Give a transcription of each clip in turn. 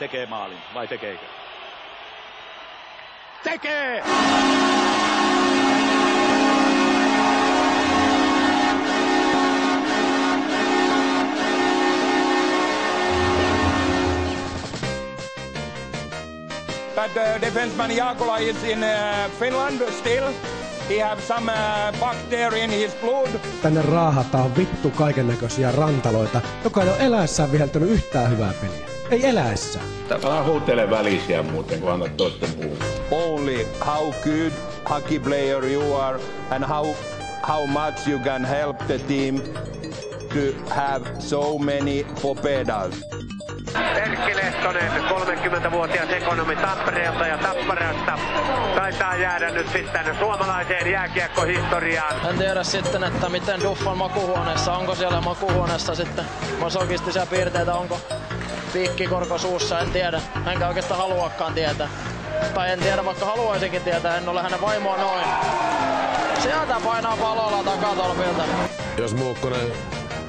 tekee maalin, vai tekeekö? Tekee! But uh, defenseman Jaakola is in uh, Finland still. He have some uh, there in his blood. Tänne raahataan vittu kaiken näköisiä rantaloita, joka ei ole eläessään viheltänyt yhtään hyvää peliä. Ei eläessä. Älä huutele välisiä muuten, kun annat toisten puhua. only how good hockey player you are and how how much you can help the team to have so many popedas. Erkki Lehtonen, 30-vuotias ekonomi Tampereelta ja Tapparasta. Taitaa jäädä nyt sitten suomalaiseen jääkiekkohistoriaan. En tiedä sitten, että miten Duffan makuhuoneessa, onko siellä makuhuoneessa sitten masokistisia piirteitä, onko piikkikorko suussa, en tiedä. Enkä oikeastaan haluakaan tietää. Tai en tiedä, vaikka haluaisinkin tietää, en ole hänen vaimoa noin. Sieltä painaa palolla takatolpilta. Jos Muukkonen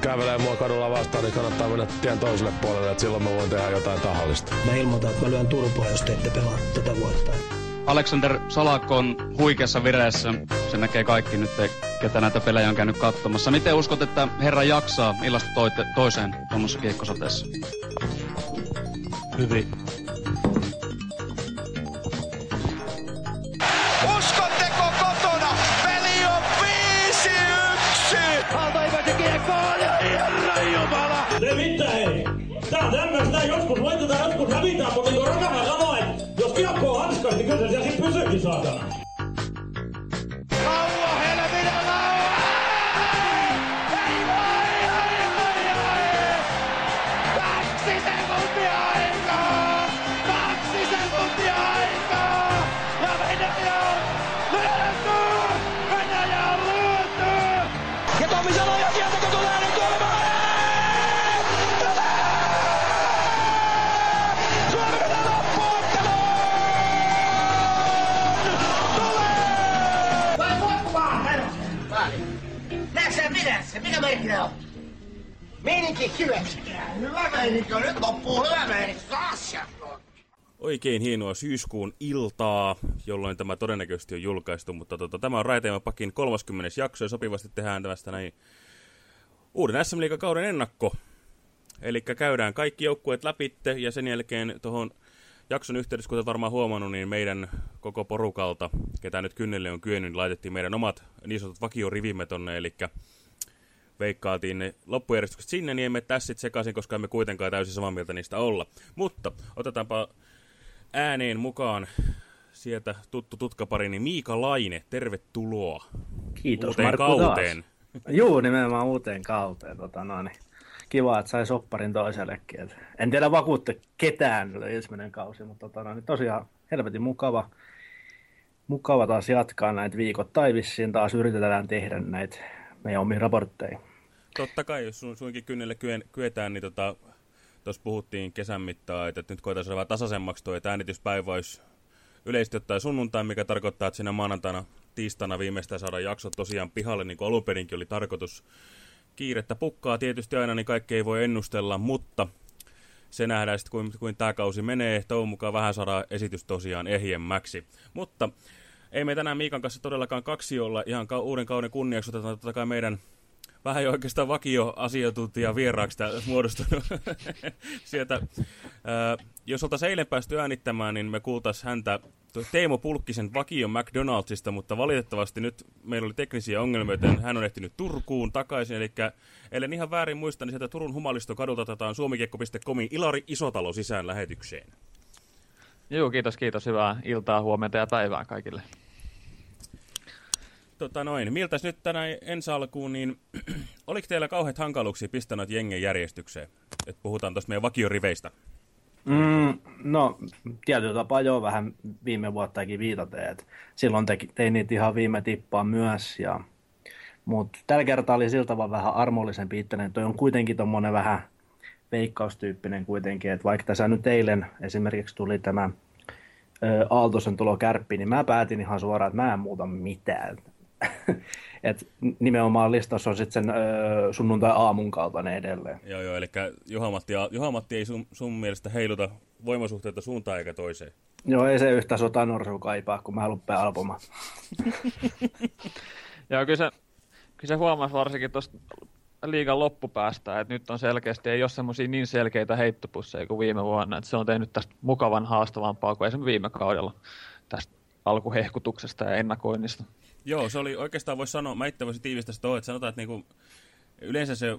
kävelee mua kadulla vastaan, niin kannattaa mennä tien toiselle puolelle, että silloin mä voin tehdä jotain tahallista. Mä ilmoitan, että mä lyön turpoa, jos te ette pelaa tätä vuotta. Alexander Salakko on huikeassa vireessä. Se näkee kaikki nyt, ketä näitä pelejä on käynyt katsomassa. Miten uskot, että herra jaksaa illasta toite, toiseen tuommoisessa kiekkosateessa? Hyvin. Uskotteko kotona? Peli on 5-1! Aalto ei kiekkoon ja herra jumala! Ne mitä ei! Tää on tämmöistä, joskus voitetaan, joskus hävitään, mutta niin kuin Rakahan sanoi, että jos kiekko on hanskassa, niin kyllä se siellä sit pysyykin saatana. Lauo, Hyvä meininki on. Nyt loppuu hyvä meininki. Oikein hienoa syyskuun iltaa, jolloin tämä todennäköisesti on julkaistu, mutta tota, tämä on Raiteema Pakin 30. jakso ja sopivasti tehdään tästä näin uuden SM kauden ennakko. Eli käydään kaikki joukkueet läpitte ja sen jälkeen tuohon jakson yhteydessä, kuten varmaan huomannut, niin meidän koko porukalta, ketä nyt kynnelle on kyennyt, niin laitettiin meidän omat niin sanotut vakiorivimme tonne, eli veikkaaltiin ne loppujärjestykset sinne, niin emme tässä sitten sekaisin, koska emme kuitenkaan täysin samaa mieltä niistä olla. Mutta otetaanpa ääneen mukaan sieltä tuttu tutkapari, niin Miika Laine, tervetuloa Kiitos uuteen Markku kauteen. Taas. Juu, nimenomaan uuteen kauteen. Tota, no, niin. Kiva, että sai sopparin toisellekin. Et en tiedä vakuutta ketään ensimmäinen kausi, mutta tota, no, niin tosiaan helvetin mukava, mukava taas jatkaa näitä viikoittain vissiin taas yritetään tehdä näitä meidän omiin raportteja. Totta kai, jos sun, suinkin kynnelle kyetään, niin tota, puhuttiin kesän mittaan, että nyt koetaan saada vähän tasaisemmaksi tuo, että äänityspäivä olisi yleisesti ottaen sunnuntai, mikä tarkoittaa, että siinä maanantaina, tiistaina viimeistään saada jaksot tosiaan pihalle, niin kuin oli tarkoitus. Kiirettä pukkaa tietysti aina, niin kaikki ei voi ennustella, mutta se nähdään sitten, kuin, kuin tämä kausi menee. Toivon mukaan vähän saada esitys tosiaan ehjemmäksi. Mutta ei me tänään Miikan kanssa todellakaan kaksi olla. Ihan ka uuden kauden kunniaksi otetaan totta kai meidän vähän jo oikeastaan vakio-asiantuntija vieraaksi muodostunut sieltä. Ää, jos oltaisiin eilen päästy äänittämään, niin me kuultaisiin häntä Teemo Pulkkisen vakio McDonaldsista, mutta valitettavasti nyt meillä oli teknisiä ongelmia, joten hän on ehtinyt Turkuun takaisin. Eli ellen ihan väärin muista, niin sieltä Turun Humaliston kadulta otetaan suomikiekko.comin Ilari Isotalo sisään lähetykseen. Joo, kiitos, kiitos. Hyvää iltaa, huomenta ja päivää kaikille. Tota noin, miltäs nyt tänään ensi alkuun, niin oliko teillä kauheat hankaluuksia pistää noita jengen järjestykseen? Et puhutaan tuosta meidän vakioriveistä. Mm, no, tietyllä tapaa jo vähän viime vuottakin viitaten, että silloin te, tein niitä ihan viime tippaa myös, ja, mutta tällä kertaa oli siltä vaan vähän armollisempi itselleen, toi on kuitenkin tuommoinen vähän veikkaustyyppinen kuitenkin, että vaikka tässä nyt eilen esimerkiksi tuli tämä Aaltosen tulo kärppi, niin mä päätin ihan suoraan, että mä en muuta mitään. Et nimenomaan listassa on sitten sen sunnuntai-aamun kaltainen edelleen. Joo, joo, eli Juha-Matti, Juha-Matti ei sun, sun mielestä heiluta voimasuhteita suuntaan eikä toiseen. Joo, ei se yhtä sotanorsua kaipaa, kun mä luppean alpumaan. Joo, kyllä se, kyllä se huomasi varsinkin tuosta liigan loppupäästä, että nyt on selkeästi, ei ole semmoisia niin selkeitä heittopusseja kuin viime vuonna, että se on tehnyt tästä mukavan haastavampaa kuin esimerkiksi viime kaudella tästä alkuhehkutuksesta ja ennakoinnista. Joo, se oli oikeastaan voisi sanoa, mä itse voisin tiivistää sitä, että sanotaan, että niinku, yleensä se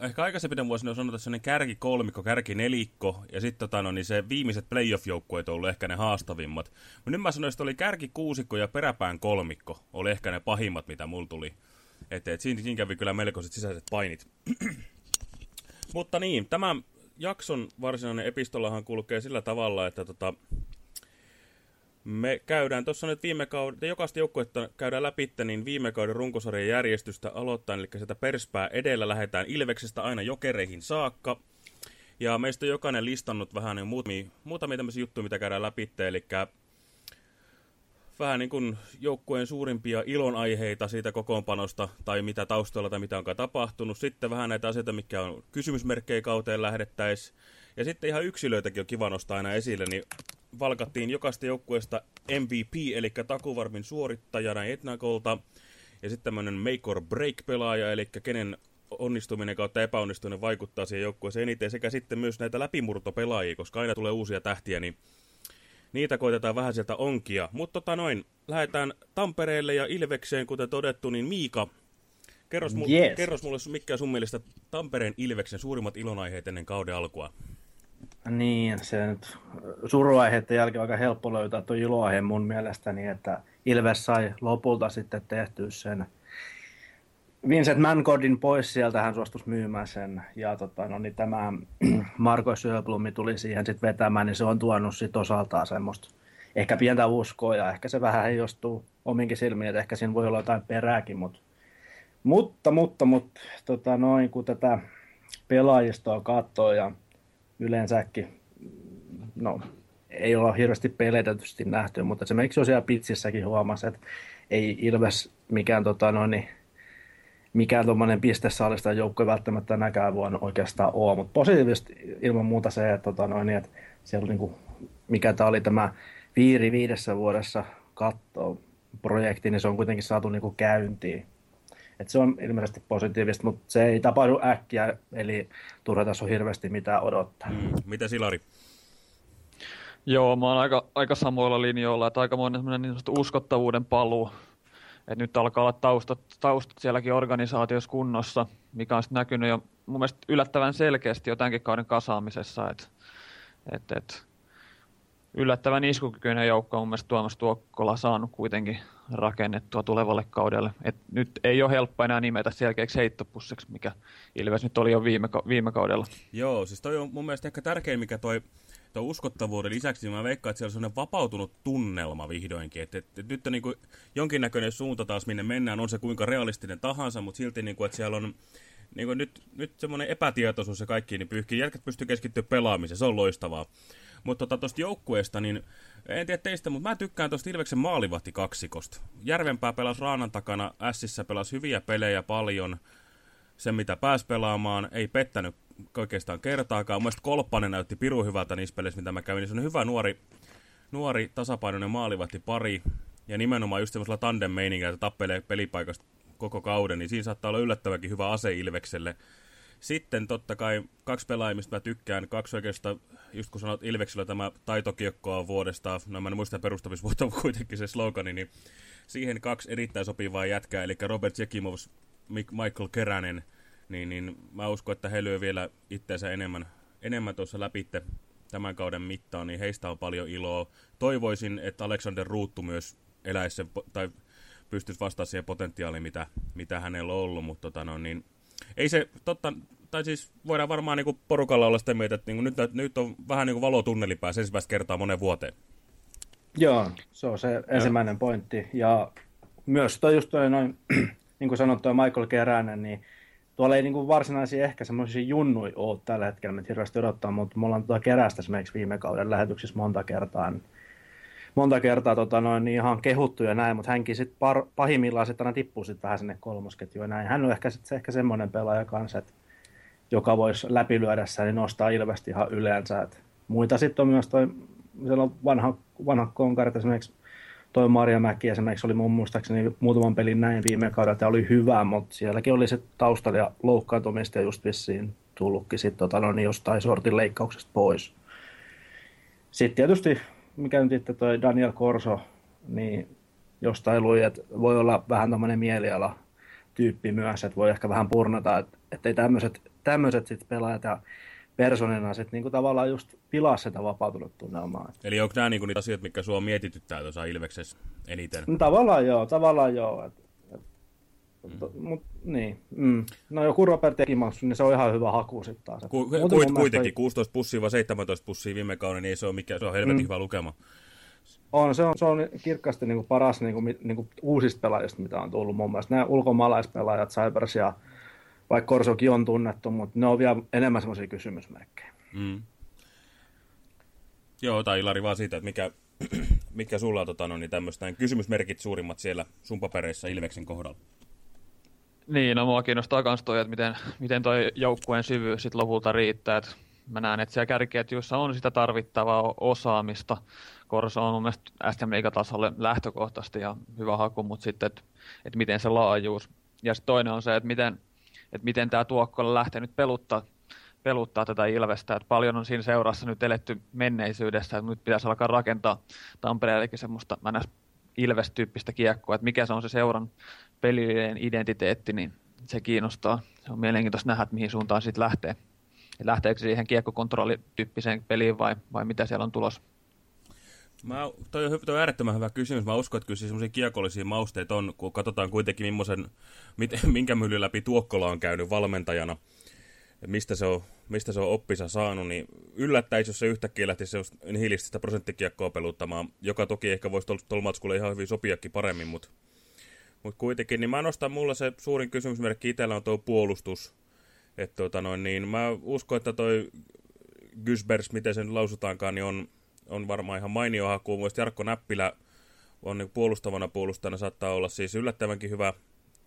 ehkä aikaisempina vuosina sanotaan, että sellainen kärki kolmikko, kärki nelikko, ja sitten tota, no, niin se viimeiset playoff-joukkueet on ollut ehkä ne haastavimmat. Mutta nyt mä sanoin, että oli kärki kuusikko ja peräpään kolmikko, oli ehkä ne pahimmat, mitä mulla tuli. Että et siinä, siinä kävi kyllä melkoiset sisäiset painit. Mutta niin, tämä jakson varsinainen epistolahan kulkee sillä tavalla, että tota, me käydään tuossa nyt viime kauden, jokaista joukkuetta käydään läpi, niin viime kauden runkosarjan järjestystä aloittain, eli sieltä perspää edellä lähdetään Ilveksestä aina jokereihin saakka. Ja meistä on jokainen listannut vähän niin muutamia, muutamia tämmöisiä juttuja, mitä käydään läpi, eli vähän niin kuin joukkueen suurimpia ilonaiheita siitä kokoonpanosta, tai mitä taustalla tai mitä onkaan tapahtunut. Sitten vähän näitä asioita, mikä on kysymysmerkkejä kauteen lähdettäisiin. Ja sitten ihan yksilöitäkin on kiva nostaa aina esille, niin valkattiin jokaista joukkueesta MVP, eli takuvarmin suorittajana Etnakolta, ja sitten tämmöinen make or break pelaaja, eli kenen onnistuminen kautta epäonnistuminen vaikuttaa siihen joukkueeseen eniten, sekä sitten myös näitä läpimurtopelaajia, koska aina tulee uusia tähtiä, niin niitä koitetaan vähän sieltä onkia. Mutta tota noin, lähdetään Tampereelle ja Ilvekseen, kuten todettu, niin Miika, kerros, mu yes. kerros mulle, mikä sun mielestä Tampereen Ilveksen suurimmat ilonaiheet ennen kauden alkua? Niin, se nyt suruaiheiden jälkeen aika helppo löytää tuo iloaihe mun mielestäni, että Ilves sai lopulta sitten tehtyä sen Vincent Mancordin pois sieltä, hän suostui myymään sen. Ja tota, no, niin tämä Marko Sjöblumi tuli siihen sitten vetämään, niin se on tuonut sitten osaltaan semmoista ehkä pientä uskoa ja ehkä se vähän heijostuu ominkin silmiin, että ehkä siinä voi olla jotain perääkin, mutta mutta, mutta, mutta tota, noin, kun tätä pelaajistoa katsoo ja yleensäkin, no ei olla hirveästi peleitä tietysti nähty, mutta esimerkiksi siellä pitsissäkin huomasi, että ei Ilves mikään, tota, no, niin, mikään tuommoinen pistesaalista joukko välttämättä tänäkään vuonna oikeastaan ole, mutta positiivisesti ilman muuta se, että, tota, no, niin, että siellä niin kuin, mikä tämä oli tämä viiri viidessä vuodessa katto projekti, niin se on kuitenkin saatu niin kuin käyntiin. Et se on ilmeisesti positiivista, mutta se ei tapahdu äkkiä, eli turha tässä on hirveästi mitään odottaa. Mm. Mitä Silari? Joo, mä oon aika, aika samoilla linjoilla, että aika monen niin uskottavuuden paluu. Et nyt alkaa olla taustat, taustat sielläkin organisaatiossa kunnossa, mikä on näkynyt jo mun mielestä yllättävän selkeästi jo tämänkin kauden kasaamisessa. Et, et, et, yllättävän iskukykyinen joukko on mun mielestä Tuomas Tuokkola saanut kuitenkin rakennettua tulevalle kaudelle. Et nyt ei ole helppo enää nimetä selkeäksi heittopusseksi, mikä Ilves nyt oli jo viime, viime kaudella. Joo, siis toi on mun mielestä ehkä tärkein, mikä toi, toi uskottavuuden lisäksi, niin mä veikkaan, että siellä on sellainen vapautunut tunnelma vihdoinkin. Että et, et nyt on niin kuin jonkinnäköinen suunta taas, minne mennään, on se kuinka realistinen tahansa, mutta silti niin kuin, että siellä on niin kuin nyt, nyt semmoinen epätietoisuus ja kaikki, niin pyyhkii. Jätkät pystyy keskittyä pelaamiseen, se on loistavaa. Mutta tota, tuosta joukkueesta, niin en tiedä teistä, mutta mä tykkään tuosta Ilveksen maalivahti kaksikosta. Järvenpää pelasi Raanan takana, Ässissä pelasi hyviä pelejä paljon. Sen mitä pääsi pelaamaan, ei pettänyt oikeastaan kertaakaan. Mielestäni Kolppanen näytti piru hyvältä niissä peleissä, mitä mä kävin. Se on hyvä nuori, nuori tasapainoinen maalivahti pari. Ja nimenomaan just semmoisella tandem meiningillä että tappelee pelipaikasta koko kauden, niin siinä saattaa olla yllättävänkin hyvä ase Ilvekselle. Sitten totta kai kaksi pelaajia, mistä mä tykkään. Kaksi oikeastaan, just kun sanot Ilveksellä tämä taitokiekkoa vuodesta, no mä en muista perustamisvuotta kuitenkin se slogani, niin siihen kaksi erittäin sopivaa jätkää, eli Robert Jekimovs, Michael Keränen, niin, niin mä uskon, että he lyö vielä itseensä enemmän, enemmän tuossa läpi tämän kauden mittaan, niin heistä on paljon iloa. Toivoisin, että Alexander Ruuttu myös eläisi tai pystyisi vastaamaan siihen potentiaaliin, mitä, mitä hänellä on ollut, mutta tota, no, niin, ei se, totta, tai siis voidaan varmaan niin porukalla olla sitä mieltä, että niin nyt, nyt on vähän niin kuin valotunneli päässä ensimmäistä kertaa monen vuoteen. Joo, se on se ensimmäinen pointti. Ja myös toi just toi noin, niin kuin sanottu, Michael Keränen, niin tuolla ei niin kuin varsinaisia ehkä semmoisia junnui ole tällä hetkellä, mitä hirveästi odottaa, mutta me ollaan tuota kerästä esimerkiksi viime kauden lähetyksissä monta kertaa, niin monta kertaa tota, noin, niin ihan kehuttu ja näin, mutta hänkin sit par, pahimmillaan sitten aina tippuu sit vähän sinne kolmosketjuun näin. Hän on ehkä, sit, ehkä semmoinen pelaaja kanssa, että joka voisi läpilyödessä niin nostaa Ilvesti ihan yleensä. Et muita sitten on myös toi siellä on vanha, vanha konkarit, esimerkiksi toi Mäki esimerkiksi oli mun muistaakseni muutaman pelin näin viime kaudella, ja oli hyvä, mutta sielläkin oli se taustalla ja loukkaantumista ja just vissiin tullutkin sitten tota, no, niin jostain sortin leikkauksesta pois. Sitten tietysti, mikä nyt sitten toi Daniel Corso, niin jostain luin, että voi olla vähän tämmöinen mieliala tyyppi myös, että voi ehkä vähän purnata, että ettei tämmöiset, tämmöiset sitten pelaajat ja persoonina sitten niinku tavallaan just pilaa sitä vapautunut tunnelmaa. Eli onko nämä niinku niitä asioita, mitkä sua mietityttää tuossa Ilveksessä eniten? No, tavallaan joo, tavallaan joo. Et, mm. mut, niin. Mm. No joku Robert Ekimaksu, niin se on ihan hyvä haku sitten taas. Ku, kuit, kuitenkin, 16 pussia vai 17 pussia viime kauden, niin se ole, mikä, se on helvetin mm. hyvä lukema. On, se on, se on kirkkaasti niin kuin paras niin kuin, niin kuin uusista pelaajista, mitä on tullut mun mielestä. Nämä ulkomaalaispelaajat, Cybers ja vaikka Korsokin on tunnettu, mutta ne on vielä enemmän semmoisia kysymysmerkkejä. Mm. Joo, tai Ilari vaan siitä, että mikä, mikä sulla on tota, no, niin tämmöistä kysymysmerkit suurimmat siellä sun papereissa Ilveksen kohdalla? Niin, no mua kiinnostaa myös toi, että miten, miten toi joukkueen syvyys sit lopulta riittää. Et mä näen, että siellä kärkiketjuissa on sitä tarvittavaa osaamista. Korso on mun mielestä SM-liigatasolle lähtökohtaisesti ja hyvä haku, mutta sitten, että et miten se laajuus. Ja sitten toinen on se, että miten, että miten tämä tuokko on lähtenyt peluttaa, peluttaa tätä Ilvestä. Että paljon on siinä seurassa nyt eletty menneisyydessä, että nyt pitäisi alkaa rakentaa Tampereellekin semmoista ns. Ilves-tyyppistä kiekkoa, että mikä se on se seuran pelillinen identiteetti, niin se kiinnostaa. Se on mielenkiintoista nähdä, että mihin suuntaan sitten lähtee. Et lähteekö siihen kiekkokontrollityyppiseen peliin vai, vai mitä siellä on tulos? Mä, toi, on, toi on äärettömän hyvä kysymys. Mä uskon, että kyllä semmoisia kiekollisia mausteita on, kun katsotaan kuitenkin, millaisen, mit, minkä myllyn läpi Tuokkola on käynyt valmentajana, mistä se on, mistä se on oppisa saanut, niin yllättäisi, jos se yhtäkkiä lähtisi nihilististä prosenttikiekkoa peluttamaan, joka toki ehkä voisi tuolla matskulla ihan hyvin sopiakin paremmin, mutta mut kuitenkin, niin mä nostan mulla se suurin kysymysmerkki itsellä on tuo puolustus. Että tota noin, niin mä uskon, että toi Gysbers, miten sen lausutaankaan, niin on on varmaan ihan mainio haku. Mielestäni Jarkko Näppilä on niin puolustavana puolustajana saattaa olla siis yllättävänkin hyvä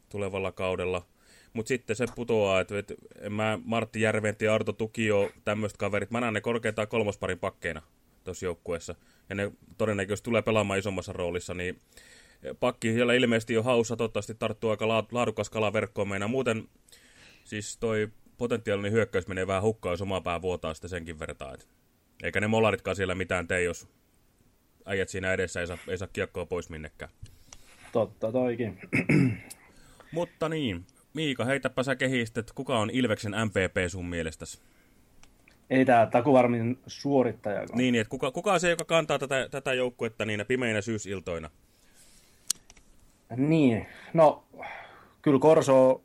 tulevalla kaudella. Mutta sitten se putoaa, että et, mä Martti Järventi ja Arto Tukio, tämmöiset kaverit, mä näen ne korkeintaan kolmosparin pakkeina tuossa joukkueessa. Ja ne todennäköisesti tulee pelaamaan isommassa roolissa, niin pakki siellä ilmeisesti jo haussa, toivottavasti tarttuu aika laadukas kala verkkoon meina. Muuten siis toi potentiaalinen hyökkäys menee vähän hukkaan, jos omaa pää vuotaa sitten senkin vertaa. Että eikä ne molaritkaan siellä mitään tee, jos äijät siinä edessä ei saa, ei saa kiekkoa pois minnekään. Totta toikin. Mutta niin, Miika, heitäpä sä kehistä, kuka on Ilveksen MPP sun mielestäsi? Ei tämä takuvarmin suorittaja. Niin, että kuka, kuka on se, joka kantaa tätä, tätä joukkuetta niinä pimeinä syysiltoina? Niin, no kyllä Korso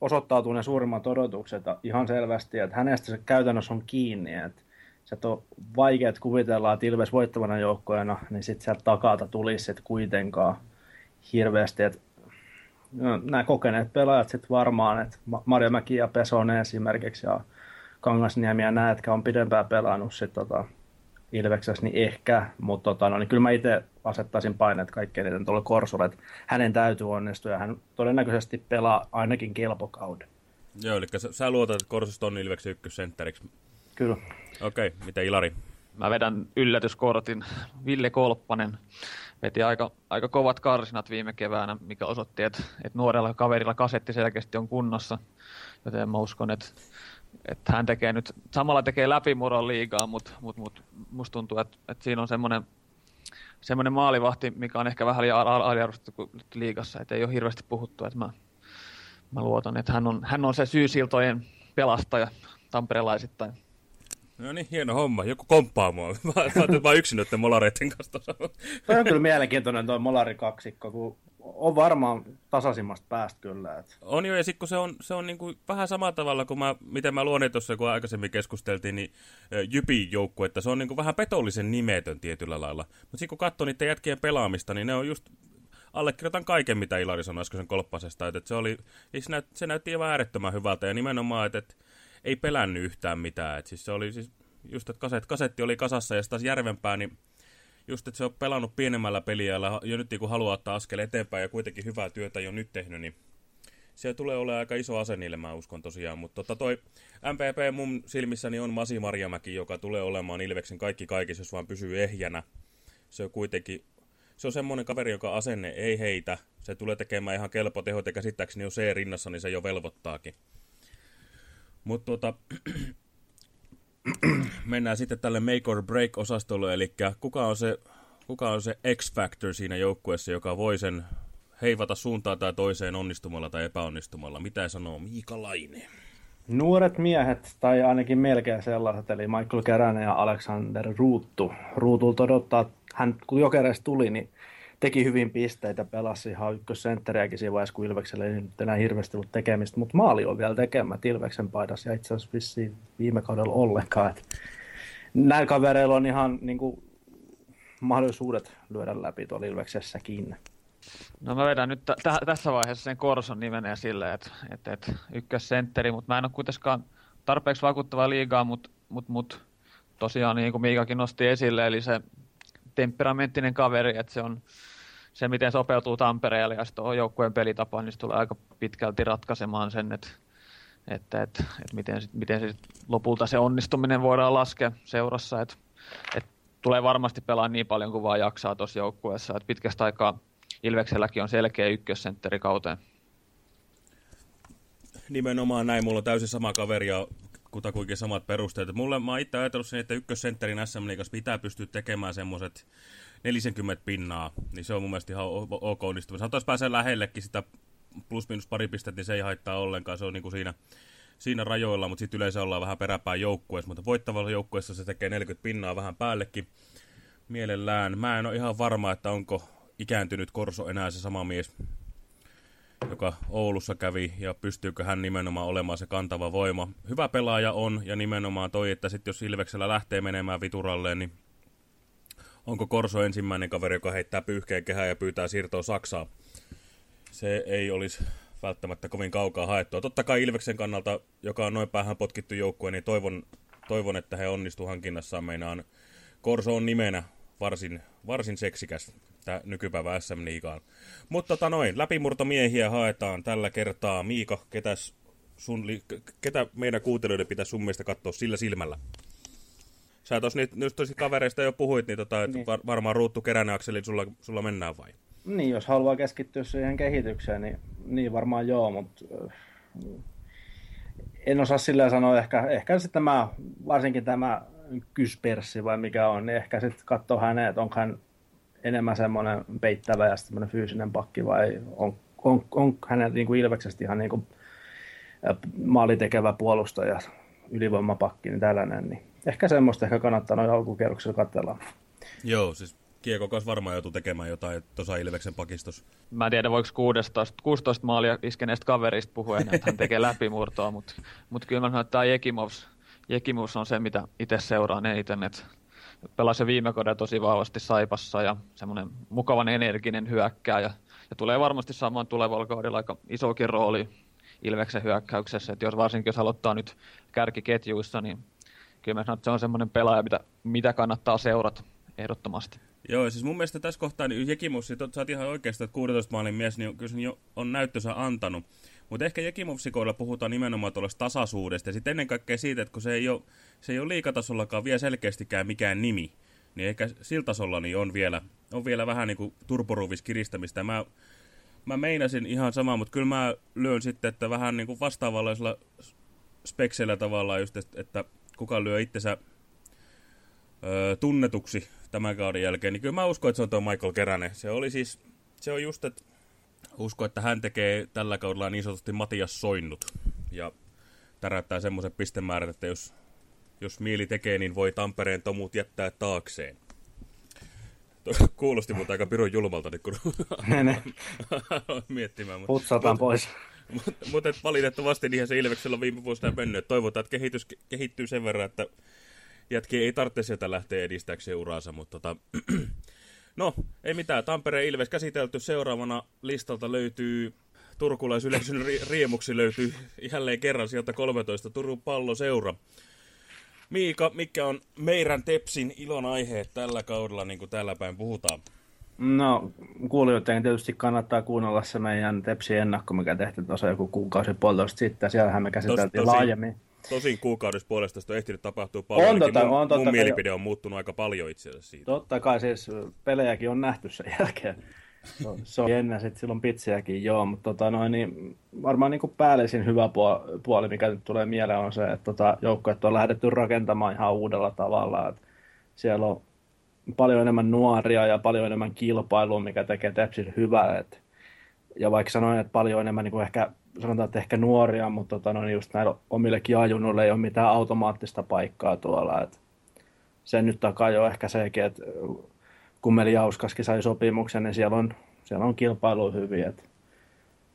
osoittautuu ne suurimmat odotukset ihan selvästi, että hänestä se käytännössä on kiinni, että sieltä on vaikea kuvitella, että Ilves voittavana joukkoina, niin sitten sieltä takalta tulisi sit kuitenkaan hirveästi. Et, no, nämä kokeneet pelaajat sitten varmaan, että Mario Mäki ja Pesonen esimerkiksi ja Kangasniemi ja nämä, jotka on pidempään pelannut sit, tota, Ilveksessä, niin ehkä, mutta tota, no, niin kyllä mä itse asettaisin paineet kaikkein eniten tuolle Korsolle, että hänen täytyy onnistua ja hän todennäköisesti pelaa ainakin kelpokauden. Joo, eli sä, sä luotat, että Korsosta on Ilveksen ykkössentteriksi. Kyllä. Okei, okay, mitä Ilari? Mä vedän yllätyskortin. Ville Kolppanen veti aika, aika kovat karsinat viime keväänä, mikä osoitti, että, että nuorella kaverilla kasetti selkeästi on kunnossa. Joten mä uskon, että, että hän tekee nyt, samalla tekee läpimuron liigaa, mutta, mutta, mutta musta tuntuu, että, että siinä on semmoinen semmoinen maalivahti, mikä on ehkä vähän aliarvostettu liigassa, että ei ole hirveästi puhuttu, että mä, mä luotan, että hän on, hän on se syysiltojen pelastaja tamperelaisittain. No niin, hieno homma. Joku komppaa mua. Mä oon vaan yksin noiden molareiden kanssa. Toi on kyllä mielenkiintoinen tuo molarikaksikko, kun on varmaan tasaisimmasta päästä kyllä. Et. On jo, ja sitten kun se on, se on niinku vähän samalla tavalla kuin mä, miten mä luonin tuossa, kun aikaisemmin keskusteltiin, niin Jypin että se on niinku vähän petollisen nimetön tietyllä lailla. Mutta sitten kun katsoo niiden jätkien pelaamista, niin ne on just allekirjoitan kaiken, mitä Ilari sanoi äskeisen kolppasesta. Että se, oli, se, näyt, se näytti aivan äärettömän hyvältä, ja nimenomaan, että, että ei pelännyt yhtään mitään. Et siis se oli siis just, että kaset, kasetti oli kasassa ja taas Järvenpää, niin just, että se on pelannut pienemmällä peliällä jo nyt kun haluaa ottaa askel eteenpäin ja kuitenkin hyvää työtä jo nyt tehnyt, niin se tulee olemaan aika iso ase niille, mä uskon tosiaan. Mutta tota toi MPP mun silmissäni on Masi Marjamäki, joka tulee olemaan Ilveksen kaikki kaikissa, jos vaan pysyy ehjänä. Se on kuitenkin, se on semmoinen kaveri, joka asenne ei heitä. Se tulee tekemään ihan kelpo tehot ja käsittääkseni jo C rinnassa, niin se jo velvoittaakin. Mutta tota, mennään sitten tälle make or break osastolle, eli kuka on se, kuka on se X-factor siinä joukkueessa, joka voi sen heivata suuntaan tai toiseen onnistumalla tai epäonnistumalla. Mitä sanoo Miika Laine? Nuoret miehet, tai ainakin melkein sellaiset, eli Michael Keränen ja Alexander Ruuttu. Ruutulta odottaa, hän kun Jokereista tuli, niin teki hyvin pisteitä, pelasi ihan ykkössentteriäkin siinä vaiheessa, kun Ilveksellä ei nyt enää hirveästi ollut tekemistä, mutta maali on vielä tekemät Ilveksen paidassa ja itse asiassa vissiin viime kaudella ollenkaan. Et näillä kavereilla on ihan niin kuin, mahdollisuudet lyödä läpi tuolla Ilveksessäkin. No mä vedän nyt t- tässä vaiheessa sen Korson nimeneen silleen, että et, et, ykkössentteri, mutta mä en ole kuitenkaan tarpeeksi vakuuttava liigaa, mutta mut, mut, tosiaan niin kuin Miikakin nosti esille, eli se temperamenttinen kaveri, että se on se, miten sopeutuu Tampereelle ja sitten joukkueen pelitapaan, niin se tulee aika pitkälti ratkaisemaan sen, että, että, että, että miten, miten se lopulta se onnistuminen voidaan laskea seurassa, että, että tulee varmasti pelaa niin paljon kuin vaan jaksaa tuossa joukkueessa, että pitkästä aikaa Ilvekselläkin on selkeä ykkössentteri kauteen. Nimenomaan näin, mulla on täysin sama kaveri ja kutakuinkin samat perusteet. Mulle, mä itse ajatellut sen, että ykkössentterin SM Liigassa pitää pystyä tekemään semmoiset 40 pinnaa, niin se on mun mielestä ihan ok onnistuminen. Saataisiin pääsee lähellekin sitä plus minus pari pistettä, niin se ei haittaa ollenkaan, se on niin kuin siinä, siinä rajoilla, mutta sitten yleensä ollaan vähän peräpään joukkueessa, mutta voittavalla joukkueessa se tekee 40 pinnaa vähän päällekin mielellään. Mä en ole ihan varma, että onko ikääntynyt Korso enää se sama mies, joka Oulussa kävi, ja pystyykö hän nimenomaan olemaan se kantava voima. Hyvä pelaaja on, ja nimenomaan toi, että sitten jos Ilveksellä lähtee menemään vituralleen, niin onko Korso ensimmäinen kaveri, joka heittää pyyhkeen kehää ja pyytää siirtoa Saksaa. Se ei olisi välttämättä kovin kaukaa haettua. Totta kai Ilveksen kannalta, joka on noin päähän potkittu joukkue, niin toivon, toivon että he onnistuvat hankinnassaan. Meinaan Korso on nimenä varsin, varsin seksikäs tämä nykypäivä SM Liigaan. Mutta tota noin, läpimurtomiehiä haetaan tällä kertaa. Miika, ketäs sun, ketä meidän kuuntelijoiden pitäisi sun mielestä katsoa sillä silmällä? Sä tuossa nyt, nyt tosi kavereista jo puhuit, niin, tota, niin. Var, varmaan Ruuttu Keränen Akseli sulla, sulla mennään vai? Niin, jos haluaa keskittyä siihen kehitykseen, niin, niin varmaan joo, mutta en osaa sillä sanoa, ehkä, ehkä sitten tämä, varsinkin tämä kysperssi vai mikä on, niin ehkä sitten katsoo hänet, että onko hän enemmän semmoinen peittävä ja semmoinen fyysinen pakki vai on, on, on hänen niin kuin ilveksestä ihan niin kuin maalitekevä puolustaja, ylivoimapakki, niin tällainen, niin ehkä semmoista ehkä kannattaa noin alkukierroksella katsella. Joo, siis Kiekko kanssa varmaan joutuu tekemään jotain tuossa Ilveksen pakistus. Mä en tiedä, voiko 16, 16 maalia iskeneestä kaverista puhua enää, että hän tekee läpimurtoa, mutta, mutta kyllä mä sanon, että tämä Jekimovs, Jekimovs on se, mitä itse seuraan eniten, että pelasi viime kauden tosi vahvasti Saipassa ja semmoinen mukavan energinen hyökkääjä. Ja tulee varmasti saamaan tulevalla kaudella aika isokin rooli Ilveksen hyökkäyksessä. Että jos varsinkin jos aloittaa nyt kärkiketjuissa, niin kyllä mä sanon, että se on semmoinen pelaaja, mitä, mitä kannattaa seurata ehdottomasti. Joo, siis mun mielestä tässä kohtaa niin Jekimovsi, sä oot ihan oikeastaan, että 16 maalin mies, niin kyllä jo on näyttönsä antanut. Mutta ehkä Jekimovsikoilla puhutaan nimenomaan tuollaista tasaisuudesta ja sitten ennen kaikkea siitä, että kun se ei ole, se ei ole liikatasollakaan vielä selkeästikään mikään nimi, niin ehkä sillä tasolla niin on, vielä, on vielä vähän niin kuin turporuvis kiristämistä. Mä, mä meinasin ihan samaa, mutta kyllä mä lyön sitten, että vähän niin kuin vastaavallisella spekseillä tavallaan just, että kuka lyö itsensä öö, tunnetuksi tämän kauden jälkeen, niin kyllä mä uskon, että se on tuo Michael Keränen. Se oli siis, se on just, että usko, että hän tekee tällä kaudella niin sanotusti Matias Soinnut. Ja tärättää semmoisen pistemäärät, että jos, jos mieli tekee, niin voi Tampereen tomut jättää taakseen. Kuulosti mutta aika pirun julmalta, niin kun miettimään. Mutta, Putsataan pois. Mutta mut, valitettavasti niinhän se Ilveksellä on viime vuosina mennyt. Toivotaan, että kehitys kehittyy sen verran, että jätki ei tarvitse sieltä lähteä edistääkseen uraansa, mutta tota, no, ei mitään. Tampereen Ilves käsitelty. Seuraavana listalta löytyy turkulaisyleisön ri riemuksi löytyy jälleen kerran sieltä 13 Turun palloseura. Miika, mikä on meidän Tepsin ilon aiheet tällä kaudella, niin kuin täällä päin puhutaan? No, kuulijoiden tietysti kannattaa kuunnella se meidän Tepsi ennakko, mikä tehtiin tuossa joku kuukausi puolitoista sitten. Siellähän me käsiteltiin Tos, laajemmin. Tosin kuukaudessa puolesta on ehtinyt tapahtua paljon. On tota, mun, on totta mun kai- mielipide on muuttunut aika paljon itse asiassa siitä. Totta kai siis pelejäkin on nähty sen jälkeen. Se on, se on jännä, sitten silloin pitsiäkin, joo, mutta tota noin, niin varmaan niin kuin päällisin hyvä puoli, puoli, mikä nyt tulee mieleen, on se, että tota, joukkueet on lähdetty rakentamaan ihan uudella tavalla. Että siellä on paljon enemmän nuoria ja paljon enemmän kilpailua, mikä tekee Tepsin hyvää. Et, ja vaikka sanoin, että paljon enemmän niin kuin ehkä, sanotaan, että ehkä nuoria, mutta tota, no, niin just näillä omillekin ajunnuille ei ole mitään automaattista paikkaa tuolla. Et sen nyt takaa jo ehkä sekin, että kun Meli Jauskaskin sai sopimuksen, niin siellä on, siellä on kilpailu hyvin. Et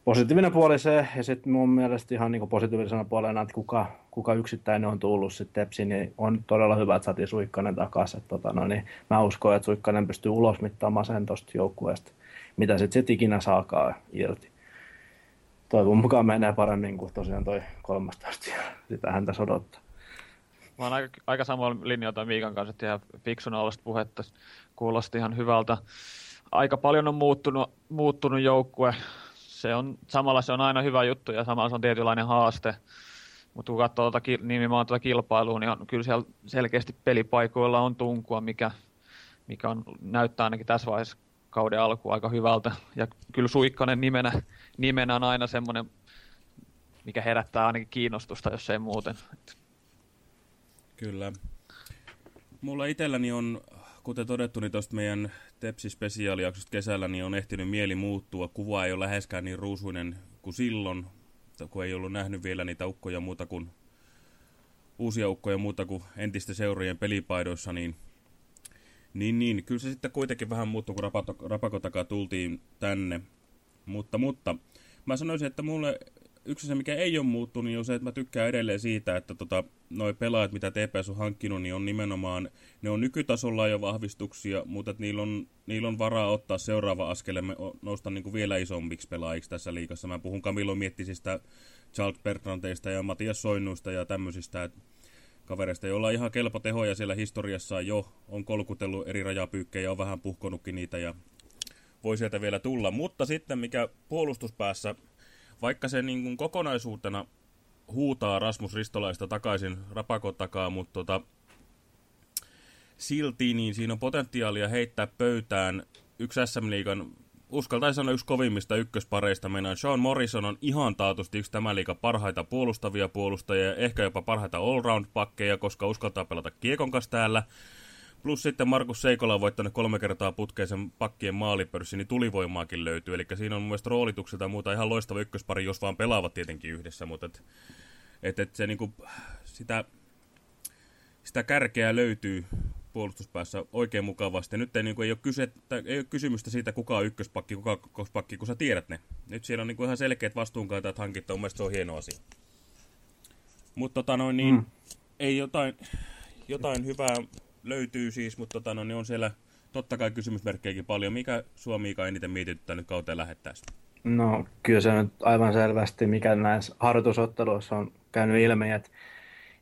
positiivinen puoli se, ja sitten mun mielestä ihan niin positiivisena puolena, että kuka, kuka yksittäinen on tullut sitten Tepsiin, niin on todella hyvä, että saatiin Suikkanen takaisin. Tota, no, niin mä uskon, että Suikkanen pystyy ulosmittaamaan sen tuosta joukkueesta, mitä sitten sit ikinä saakaan irti. Toivon mukaan menee paremmin kuin tosiaan toi 13, ja sitähän tässä odottaa. Mä oon aika, aika samalla linjoilla Miikan kanssa, että ihan fiksuna olla puhetta. Kuulosti ihan hyvältä. Aika paljon on muuttunut, muuttunut joukkue. Se on, samalla se on aina hyvä juttu ja samalla se on tietynlainen haaste. Mutta kun katsoo tuota, nimenomaan tuota kilpailua, niin on, kyllä siellä selkeästi pelipaikoilla on tunkua, mikä, mikä on, näyttää ainakin tässä vaiheessa kauden alku aika hyvältä. Ja kyllä Suikkanen nimenä, nimenä on aina semmoinen, mikä herättää ainakin kiinnostusta, jos ei muuten. Kyllä. Mulla itselläni on, kuten todettu, niin tuosta meidän Tepsi-spesiaalijaksosta kesällä, niin on ehtinyt mieli muuttua. Kuva ei ole läheskään niin ruusuinen kuin silloin, kun ei ollut nähnyt vielä niitä ukkoja muuta kuin uusia ukkoja muuta kuin entisten seurojen pelipaidoissa, niin, niin, niin kyllä se sitten kuitenkin vähän muuttui, kun rapakotakaa tultiin tänne. Mutta, mutta mä sanoisin, että mulle yksi se, mikä ei ole muuttunut, niin on se, että mä tykkään edelleen siitä, että tota, noi pelaajat, mitä TPS on hankkinut, niin on nimenomaan, ne on nykytasolla jo vahvistuksia, mutta että niillä, on, niillä on varaa ottaa seuraava askel me nousta niin kuin vielä isommiksi pelaajiksi tässä liikassa. Mä puhun Camilo Miettisistä, Charles Bertranteista ja Matias Soinnuista ja tämmöisistä, että kavereista, joilla on ihan kelpo tehoja siellä historiassa jo, on kolkutellut eri rajapyykkejä, on vähän puhkonutkin niitä ja voi sieltä vielä tulla. Mutta sitten mikä puolustuspäässä vaikka se niin kuin kokonaisuutena huutaa Rasmus Ristolaista takaisin rapakon takaa, mutta tota, silti niin siinä on potentiaalia heittää pöytään yksi SM Liigan, uskaltaisi sanoa yksi kovimmista ykköspareista mennään. Sean Morrison on ihan taatusti yksi tämän liigan parhaita puolustavia puolustajia, ehkä jopa parhaita allround-pakkeja, koska uskaltaa pelata kiekon kanssa täällä. Plus sitten Markus Seikola on voittanut kolme kertaa putkeisen pakkien maalipörssi, niin tulivoimaakin löytyy. Eli siinä on mun mielestä roolitukselta ja muuta ihan loistava ykköspari, jos vaan pelaavat tietenkin yhdessä. Mutta et, et, et se niinku, sitä, sitä kärkeä löytyy puolustuspäässä oikein mukavasti. Nyt ei, niinku, ei, ole kyse, ei ole kysymystä siitä, kuka on ykköspakki, kuka on kakkospakki, kun sä tiedät ne. Nyt siellä on niinku ihan selkeät vastuunkantajat hankittu, mun mielestä se on hieno asia. Mutta tota noin, niin, mm. ei jotain, jotain hyvää löytyy siis, mutta tota, no, niin on siellä totta kai kysymysmerkkejäkin paljon. Mikä Suomi eniten mietityttää nyt kauteen lähettäessä? No kyllä se nyt aivan selvästi, mikä näissä harjoitusotteluissa on käynyt ilmi, että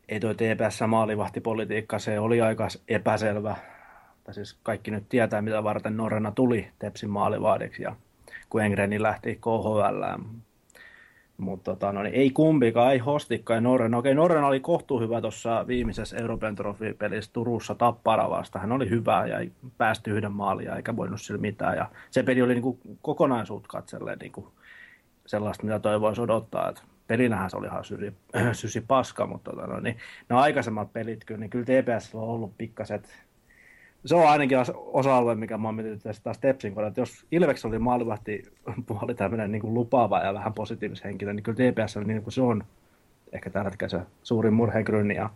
ei toi TPS maalivahtipolitiikka, se oli aika epäselvä. Tai siis kaikki nyt tietää, mitä varten Norrena tuli Tepsin maalivahdiksi ja kun Engreni lähti KHL. Mutta tota, no, niin ei kumpikaan, ei Hostikka ja Norren. Okei, Norren oli kohtuu hyvä tuossa viimeisessä Euroopan trofipelissä Turussa Tappara vasta. Hän oli hyvä ja ei päästy yhden maalia eikä voinut sillä mitään. Ja se peli oli niinku kokonaisuutta katselleen niinku sellaista, mitä toivoisi odottaa. Et pelinähän se oli ihan sysi, sysi paska, mutta tota, no, niin, ne aikaisemmat pelit kyllä, niin kyllä TPS on ollut pikkaset se on ainakin osa-alue, mikä mä oon miettinyt taas Tepsin kohdalla, että jos Ilveks oli maalivahti puoli tämmöinen niin lupaava ja vähän positiivishenkilö, niin kyllä TPS on niin kuin se on ehkä tällä hetkellä se suurin murheenkrynni ja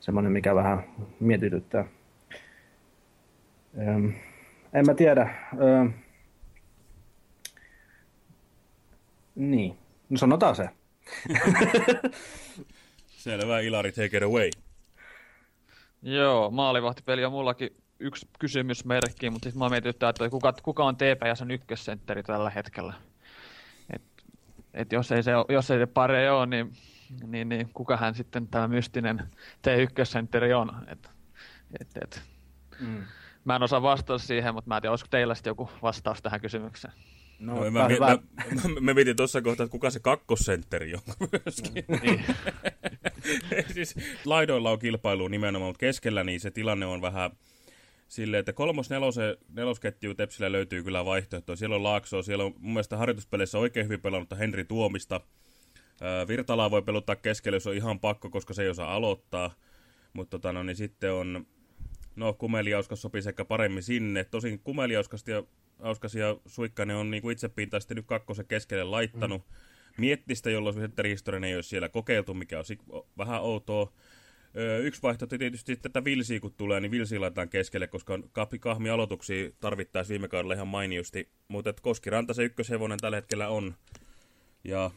semmoinen, mikä vähän mietityttää. Öm, en mä tiedä. Öm, niin, no sanotaan se. Selvä, Ilari, take it away. Joo, maalivahtipeli on mullakin yksi kysymysmerkki, mutta sitten mä mietityttää, että kuka, kuka on TPSn ykkössentteri tällä hetkellä. Et, et jos, ei se, jos ei se pare ole, niin, niin, niin kukahan sitten tämä mystinen T1-sentteri on. Et, et, et. Mm. Mä en osaa vastata siihen, mutta mä en tiedä, olisiko teillä sitten joku vastaus tähän kysymykseen. No, no mä, hyvä. mä, mä, mä mietin tuossa kohtaa, että kuka se kakkosentteri on myöskin. niin. siis laidoilla on kilpailu nimenomaan, mutta keskellä niin se tilanne on vähän silleen, että kolmos nelose, nelosketju Tepsillä löytyy kyllä vaihtoehtoja. Siellä on Laaksoa, siellä on mun mielestä harjoituspeleissä oikein hyvin pelannutta Henri Tuomista. Virtalaa voi peluttaa keskellä, jos on ihan pakko, koska se ei osaa aloittaa. Mutta tota, no, niin sitten on, no Kumeliauskas sopii sekä paremmin sinne. Tosin Kumeliauskasta ja Auskas ja Suikkanen on niin kuin itsepintaisesti nyt kakkosen keskelle laittanut. Mm. Miettistä, jolloin se historiallinen ei ole siellä kokeiltu, mikä on vähän outoa. Yksi vaihtoehto tietysti tätä Vilsiä kun tulee, niin Vilsiä laitetaan keskelle, koska kahmi aloituksia tarvittaisiin viime kaudella ihan mainiosti. Mutta Koskiranta se ykköshevonen tällä hetkellä on. Ja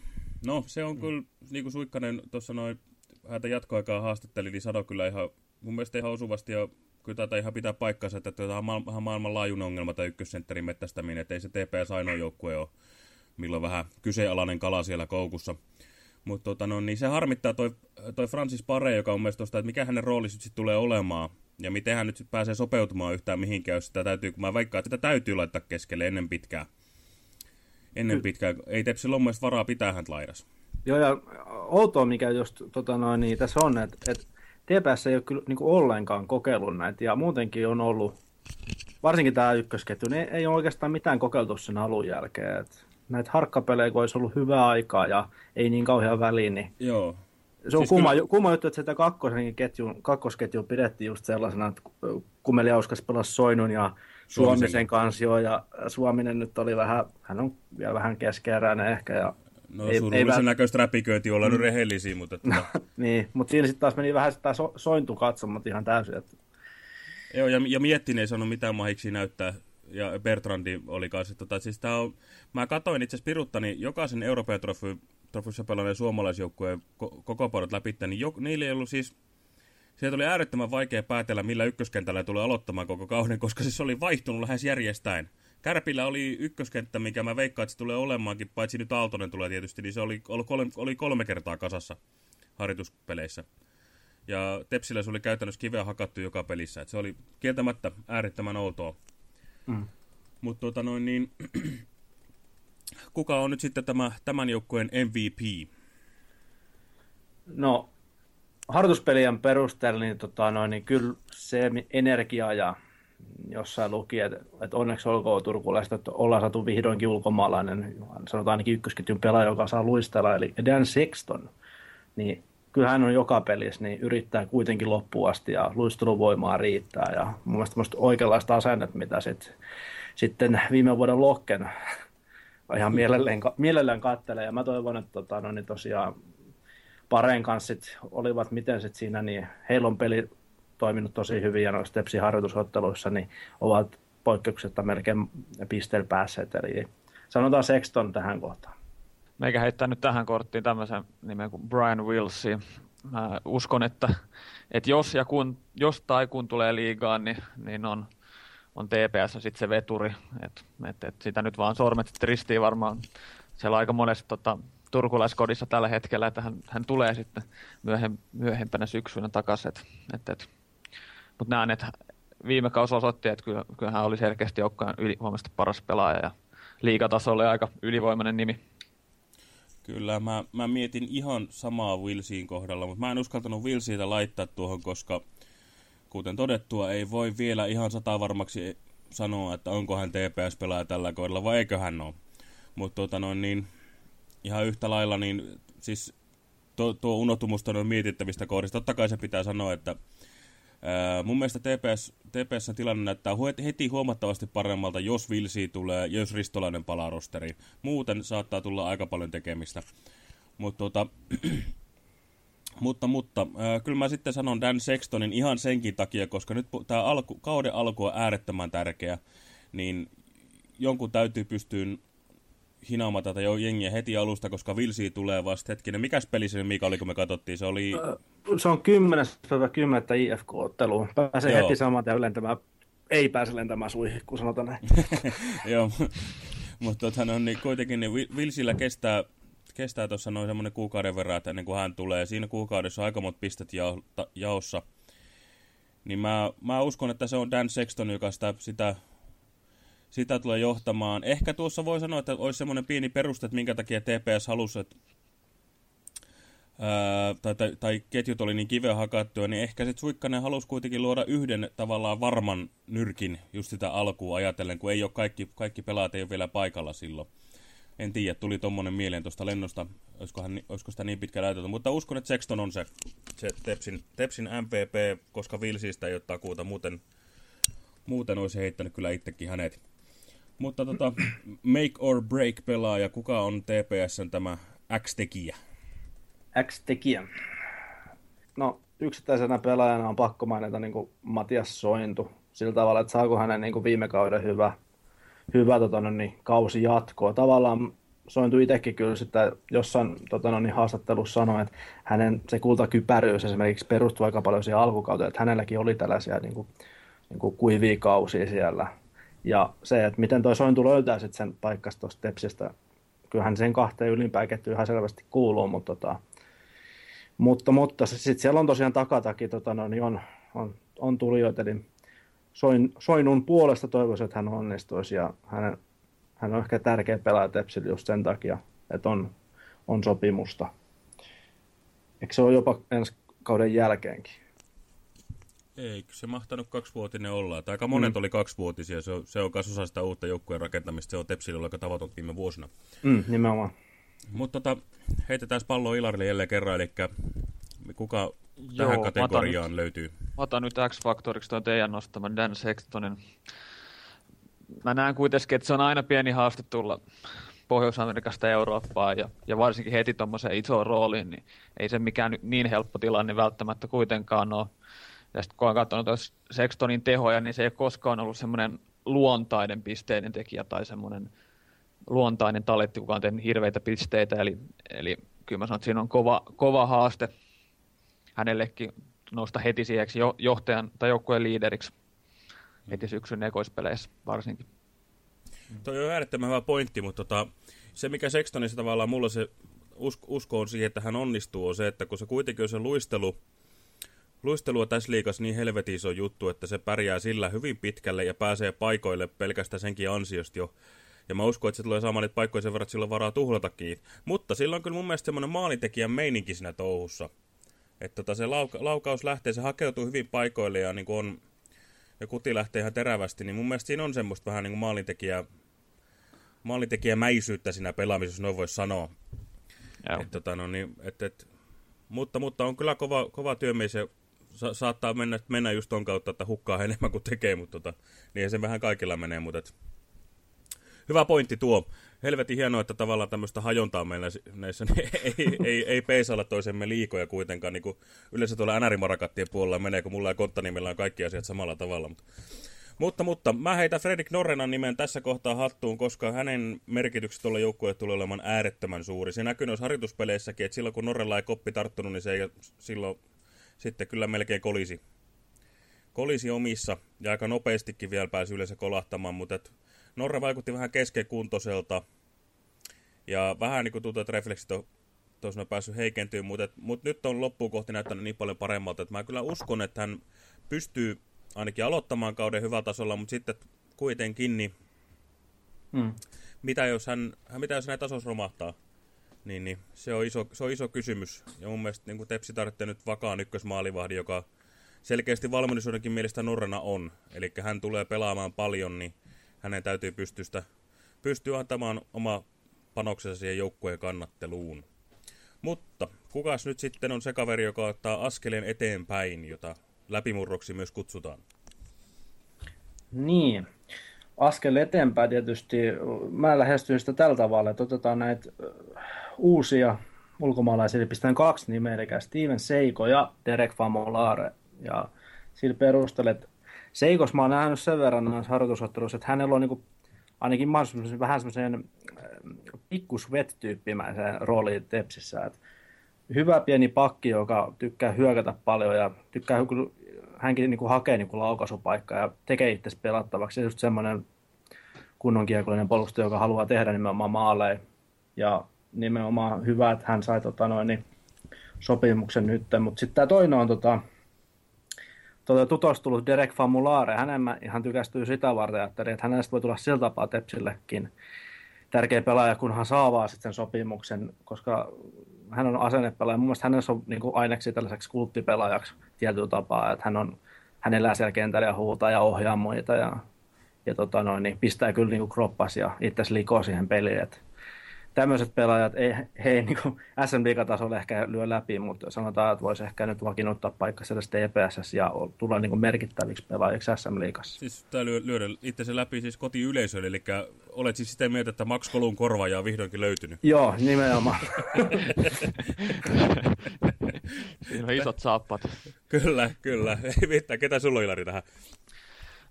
no se on mm. kyllä, niin kuin Suikkanen tuossa noin häntä jatkoaikaa haastatteli, niin sanoi kyllä ihan, mun mielestä ihan osuvasti ja kyllä tätä ihan pitää paikkansa, että tämä on ma- maailmanlaajuinen ongelma tämä ykkössentterin mettästäminen, että ei se TPS ainoa joukkue ole, milloin vähän kyseenalainen kala siellä koukussa. Mutta tota, no, niin se harmittaa toi, toi Francis Pare, joka on mielestäni että mikä hänen rooli sitten tulee olemaan. Ja miten hän nyt sit pääsee sopeutumaan yhtään mihinkään, jos sitä täytyy, kun mä vaikka että tätä täytyy laittaa keskelle ennen pitkää. Ennen pitkää. Ei Tepsillä ole mielestäni varaa pitää häntä laidas. Joo, ja outoa mikä just tota noin, niin tässä on, että, että TPS ei ole kyllä niin kuin ollenkaan kokeillut näitä, ja muutenkin on ollut, varsinkin tämä ykkösketju, niin ei ole oikeastaan mitään kokeiltu sen alun jälkeen. Että näitä harkkapelejä, kun olisi ollut hyvää aikaa ja ei niin kauhean väliin, niin Joo. Se on siis kumma, kyllä... kumma juttu, että sitä kakkosketjun, kakkosketjun pidettiin just sellaisena, että Kumeli Auskas pelasi Soinun ja Suomisen kanssa jo, ja Suominen nyt oli vähän, hän on vielä vähän keskeeräinen ehkä, ja No ei, surullisen ei näköistä räpiköintiä, ollaan mm. rehellisiä, mutta... Että... No, niin, mutta siinä sitten taas meni vähän sitä so, sointu katsomat ihan täysin. Että... Joo, ja, ja Miettinen ei sanonut mitään mahiksi näyttää, ja Bertrandi oli kanssa. Tota, siis tää on, mä katsoin itse asiassa piruttani jokaisen Euroopan trofy, trofyssa pelanneen suomalaisjoukkueen koko puolet läpi, niin jo, niillä ei ollut siis... Sieltä oli äärettömän vaikea päätellä, millä ykköskentällä tulee aloittamaan koko kauden, koska siis oli vaihtunut lähes järjestäin. Kärpillä oli ykköskenttä, mikä mä veikkaan, että se tulee olemaankin, paitsi nyt Aaltonen tulee tietysti, niin se oli, oli, kolme, oli kolme kertaa kasassa harjoituspeleissä. Ja Tepsillä se oli käytännössä kiveä hakattu joka pelissä. Et se oli kieltämättä äärettömän outoa. Mm. Mutta tota noin niin, kuka on nyt sitten tämä, tämän joukkueen MVP? No, harjoituspelien perusteella niin, tota noin, niin kyllä se energia ja jossain luki, että, että onneksi olkoon turkulaiset, että ollaan saatu vihdoinkin ulkomaalainen, sanotaan ainakin ykkösketjun pelaaja, joka saa luistella, eli Dan Sexton. Niin kyllä hän on joka pelissä, niin yrittää kuitenkin loppuun asti ja luisteluvoimaa riittää. Ja mun mielestä oikeanlaista asennetta, mitä sit, sitten viime vuoden Lokken ihan mielellään, mielellään kattelee. Ja mä toivon, että tota, no, niin tosiaan Pareen kanssa sit olivat miten sit siinä, niin heillä on peli toiminut tosi hyvin ja noissa Tepsin harjoitusotteluissa, niin ovat poikkeuksetta melkein pisteellä päässeet. Eli sanotaan Sexton tähän kohtaan. Meikä heittää nyt tähän korttiin tämmöisen nimen kuin Brian Willsi. Mä uskon, että, että jos, ja kun, jos tai kun tulee liigaan, niin, niin on, on TPS sitten se veturi. Et, et, et sitä nyt vaan sormet ristiin varmaan siellä aika monessa tota, turkulaiskodissa tällä hetkellä, että hän, hän tulee sitten myöhem, myöhempänä syksynä takaisin. Et, et, mutta näen, että viime kausi osoitti, että kyllä, kyllä hän oli selkeästi joukkojen ylivoimaisesti paras pelaaja ja liigatasolla aika ylivoimainen nimi. Kyllä, mä, mä mietin ihan samaa Wilsiin kohdalla, mutta mä en uskaltanut Wilsiitä laittaa tuohon, koska kuten todettua, ei voi vielä ihan sata varmaksi sanoa, että onko hän TPS-pelaaja tällä kohdalla vai eikö hän ole. Mutta tota noin, niin, ihan yhtä lailla, niin siis tuo, tuo unohtumusta on mietittävistä kohdista. Totta kai se pitää sanoa, että Ää, mun mielestä TPS, TPS tilanne näyttää heti huomattavasti paremmalta, jos Vilsi tulee, jos Ristolainen palaa rosteriin. Muuten saattaa tulla aika paljon tekemistä. Mut, tota, mutta, mutta ää, kyllä mä sitten sanon Dan Sextonin ihan senkin takia, koska nyt tämä alku, kauden alku on äärettömän tärkeä, niin jonkun täytyy pystyä hinaamaan tätä jo jengiä heti alusta, koska Vilsi tulee vasta hetkinen. Mikäs peli se Mika oli, kun me katsottiin? Se oli... Se on 10. päivä 10. IFK-otteluun. Pääsee Joo. heti saman tien lentämään. Ei pääse lentämään suihin, kun sanotaan näin. Joo, mutta tota, no, niin kuitenkin niin Vilsillä kestää, kestää tuossa noin semmoinen kuukauden verran, että ennen kuin hän tulee. Siinä kuukaudessa aika monta pistet jao, ta, jaossa. niin mä, mä uskon, että se on Dan Sexton, joka sitä, sitä, sitä tulee johtamaan. Ehkä tuossa voi sanoa, että olisi semmoinen pieni peruste, että minkä takia TPS halusi, että ää, tai, tai, tai ketjut oli niin kiveä hakattua, niin ehkä se Suikkanen halusi kuitenkin luoda yhden tavallaan varman nyrkin just sitä alkuun ajatellen, kun ei ole kaikki, kaikki pelaat ei ole vielä paikalla silloin. En tiedä, tuli tuommoinen mieleen tuosta lennosta, olisikohan, olisiko sitä niin pitkä ajateltu, mutta uskon, että Sexton on se, se Tepsin, Tepsin MVP, koska Vilsistä ei ole takuuta, muuten, muuten olisi heittänyt kyllä itsekin hänet. Mutta tota, make or break pelaaja, kuka on TPSn tämä X-tekijä? X-tekijä. No, yksittäisenä pelaajana on pakko mainita niin kuin Matias Sointu. Sillä tavalla, että saako hänen niin kuin viime kauden hyvä, hyvä tota, no, niin, kausi jatkoa. Tavallaan Sointu itsekin kyllä sitä jossain tota, no, niin, haastattelussa sanoi, että hänen se kultakypäryys esimerkiksi perustuu aika paljon siihen alkukauteen, että hänelläkin oli tällaisia niin kuin, niin kuin kuivia kausia siellä. Ja se, että miten toi Sointu löytää sitten sen paikkasta tuosta Tepsistä, kyllähän sen kahteen ylimpään kettyyn ihan selvästi kuuluu, mutta tota, mutta, mutta sitten siellä on tosiaan takatakin, tota, no, niin on, on, on tulijoita, eli Soin, Soinun puolesta toivoisin, että hän onnistuisi, ja hänen, hän on ehkä tärkeä pelaaja Tepsille just sen takia, että on, on sopimusta. Eikö se ole jopa ensi kauden jälkeenkin? Ei, se mahtanut kaksivuotinen olla. Että aika monet mm. oli kaksivuotisia. Se on, se on osa sitä uutta joukkueen rakentamista. Se on Tepsille ollut aika tavaton viime vuosina. Mm, nimenomaan. Mutta tota, heitetään palloa Ilarille jälleen kerran, eli kuka tähän Joo, kategoriaan nyt, löytyy? Mä otan nyt X-faktoriksi tuon teidän nostaman Dan Sextonin. Mä näen kuitenkin, että se on aina pieni haaste tulla Pohjois-Amerikasta Eurooppaan ja, ja varsinkin heti tuommoiseen isoon rooliin, niin ei se mikään niin helppo tilanne välttämättä kuitenkaan ole. Ja sitten kun on katsonut Sextonin tehoja, niin se ei ole koskaan ollut semmoinen luontainen pisteiden tekijä tai semmoinen luontainen taletti, kuka on tehnyt hirveitä pisteitä, eli, eli kyllä mä sanon, että siinä on kova, kova haaste hänellekin nousta heti siiheksi johtajan tai joukkueen liideriksi heti syksyn ekoispeleissä varsinkin. Toi on äärettömän hyvä pointti, mutta tota, se mikä Sextonissa tavallaan mulla se usko on siihen, että hän onnistuu, on se, että kun se kuitenkin on se luistelu, luistelua tässä liikassa niin helvetin iso juttu, että se pärjää sillä hyvin pitkälle ja pääsee paikoille pelkästään senkin ansiosta jo ja mä uskon, että se tulee saamaan niitä paikkoja sen verran, että sillä on varaa tuhlatakin. Mutta sillä on kyllä mun mielestä semmoinen maalintekijän meininki siinä touhussa. Että tota se lauka laukaus lähtee, se hakeutuu hyvin paikoille ja niin on, ja kuti lähtee ihan terävästi, niin mun mielestä siinä on semmoista vähän niin kuin maalintekijä, maalintekijämäisyyttä siinä pelaamisessa, noin voisi sanoa. Et, tota, no, niin, et, et, mutta, mutta on kyllä kova, kova työmies ja sa saattaa mennä, mennä just ton kautta, että hukkaa enemmän kuin tekee, mutta tota, niin se vähän kaikilla menee, mutta et, hyvä pointti tuo. Helvetin hienoa, että tavallaan tämmöistä hajontaa meillä näissä niin ei, ei, ei peisailla toisemme liikoja kuitenkaan. Niin kuin yleensä tuolla NR-marakattien puolella menee, kun mulla ja Konttanimellä on kaikki asiat samalla tavalla. Mutta, mutta, mutta mä heitän Fredrik Norrenan nimen tässä kohtaa hattuun, koska hänen merkitykset tuolla joukkueelle tulee olemaan äärettömän suuri. Se näkyy noissa harjoituspeleissäkin, että silloin kun Norrella ei koppi tarttunut, niin se ei silloin sitten kyllä melkein kolisi. Kolisi omissa ja aika nopeastikin vielä pääsi yleensä kolahtamaan, mutta et Norra vaikutti vähän keskekuntoiselta. Ja vähän niin kuin tuntuu, että refleksit on tosiaan päässyt heikentyä, mutta, et, mutta nyt on loppuun kohti näyttänyt niin paljon paremmalta, että mä kyllä uskon, että hän pystyy ainakin aloittamaan kauden hyvällä tasolla, mutta sitten kuitenkin, niin hmm. mitä, jos hän, mitä jos näin tasos romahtaa? Niin, niin se, on iso, se on iso kysymys. Ja mun mielestä niin Tepsi tarvitsee nyt vakaan ykkösmaalivahdi, joka selkeästi valmiisuudenkin mielestä Norrena on. Eli hän tulee pelaamaan paljon, niin hänen täytyy pystystä, pystyä antamaan oma panoksensa siihen joukkueen kannatteluun. Mutta kukas nyt sitten on se kaveri, joka ottaa askeleen eteenpäin, jota läpimurroksi myös kutsutaan? Niin, askel eteenpäin tietysti. Mä lähestyn sitä tällä tavalla, että otetaan näitä uusia ulkomaalaisia, eli pistän kaksi nimeä, eli Steven Seiko ja Derek Famolare. Ja sillä perustelet Seikos mä oon nähnyt sen verran näissä harjoitusotteluissa, että hänellä on niin kuin, ainakin mahdollisuus vähän semmoisen äh, pikkusvet-tyyppimäisen rooli Tepsissä. Että hyvä pieni pakki, joka tykkää hyökätä paljon ja tykkää hänkin niin kuin hakee niin kuin laukaisupaikkaa ja tekee itse pelattavaksi. Ja just semmoinen kunnon kiekollinen puolustaja, joka haluaa tehdä nimenomaan maaleja. Ja nimenomaan hyvä, että hän sai tota, noin, niin, sopimuksen nyt. Mutta sitten tämä toinen on tota, tuota, tutostunut Derek Famulare, hänen mä ihan tykästyy sitä varten, että hänestä voi tulla sillä tapaa Tepsillekin tärkeä pelaaja, kun hän saa vaan sitten sen sopimuksen, koska hän on asennepelaaja. Mun mielestä hänessä on niin kuin aineksi tällaiseksi kulttipelaajaksi tietyllä tapaa, että hän, on, hän elää siellä kentällä ja huutaa ja ohjaa muita ja, ja tota noin, niin pistää kyllä niin kuin kroppas ja itse likoa siihen peliin. Että tämmöiset pelaajat, ei, he ei niin SM tasolla ehkä lyö läpi, mutta sanotaan, että voisi ehkä nyt vakiinnuttaa paikka sellaista TPSS ja tulla niin merkittäviksi pelaajiksi SM Liigassa. Siis tämä lyö, lyödä se läpi siis kotiyleisölle, eli olet siis sitä mieltä, että Max Kolun korvaaja on vihdoinkin löytynyt. Joo, nimenomaan. Siinä on isot saappat. Kyllä, kyllä. Ei mitään. Ketä sulla on Ilari tähän?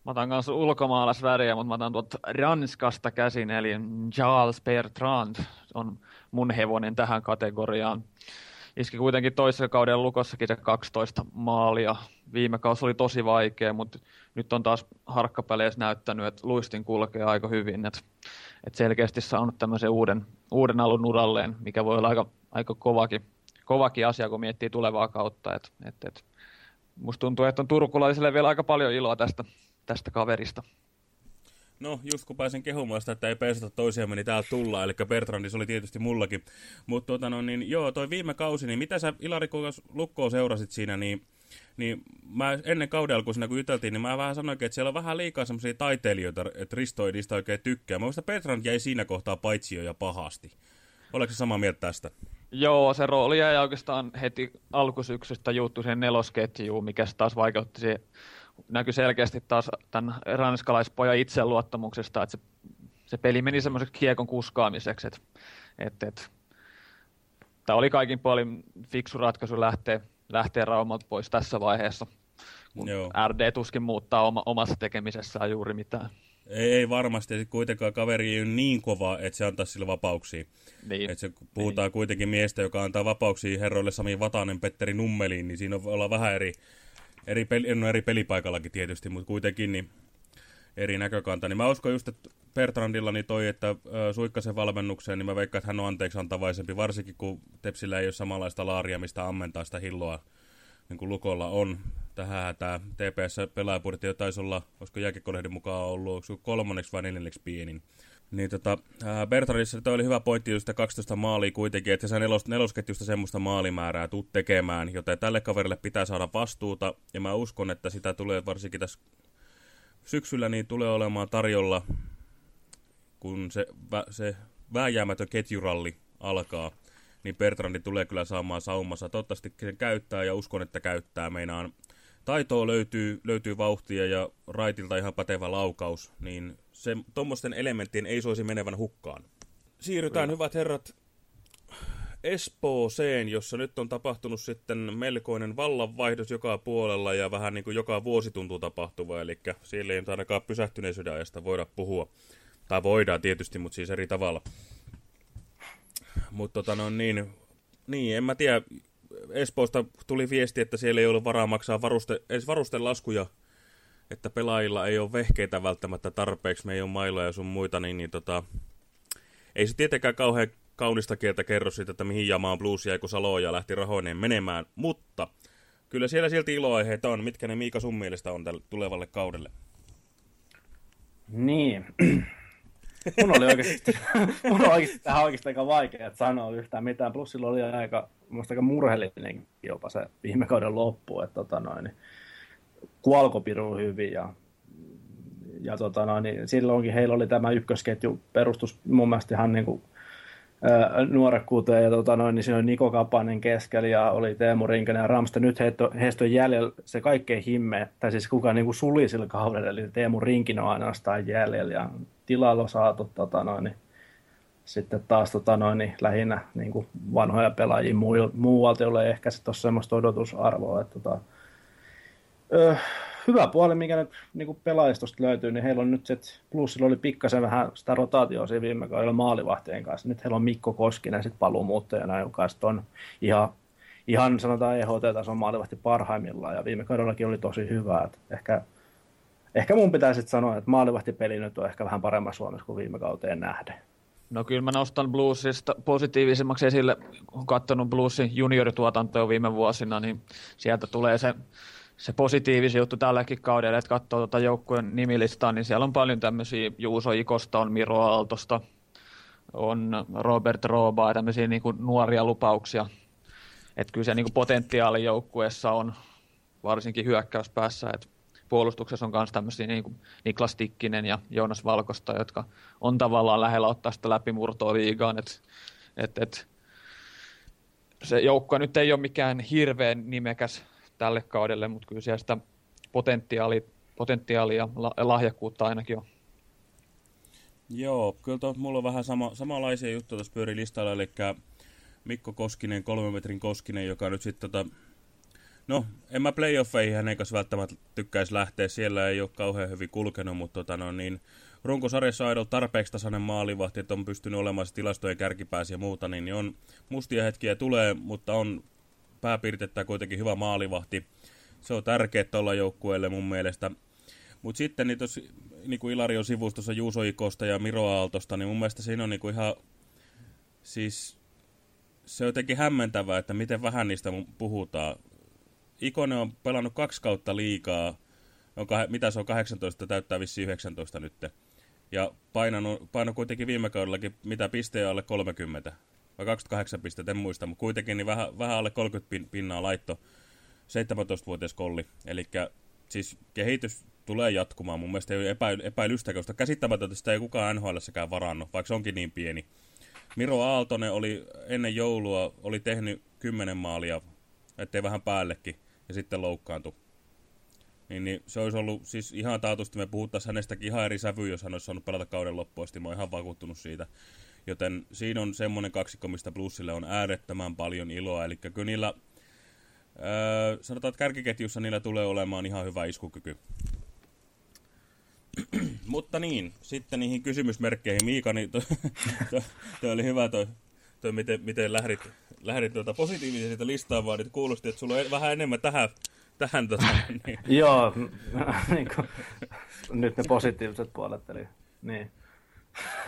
Mä otan kanssa ulkomaalaisväriä, mutta mä otan tuot Ranskasta käsin, eli Charles Bertrand on mun hevonen tähän kategoriaan. Iski kuitenkin toisella kauden lukossakin se 12 maalia. Viime kausi oli tosi vaikea, mutta nyt on taas harkkapeleissä näyttänyt, että luistin kulkee aika hyvin. Että et selkeästi saanut tämmöisen uuden, uuden alun uralleen, mikä voi olla aika, aika kovakin, kovakin asia, kun miettii tulevaa kautta. Et, et, et. Musta tuntuu, että on turkulaisille vielä aika paljon iloa tästä tästä kaverista. No, just kun pääsen kehumaan sitä, että ei peesata toisiamme, niin täällä tullaan. Eli Bertrandis oli tietysti mullakin. Mutta tota no, niin, joo, toi viime kausi, niin mitä sä Ilari Lukkoa seurasit siinä, niin, niin mä ennen kauden alkuun siinä kun juteltiin, niin mä vähän sanoinkin, että siellä on vähän liikaa semmoisia taiteilijoita, että Risto ei niistä oikein tykkää. Mä muistan, Bertrand jäi siinä kohtaa paitsi jo ja pahasti. Oletko samaa mieltä tästä? Joo, se rooli jäi oikeastaan heti alkusyksystä juuttu siihen nelosketjuun, mikä taas vaikutti siihen näkyi selkeästi taas tämän ranskalaispojan itseluottamuksesta, että se, se peli meni semmoiseksi kiekon kuskaamiseksi, että et, et, tämä oli kaikin puolin fiksu ratkaisu lähteä, lähteä Raumalta pois tässä vaiheessa, kun Joo. RD tuskin muuttaa oma, omassa tekemisessään juuri mitään. Ei, ei varmasti, kuitenkaan kaveri ei ole niin kova, että se antaisi sille vapauksia. Niin. Että se, puhutaan niin. kuitenkin miestä, joka antaa vapauksia herroille Sami Vatanen, Petteri Nummeliin, niin siinä on olla vähän eri, eri, peli, no eri pelipaikallakin tietysti, mutta kuitenkin niin eri näkökanta. Niin mä uskon just, että Bertrandilla niin toi, että suikkasen valmennukseen, niin mä veikkaan, että hän on anteeksi antavaisempi, varsinkin kun Tepsillä ei ole samanlaista laaria, mistä ammentaa sitä hilloa, niin kuin Lukolla on. Tähän tämä TPS-pelaajapudjetti taisi olla, olisiko jääkekkolehden mukaan ollut, kolmanneksi vai neljänneksi pienin. Niin tota, Bertrandissa toi oli hyvä pointti just 12 maalia kuitenkin, että sä nelos, nelosketjusta semmoista maalimäärää tuu tekemään, joten tälle kaverille pitää saada vastuuta, ja mä uskon, että sitä tulee varsinkin tässä syksyllä niin tulee olemaan tarjolla, kun se, vä, se vääjäämätön ketjuralli alkaa, niin Bertrandi tulee kyllä saamaan saumassa. Toivottavasti sen käyttää ja uskon, että käyttää. Meinaan taitoa löytyy, löytyy vauhtia ja raitilta ihan pätevä laukaus, niin se, tuommoisten elementtien ei soisi menevän hukkaan. Siirrytään, hyvät herrat, Espooseen, jossa nyt on tapahtunut sitten melkoinen vallanvaihdos joka puolella ja vähän niin kuin joka vuosi tuntuu tapahtuva, eli siellä ei ainakaan pysähtyneisyyden ajasta voida puhua. Tai voidaan tietysti, mutta siis eri tavalla. Mutta tota no niin, niin, en mä tiedä, Espoosta tuli viesti, että siellä ei ollut varaa maksaa varuste, edes varustelaskuja että pelaajilla ei ole vehkeitä välttämättä tarpeeksi, me ei ole mailoja ja sun muita, niin, niin tota, ei se tietenkään kauhean kaunista kieltä kerro siitä, että mihin jamaan bluesia ja Saloja lähti rahoineen menemään, mutta kyllä siellä silti iloaiheita on. Mitkä ne Miika sun mielestä on tälle tulevalle kaudelle? Niin. mun oli oikeasti, mun oli oikeasti tähän oikeasti aika vaikea sanoa yhtään mitään. Plus oli aika, aika murheellinen jopa se viime kauden loppu. Että tota noin, niin pirun hyvin ja, ja tota, no, niin silloinkin heillä oli tämä ykkösketju perustus mun mielestä ihan niin kuin, nuorekkuuteen ja tota, noin, niin siinä oli Niko Kapanen keskellä ja oli Teemu Rinkänen ja Ramste. Nyt heistä, heistä on jäljellä se kaikkein himme, tai siis kuka niin kuin suli sillä kaudella, eli Teemu Rinkin on ainoastaan jäljellä ja tilalla on saatu tota, noin, niin, sitten taas tota, noin, niin, lähinnä niin kuin vanhoja pelaajia muualta, jolle ei ehkä tuossa semmoista odotusarvoa, että tota, Öö, hyvä puoli, mikä nyt niin pelaajistosta löytyy, niin heillä on nyt se, plussilla oli pikkasen vähän sitä rotaatioa siinä viime kaudella maalivahtien kanssa. Nyt heillä on Mikko Koskinen sitten paluumuuttajana, joka on ihan, ihan sanotaan EHT-tason maalivahti parhaimmillaan. Ja viime kaudellakin oli tosi hyvä. Että ehkä, ehkä mun pitäisi sanoa, että maalivahtipeli nyt on ehkä vähän paremmin Suomessa kuin viime kauteen nähden. No kyllä mä nostan Bluesista positiivisemmaksi esille, kun katsonut Bluesin juniorituotantoa viime vuosina, niin sieltä tulee se se positiivisi juttu tälläkin kaudella, että katsoo tuota joukkueen nimilistaa, niin siellä on paljon tämmöisiä Juuso Ikosta, on Miro Aaltosta, on Robert Roobaa, tämmöisiä niin kuin nuoria lupauksia. Että kyllä se niin kuin potentiaali joukkueessa on varsinkin hyökkäyspäässä, että puolustuksessa on myös tämmöisiä niin kuin Niklas Tikkinen ja Joonas Valkosta, jotka on tavallaan lähellä ottaa sitä läpimurtoa liigaan. Et, et, et, se joukkue nyt ei ole mikään hirveän nimekäs tälle kaudelle, mutta kyllä siellä sitä potentiaalia, potentiaalia ja lahjakkuutta ainakin on. Joo, kyllä tuo, mulla on vähän sama, samanlaisia juttuja tuossa pyörii listalla, eli Mikko Koskinen, kolmen metrin Koskinen, joka nyt sitten tota, No, en mä playoffeihin hänen kanssa välttämättä tykkäisi lähteä. Siellä ei ole kauhean hyvin kulkenut, mutta tota, no, niin, runkosarjassa on ollut tarpeeksi tasainen maalivahti, että on pystynyt olemaan tilastojen kärkipääsi ja muuta, niin, niin on mustia hetkiä tulee, mutta on pääpiirtettä kuitenkin hyvä maalivahti. Se on tärkeää olla joukkueelle mun mielestä. Mutta sitten niin, tos, niin kuin Ilari on sivustossa Juuso Ikosta ja Miro Aaltosta, niin mun mielestä siinä on niin kuin ihan, siis se on jotenkin hämmentävää, että miten vähän niistä puhutaan. Ikonen on pelannut kaksi kautta liikaa, on, mitä se on 18, täyttää vissi 19 nyt. Ja painanut, painanut kuitenkin viime kaudellakin, mitä pisteen alle 30, vai 28 pistettä, en muista, mutta kuitenkin niin vähän, vähän alle 30 pin, pinnaa laitto 17-vuotias kolli. Eli siis kehitys tulee jatkumaan. Mun mielestä ei ole epäily, epäilystäkään, koska käsittämätöntä sitä ei kukaan NHL-säkään varannut, vaikka se onkin niin pieni. Miro Aaltonen oli ennen joulua oli tehnyt 10 maalia, ettei vähän päällekin ja sitten loukkaantui. Niin, niin se olisi ollut, siis ihan taatusti me puhuttaisiin hänestäkin ihan eri sävy, jos hän olisi saanut pelata kauden loppuun asti. Mä oon ihan vakuuttunut siitä. Joten siinä on semmoinen kaksikko, mistä Bluesille on äärettömän paljon iloa. Eli kyllä niillä, öö, sanotaan, että kärkiketjussa niillä tulee olemaan ihan hyvä iskukyky. Mutta niin, sitten niihin kysymysmerkkeihin. Miika, niin toi, toi, toi oli hyvä toi, toi miten, miten lähdit lähdit tuota positiivisesti listaamaan, niin kuulosti, että sulla on vähän enemmän tähän, tähän tota, niin. Joo, niin kuin, nyt ne positiiviset puolet, eli niin.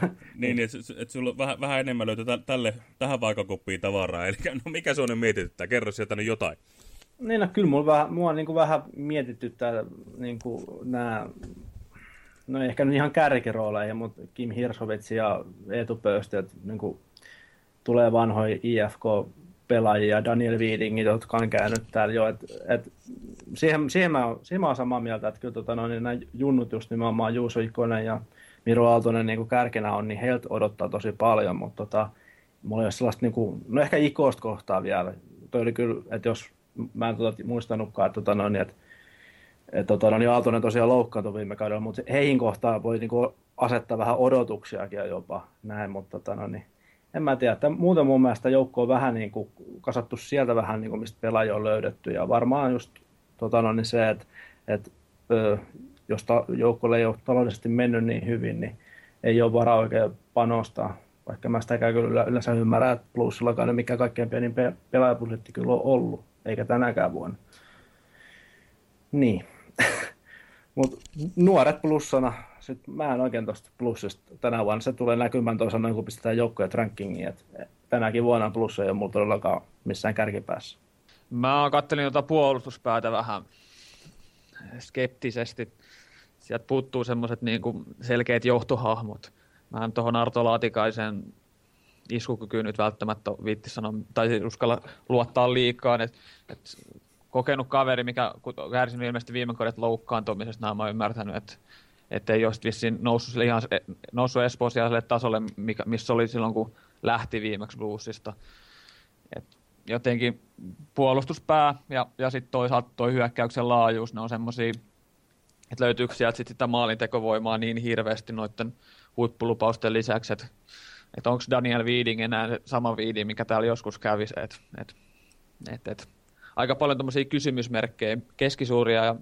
niin, että et sulla vähän, vähän enemmän löytyy tälle, tähän vaakakuppiin tavaraa. Eli no mikä se on mietityttää? Kerro sieltä nyt jotain. Niin, no kyllä mulla vähän, mua niin kuin vähän mietityttää niin kuin nämä, no ehkä nyt ihan kärkirooleja, mutta Kim Hirsovits ja Eetu Pöysti, että niin kuin tulee vanhoja IFK-pelaajia, Daniel Wiedingit, jotka on käynyt täällä jo. Et, et, siihen, siihen, mä, siihen mä olen samaa mieltä, että kyllä tota, no, niin nämä junnut just nimenomaan Juuso Ikonen ja Miro Aaltonen niin kärkenä on, niin heiltä odottaa tosi paljon, mutta tota, mulla ei ole sellaista, niin kuin, no ehkä Ikosta kohtaa vielä. Toi oli kyllä, että jos mä en tota, muistanutkaan, että, tota, no, niin, että et, tota, no, niin Aaltonen tosiaan loukkaantui viime kaudella, mutta heihin kohtaan voi niin kuin, asettaa vähän odotuksiakin jopa näin, mutta tota, no, niin, en mä tiedä, että muuten mun mielestä joukko on vähän niin kuin kasattu sieltä vähän niin kuin mistä pelaajia on löydetty ja varmaan just tota no, niin se, että, että ö, jos ta, ei ole taloudellisesti mennyt niin hyvin, niin ei ole varaa oikein panostaa. Vaikka mä sitäkään kyllä yleensä ymmärrä, että plussillakaan mikä kaikkein pienin pe- pelaajapulsetti kyllä on ollut, eikä tänäkään vuonna. Niin. Mutta nuoret plussana sit mä en oikein tuosta plussista tänä vuonna. Se tulee näkymään toisaalta, kun pistetään joukkoja rankingiin. Et tänäkin vuonna plussa ei ole mulla todellakaan missään kärkipäässä. Mä kattelin tuota puolustuspäätä vähän skeptisesti. Sieltä puuttuu semmoiset niinku selkeät johtohahmot. Mä en tuohon Arto Laatikaisen iskukykyyn nyt välttämättä viitti sanoa, tai uskalla luottaa liikaa. Et, et kokenut kaveri, mikä kärsinyt ilmeisesti viime kaudet loukkaantumisesta, nämä mä oon ymmärtänyt, että että ei olisi vissiin noussut, ihan, noussut Espoo sille tasolle, mikä, missä oli silloin, kun lähti viimeksi Bluesista. Et jotenkin puolustuspää ja, ja sitten toisaalta tuo hyökkäyksen laajuus, ne on semmoisia, että löytyykö sieltä sitten sitä maalintekovoimaa niin hirveästi noiden huippulupausten lisäksi, että että onko Daniel Viiding enää sama Viiding, mikä täällä joskus kävi. Et, et, et, et. Aika paljon tuommoisia kysymysmerkkejä, keskisuuria ja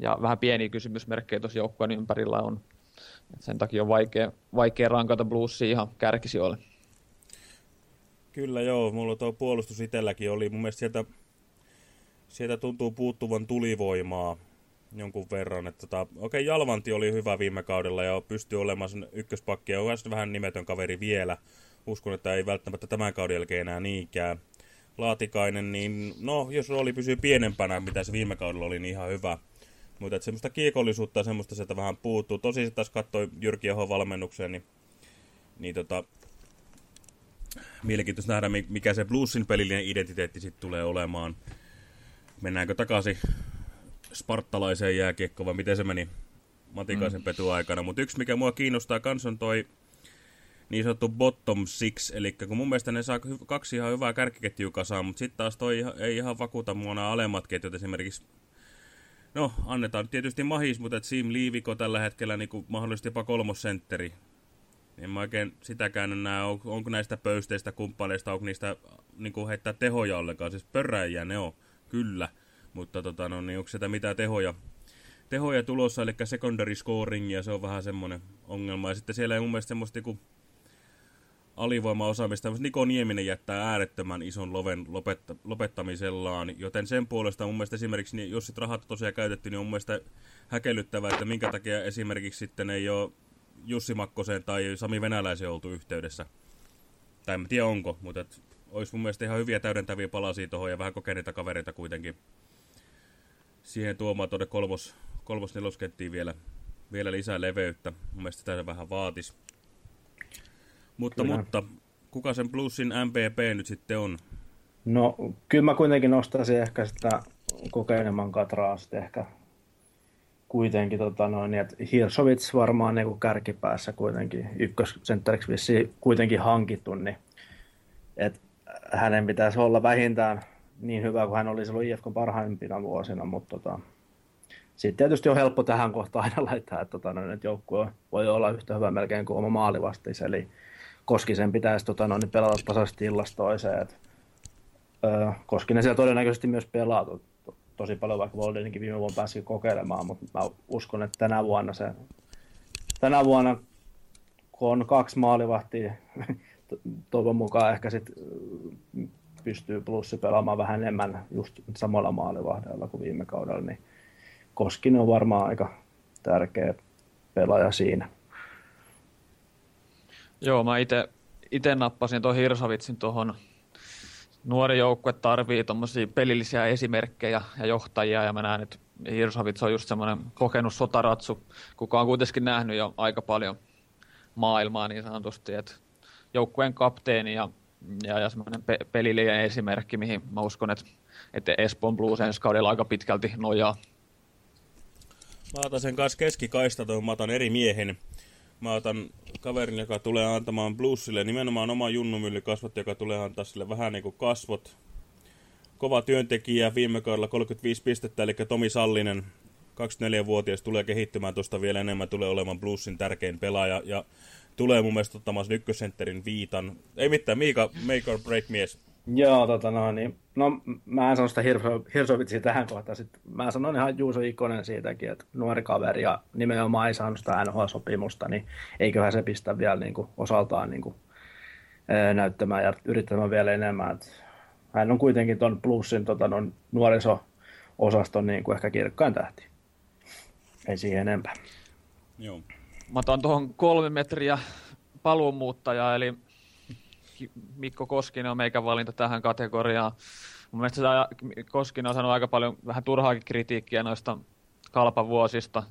ja vähän pieniä kysymysmerkkejä tuossa joukkueen ympärillä on. Et sen takia on vaikea, vaikea rankata bluesia ihan kärkisijoille. Kyllä joo, mulla tuo puolustus itselläkin oli. Mun mielestä sieltä, sieltä tuntuu puuttuvan tulivoimaa jonkun verran. Että tota, okei, okay, Jalvanti oli hyvä viime kaudella ja pystyi olemaan sen ykköspakki. Ja on vähän nimetön kaveri vielä. Uskon, että ei välttämättä tämän kauden jälkeen enää niinkään. Laatikainen, niin no, jos rooli pysyy pienempänä, mitä se viime kaudella oli, niin ihan hyvä. Mutta että semmoista kiekollisuutta ja semmoista sieltä vähän puuttuu. Tosi se taas katsoi Jyrki Ahon valmennukseen, niin, niin tota, mielenkiintoista nähdä, mikä se Bluesin pelillinen identiteetti sitten tulee olemaan. Mennäänkö takaisin spartalaiseen jääkiekkoon vai miten se meni Matikaisen mm. petu aikana. Mutta yksi, mikä mua kiinnostaa kans on toi niin sanottu bottom six, eli kun mun mielestä ne saa kaksi ihan hyvää kärkiketjua kasaan, mutta sitten taas toi ei ihan vakuuta mua nämä alemmat ketjut, esimerkiksi No, annetaan tietysti mahis, mutta Sim Liiviko tällä hetkellä niin kuin mahdollisesti jopa kolmosentteri. En mä oikein sitäkään näe, on, onko näistä pöysteistä, kumppaneista, onko niistä niin kuin heittää tehoja ollenkaan. Siis pörräjiä ne on, kyllä. Mutta tota, no, niin onko sitä mitään tehoja, tehoja tulossa, eli secondary scoring, ja se on vähän semmoinen ongelma. Ja sitten siellä ei mun mielestä semmoista niin alivoimaosaamista. Niko Nieminen jättää äärettömän ison loven lopetta, lopettamisellaan, joten sen puolesta mun mielestä esimerkiksi, niin jos sit rahat tosiaan käytetty, niin on mun mielestä häkellyttävää, että minkä takia esimerkiksi sitten ei ole Jussi Makkoseen tai Sami Venäläisen oltu yhteydessä. Tai en tiedä onko, mutta et, olisi mun mielestä ihan hyviä täydentäviä palasia tuohon ja vähän kokeneita kavereita kuitenkin siihen tuomaan tuonne kolmos, kolmos vielä, vielä lisää leveyttä. Mun mielestä sitä vähän vaatisi. Mutta, kyllä. mutta kuka sen plussin MPP nyt sitten on? No, kyllä mä kuitenkin nostaisin ehkä sitä kokeileman katraa sitten ehkä kuitenkin, tota noin, että Hirsovits varmaan niin kärkipäässä kuitenkin ykkössentteriksi vissiin kuitenkin hankittu, niin että hänen pitäisi olla vähintään niin hyvä kuin hän oli silloin IFK parhaimpina vuosina, mutta tota, sitten tietysti on helppo tähän kohtaan aina laittaa, että, tota, no, että joukkue voi olla yhtä hyvä melkein kuin oma maalivastis, eli Koskisen pitäisi tota, no, niin pelata tasaisesti illasta toiseen. Et, öö, Koskinen siellä todennäköisesti myös pelaa to, to, tosi paljon, vaikka Voldeninkin viime vuonna pääsi kokeilemaan, mutta mä uskon, että tänä vuonna se, tänä vuonna kun on kaksi maalivahtia, toivon mukaan ehkä sit pystyy plussi pelaamaan vähän enemmän just samalla maalivahdella kuin viime kaudella, niin Koskinen on varmaan aika tärkeä pelaaja siinä. Joo, mä itse nappasin tuon Hirsavitsin tuohon nuori joukkue tarvii tuommoisia pelillisiä esimerkkejä ja johtajia, ja mä näen, että Hirsavits on just semmoinen kokenut sotaratsu, kuka on kuitenkin nähnyt jo aika paljon maailmaa niin sanotusti, että joukkueen kapteeni ja, ja, ja semmoinen pe- pelillinen esimerkki, mihin mä uskon, että, että Espoon Blues ensi kaudella aika pitkälti nojaa. Mä otan sen kanssa keskikaista, mä otan eri miehen mä otan kaverin, joka tulee antamaan Bluesille nimenomaan oma junnumyllikasvot, joka tulee antaa sille vähän niin kuin kasvot. Kova työntekijä, viime kaudella 35 pistettä, eli Tomi Sallinen, 24-vuotias, tulee kehittymään tuosta vielä enemmän, tulee olemaan Bluesin tärkein pelaaja, ja tulee mun mielestä ottamaan sen ykkösentterin viitan. Ei mitään, Miika, make or break mies. Joo, tota no, niin, no mä en sano sitä Hirso, Hirsovitsia tähän kohtaan. Sitten mä sanon ihan Juuso Ikonen siitäkin, että nuori kaveri ja nimenomaan ei saanut sitä NHL-sopimusta, niin eiköhän se pistä vielä niin kuin, osaltaan niin kuin, näyttämään ja yrittämään vielä enemmän. Että hän on kuitenkin tuon plussin tota, no, nuoriso-osaston niin kuin ehkä kirkkain tähti. Ei siihen enempää. Joo. Mä otan tuohon kolme metriä paluumuuttajaa, eli Mikko Koskinen on meikä valinta tähän kategoriaan. Mun mielestä Koskinen on saanut aika paljon vähän turhaakin kritiikkiä noista kalpavuosista.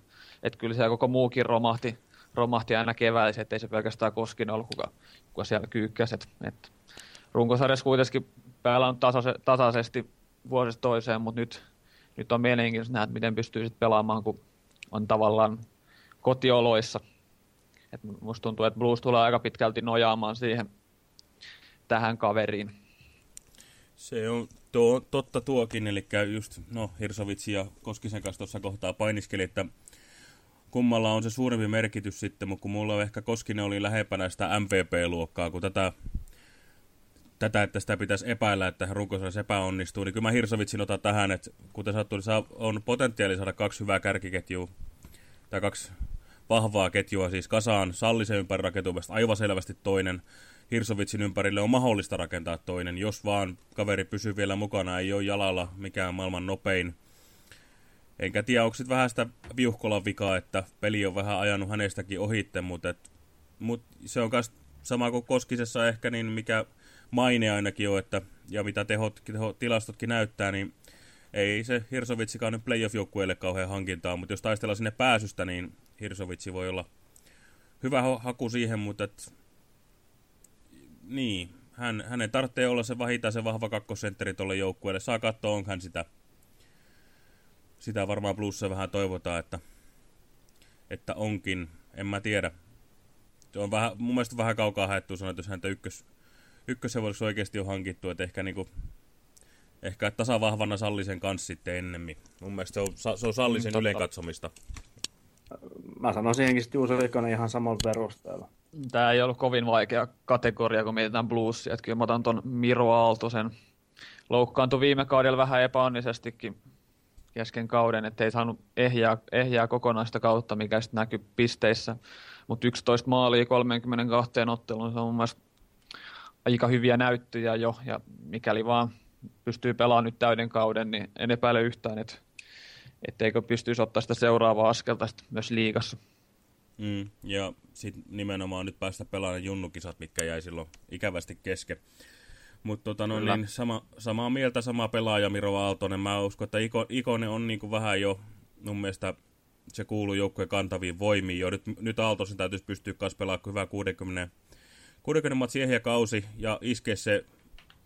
Että kyllä siellä koko muukin romahti, romahti aina keväisin, ettei se pelkästään Koskinen ollut, kuka, kuka siellä kyykkäsi. Et, et runkosarjassa kuitenkin päällä on tasase, tasaisesti vuosista toiseen, mutta nyt, nyt on mielenkiintoista nähdä, miten pystyy sit pelaamaan, kun on tavallaan kotioloissa. Et musta tuntuu, että Blues tulee aika pitkälti nojaamaan siihen, tähän kaveriin. Se on tuo, totta tuokin, eli just no, Hirsovitsi ja Koskisen kanssa tuossa kohtaa painiskeli, että kummalla on se suurempi merkitys sitten, mutta kun mulla ehkä Koskinen oli lähempänä sitä MVP-luokkaa, kun tätä, tätä, että sitä pitäisi epäillä, että runkosarjassa epäonnistuu, niin kyllä mä Hirsovitsin otan tähän, että kuten sattuu, niin on potentiaali saada kaksi hyvää kärkiketjua, tai kaksi vahvaa ketjua siis kasaan, Sallisen ympäri aivan selvästi toinen, Hirsovitsin ympärille on mahdollista rakentaa toinen, jos vaan kaveri pysyy vielä mukana, ei ole jalalla mikään maailman nopein. Enkä tiedä, onko sitten vähän sitä viuhkolan vikaa, että peli on vähän ajanut hänestäkin ohitte, mutta, et, mut se on myös sama kuin Koskisessa ehkä, niin mikä maine ainakin on, että, ja mitä tehot, teho, tilastotkin näyttää, niin ei se Hirsovitsikaan nyt playoff-joukkueelle kauhean hankintaa, mutta jos taistellaan sinne pääsystä, niin Hirsovitsi voi olla hyvä haku siihen, mutta et, niin, hän, hänen tarvitsee olla se vahita se vahva kakkosentteri tuolle joukkueelle. Saa katsoa, onko hän sitä, sitä varmaan plussa vähän toivotaan, että, että onkin. En mä tiedä. Se on vähän, mun mielestä vähän kaukaa haettu sanoa, että jos häntä ykkös, ykköshevoksi oikeasti on hankittu, että ehkä niinku, ehkä tasavahvana Sallisen kanssa sitten ennemmin. Mun mielestä se on, se on Sallisen mm, yleen katsomista. Mä sanoisin siihenkin sitten Juuso Ikonen ihan samalla perusteella. Tämä ei ollut kovin vaikea kategoria, kun mietitään bluesia. Että kyllä mä otan ton Miro Aaltosen. Loukkaantui viime kaudella vähän epäonnisestikin kesken kauden, että ei saanut ehjää, ehjää kokonaista kautta, mikä sitten näkyy pisteissä. Mutta 11 maalia 32 otteluun, se on mun mielestä aika hyviä näyttöjä jo, ja mikäli vaan pystyy pelaamaan nyt täyden kauden, niin en epäile yhtään, että etteikö pystyisi ottaa sitä seuraavaa askelta myös liigassa. Mm, ja sitten nimenomaan nyt päästä pelaamaan junnukisat, mitkä jäi silloin ikävästi kesken. Mutta tota, no, niin, sama, samaa mieltä, sama pelaaja Miro Aaltonen. Mä uskon, että Iko, Ikonen on niin kuin vähän jo mun mielestä se kuuluu joukkueen kantaviin voimiin jo. Nyt, nyt Aaltosen täytyisi pystyä kanssa pelaamaan hyvää 60, 60 matsi ehjä kausi ja iskeä se,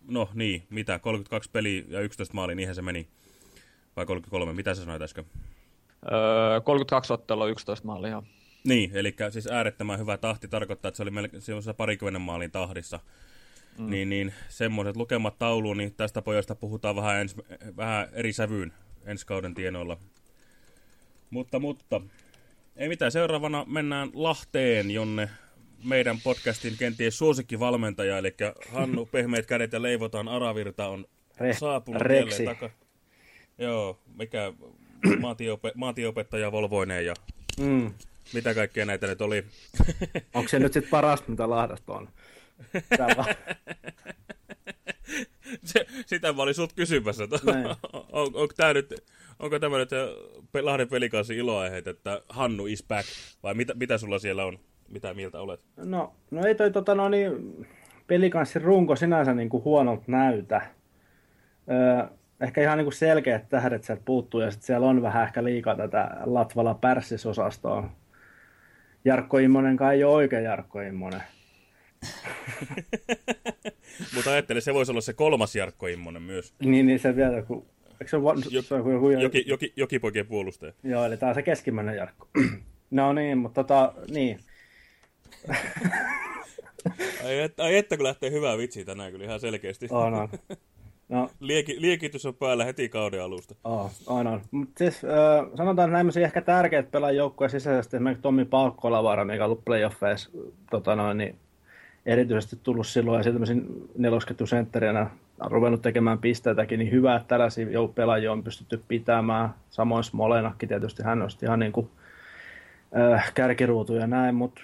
no niin, mitä, 32 peliä ja 11 maali, niinhän se meni. Vai 33, mitä sä sanoit äsken? Öö, 32 ottelua, 11 maalia. Niin, eli siis äärettömän hyvä tahti tarkoittaa, että se oli melkein parikymmenen maalin tahdissa. Mm. Niin, niin semmoiset lukemat tauluun, niin tästä pojasta puhutaan vähän, ens, vähän eri sävyyn ensi kauden tienoilla. Mutta, mutta, ei mitään. Seuraavana mennään Lahteen, jonne meidän podcastin kenties suosikkivalmentaja, eli Hannu Pehmeät kädet ja leivotaan Aravirta on Re- saapunut Reksi. taka. Joo, mikä maantieope, maantieopettaja Volvoineen ja mm. mitä kaikkea näitä nyt oli. Onko se nyt sitten parasta, mitä Lahdasta on? se, sitä mä olin sut kysymässä. on, on, tää nyt, onko tämä nyt Lahden pelikansi iloaiheet, että Hannu is back, vai mitä, mitä sulla siellä on? Mitä mieltä olet? No, no ei toi tota, no niin, pelikanssin runko sinänsä niin kuin huonolta näytä. Öö, ehkä ihan niin kuin selkeät tähdet sieltä puuttuu, ja sitten siellä on vähän ehkä liikaa tätä Latvala Pärssis-osastoa. Jarkko Immonen kai ei ole oikein Jarkko Immonen. Mutta ajattele, se voisi olla se kolmas Jarkko Immonen myös. Niin, niin se vielä joku... Eikö se, on, Jok, se on joku, joki, joki, jokipoikien puolustaja. Joo, eli tämä on se keskimmäinen Jarkko. no niin, mutta tota, niin. ai, et, ai että kun lähtee hyvää vitsiä tänään kyllä ihan selkeästi. On, on. No. Lieki, liekitys on päällä heti kauden alusta. Oh, on, on. Mut siis, äh, sanotaan näin ehkä tärkeät pelaajia joukkueen sisäisesti, esimerkiksi Tommi Palkkolavara, mikä on ollut playoffeissa tota noin, niin erityisesti tullut silloin ja sitten nelosketjusentterinä ruvennut tekemään pisteitäkin, niin hyvä, että tällaisia pelaajia on pystytty pitämään. Samoin Smolenakki tietysti, hän on ihan niin kuin, äh, kärkiruutu ja näin, mutta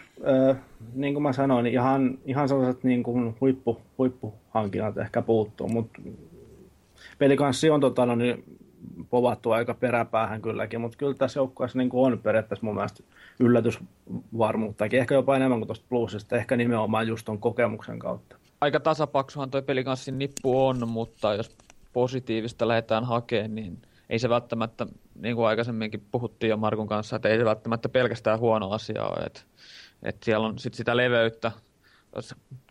äh, niin kuin mä sanoin, niin ihan, ihan sellaiset niin kuin huippu, huippuhankinnat ehkä puuttuu, mutta pelikanssi on tota, no, niin, povattu aika peräpäähän kylläkin, mutta kyllä tässä joukkueessa niin on periaatteessa mun mielestä yllätysvarmuuttakin, ehkä jopa enemmän kuin tuosta plusista, ehkä nimenomaan just ton kokemuksen kautta. Aika tasapaksuhan toi pelikanssin nippu on, mutta jos positiivista lähdetään hakemaan, niin ei se välttämättä, niin kuin aikaisemminkin puhuttiin jo Markun kanssa, että ei se välttämättä pelkästään huono asia ole, että, että siellä on sit sitä leveyttä,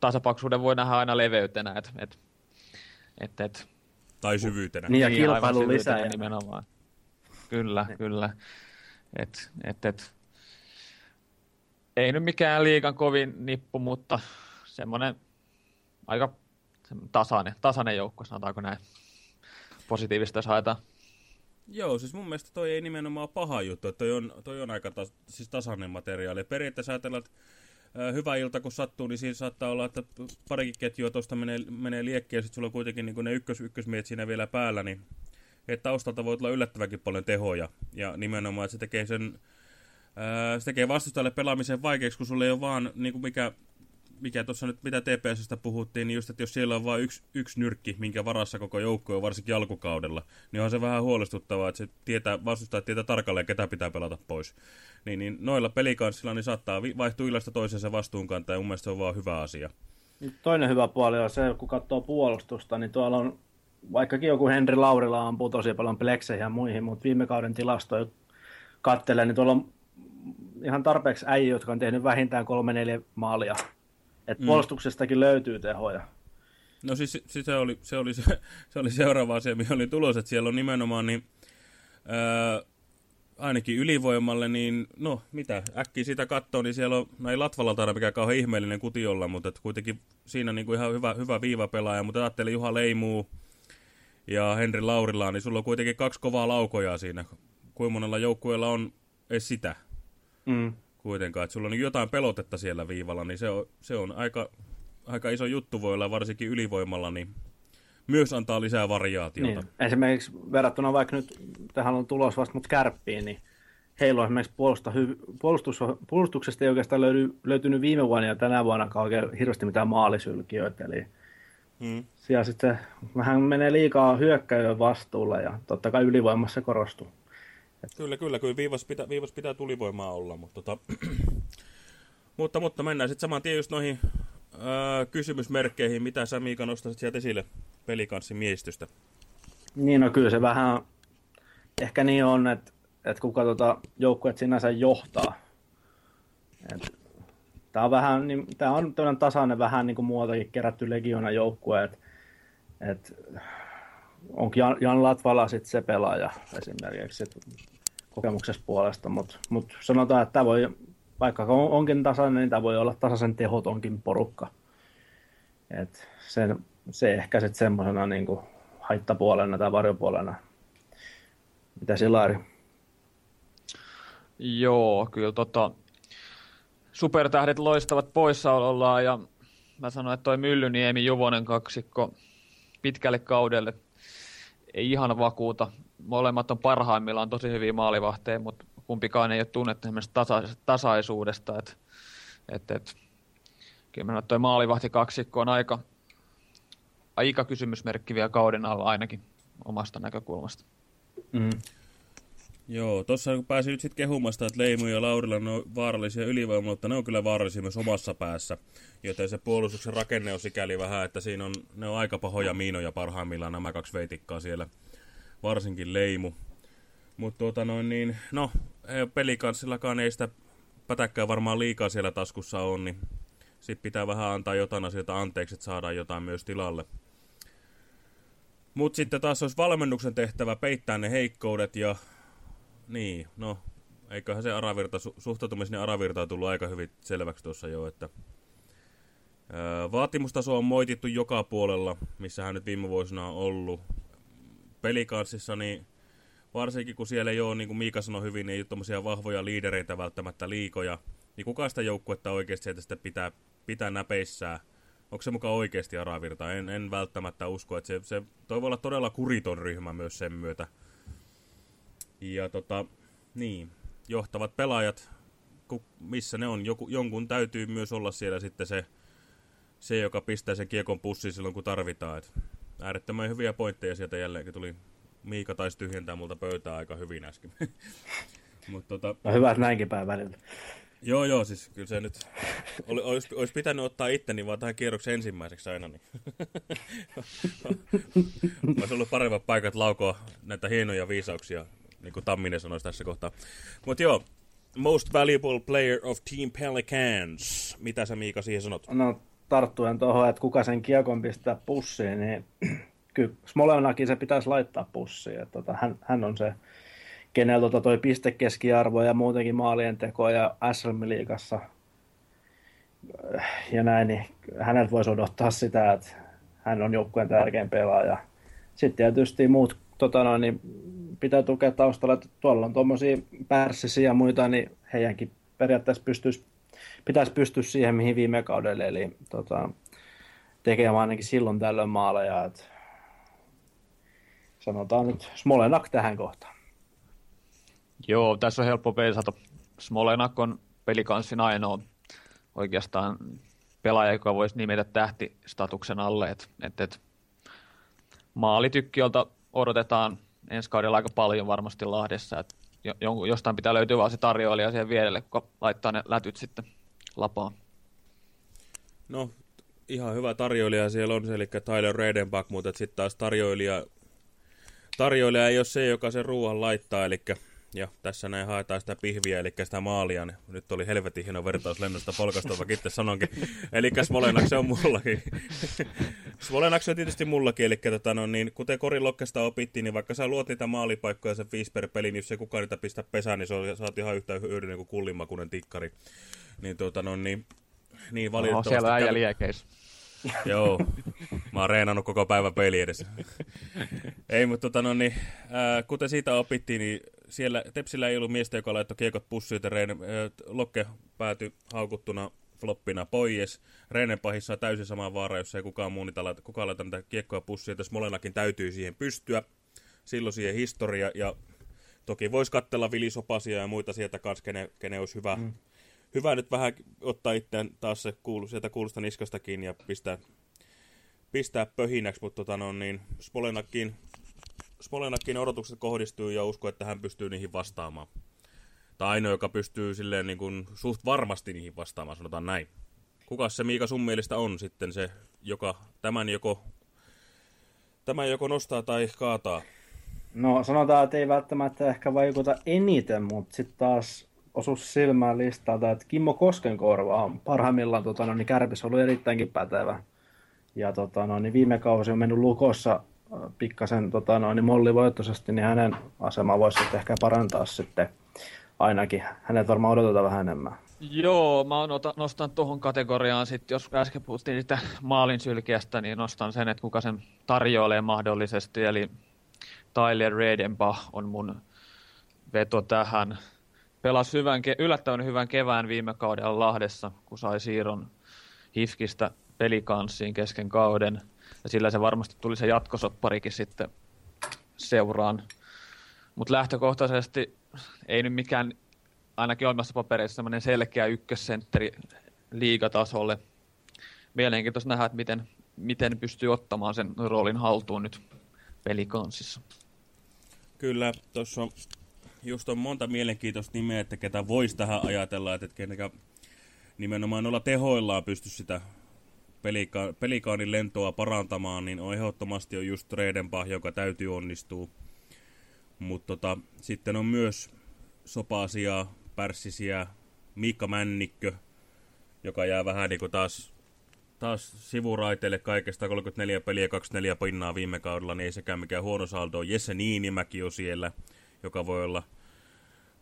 tasapaksuuden voi nähdä aina leveytenä, että, että, että, että tai syvyytenä. Niin, ja kilpailun lisää. Nimenomaan. Kyllä, niin. kyllä. Et, et, et. Ei nyt mikään liikan kovin nippu, mutta semmoinen aika tasainen, tasainen joukko, sanotaanko näin. Positiivista jos haetaan. Joo, siis mun mielestä toi ei nimenomaan paha juttu, että toi on, toi on aika tas, siis tasainen materiaali. Periaatteessa ajatellaan, että hyvä ilta kun sattuu, niin siinä saattaa olla, että parikin ketjua tuosta menee, menee liekkiä ja sitten sulla on kuitenkin niin ne ykkös, ykkösmiet siinä vielä päällä, niin että taustalta voi tulla yllättävänkin paljon tehoja. Ja nimenomaan, että se tekee sen, ää, se tekee vastustajalle pelaamisen vaikeaksi, kun sulla ei ole vaan niin kuin mikä mikä tuossa nyt, mitä TPSstä puhuttiin, niin just, että jos siellä on vain yksi, yksi nyrkki, minkä varassa koko joukko on, varsinkin alkukaudella, niin on se vähän huolestuttavaa, että se tietää, vastustaa tietää tarkalleen, ketä pitää pelata pois. Niin, niin noilla pelikanssilla niin saattaa vaihtua illasta toiseen se vastuunkantaa, ja mun mielestä se on vaan hyvä asia. Toinen hyvä puoli on se, kun katsoo puolustusta, niin tuolla on, vaikkakin joku Henri Laurila ampuu tosi paljon plekseihin ja muihin, mutta viime kauden tilastoja kattelee, niin tuolla on ihan tarpeeksi äijä, jotka on tehnyt vähintään kolme neljä maalia. Et mm. puolustuksestakin löytyy tehoja. No siis, siis se, oli, se, oli se, se oli seuraava asia, mihin oli tulos, että siellä on nimenomaan niin, ää, ainakin ylivoimalle, niin no mitä, äkkiä sitä katsoo, niin siellä on, no ei Latvalla taida mikään kauhean ihmeellinen kuti olla, mutta kuitenkin siinä niin kuin ihan hyvä, hyvä viivapelaaja, mutta ajattelin Juha Leimuu ja Henri Laurila, niin sulla on kuitenkin kaksi kovaa laukojaa siinä. Kuinka monella joukkueella on edes sitä mm. Kuitenkaan, että sulla on jotain pelotetta siellä viivalla, niin se on, se on aika, aika iso juttu voi olla, varsinkin ylivoimalla, niin myös antaa lisää variaatiota. Niin. Esimerkiksi verrattuna vaikka nyt, tähän on tulos vasta mut kärppiin, niin heillä on esimerkiksi puolusta, puolustus, puolustuksesta ei oikeastaan löydy, löytynyt viime vuonna ja tänä vuonna oikein hirveästi mitään maalisylkiöitä. Eli hmm. siellä sitten vähän menee liikaa hyökkäyön vastuulla ja totta kai ylivoimassa korostuu. Et... Kyllä, kyllä, kyllä viivas pitää, viivas pitää tulivoimaa olla, mutta, tota, mutta, mutta mennään sitten saman tien just noihin ää, kysymysmerkkeihin, mitä sä Miika nostaisit sieltä esille pelikanssin miehistöstä? Niin, no kyllä se vähän ehkä niin on, että, että kun katsotaan joukkueet sinänsä johtaa. Et, tämä on vähän, niin, tämä on tämmöinen tasainen vähän niin kuin muualtakin kerätty legiona joukkue, että et, onkin Jan, Jan Latvala sitten se pelaaja esimerkiksi kokemuksessa puolesta, mutta mut sanotaan, että tämä voi, vaikka on, onkin tasainen, niin tämä voi olla tasaisen tehotonkin porukka. Et sen, se ehkä sitten semmoisena niin haittapuolena tai varjopuolena. Mitä Silari? Joo, kyllä tota, supertähdet loistavat poissaolollaan ja mä sanoin, että toi Myllyniemi Juvonen kaksikko pitkälle kaudelle ei ihan vakuuta. Molemmat on parhaimmillaan tosi hyviä maalivahteja, mutta kumpikaan ei ole tunnettu tasa- tasaisuudesta. Et, et, et, kyllä toi maalivahti kaksikko on aika, aika kysymysmerkki vielä kauden alla ainakin omasta näkökulmasta. Mm. Joo, tuossa kun nyt sitten kehumasta, että Leimu ja Laurilla on vaarallisia ylivoimalla, mutta ne on kyllä vaarallisia myös omassa päässä. Joten se puolustuksen rakenne on sikäli vähän, että siinä on, ne on aika pahoja miinoja parhaimmillaan nämä kaksi veitikkaa siellä. Varsinkin Leimu. Mutta tuota noin niin, no, pelikanssillakaan ei sitä pätäkkää varmaan liikaa siellä taskussa on, niin sitten pitää vähän antaa jotain asioita anteeksi, että saadaan jotain myös tilalle. Mutta sitten taas olisi valmennuksen tehtävä peittää ne heikkoudet ja niin, no eiköhän se aravirta, su suhtautumisen aravirta on tullut aika hyvin selväksi tuossa jo, että ää, vaatimustaso on moitittu joka puolella, missä hän nyt viime vuosina on ollut. Pelikanssissa, niin varsinkin kun siellä ei ole, niin kuin Miika sanoi hyvin, niin ei ole tommosia vahvoja liidereitä välttämättä liikoja, niin kuka sitä joukkuetta oikeasti sieltä sitä pitää, pitää näpeissään? Onko se mukaan oikeasti Aravirta? En, en välttämättä usko, että se, se toi voi olla todella kuriton ryhmä myös sen myötä. Ja tota, niin, johtavat pelaajat, missä ne on, joku, jonkun täytyy myös olla siellä sitten se, se joka pistää sen kiekon pussiin silloin kun tarvitaan. Et äärettömän hyviä pointteja sieltä jälleen, tuli Miika taisi tyhjentää multa pöytää aika hyvin äsken. Mut tota... No hyvä, että näinkin päin välillä. Joo, joo, siis kyllä se nyt oli, olisi, olisi pitänyt ottaa itteni vaan tähän kierroksen ensimmäiseksi aina. Niin. olisi ollut paremmat paikat laukoa näitä hienoja viisauksia, niin kuin Tamminen sanoisi tässä kohtaa. Mutta joo, Most Valuable Player of Team Pelicans. Mitä sä Miika siihen sanot? No tarttuen tuohon, että kuka sen kiekon pistää pussiin, niin kyllä Smolenakin se pitäisi laittaa pussiin. Että tota, hän, hän on se kenellä tota toi pistekeskiarvo ja muutenkin maalien teko ja SLM-liigassa ja näin, niin häneltä voisi odottaa sitä, että hän on joukkueen tärkein pelaaja. Sitten tietysti muut tota noin, niin pitää tukea taustalla, että tuolla on tuommoisia pärssisiä ja muita, niin heidänkin periaatteessa pystyisi, pitäisi pystyä siihen, mihin viime kaudelle, eli tota, tekemään ainakin silloin tällöin maaleja. Että sanotaan nyt Smolenak tähän kohtaan. Joo, tässä on helppo peisata. Smolenak on pelikanssin ainoa oikeastaan pelaaja, joka voisi nimetä tähtistatuksen alle. Et, et, et maalitykkiöltä odotetaan ensi kaudella aika paljon varmasti Lahdessa. Et jostain pitää löytyä vaan se tarjoilija siihen vierelle, kun laittaa ne lätyt sitten lapaan. No, ihan hyvä tarjoilija siellä on eli Tyler Redenbach, mutta sitten taas tarjoilija, tarjoilija ei ole se, joka sen ruoan laittaa, eli ja tässä näin haetaan sitä pihviä, eli sitä maalia. Niin nyt oli helvetin hieno vertaus lennosta polkasta, vaikka itse sanonkin. Eli Smolenak se on mullakin. Smolenak se on tietysti mullakin, eli tota, no, niin, kuten Korilokkesta opittiin, niin vaikka sä luot niitä maalipaikkoja sen viisi per peli, niin jos ei kukaan niitä pistä pesään, niin se on, saat ihan yhtä hyödyllinen kuin kullimakunen tikkari. Niin, tota, no, niin, niin valitettavasti... Oho, siellä äijä liekeis. Joo, mä oon reenannut koko päivän peli edessä. ei, mutta tota, no, niin, ää, kuten siitä opittiin, niin siellä Tepsillä ei ollut miestä, joka laittoi kiekot Reine, Lokke päätyi haukuttuna floppina pois. Reinen pahissa on täysin sama vaara, jos ei kukaan muu niitä laita, kukaan laita niitä kiekkoja pussiin, jos molemmakin täytyy siihen pystyä. Silloin siihen historia, ja toki voisi katsella vilisopasia ja muita sieltä kanssa, kene, kene olisi hyvä, mm. hyvä nyt vähän ottaa itseään taas se kuulu, sieltä kuulusta niskasta kiinni ja pistää, pistää pöhinäksi, mutta tota no, niin Spolenakin Smolenakin odotukset kohdistuu ja usko, että hän pystyy niihin vastaamaan. Tai ainoa, joka pystyy silleen niin kuin suht varmasti niihin vastaamaan, sanotaan näin. Kuka se Miika sun mielestä on sitten se, joka tämän joko, tämän joko nostaa tai kaataa? No sanotaan, että ei välttämättä ehkä vaikuta eniten, mutta sitten taas osuus silmään listalta, että Kimmo Koskenkorva on parhaimmillaan tota, no, niin Kärpis ollut erittäinkin pätevä. Ja tota, no, niin viime kausi on mennyt Lukossa pikkasen tota, noin, niin mollivoittoisesti, niin hänen asemaa voisi ehkä parantaa sitten ainakin. Hänet varmaan odotetaan vähän enemmän. Joo, mä nostan tuohon kategoriaan sitten, jos äsken puhuttiin sitä maalin sylkeästä, niin nostan sen, että kuka sen tarjoilee mahdollisesti, eli Tyler Redenbach on mun veto tähän. Pelasi hyvän, yllättävän hyvän kevään viime kaudella Lahdessa, kun sai siirron Hifkistä pelikanssiin kesken kauden – ja sillä se varmasti tuli se jatkosopparikin sitten seuraan. Mutta lähtökohtaisesti ei nyt mikään, ainakin omassa papereissa, semmoinen selkeä ykkössentteri liigatasolle. Mielenkiintoista nähdä, että miten, miten pystyy ottamaan sen roolin haltuun nyt pelikansissa. Kyllä, tuossa on, just on monta mielenkiintoista nimeä, että ketä voisi tähän ajatella, että kenekä nimenomaan olla tehoillaan pysty sitä pelika- pelikaanin lentoa parantamaan, niin on ehdottomasti on just Redenbach, joka täytyy onnistua. Mutta tota, sitten on myös Sopasia, Pärssisiä, Miikka Männikkö, joka jää vähän niin kuin taas, taas sivuraiteille kaikesta 34 peliä 24 pinnaa viime kaudella, niin ei sekään mikään huono saldo. Jesse Niinimäki on siellä, joka voi olla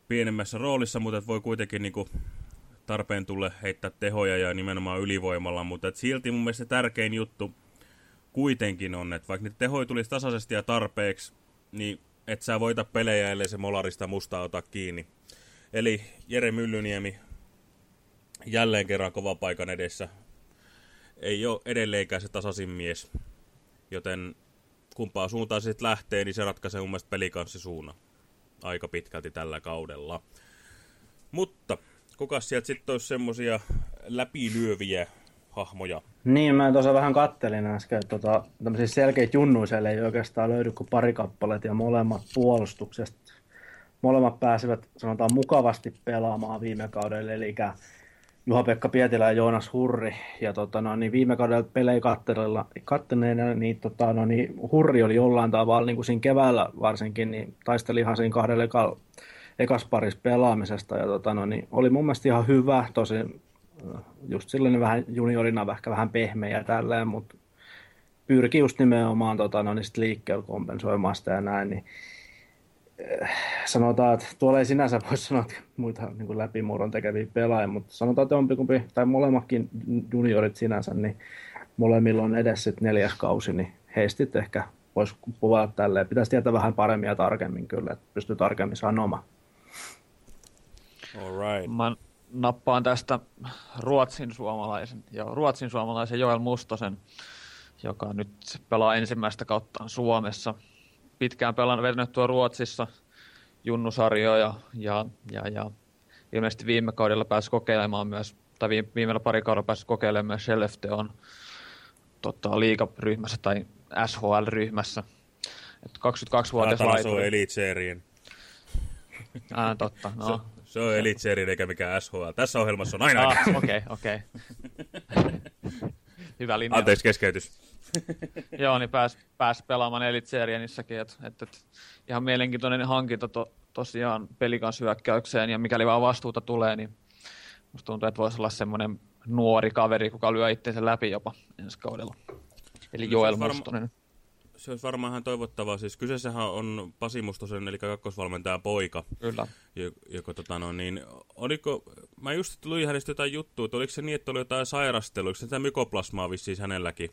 pienemmässä roolissa, mutta voi kuitenkin niin kuin tarpeen tulle heittää tehoja ja nimenomaan ylivoimalla, mutta silti mun mielestä tärkein juttu kuitenkin on, että vaikka niitä tehoja tulisi tasaisesti ja tarpeeksi, niin et sä voita pelejä, ellei se molarista mustaa ota kiinni. Eli Jere Myllyniemi jälleen kerran kova paikan edessä. Ei ole edelleenkään se tasasin mies, joten kumpaa suuntaan sitten lähtee, niin se ratkaisee mun mielestä pelikanssi aika pitkälti tällä kaudella. Mutta kuka sieltä sitten olisi semmoisia läpilyöviä hahmoja? Niin, mä tuossa vähän kattelin äsken, että tota, tämmöisiä selkeitä junnuiselle ei oikeastaan löydy kuin pari kappalet ja molemmat puolustuksesta. Molemmat pääsivät, sanotaan, mukavasti pelaamaan viime kaudella, eli Juha-Pekka Pietilä ja Joonas Hurri. Ja tota, no, niin viime kaudella pelejä katteneena, niin, tota, no, niin Hurri oli jollain tavalla, niin kuin siinä keväällä varsinkin, niin taisteli ihan siinä kahdella ekas paris pelaamisesta. Ja tota, no, niin oli mun mielestä ihan hyvä, tosi just silloin vähän juniorina ehkä vähän pehmeä ja tälleen, mutta pyrki just nimenomaan tota, no, niin liikkeellä kompensoimaan sitä ja näin, niin eh, sanotaan, että tuolla ei sinänsä voi sanoa, että muita niin kuin läpimurron tekeviä pelaajia, mutta sanotaan, että jompikumpi, tai molemmatkin juniorit sinänsä, niin molemmilla on edessä neljäs kausi, niin heistä ehkä voisi puhua tälleen. Pitäisi tietää vähän paremmin ja tarkemmin kyllä, että pystyy tarkemmin sanomaan. All right. Mä nappaan tästä Ruotsin suomalaisen, ja Ruotsin suomalaisen Joel Mustosen, joka nyt pelaa ensimmäistä kautta Suomessa. Pitkään pelannut vetänyt tuo Ruotsissa junnusarjoja ja, ja, ja ilmeisesti viime kaudella pääsi kokeilemaan myös, tai viime, viimeillä pari kaudella pääsi kokeilemaan myös Skellefteon tota, liigaryhmässä tai SHL-ryhmässä. 22-vuotias laituri. Elitserien. Ah, totta. No. Se on Elite eikä mikään SHL. Tässä ohjelmassa on aina. Ah, okei, okei. hyvä linja. Anteeksi, keskeytys. Joo, niin pääsi pääs pelaamaan Elitserienissäkin, että et, et, ihan mielenkiintoinen hankinta to, tosiaan pelikanshyökkäykseen, ja mikäli vaan vastuuta tulee, niin musta tuntuu, että voisi olla semmoinen nuori kaveri, kuka lyö itseensä läpi jopa ensi kaudella. Eli Joel Mustonen. Se olisi varmaan ihan toivottavaa. Siis kyseessähän on Pasi Mustosen, eli kakkosvalmentajan poika. Kyllä. Joka, tota, no, niin, oliko, mä just luin hänestä jotain juttua, että oliko se niin, että oli jotain sairastelua, oliko se sitä mykoplasmaa vissiin hänelläkin?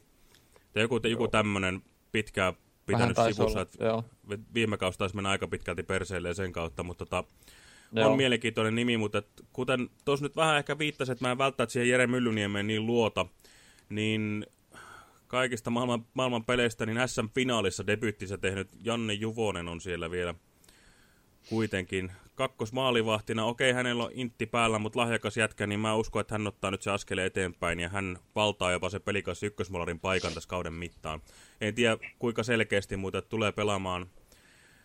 Tai joku, joku tämmöinen pitkään pitänyt sivussa, että joo. viime kausi taisi mennä aika pitkälti perseille sen kautta, mutta tota, Joo. on mielenkiintoinen nimi, mutta et, kuten tuossa nyt vähän ehkä viittasin, että mä en välttämättä siihen Jere Myllyniemeen niin luota, niin kaikista maailman, maailman peleistä, niin SM-finaalissa debyyttinsä tehnyt Janne Juvonen on siellä vielä kuitenkin kakkosmaalivahtina. Okei, hänellä on intti päällä, mutta lahjakas jätkä, niin mä uskon, että hän ottaa nyt se askeleen eteenpäin ja hän valtaa jopa se pelikas ykkösmolarin paikan tässä kauden mittaan. En tiedä kuinka selkeästi, mutta tulee pelaamaan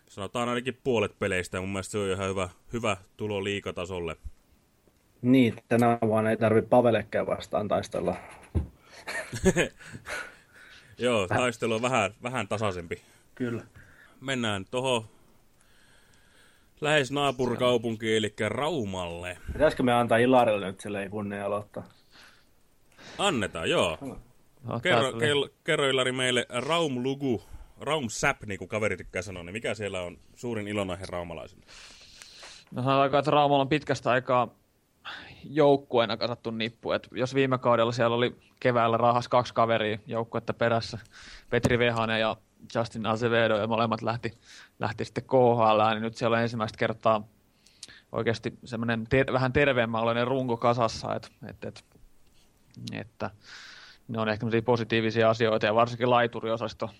sanotaan ainakin puolet peleistä ja mun mielestä se on ihan hyvä, hyvä tulo liikatasolle. Niin, tänä vuonna ei tarvi Pavelekään vastaan taistella. Joo, taistelu on vähän, vähän tasaisempi. Kyllä. Mennään tuohon lähes naapurikaupunkiin, eli Raumalle. Pitäisikö me antaa Ilarille nyt silleen kunnia aloittaa? Annetaan, joo. No, Kerro, kerro, Ilari meille Raum-lugu, Raum-säp, niin kuin kaveri tykkää sanoa, niin mikä siellä on suurin ilonaihe raumalaisille? No sanotaanko, että Raumalla on pitkästä aikaa joukkueena kasattu nippu. Et jos viime kaudella siellä oli keväällä rahas kaksi kaveria joukkuetta perässä, Petri Vehanen ja Justin Azevedo, ja molemmat lähti, lähti sitten KHL, niin nyt siellä on ensimmäistä kertaa oikeasti semmoinen ter- vähän terveemmänlainen runko kasassa, et, et, et, että ne on ehkä positiivisia asioita, ja varsinkin laituriosasto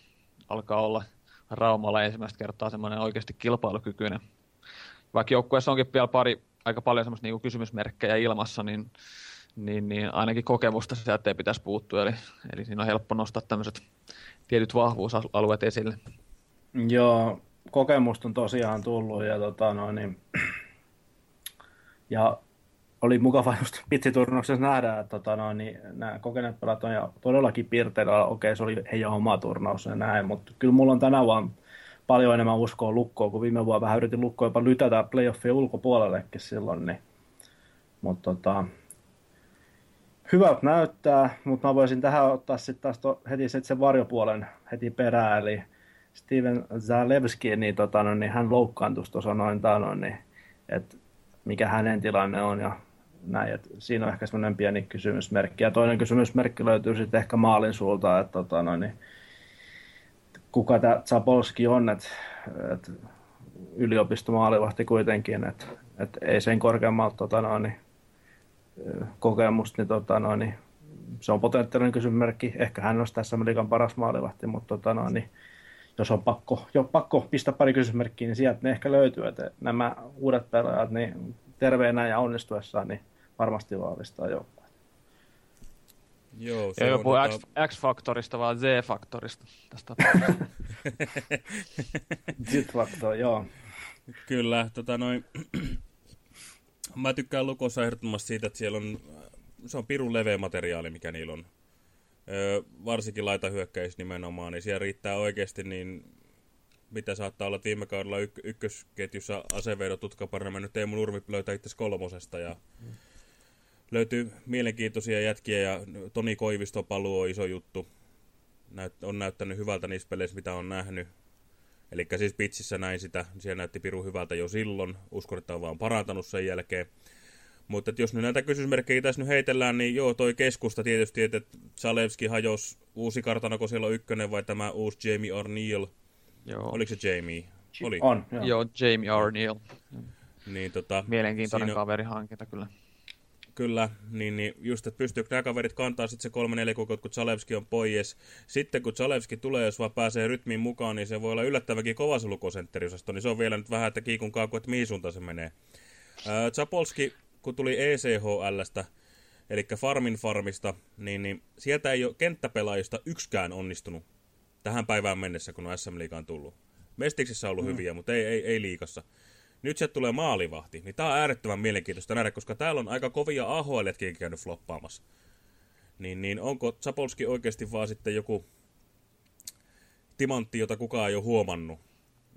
alkaa olla Raumalla ensimmäistä kertaa semmoinen oikeasti kilpailukykyinen vaikka joukkueessa onkin vielä pari, aika paljon semmoista niinku kysymysmerkkejä ilmassa, niin, niin, niin ainakin kokemusta sieltä ei pitäisi puuttua. Eli, eli siinä on helppo nostaa tämmöiset tietyt vahvuusalueet esille. Joo, kokemusta on tosiaan tullut ja, tota, no, niin, ja oli mukava just pitsiturnauksessa nähdä, että tota, no, niin, nämä kokeneet pelat on ja todellakin piirteillä, okei se oli heidän oma turnaus ja näin, mutta kyllä mulla on tänä vaan paljon enemmän uskoa lukkoa, kun viime vuonna vähän yritin lukkoa jopa lytätä playoffien ulkopuolellekin silloin, niin, mutta tota, hyvältä näyttää, mutta mä voisin tähän ottaa sitten taas to, heti sit sen varjopuolen heti perään, eli Steven Zalewski, niin, tota, no, niin hän loukkaantui tuossa noin tanoin, niin, että mikä hänen tilanne on ja näin, että siinä on ehkä semmoinen pieni kysymysmerkki. Ja toinen kysymysmerkki löytyy sitten ehkä maalin suulta, että tota, no, niin, kuka tämä Zapolski on, että, että yliopistomaalivahti kuitenkin, että, että ei sen korkeammalta tota, no, niin, kokemusta, niin, tota, no, niin se on potentiaalinen kysymysmerkki. Ehkä hän olisi tässä liikan paras maalivahti, mutta tota, no, niin, jos on pakko, jo pakko pistää pari kysymysmerkkiä, niin sieltä ne ehkä löytyy, että nämä uudet pelaajat niin terveenä ja onnistuessaan niin varmasti vahvistaa joukkoa. Joo, se Ei puhu X, X-faktorista, vaan Z-faktorista. Tästä Z-faktor, joo. Kyllä, tota noin, mä tykkään lukossa ehdottomasti siitä, että siellä on, se on pirun leveä materiaali, mikä niillä on. Öö, varsinkin laitahyökkäys nimenomaan, niin siellä riittää oikeasti niin, mitä saattaa olla, että viime kaudella yk- ykkösketjussa asevedo tutkaparina mennyt Teemu Nurmi löytää itse kolmosesta ja mm. Löytyy mielenkiintoisia jätkiä ja Toni Koivisto paluu on iso juttu. Näyt, on näyttänyt hyvältä niissä peleissä, mitä on nähnyt. Eli siis pitsissä näin sitä, siellä näytti piru hyvältä jo silloin. Uskon, että on vaan parantanut sen jälkeen. Mutta jos nyt näitä kysymysmerkkejä tässä nyt heitellään, niin joo, toi keskusta tietysti, että Zalewski hajos uusi kartano, siellä on ykkönen vai tämä uusi Jamie O'Neill. Joo. Oliko se Jamie? Oli. On, joo. joo Jamie O'Neill. Niin, tota, Mielenkiintoinen siinä... kaverihankinta kyllä. Kyllä, niin, niin just, että pystyykö nämä kaverit kantaa sitten se kolme neljä kuukautta, kun Zalewski on pois. Sitten kun Zalewski tulee, jos vaan pääsee rytmiin mukaan, niin se voi olla yllättäväkin kova se lukosentteriosasto, niin se on vielä nyt vähän, että kiikun kaaku, että mihin suuntaan se menee. Ää, Zapolski, kun tuli ECHLstä, eli Farmin Farmista, niin, niin sieltä ei ole kenttäpelaajista yksikään onnistunut tähän päivään mennessä, kun on SM Liigaan tullut. Mestiksissä on ollut mm. hyviä, mutta ei, ei, ei liikassa. Nyt sieltä tulee maalivahti, niin tämä on äärettömän mielenkiintoista nähdä, koska täällä on aika kovia AHL-jätkiä käynyt floppaamassa. Niin, niin onko Zapolski oikeasti vaan sitten joku timantti, jota kukaan ei ole huomannut?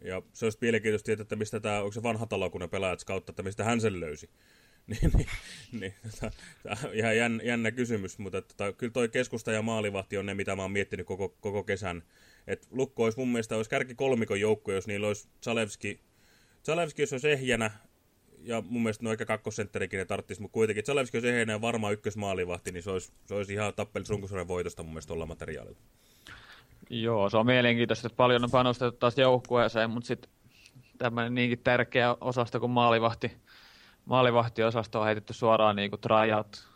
Ja se olisi mielenkiintoista tietää, että mistä tämä, onko se vanha talo, kun ne pelaajat kautta, että mistä hän sen löysi. niin, niin, niin tota, ihan jännä, kysymys, mutta tota, kyllä toi keskusta ja maalivahti on ne, mitä mä oon miettinyt koko, koko kesän. Et Lukko olisi mun mielestä olisi kärki kolmikon joukko, jos niillä olisi Zalewski, Zalewski jos olisi ehjänä, ja mun mielestä no eikä kakkosentterikin ne tarttisi, mutta kuitenkin Zalewski olisi ehjänä ja varmaan ykkösmaalivahti, niin se olisi, se olisi ihan tappeli runkosuuden voitosta mun mielestä tuolla materiaalilla. Joo, se on mielenkiintoista, että paljon on panostettu taas joukkueeseen, mutta sitten tämmöinen niinkin tärkeä osasto kuin maalivahti, maalivahtiosasto on heitetty suoraan niin kuin tryout,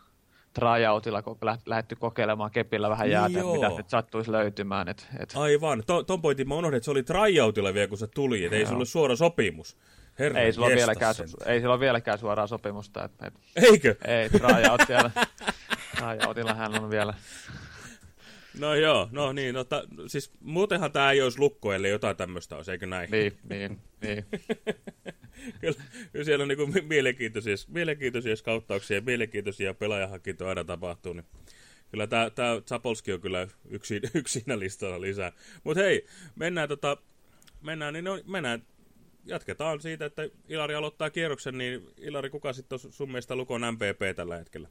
tryoutilla, kun lähdetty kokeilemaan kepillä vähän jäätä, niin mitä nyt sattuisi löytymään. Et, et. Aivan, to, ton pointin mä unohdin, että se oli tryoutilla vielä, kun se tuli, että ei se ollut suora sopimus. Herra ei, sillä vieläkään, ei sillä ole vieläkään suoraa sopimusta. Et, et, Eikö? Ei, tryout siellä. tryoutilla hän on vielä. No joo, no niin, no ta, siis muutenhan tämä ei olisi lukko, ellei jotain tämmöistä olisi, eikö näin? Niin, niin, niin. kyllä, kyllä siellä on niin mielenkiintoisia, mielenkiintoisia skauttauksia ja mielenkiintoisia pelaajahankintoja aina tapahtuu, niin kyllä tämä, Zapolski on kyllä yksi, yksi siinä listalla lisää. Mutta hei, mennään, tota, mennään, niin no, mennään, jatketaan siitä, että Ilari aloittaa kierroksen, niin Ilari, kuka sitten on sun mielestä Lukon MVP tällä hetkellä?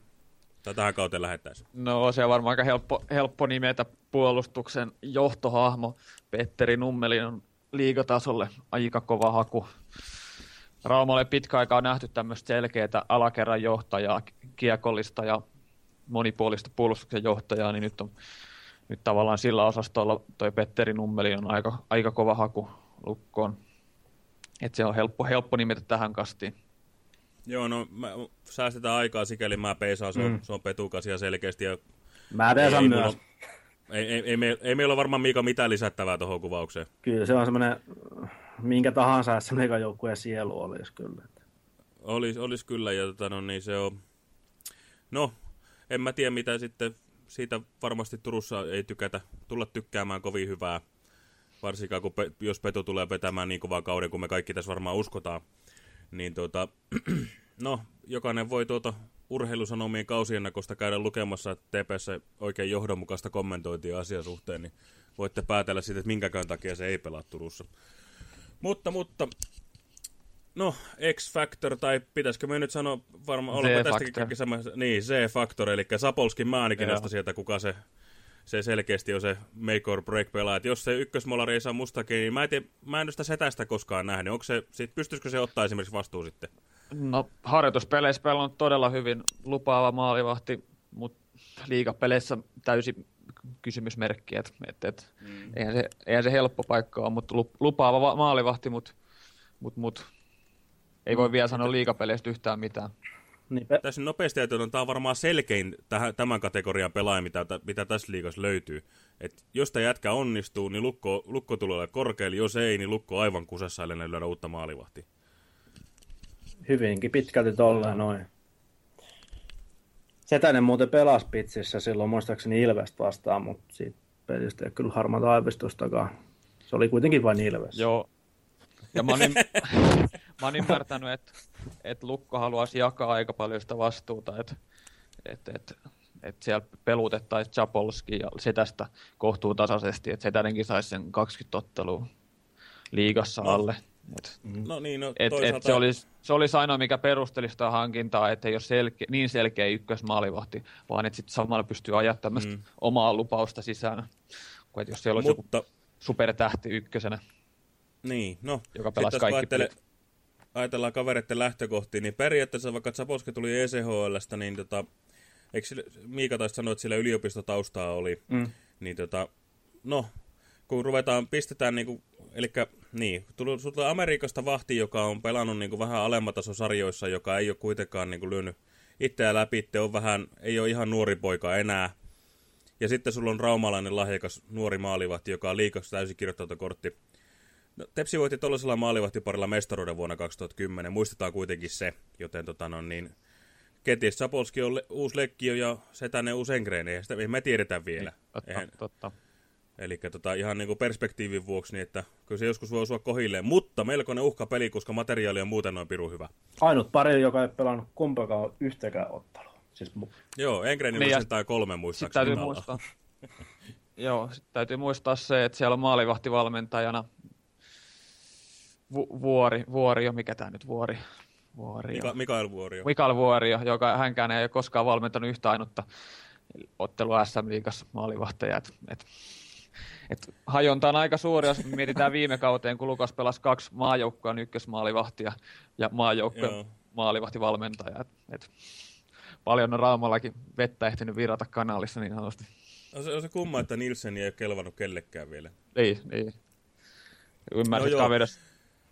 Tai tähän kauteen lähettäisiin? No se on varmaan aika helppo, helppo nimetä puolustuksen johtohahmo. Petteri Nummelin on liigatasolle aika kova haku. Raumalle pitkä aika on nähty tämmöistä selkeää alakerran johtajaa, kiekollista ja monipuolista puolustuksen johtajaa, niin nyt on nyt tavallaan sillä osastolla toi Petteri Nummeli on aika, aika kova haku lukkoon. Et se on helppo, helppo nimetä tähän kastiin. Joo, no mä, säästetään aikaa sikäli mä peisaan, se on, mm. se on petukasia selkeästi. Ja mä peisan ei, myös. Ei, ei, ei, me, ei meillä ole varmaan Miika mitään lisättävää tuohon kuvaukseen. Kyllä se on semmoinen, minkä tahansa se joukkueen sielu olisi kyllä. Olisi, olisi kyllä, ja tota, no, niin se on... No, en mä tiedä mitä sitten, siitä varmasti Turussa ei tykätä, tulla tykkäämään kovin hyvää, varsinkaan kun pe, jos Peto tulee vetämään niin kovaa kauden, kuin me kaikki tässä varmaan uskotaan. Niin tuota, no, jokainen voi tuota urheilusanomien kausiennakosta käydä lukemassa TPS oikein johdonmukaista kommentointia asian suhteen, niin voitte päätellä siitä, että minkäkään takia se ei pelaa Turussa. Mutta, mutta, no, X-Factor, tai pitäisikö me nyt sanoa, varmaan olla tästäkin kaikki sama, niin, Z-Factor, eli Sapolskin mä ainakin sieltä, kuka se, se selkeästi on se make or break pelaa. jos se ykkösmolari ei saa mustakin, niin mä en, tiedä, mä en sitä setästä koskaan nähnyt. Onko se, sit, pystyisikö se ottaa esimerkiksi vastuu sitten? No harjoituspeleissä pelannut todella hyvin lupaava maalivahti, mutta liigapeleissä täysin kysymysmerkki, että et, et, mm. eihän, se, eihän se helppo paikka ole, mutta lupaava maalivahti, mutta mut, mut, ei voi vielä sanoa liigapeleistä yhtään mitään. Niinpä. Tässä nopeasti ajatellen, tämä on varmaan selkein tähän, tämän kategorian pelaaja, mitä, mitä tässä liigassa löytyy. Et jos tämä jätkä onnistuu, niin lukko, lukko tulee korkealle, jos ei, niin lukko aivan kusessa, ellei löydä uutta maalivahtia hyvinkin pitkälti tolleen noin. Setänen muuten pelasi pitsissä silloin muistaakseni Ilvestä vastaan, mutta siitä pelistä ei kyllä harmaata aivistustakaan. Se oli kuitenkin vain Ilves. Joo. Ja mä oon, mä oon ymmärtänyt, että et Lukko haluaisi jakaa aika paljon sitä vastuuta, että et, et, et siellä pelutettaisiin Chapolski ja Setästä kohtuu tasaisesti, että Setänenkin saisi sen 20 ottelua liigassa no. alle. Et, no niin, no et, toisaalta... et se, olisi, se olisi ainoa, mikä perusteli sitä hankintaa, että ei ole selke, niin selkeä ykkösmaalivahti, vaan että sitten samalla pystyy tämmöistä mm. omaa lupausta sisään. Kun että jos siellä olisi Mutta... joku supertähti ykkösenä, niin, no, joka pelasi kaikki ajatellaan kavereiden lähtökohtiin, niin periaatteessa vaikka Zaposke tuli ECHLstä, niin tota, eikö Miika taisi sanoa, että sillä yliopistotaustaa oli, mm. niin tota, no, kun ruvetaan, pistetään niinku eli niin, tuli sulta Amerikasta vahti, joka on pelannut niin kuin vähän alemmatasosarjoissa, joka ei ole kuitenkaan niin kuin lyönyt itseä läpi, on vähän, ei ole ihan nuori poika enää. Ja sitten sulla on raumalainen lahjakas nuori maalivahti, joka on liikaksi täysin kortti. No, Tepsi voitti tuollaisella maalivahtiparilla mestaruuden vuonna 2010, muistetaan kuitenkin se, joten tota, no, niin, kenties Sapolski on le uusi Lekkio ja Setänen uusi Engreen, eihän sitä ei me tiedetä vielä. Niin, totta, eihän, totta. Eli tota, ihan niin kuin perspektiivin vuoksi, niin että kyllä se joskus voi osua kohilleen, mutta melkoinen uhkapeli, koska materiaali on muuten noin piru hyvä. Ainut pari, joka ei pelannut kumpakaan yhtäkään ottelua. Siis, Joo, Engrenillä Niin, sentään kolme Sitten muistaakseni. täytyy muistaa, joo, sit täytyy muistaa se, että siellä on maalivahtivalmentajana Vu- Vuori, Vuorio, mikä tämä nyt Vuori? Vuorio. Mika, Mikael Vuorio. Mikael Vuorio, joka hänkään ei ole koskaan valmentanut yhtä ainutta ottelua SM-liigassa maalivahteja. Et, et, et hajonta on aika suuri, jos mietitään viime kauteen, kun Lukas pelasi kaksi maajoukkoa ykkösmaalivahtia ja maajoukkojen Joo. maalivahtivalmentaja. Et, et, paljon on Raumallakin vettä ehtinyt virata kanaalissa niin sanotusti. On se, on se kumma, että Nielsen ei ole kelvannut kellekään vielä. Niin, niin. Ymmärsin, No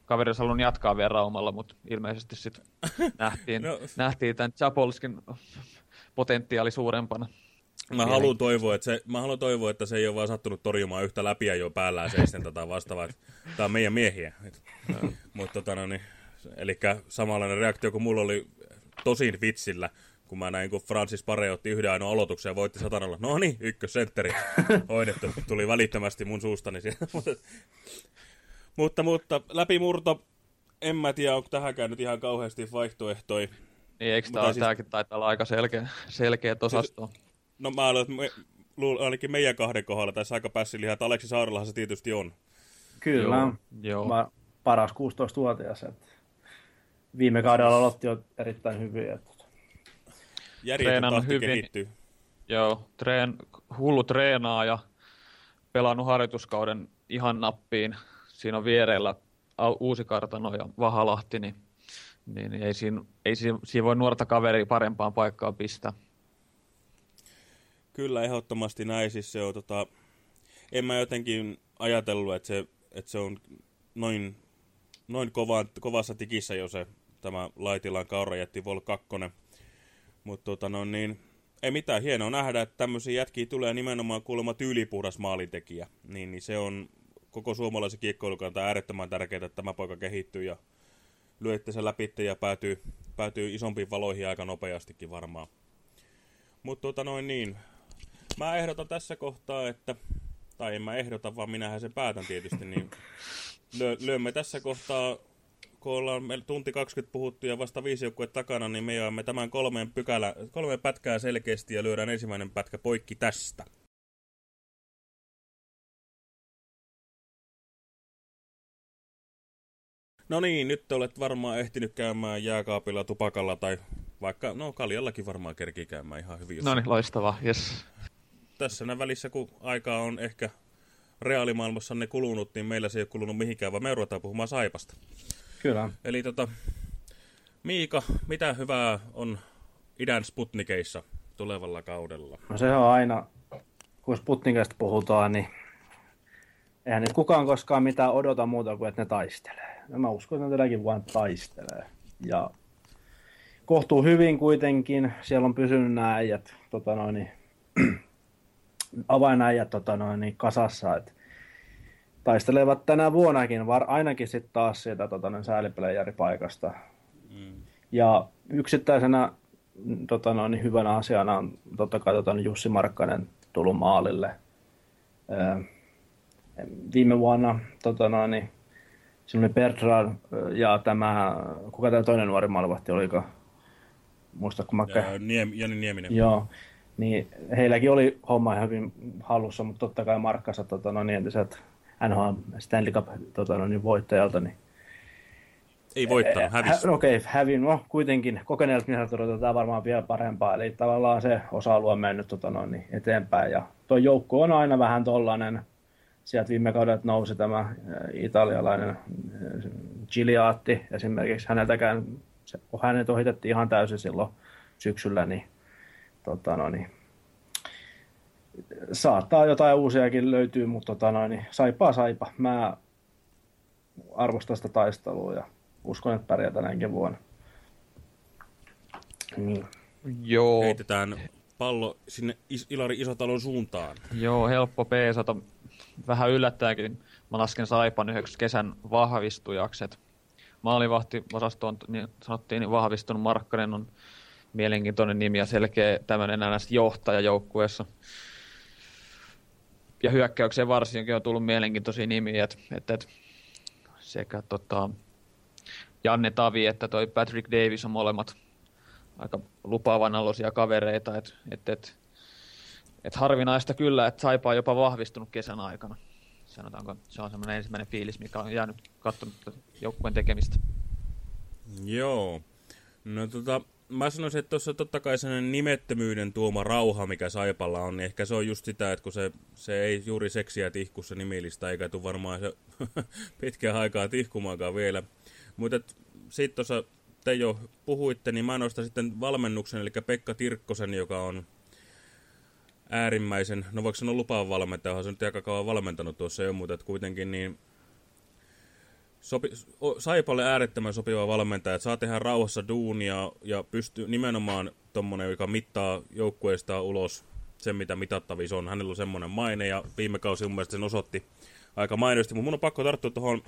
kaveris, kaveris halunnut jatkaa vielä Raumalla, mutta ilmeisesti sitten nähtiin, No. nähtiin tämän Chapolskin potentiaali suurempana. Mä haluan, toivoa, että se, mä haluan toivoa, että se ei ole vaan sattunut torjumaan yhtä läpiä jo päällään seisten tätä vastaavaa. Tämä on meidän miehiä. Mutta tota, no, niin, eli samanlainen reaktio kuin mulla oli tosin vitsillä, kun mä näin, kun Francis Pare otti yhden ainoan aloituksen ja voitti satanalla. No niin, ykkössentteri hoidettu. Tuli välittömästi mun suustani siellä. Mutta, mutta läpimurto, en mä tiedä, onko tähänkään nyt ihan kauheasti vaihtoehtoja. Niin, eikö tää, siis- tämäkin taitaa olla aika selkeä, selkeä osasto? No mä luulen, että me, luulen, ainakin meidän kahden kohdalla tässä aika pässiliha, että Aleksi Saarilahan se tietysti on. Kyllä. Joo, joo. Mä, paras 16-vuotias. Että viime kaudella aloitti jo erittäin hyvin. Että Järjetön Treenannut hyvin. kehittyy. Joo, treen, hullu treenaaja, pelannut harjoituskauden ihan nappiin. Siinä on vierellä Uusi Kartano ja Vahalahti, niin, niin, ei, siinä, ei siinä, siinä voi nuorta kaveria parempaan paikkaan pistää. Kyllä, ehdottomasti näin. Siis se on, tota, en mä jotenkin ajatellut, että se, että se on noin, noin kova, kovassa tikissä jo se tämä Laitilan kaurajätti Vol 2. Mutta tota, no, niin, ei mitään, hienoa nähdä, että tämmöisiä jätkiä tulee nimenomaan kuulemma tyylipuhdas maalintekijä. Niin, niin se on koko suomalaisen kiekkoilukantaa äärettömän tärkeää, että tämä poika kehittyy ja lyötte sen läpi ja päätyy, päätyy isompiin valoihin aika nopeastikin varmaan. Mutta tota noin niin, mä ehdotan tässä kohtaa, että, tai en mä ehdota, vaan minähän sen päätän tietysti, niin lyö, lyömme tässä kohtaa, kun ollaan tunti 20 puhuttu ja vasta viisi joukkuetta takana, niin me jaamme tämän kolmeen, pykälä, kolmeen pätkää selkeästi ja lyödään ensimmäinen pätkä poikki tästä. No niin, nyt olet varmaan ehtinyt käymään jääkaapilla, tupakalla tai vaikka, no kaljallakin varmaan kerkii käymään ihan hyvin. No niin, loistavaa, yes. Tässä näin välissä, kun aikaa on ehkä reaalimaailmassanne kulunut, niin meillä se ei ole kulunut mihinkään, vaan me ruvetaan puhumaan Saipasta. Kyllä. Eli tota, Miika, mitä hyvää on idän Sputnikeissa tulevalla kaudella? No se on aina, kun Sputnikista puhutaan, niin eihän nyt kukaan koskaan mitään odota muuta kuin, että ne taistelee. Ja mä uskon, että ne tälläkin vain taistelee. Ja kohtuu hyvin kuitenkin. Siellä on pysynyt nämä äijät, tota noin, niin, avainäijät tota noin, niin kasassa. Et taistelevat tänä vuonnakin, var, ainakin sitten taas siitä tota, noin, säälipelejäripaikasta. Mm. Ja yksittäisenä mm, tota noin, hyvänä asiana on totta kai tota, Jussi Markkanen tullut maalille. Öö, viime vuonna tota noin, niin, siinä oli Bertrand ja tämä, kuka tämä toinen nuori maalivahti oliko? Muistatko Makke? Ja Niem, Jani Nieminen. Joo, niin heilläkin oli homma ihan hyvin hallussa, mutta totta kai Markkansa tota, no, niin entiset NHL Stanley Cup tota, no, niin voittajalta, niin Ei voittanut, hävisi. Hä- Okei, okay, hävin. No kuitenkin kokeneelta mieheltä odotetaan varmaan vielä parempaa. Eli tavallaan se osa-alue on mennyt tota noin, niin eteenpäin. Ja tuo joukko on aina vähän tollainen. Sieltä viime kaudelta nousi tämä äh, italialainen äh, Giliatti esimerkiksi. Häneltäkään, se, kun hänet ohitettiin ihan täysin silloin syksyllä, niin, tota noin, niin saattaa jotain uusiakin löytyy, mutta tota noin, niin saipaa saipa. Mä arvostan sitä taistelua ja uskon, että pärjätään näinkin vuonna. Niin. Joo. Heitetään pallo sinne Ilari Isotalon suuntaan. Joo, helppo peesata. Vähän yllättäenkin mä lasken Saipan yhdeksi kesän vahvistujakset. Maalivahti-osasto on niin sanottiin niin vahvistunut. Markkanen on mielenkiintoinen nimi ja selkeä tämmöinen NS johtaja joukkueessa. Ja hyökkäykseen varsinkin on tullut mielenkiintoisia nimiä, että et, et, sekä tota, Janne Tavi että toi Patrick Davis on molemmat, aika lupaavan aloisia kavereita, että et, et, et harvinaista kyllä, että Saipa on jopa vahvistunut kesän aikana. Sanotaanko, se on semmoinen ensimmäinen fiilis, mikä on jäänyt katsonut joukkueen tekemistä. Joo. No tota, mä sanoisin, että tuossa totta kai sellainen nimettömyyden tuoma rauha, mikä Saipalla on, niin ehkä se on just sitä, että kun se, se ei juuri seksiä tihku se nimilista, eikä tule varmaan se pitkään aikaa tihkumaankaan vielä. Mutta sitten tuossa te jo puhuitte, niin mä nostan sitten valmennuksen, eli Pekka Tirkkosen, joka on äärimmäisen, no voiko sanoa lupaan valmentaja, se on nyt aika kauan valmentanut tuossa jo, mutta kuitenkin niin sopi, Saipalle äärettömän sopiva valmentaja, että saa tehdä rauhassa duunia ja pystyy nimenomaan tommonen, joka mittaa joukkueesta ulos sen, mitä mitattavissa on. Hänellä on semmoinen maine ja viime kausi mun mielestä sen osoitti aika mainiosti, mutta mun on pakko tarttua tuohon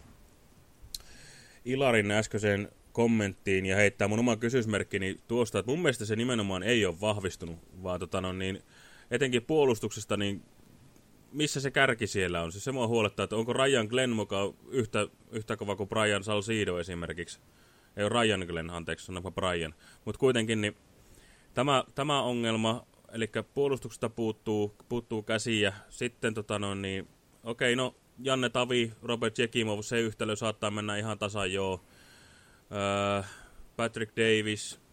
Ilarin äskeiseen kommenttiin ja heittää mun oman kysymysmerkkini tuosta, että mun mielestä se nimenomaan ei ole vahvistunut, vaan tota, no, niin, etenkin puolustuksesta, niin missä se kärki siellä on? Se, se mua huolettaa, että onko Ryan Glenn mukaan yhtä, yhtä kova kuin Brian Salcido esimerkiksi. Ei ole Ryan Glenn, anteeksi, sanonpa Brian. Mutta kuitenkin niin tämä, tämä ongelma, eli puolustuksesta puuttuu, puuttuu käsiä. Sitten tota no, niin, okei, no Janne Tavi, Robert Jekimov, se yhtälö saattaa mennä ihan tasan joo. Öö, Patrick Davis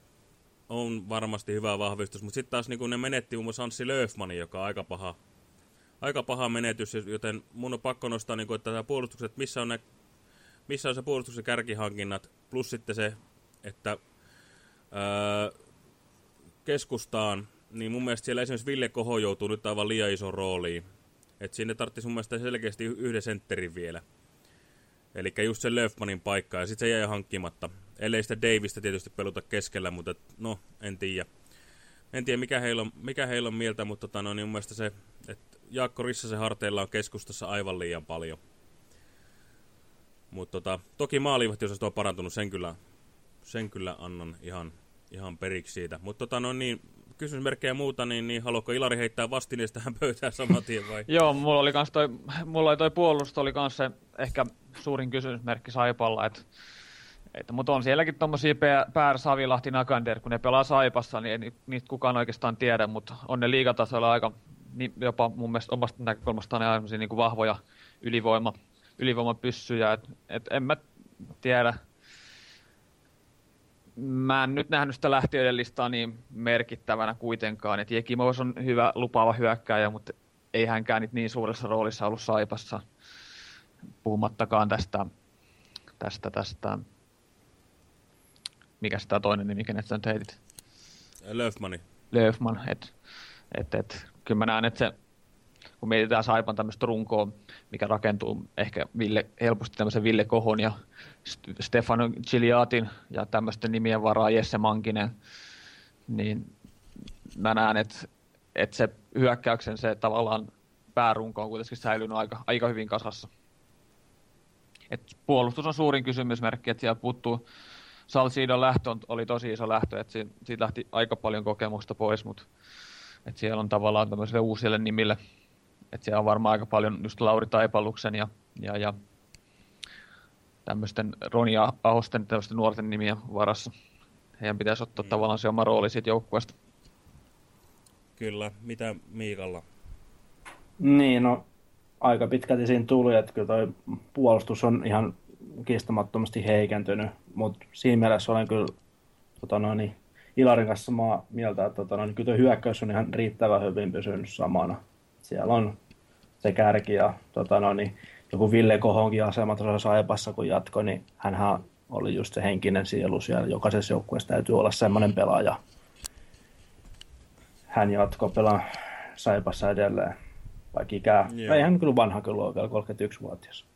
on varmasti hyvä vahvistus, mutta sitten taas niin ne menetti muun muassa Anssi Löfmanin, joka on aika paha, aika paha menetys, joten mun on pakko nostaa, niin kuin, että puolustukset, missä on, ne, missä on se puolustuksen kärkihankinnat, plus sitten se, että öö, keskustaan, niin mun mielestä siellä esimerkiksi Ville Koho joutuu nyt aivan liian iso rooliin. Että sinne tarvitsisi mun mielestä selkeästi yhden sentterin vielä. Eli just se Löfmanin paikka, ja sitten se jäi hankkimatta. Ellei sitä Davista tietysti peluta keskellä, mutta no, en tiedä. En tiedä, mikä heillä on, mikä heillä on mieltä, mutta tota, no, niin mun se, että Jaakko Rissasen harteilla on keskustassa aivan liian paljon. Mutta tota, toki maalivahti on parantunut, sen kyllä, sen kyllä annan ihan, ihan periksi siitä. Mutta tota, no niin, kysymysmerkkejä ja muuta, niin, niin haluatko Ilari heittää vastineesta tähän pöytään saman tien vai? Joo, mulla oli kans toi, mulla oli toi puolustus, oli kans se ehkä suurin kysymysmerkki Saipalla, että että, mutta on sielläkin tuommoisia Pär, Savilahti, Nakander, kun ne pelaa Saipassa, niin ei niistä kukaan oikeastaan tiedä, mutta on ne liigatasoilla aika niin jopa mun mielestä omasta näkökulmastaan ne aivan niin kuin vahvoja ylivoima, ylivoimapyssyjä. Et, et en mä tiedä. Mä en nyt nähnyt sitä lähtiöiden listaa niin merkittävänä kuitenkaan. Et Jekimous on hyvä lupaava hyökkääjä, mutta ei hänkään nyt niin suuressa roolissa ollut Saipassa. Puhumattakaan tästä, tästä, tästä mikä sitä toinen nimi, kenet sä nyt heitit? Löfmani. Löfman, et, et, et, kyllä mä näen, että se, kun mietitään Saipan tämmöistä runkoa, mikä rakentuu ehkä Ville, helposti tämmöisen Ville Kohon ja Stefano Giliatin ja tämmöisten nimien varaa Jesse Mankinen, niin mä näen, että, että se hyökkäyksen se tavallaan päärunko on kuitenkin säilynyt aika, aika hyvin kasassa. Et puolustus on suurin kysymysmerkki, että siellä puuttuu Salsidon lähtö oli tosi iso lähtö, että siitä, siitä lähti aika paljon kokemusta pois, mutta että siellä on tavallaan tämmöisille uusille nimille, että siellä on varmaan aika paljon just Lauri Taipaluksen ja, ja, ja tämmöisten Roni Ahosten tämmöisten nuorten nimien varassa. Heidän pitäisi ottaa mm. tavallaan se oma rooli siitä joukkueesta. Kyllä. Mitä Miikalla? Niin, no aika pitkälti siinä tuli, että kyllä toi puolustus on ihan kiistamattomasti heikentynyt, mutta siinä mielessä olen kyllä tota noin, Ilarin kanssa samaa mieltä, että tota noin, kyllä hyökkäys on ihan riittävän hyvin pysynyt samana. Siellä on se kärki ja tota noin, joku Ville Kohonkin asema tuossa Saipassa kun jatko, niin hän oli just se henkinen sielu siellä. Jokaisessa joukkueessa täytyy olla semmoinen pelaaja. Hän jatko pelaa Saipassa edelleen. Vaikka ikää, ei hän kyllä vanha kyllä ole vielä 31-vuotias.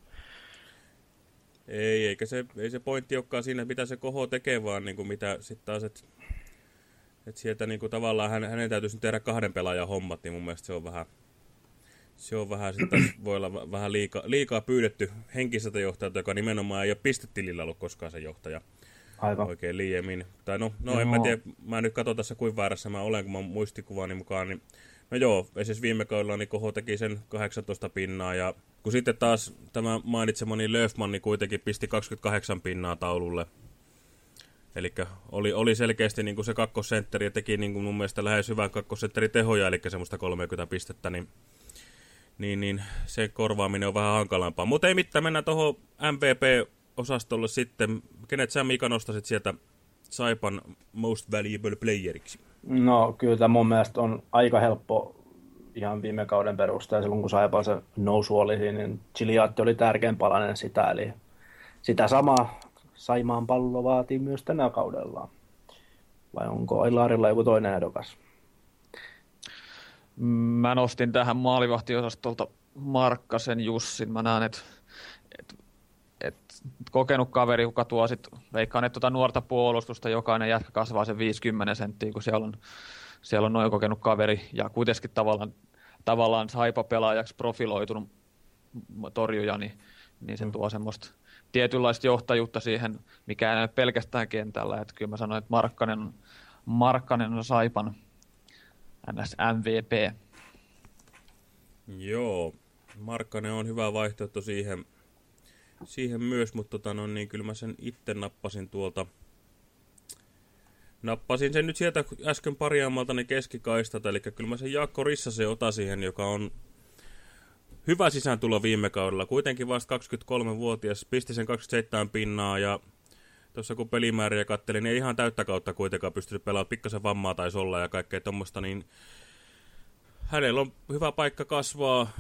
Ei, eikä se, ei se pointti olekaan siinä, mitä se koho tekee, vaan niin kuin mitä sitten taas, että et sieltä niin kuin tavallaan hän, hänen täytyisi tehdä kahden pelaajan hommat, niin mun mielestä se on vähän, se on vähän sitten voi olla vähän liika, liikaa pyydetty henkiseltä johtajalta, joka nimenomaan ei ole pistetilillä ollut koskaan se johtaja. Aivan. Oikein liiemmin. Tai no, no en mä tiedä, mä nyt katson tässä kuin väärässä mä olen, kun mä muistikuvani mukaan, niin no joo, esimerkiksi viime kaudella niin Koho teki sen 18 pinnaa ja kun sitten taas tämä mainitsemani Löfman niin kuitenkin pisti 28 pinnaa taululle. Eli oli, oli selkeästi niin kuin se kakkosentteri ja teki niin kuin mun mielestä lähes hyvän kakkosentteri tehoja, eli semmoista 30 pistettä, niin, niin, niin se korvaaminen on vähän hankalampaa. Mutta ei mitään, mennään tuohon MVP-osastolle sitten. Kenet sä Mika nostasit sieltä Saipan most valuable playeriksi? No kyllä mun mielestä on aika helppo ihan viime kauden perusteella, silloin kun Saipan se nousu oli, niin Chiliatti oli tärkein palanen sitä, eli sitä samaa Saimaan pallo vaatii myös tänä kaudella. Vai onko Ilarilla joku toinen ehdokas? Mä nostin tähän maalivahtiosastolta Markkasen Jussin. Mä näen, että et, et, kokenut kaveri, kuka tuo sit, veikkaan, että tuota nuorta puolustusta, jokainen jätkä kasvaa sen 50 senttiä, kun siellä on, siellä on noin kokenut kaveri ja kuitenkin tavallaan, tavallaan saipa pelaajaksi profiloitunut torjuja, niin, niin se mm. tuo semmoista tietynlaista johtajuutta siihen, mikä ei ole pelkästään kentällä. Että kyllä mä sanoin, että Markkanen, Markkanen on Saipan NS MVP. Joo, Markkanen on hyvä vaihtoehto siihen, siihen myös, mutta tota, no, niin kyllä mä sen itse nappasin tuolta. Nappasin sen nyt sieltä äsken pariammalta ne keskikaistat, eli kyllä mä sen Jaakko Rissasen otan siihen, joka on hyvä sisääntulo viime kaudella. Kuitenkin vasta 23-vuotias, pisti sen 27 pinnaa ja tuossa kun pelimääriä kattelin, niin ei ihan täyttä kautta kuitenkaan pystynyt pelaamaan, pikkasen vammaa taisi olla ja kaikkea tuommoista, niin hänellä on hyvä paikka kasvaa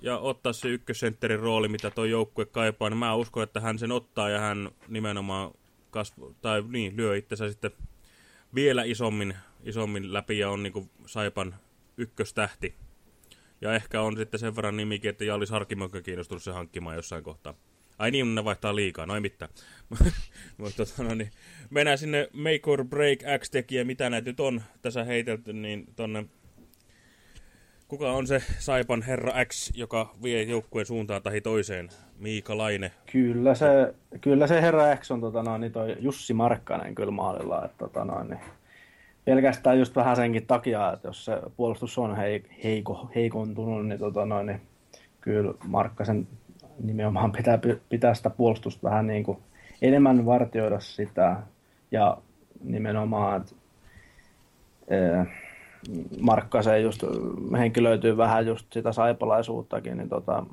ja ottaa se ykkössentterin rooli, mitä tuo joukkue kaipaa, niin mä uskon, että hän sen ottaa ja hän nimenomaan kasvu, tai niin, lyö itsensä sitten vielä isommin, isommin läpi ja on niin kuin Saipan ykköstähti. Ja ehkä on sitten sen verran nimikin, että Jallis Harkimonkin kiinnostunut se hankkimaan jossain kohtaa. Ai niin, ne vaihtaa liikaa, no ei mitään. Mutta tota, no niin. Mennään sinne Make or Break X-tekijä, mitä näitä nyt on tässä heitelty, niin tonne... Kuka on se Saipan herra X, joka vie joukkueen suuntaan tai toiseen? Miika Laine. Kyllä se, kyllä se herra X on tota noin, niin toi Jussi Markkanen kyllä maalilla. Että, tota noin, niin pelkästään just vähän senkin takia, että jos se puolustus on heiko, heikontunut, niin, tota noin, niin kyllä Markkasen nimenomaan pitää, pitää sitä puolustusta vähän niin kuin enemmän vartioida sitä ja nimenomaan, että e, Markkaseen just henkilöityy vähän just sitä saipalaisuuttakin, niin tota,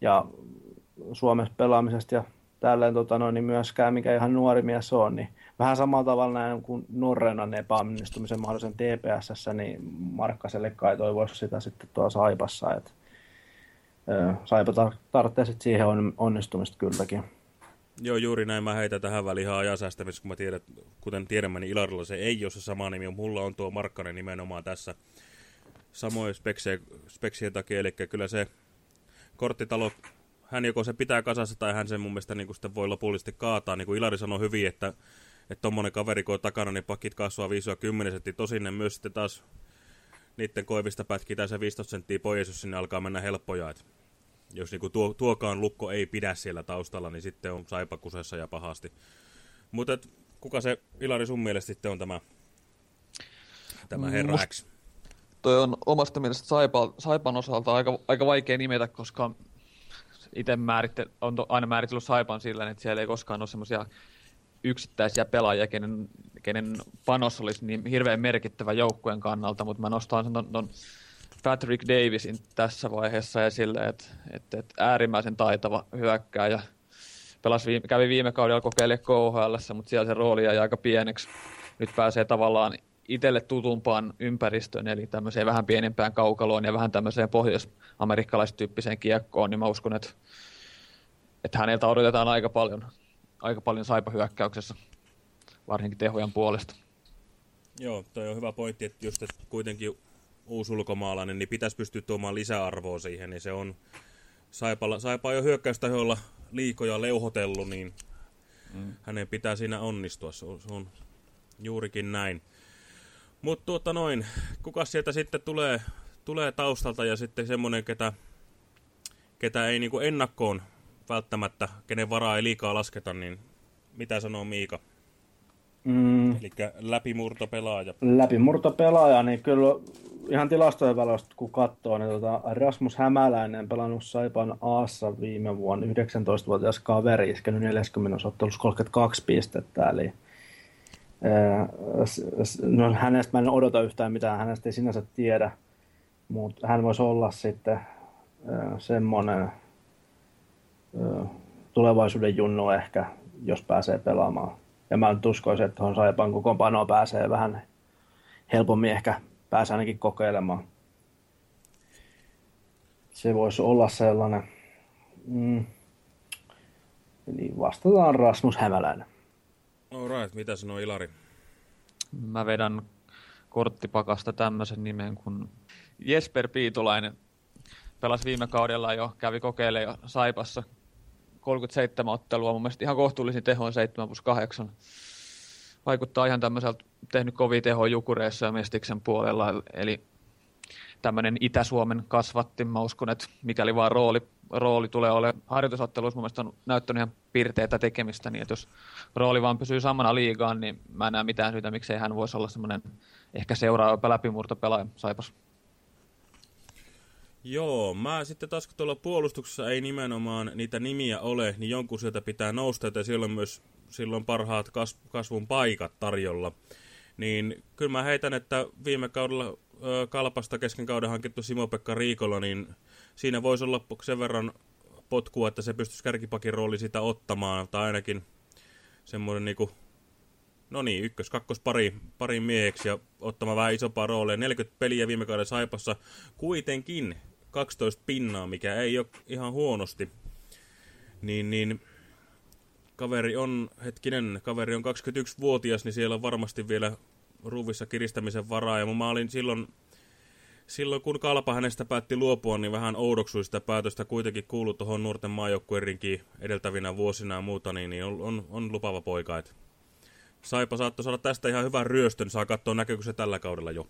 ja Suomessa pelaamisesta ja tälleen tota noin, niin myöskään mikä ihan nuori mies on, niin vähän samalla tavalla näin kuin Norrenan epäonnistumisen mahdollisen TPSssä, niin Markkaselle kai toivoisi sitä sitten tuolla Saipassa, että Saipa tarvitsee siihen onnistumista kylläkin. Joo, juuri näin mä heitän tähän väliin ihan ajasäästämistä, kun mä tiedän, kuten tiedämme, niin Ilarilla se ei ole se sama nimi, mulla on tuo Markkanen nimenomaan tässä samoin speksien, speksien takia, eli kyllä se korttitalo, hän joko se pitää kasassa tai hän sen mun mielestä niin sitten voi lopullisesti kaataa, niin kuin Ilari sanoi hyvin, että että kaveri kun on takana, niin pakit kasvaa 5-10 senttiä. Tosin ne myös sitten taas niiden koivista pätkitään se 15 senttiä pois, jos sinne alkaa mennä helppoja. Et jos niinku tuo, tuokaan lukko ei pidä siellä taustalla, niin sitten on saipa kusessa ja pahasti. Mutta kuka se, Ilari, sun mielestä sitten on tämä, tämä herra Must, X? Toi on omasta mielestä Saipa, Saipan osalta aika, aika vaikea nimetä, koska itse määritte, on aina määritellyt Saipan sillä, että siellä ei koskaan ole semmoisia yksittäisiä pelaajia, kenen, kenen panos olisi niin hirveän merkittävä joukkueen kannalta, mutta mä nostan sen ton, ton Patrick Davisin tässä vaiheessa esille, että et, et äärimmäisen taitava hyökkääjä. Pelasi viime, kävi viime kaudella kokeilemaan KHL, mutta siellä se rooli jäi aika pieneksi. Nyt pääsee tavallaan itselle tutumpaan ympäristöön, eli tämmöiseen vähän pienempään kaukaloon ja vähän tämmöiseen pohjois-amerikkalaistyyppiseen kiekkoon, niin mä uskon, että, että häneltä odotetaan aika paljon aika paljon saipa hyökkäyksessä, varsinkin tehojan puolesta. Joo, toi on hyvä pointti, että just että kuitenkin uusi ulkomaalainen, niin pitäisi pystyä tuomaan lisäarvoa siihen, niin se on Saipalla, Saipa jo hyökkäystä olla liikoja leuhotellut, niin mm. hänen pitää siinä onnistua, se on, se on juurikin näin. Mutta tuota noin, kuka sieltä sitten tulee, tulee taustalta ja sitten semmoinen, ketä, ketä ei niinku ennakkoon välttämättä, kenen varaa ei liikaa lasketa, niin mitä sanoo Miika? Mm. Eli läpimurtopelaaja. Läpimurtopelaaja, niin kyllä ihan tilastojen valosta kun katsoo, niin tota Rasmus Hämäläinen pelannut Saipan Aassa viime vuonna 19-vuotias kaveri, iskenyt 40 ottelussa 32 pistettä, eli no, hänestä mä en odota yhtään mitään, hänestä ei sinänsä tiedä, mutta hän voisi olla sitten semmoinen tulevaisuuden junnu ehkä, jos pääsee pelaamaan. Ja mä nyt uskoisin, että tuohon Saipan kokoonpanoon pääsee vähän helpommin ehkä pääsee ainakin kokeilemaan. Se voisi olla sellainen. Mm. Eli vastataan Rasmus Hämäläinen. Alright, mitä sanoo Ilari? Mä vedän korttipakasta tämmöisen nimen kuin Jesper Piitulainen. Pelasi viime kaudella jo, kävi kokeilemaan jo Saipassa 37 ottelua, mun mielestä ihan kohtuullisin tehoin 7 plus 8. Vaikuttaa ihan tämmöiseltä tehnyt kovia tehoja Jukureissa ja Mestiksen puolella, eli tämmöinen Itä-Suomen kasvatti. Mä uskon, että mikäli vaan rooli, rooli tulee ole harjoitusotteluissa, mun mielestä on näyttänyt ihan pirteitä tekemistä, niin että jos rooli vaan pysyy samana liigaan, niin mä en näe mitään syytä, miksei hän voisi olla semmoinen ehkä seuraava läpimurtopelaaja Saipas. Joo, mä sitten taas kun tuolla puolustuksessa ei nimenomaan niitä nimiä ole, niin jonkun sieltä pitää nousta, että silloin myös silloin parhaat kas, kasvun paikat tarjolla. Niin kyllä mä heitän, että viime kaudella ö, Kalpasta kesken kauden hankittu Simo-Pekka Riikola, niin siinä voisi olla sen verran potkua, että se pystyisi kärkipakin rooli sitä ottamaan, tai ainakin semmoinen niinku, no niin, ykkös, kakkos pari, pari mieheksi ja ottamaan vähän isompaa roolia. 40 peliä viime kauden Saipassa, kuitenkin 12 pinnaa, mikä ei ole ihan huonosti. Niin, niin kaveri on, hetkinen, kaveri on 21-vuotias, niin siellä on varmasti vielä ruuvissa kiristämisen varaa. Ja mä olin silloin, silloin kun Kalpa hänestä päätti luopua, niin vähän oudoksui sitä päätöstä kuitenkin kuulu tuohon nuorten maajoukkueen edeltävinä vuosina ja muuta, niin, niin on, on, on lupava poika. Et Saipa saattoi saada tästä ihan hyvän ryöstön, saa katsoa näkyykö se tällä kaudella jo.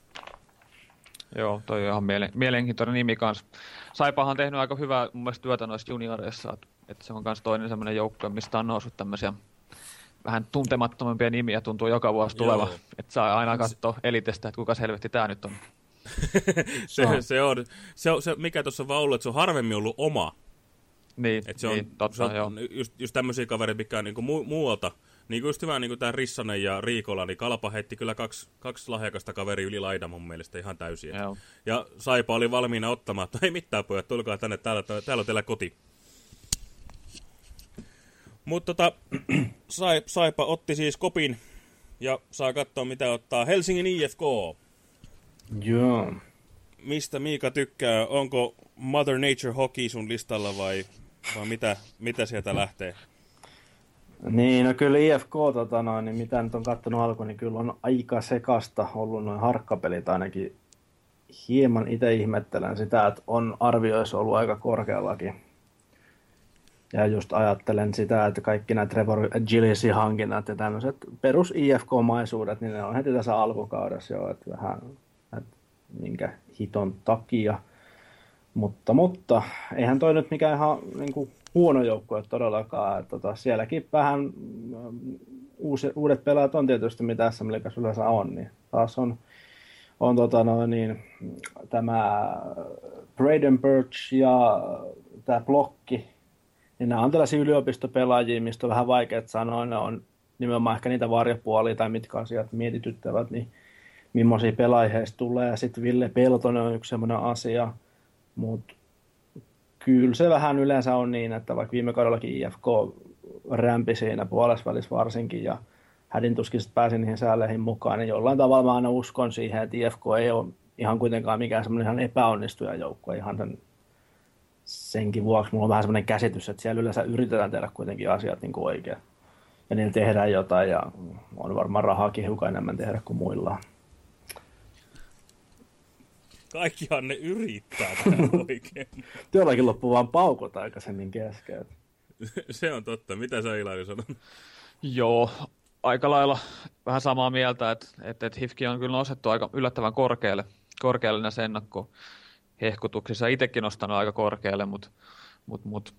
Joo, toi on ihan mielen, mielenkiintoinen nimi kanssa. Saipahan on tehnyt aika hyvää mun mielestä työtä noissa junioreissa, että et se on myös toinen semmoinen joukko, mistä on noussut tämmöisiä vähän tuntemattomampia nimiä tuntuu joka vuosi tuleva. Että saa aina katsoa elitestä, että kuka selvästi tämä nyt on. se, se, on, se, on, se, mikä tuossa vaan ollut, että se on harvemmin ollut oma. Niin, Et se on, niin totta, se on joo. Just, just tämmöisiä kavereita, mikä on niinku mu muualta. Niin kuin just hyvä niin kuin tämä Rissanen ja Riikola, niin Kalpa heitti kyllä kaksi, kaksi lahjakasta kaveri yli laida mun mielestä ihan täysin. Joo. Ja Saipa oli valmiina ottamaan, että ei mitään pojat, tulkaa tänne, täällä, täällä on teillä koti. Mutta tota, Saipa otti siis kopin ja saa katsoa mitä ottaa Helsingin IFK. Joo. Mistä Miika tykkää? Onko Mother Nature Hockey sun listalla vai, vai mitä, mitä sieltä lähtee? Niin, no kyllä IFK, tota noin, niin mitä nyt on kattonut alku, niin kyllä on aika sekasta ollut noin harkkapelit ainakin. Hieman itse ihmettelen sitä, että on arvioissa ollut aika korkeallakin. Ja just ajattelen sitä, että kaikki nämä Trevor Gillisi hankinnat ja tämmöiset perus IFK-maisuudet, niin ne on heti tässä alkukaudessa jo, että vähän, että minkä hiton takia. Mutta, mutta eihän toi nyt mikään ihan niin kuin, huono joukkue todellakaan. Että, tota, sielläkin vähän mm, uusi, uudet pelaajat on tietysti, mitä SM Liigassa yleensä on. Niin taas on, on tota, no, niin, tämä Braden Birch ja tämä blokki, niin nämä on tällaisia yliopistopelaajia, mistä on vähän vaikea sanoa. Ne on nimenomaan ehkä niitä varjopuolia tai mitkä asiat mietityttävät, niin millaisia pelaajia tulee. Sitten Ville Peltonen on yksi sellainen asia, mutta kyllä se vähän yleensä on niin, että vaikka viime kaudellakin IFK rämpi siinä puolesvälissä varsinkin ja hädintuskin pääsi niihin säälleihin mukaan, niin jollain tavalla mä aina uskon siihen, että IFK ei ole ihan kuitenkaan mikään semmoinen ihan epäonnistuja joukko, ihan sen, senkin vuoksi mulla on vähän semmoinen käsitys, että siellä yleensä yritetään tehdä kuitenkin asiat niin kuin oikein. Ja niillä tehdään jotain ja on varmaan rahaakin hiukan enemmän tehdä kuin muilla. Kaikkihan ne yrittää tehdä oikein. Jollakin loppuu vaan paukot aikaisemmin kesken. Se on totta. Mitä sä Ilari sanot? Joo, aika lailla vähän samaa mieltä, että, että, että HIFKI on kyllä nostettu aika yllättävän korkealle, korkealle näissä ennakkohehkutuksissa. Itsekin nostanut aika korkealle, mutta, mutta, mutta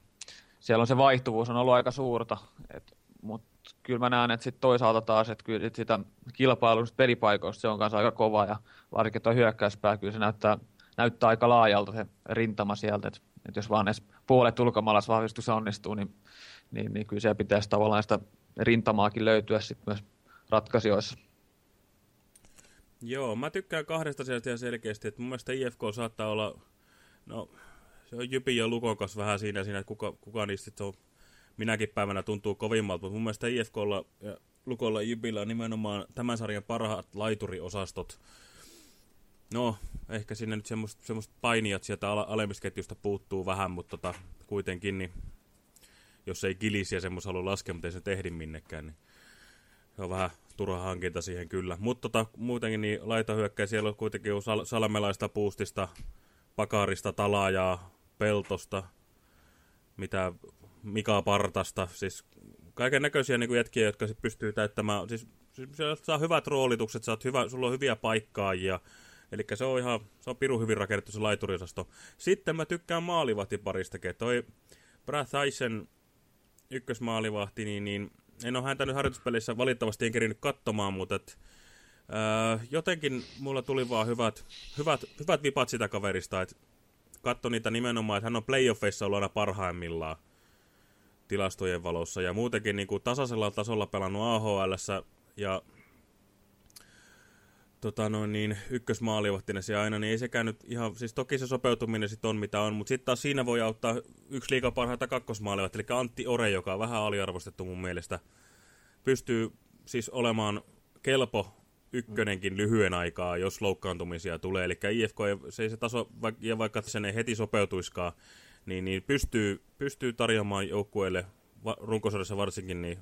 siellä on se vaihtuvuus on ollut aika suurta. Et mutta kyllä mä näen, että sit toisaalta taas, että kyllä sit sitä kilpailusta pelipaikoista se on kanssa aika kova ja varsinkin tuo hyökkäyspää, kyllä se näyttää, näyttää aika laajalta se rintama sieltä, että, että jos vaan edes puolet ulkomaalaisvahvistus onnistuu, niin, niin, niin kyllä siellä pitäisi tavallaan sitä rintamaakin löytyä sitten myös ratkaisijoissa. Joo, mä tykkään kahdesta sieltä selkeästi, että mun mielestä IFK saattaa olla, no se on Jypin ja Lukon kanssa vähän siinä, siinä että kuka, kuka niistä on minäkin päivänä tuntuu kovimmalta, mutta mun mielestä IFKlla ja Lukolla Jypillä on nimenomaan tämän sarjan parhaat laituriosastot. No, ehkä sinne nyt semmoista semmoist painijat sieltä alemmista puuttuu vähän, mutta tota, kuitenkin, niin jos ei kilisiä semmoista halua laskea, mutta ei se tehdi minnekään, niin se on vähän turha hankinta siihen kyllä. Mutta tota, muutenkin niin laitahyökkäjä siellä on kuitenkin sal salmelaista puustista, pakarista, talaajaa, peltosta, mitä Mika Partasta, siis kaiken näköisiä niin jätkiä, jotka pystyy täyttämään, siis, siis saa hyvät roolitukset, saat hyvä, sulla on hyviä paikkaajia, eli se on ihan, se on pirun hyvin rakennettu se laituriosasto. Sitten mä tykkään maalivahtiparista, toi Brad Tyson ykkösmaalivahti, niin, niin en ole häntä nyt harjoituspelissä valitettavasti en kerinyt katsomaan, mutta et, ää, jotenkin mulla tuli vaan hyvät, hyvät, hyvät vipat sitä kaverista, että katso niitä nimenomaan, että hän on playoffeissa ollut aina parhaimmillaan tilastojen valossa. Ja muutenkin niin kuin tasaisella tasolla pelannut AHL ja tota noin, niin, ykkösmaalivahtina se aina, niin ei sekään nyt ihan, siis toki se sopeutuminen sitten on mitä on, mutta sitten taas siinä voi auttaa yksi liikaa parhaita kakkosmaalivahtia, eli Antti Ore, joka on vähän aliarvostettu mun mielestä, pystyy siis olemaan kelpo ykkönenkin lyhyen aikaa, jos loukkaantumisia tulee, eli IFK ei, se, ei se taso, ja vaikka sen ei heti sopeutuiskaan, niin, niin pystyy, pystyy tarjoamaan joukkueelle runkosarjassa varsinkin niin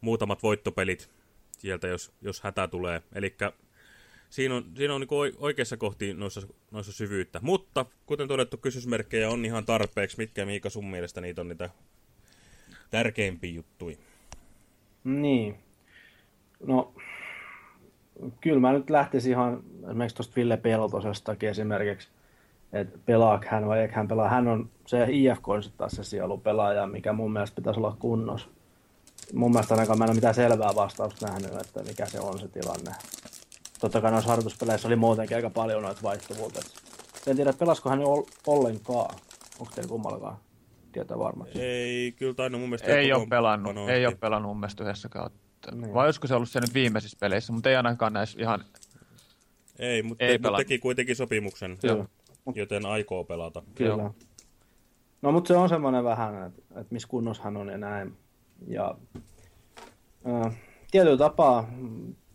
muutamat voittopelit sieltä, jos, jos hätä tulee. Eli siinä on, siinä on niin oikeassa kohti noissa, noissa syvyyttä. Mutta kuten todettu, kysymysmerkkejä on ihan tarpeeksi. Mitkä Miika sun mielestä niitä on niitä tärkeimpiä juttuja? Niin. No, kyllä mä nyt lähtisin ihan esimerkiksi tuosta Ville Peltosestakin esimerkiksi että pelaako hän vai eikö hän pelaa. Hän on se IFK on sitten taas se sielupelaaja, mikä mun mielestä pitäisi olla kunnossa. Mun mielestä ainakaan mä en ole mitään selvää vastausta nähnyt, että mikä se on se tilanne. Totta kai noissa harjoituspeleissä oli muutenkin aika paljon noita vaihtuvuutta. En tiedä, pelasiko hän ollenkaan. Onko teillä kummallakaan tietää varmasti? Ei, kyllä tainnut mun mielestä... Ei ole pelannut, ei ole pelannut mun mielestä yhdessäkään. Niin. Vai olisiko se ollut se nyt viimeisissä peleissä, mutta ei ainakaan näissä ihan... Ei, mutta, ei mutta teki kuitenkin sopimuksen. Joo joten aikoo pelata. Kyllä. No, mutta se on semmoinen vähän, että, että missä kunnossa hän on ja näin. Ja äh, tietyllä tapaa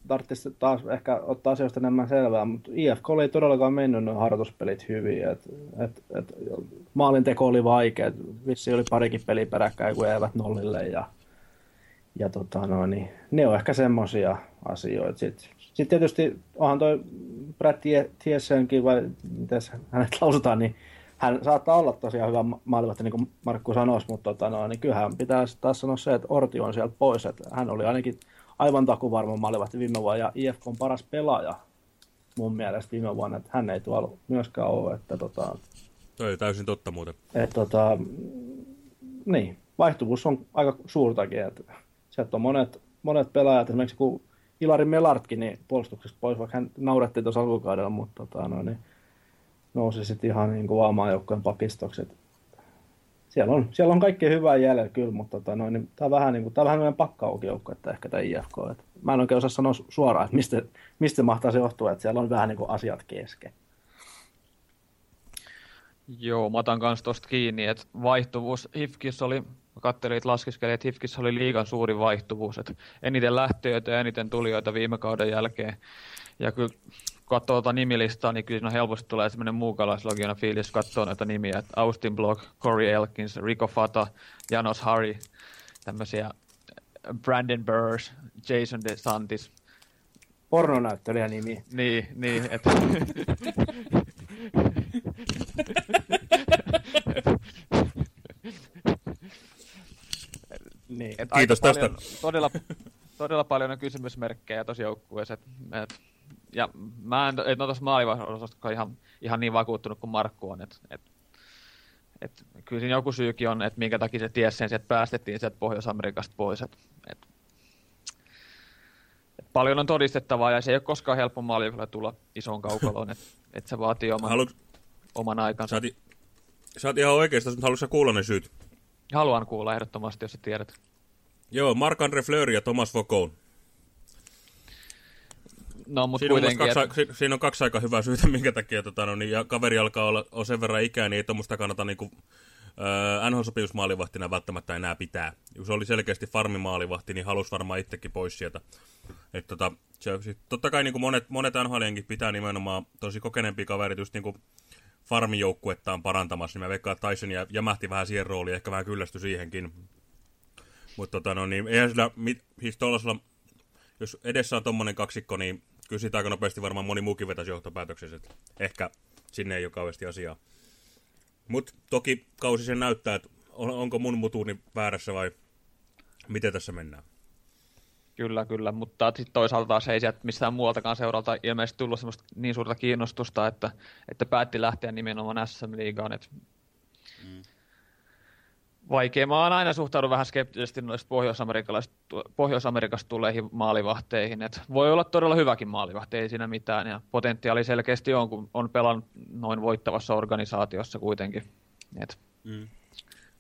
tarvitsisi taas ehkä ottaa asioista enemmän selvää, mutta IFK ei todellakaan mennyt nuo harjoituspelit hyvin. Et, et, et, maalinteko oli vaikea. Vissi oli parikin peli peräkkäin, kun eivät nollille. Ja, ja tota, no, niin, ne on ehkä semmoisia asioita. Sitten sit tietysti onhan toi Brad Tiessenkin, vai miten hänet lausutaan, niin hän saattaa olla tosiaan hyvä maalivahti, niin kuin Markku sanoisi, mutta tota, no, niin kyllähän pitää taas sanoa se, että Orti on sieltä pois. Että hän oli ainakin aivan takuvarma maalivahti viime vuonna ja IFK on paras pelaaja mun mielestä viime vuonna, että hän ei tuolla myöskään ole. Että, tota, Toi täysin totta muuten. Että, tota, niin, vaihtuvuus on aika suurtakin. Että sieltä on monet, monet pelaajat, esimerkiksi kun Ilari Melartkin niin puolustuksesta pois, vaikka hän naurettiin tuossa alkukaudella, mutta tota, no, niin nousi sitten ihan niin kuin joukkojen pakistoksi. Siellä on, siellä on kaikkea hyvää jäljellä kyllä, mutta tota, no, niin, tämä on vähän, niin kuin, tämä on vähän pakkaukijoukko, että ehkä tämä IFK. Että mä en oikein osaa sanoa suoraan, että mistä, mistä mahtaa se johtua, että siellä on vähän niin kuin asiat kesken. Joo, mä otan kanssa tosta kiinni, että vaihtuvuus Hifkis oli mä katselin, että laskeskelin, että Hifkissä oli liigan suuri vaihtuvuus, että eniten lähtöitä ja eniten tulijoita viime kauden jälkeen. Ja kyllä kun katsoo tuota nimilistaa, niin kyllä helposti tulee sellainen muukalaislogiona fiilis, katsoo näitä nimiä, että Austin Block, Corey Elkins, Rico Fata, Janos Harry, tämmöisiä Brandon Burrs, Jason DeSantis. Pornonäyttelijä nimi. Niin, niin, että Niin, et Kiitos tästä. Paljon, todella, todella paljon on kysymysmerkkejä tosi joukkueessa. Et, et, ja mä en, et ole tuossa maalivahdossa ihan, ihan niin vakuuttunut kuin Markku on. Et, et, Et kyllä siinä joku syykin on, että minkä takia se tiesi sen, että päästettiin sieltä Pohjois-Amerikasta pois. Et, et, et paljon on todistettavaa ja se ei ole koskaan helppo maali tulla isoon kaukaloon, että et se vaatii oman, Haluat, oman aikansa. sä, oot, sä oot ihan oikeastaan, mutta haluatko kuulla ne syyt? Haluan kuulla ehdottomasti, jos sä tiedät. Joo, Marc-André Fleury ja Thomas Vokoun. No, mutta siinä, on kuitenkin... kaksi, et... siinä on kaksi aika hyvää syytä, minkä takia tota, no, niin, ja kaveri alkaa olla on sen verran ikää, niin ei tuommoista kannata niin kuin, äh, NHL-sopimusmaalivahtina välttämättä enää pitää. Se oli selkeästi farmimaalivahti, niin halusi varmaan itsekin pois sieltä. Et, tota, se, sit, totta kai niin kuin monet, monet nhl pitää nimenomaan tosi kokeneempia kaverit just niin kuin farmijoukkuettaan parantamassa, niin mä veikkaan, että Tyson jämähti vähän siihen rooliin, ehkä vähän kyllästyi siihenkin. Mutta tota, no, niin, eihän sillä, mit, siis jos edessä on tommonen kaksikko, niin kyllä siitä aika nopeasti varmaan moni muukin vetäisi johtopäätöksessä, että ehkä sinne ei ole kauheasti asiaa. Mutta toki kausi sen näyttää, että on, onko mun mutuuni väärässä vai miten tässä mennään. Kyllä, kyllä, mutta sitten toisaalta taas ei sieltä mistään muualtakaan seuralta ilmeisesti tullut semmoista niin suurta kiinnostusta, että, että päätti lähteä nimenomaan SM-liigaan. Et mm. Vaikea. Mä oon aina suhtaudun vähän skeptisesti noista Pohjois-Amerikasta tuleihin maalivahteihin. Et voi olla todella hyväkin maalivahti, ei siinä mitään. Ja potentiaali selkeästi on, kun on pelannut noin voittavassa organisaatiossa kuitenkin. Et. Mm.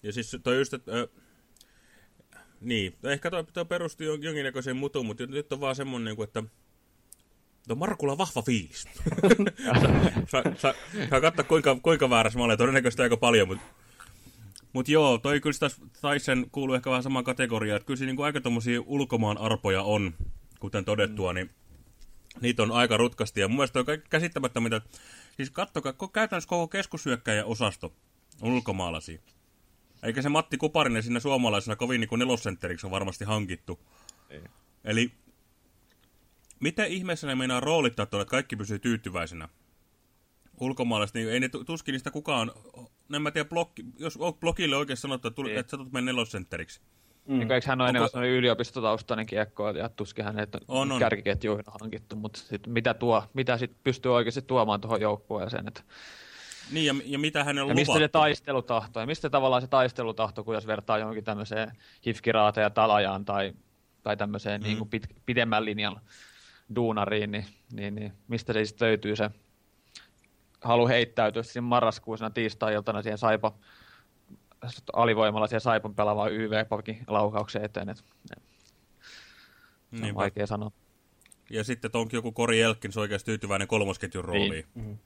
Ja siis toi just, että... Niin, ehkä toi, toi perusti jonkinnäköiseen mutuun, mutta nyt on vaan semmonen, niin että No Markulla vahva fiilis. saa, saa, saa katsoa kuinka, kuinka väärässä mä olen, todennäköisesti aika paljon, mutta mutta joo, toi kyllä sitä Tyson kuuluu ehkä vähän samaan kategoriaan, että kyllä siinä niin aika tommosia ulkomaan arpoja on, kuten todettua, mm. niin niitä on aika rutkasti. Ja mun mielestä on käsittämättä, mitä... Siis kattokaa, käytännössä koko keskusyökkäjä osasto on ulkomaalaisia. Eikä se Matti Kuparinen siinä suomalaisena kovin niin nelosentteriksi on varmasti hankittu. Ei. Eli miten ihmeessä ne meinaa roolittaa tuolla, että kaikki pysyy tyytyväisenä? Ulkomaalaiset, niin ei ne tuskin niistä kukaan en mä tiedä, blokki, jos blogille oikein sanottu, että, niin. että sä tulet mennä nelosentteriksi. Mm. Eikö hän ole enemmän sellainen yliopistotaustainen kiekko, ja tuskin hänet on, on. kärkiketjuihin hankittu, mutta sit mitä, tuo, mitä sit pystyy oikeasti tuomaan tuohon joukkueeseen. Että... Niin, ja, ja mitä hän on ja mistä se taistelutahto, ja mistä tavallaan se taistelutahto, kun jos vertaa johonkin tämmöiseen hifkiraateen ja talajaan, tai, tai tämmöiseen mm. niin kuin pit, pidemmän linjan duunariin, niin, niin, niin mistä se sitten löytyy se halu heittäytyä siinä marraskuisena tiistai-iltana siihen Saipa alivoimalla siihen Saipan pelaavaan YV-pakin laukauksen eteen. Et, et, vaikea sanoa. Ja sitten onkin joku Kori Elkkins oikeasti tyytyväinen kolmosketjun rooliin. Niin. Mm-hmm.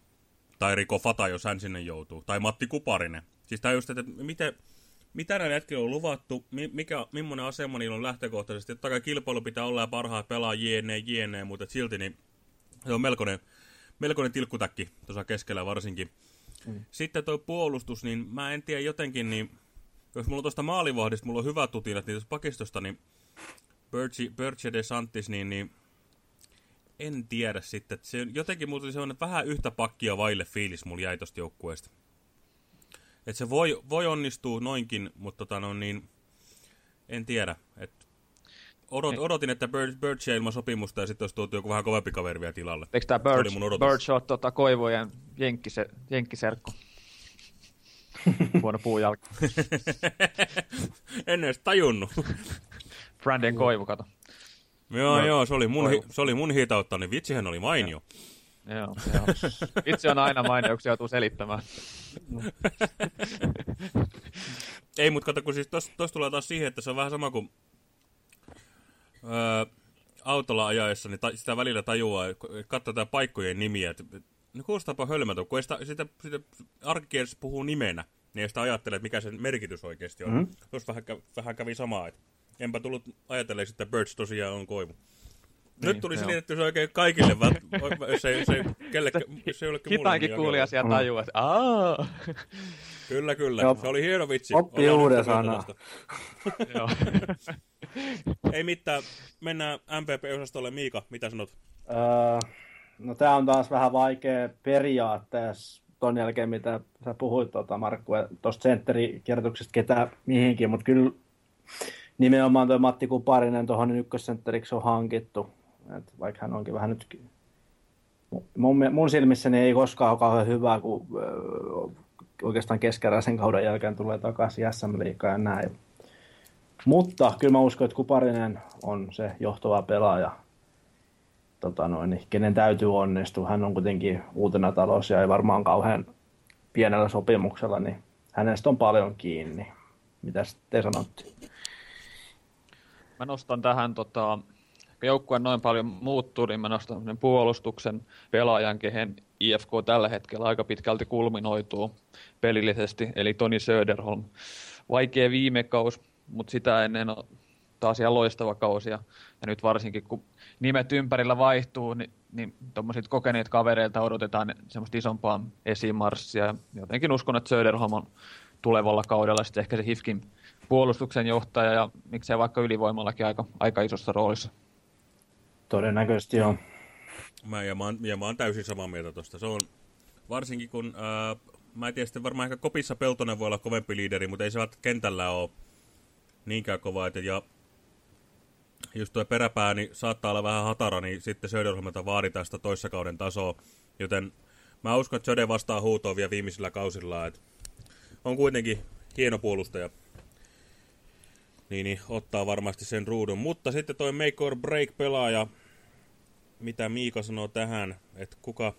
Tai Riko Fata, jos hän sinne joutuu. Tai Matti Kuparinen. Siis tämä just, että miten, mitä näillä hetkellä on luvattu, mikä, millainen asema niillä on lähtökohtaisesti. Totta kai kilpailu pitää olla ja parhaat pelaa jne, jne, mutta silti niin se on melkoinen melkoinen tilkkutäkki tuossa keskellä varsinkin. Mm. Sitten tuo puolustus, niin mä en tiedä jotenkin, niin jos mulla on tuosta maalivahdista, mulla on hyvä tutinat, niin pakistosta, niin Birch de Santis, niin, niin en tiedä sitten. Että se, jotenkin mulla tuli sellainen vähän yhtä pakkia vaille fiilis mulla jäi tosta joukkueesta. Että se voi, voi onnistua noinkin, mutta tota no niin, en tiedä. Että odot, odotin, että Birch, Birch ilman sopimusta ja sitten olisi tuotu joku vähän kovempi kaveri vielä tilalle. Eikö tämä Birch, Birch ole tuota, Koivojen jenkkise, jenkkiserkku? Huono puujalka. en edes tajunnut. Brandon Koivu, kato. Joo, no, joo, se oli mun, hi, se oli mun hitautta, niin vitsihän oli mainio. Joo, joo. Vitsi on aina mainio, kun se joutuu selittämään. Ei, mutta kato, kun siis tuossa tulee taas siihen, että se on vähän sama kuin öö, autolla ajaessa, niin ta, sitä välillä tajuaa, katsotaan paikkojen nimiä, että ne kuulostaapa hölmätön, kun sitä, sitä, sitä arkikielessä puhuu nimenä, niin ei sitä ajattele, että mikä sen merkitys oikeasti on. Mm -hmm. Tuossa vähän, vähän kävi samaa, että enpä tullut ajatelleeksi, että Birds tosiaan on koivu. Nyt niin, tuli selitetty se oikein kaikille, jos ei, se, kelle, se jollekin mulle. Hitaankin niin kuulija siellä tajuu, että aah. Kyllä, kyllä. Se oli hieno vitsi. Oppi uuden sanaa. Ei mitään. Mennään MPP-osastolle. Miika, mitä sanot? Öö, no tämä on taas vähän vaikea periaatteessa ton jälkeen, mitä sä puhuit, tuota, Markku, tuosta sentterikierrotuksesta ketä mihinkin, mutta kyllä nimenomaan tuo Matti Kuparinen tuohon ykkössentteriksi on hankittu. Et vaikka hän onkin vähän nyt mun, mun silmissäni ei koskaan ole kauhean hyvä, kun oikeastaan keskeräisen kauden jälkeen tulee takaisin SM Liigaan ja näin. Mutta kyllä mä uskon, että Kuparinen on se johtava pelaaja, tota noin, niin kenen täytyy onnistua. Hän on kuitenkin uutena talous ja ei varmaan kauhean pienellä sopimuksella, niin hänestä on paljon kiinni. Mitä te sanotte? Mä nostan tähän tota, joukkue noin paljon muuttuu, niin mä nostan puolustuksen pelaajan, kehen IFK tällä hetkellä aika pitkälti kulminoituu pelillisesti, eli Toni Söderholm. Vaikea viime kaus, mutta sitä ennen on taas ihan loistava kausi. Ja, ja nyt varsinkin, kun nimet ympärillä vaihtuu, niin, niin kokeneet kavereilta odotetaan semmoista isompaa esimarssia. Jotenkin uskon, että Söderholm on tulevalla kaudella sitten ehkä se HIFKin puolustuksen johtaja ja miksei vaikka ylivoimallakin aika, aika isossa roolissa. Todennäköisesti joo. Mä, ja, mä oon, ja mä oon täysin samaa mieltä tuosta. Se on varsinkin kun, ää, mä en tiedä, sitten varmaan ehkä kopissa Peltonen voi olla kovempi liideri, mutta ei se kentällä ole niinkään kova. Et, ja just tuo peräpää niin saattaa olla vähän hatara, niin sitten Söderholmelta vaaditaan sitä toissakauden tasoa. Joten mä uskon, että Söde vastaa huutoon vielä viimeisillä kausilla. Et on kuitenkin hieno puolustaja. Niin, niin, ottaa varmasti sen ruudun. Mutta sitten toi make or break pelaaja, mitä Miika sanoo tähän, että kuka,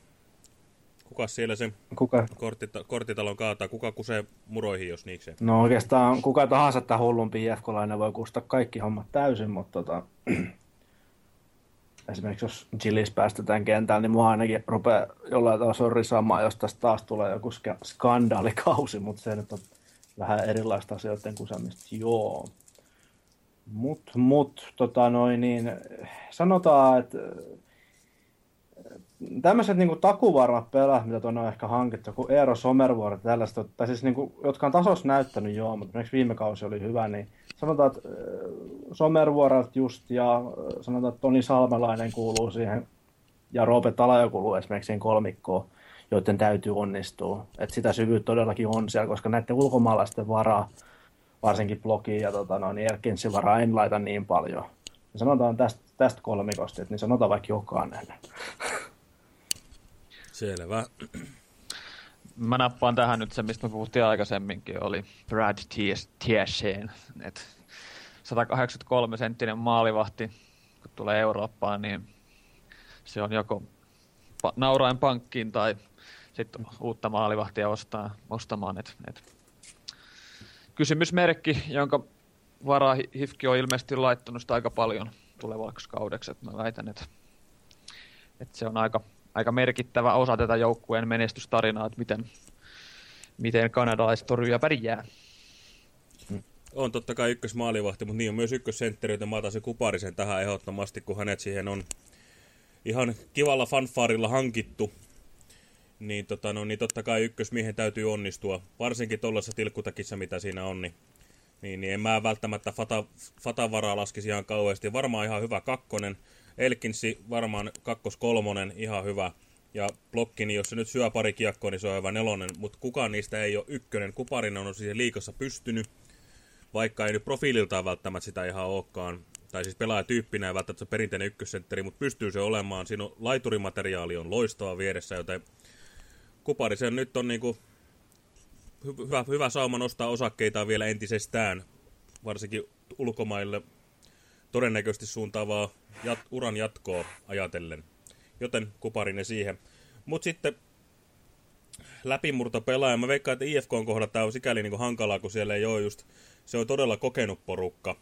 kuka siellä se kuka? Korttita, korttitalon kaataa, kuka kusee muroihin, jos niikseen? No oikeastaan kuka tahansa tämä hullumpi IFK-lainen voi kustaa kaikki hommat täysin, mutta tota, esimerkiksi jos Gillis päästetään kentällä, niin mua ainakin rupeaa jollain tavalla sorri samaa, jos tästä taas tulee joku skandaalikausi, mutta se nyt on vähän erilaista asioiden kusamista. Joo. Mut, mut, tota noin, niin sanotaan, että tämmöiset niin takuvarmat pelät, mitä tuonne on ehkä hankittu, kuin Eero Somervuori, tällaista, tai siis niin kuin, jotka on tasos näyttänyt joo, mutta esimerkiksi viime kausi oli hyvä, niin sanotaan, että äh, Somervuorelta just ja äh, sanotaan, että Toni Salmelainen kuuluu siihen ja Roope Talajo kuuluu esimerkiksi siihen kolmikkoon, joiden täytyy onnistua. Että sitä syvyyttä todellakin on siellä, koska näiden ulkomaalaisten varaa, varsinkin blogi ja tota, no, niin Erkinsin varaa en laita niin paljon. Ja sanotaan tästä, tästä kolmikosta, että niin sanotaan vaikka jokainen. Selvä. Mä nappaan tähän nyt se, mistä me puhuttiin aikaisemminkin, oli Brad Tiersen. 183 senttinen maalivahti, kun tulee Eurooppaan, niin se on joko naurain pankkiin tai sitten uutta maalivahtia ostaa, ostamaan. Et, et. Kysymysmerkki, jonka varaa Hifki on ilmeisesti laittanut sitä aika paljon tulevaksi kaudeksi. Et mä väitän, että et se on aika aika merkittävä osa tätä joukkueen menestystarinaa, että miten, miten kanadalaistorjuja pärjää. On totta kai ykkösmaalivahti, mutta niin on myös ykkössentteri, joten mä otan se Kuparisen tähän ehdottomasti, kun hänet siihen on ihan kivalla fanfaarilla hankittu. Niin, tota, no, niin totta kai ykkösmiehen täytyy onnistua, varsinkin tuollaisessa tilkkutakissa, mitä siinä on, niin, niin, niin en mä välttämättä fata, fatavaraa laskisi ihan kauheasti. Varmaan ihan hyvä kakkonen, Elkinsi varmaan kakkos-kolmonen, ihan hyvä. Ja blokki, niin jos se nyt syö pari kiekkoa, niin se on hyvä nelonen, mutta kukaan niistä ei ole ykkönen. Kuparinen on siihen liikassa pystynyt, vaikka ei nyt profiililtaan välttämättä sitä ihan olekaan. Tai siis pelaajatyyppinä ei välttämättä se perinteinen ykkössentteri, mutta pystyy se olemaan. Siinä on, laiturimateriaali on loistava vieressä, joten Kuparisen nyt on niinku hyvä, hyvä sauma nostaa osakkeita vielä entisestään, varsinkin ulkomaille todennäköisesti suuntaavaa jat uran jatkoa ajatellen. Joten kuparinen siihen. Mutta sitten läpimurto pelaaja. Mä veikkaan, että IFK on kohdalla tämä on sikäli niin hankalaa, kun siellä ei ole just, se on todella kokenut porukka.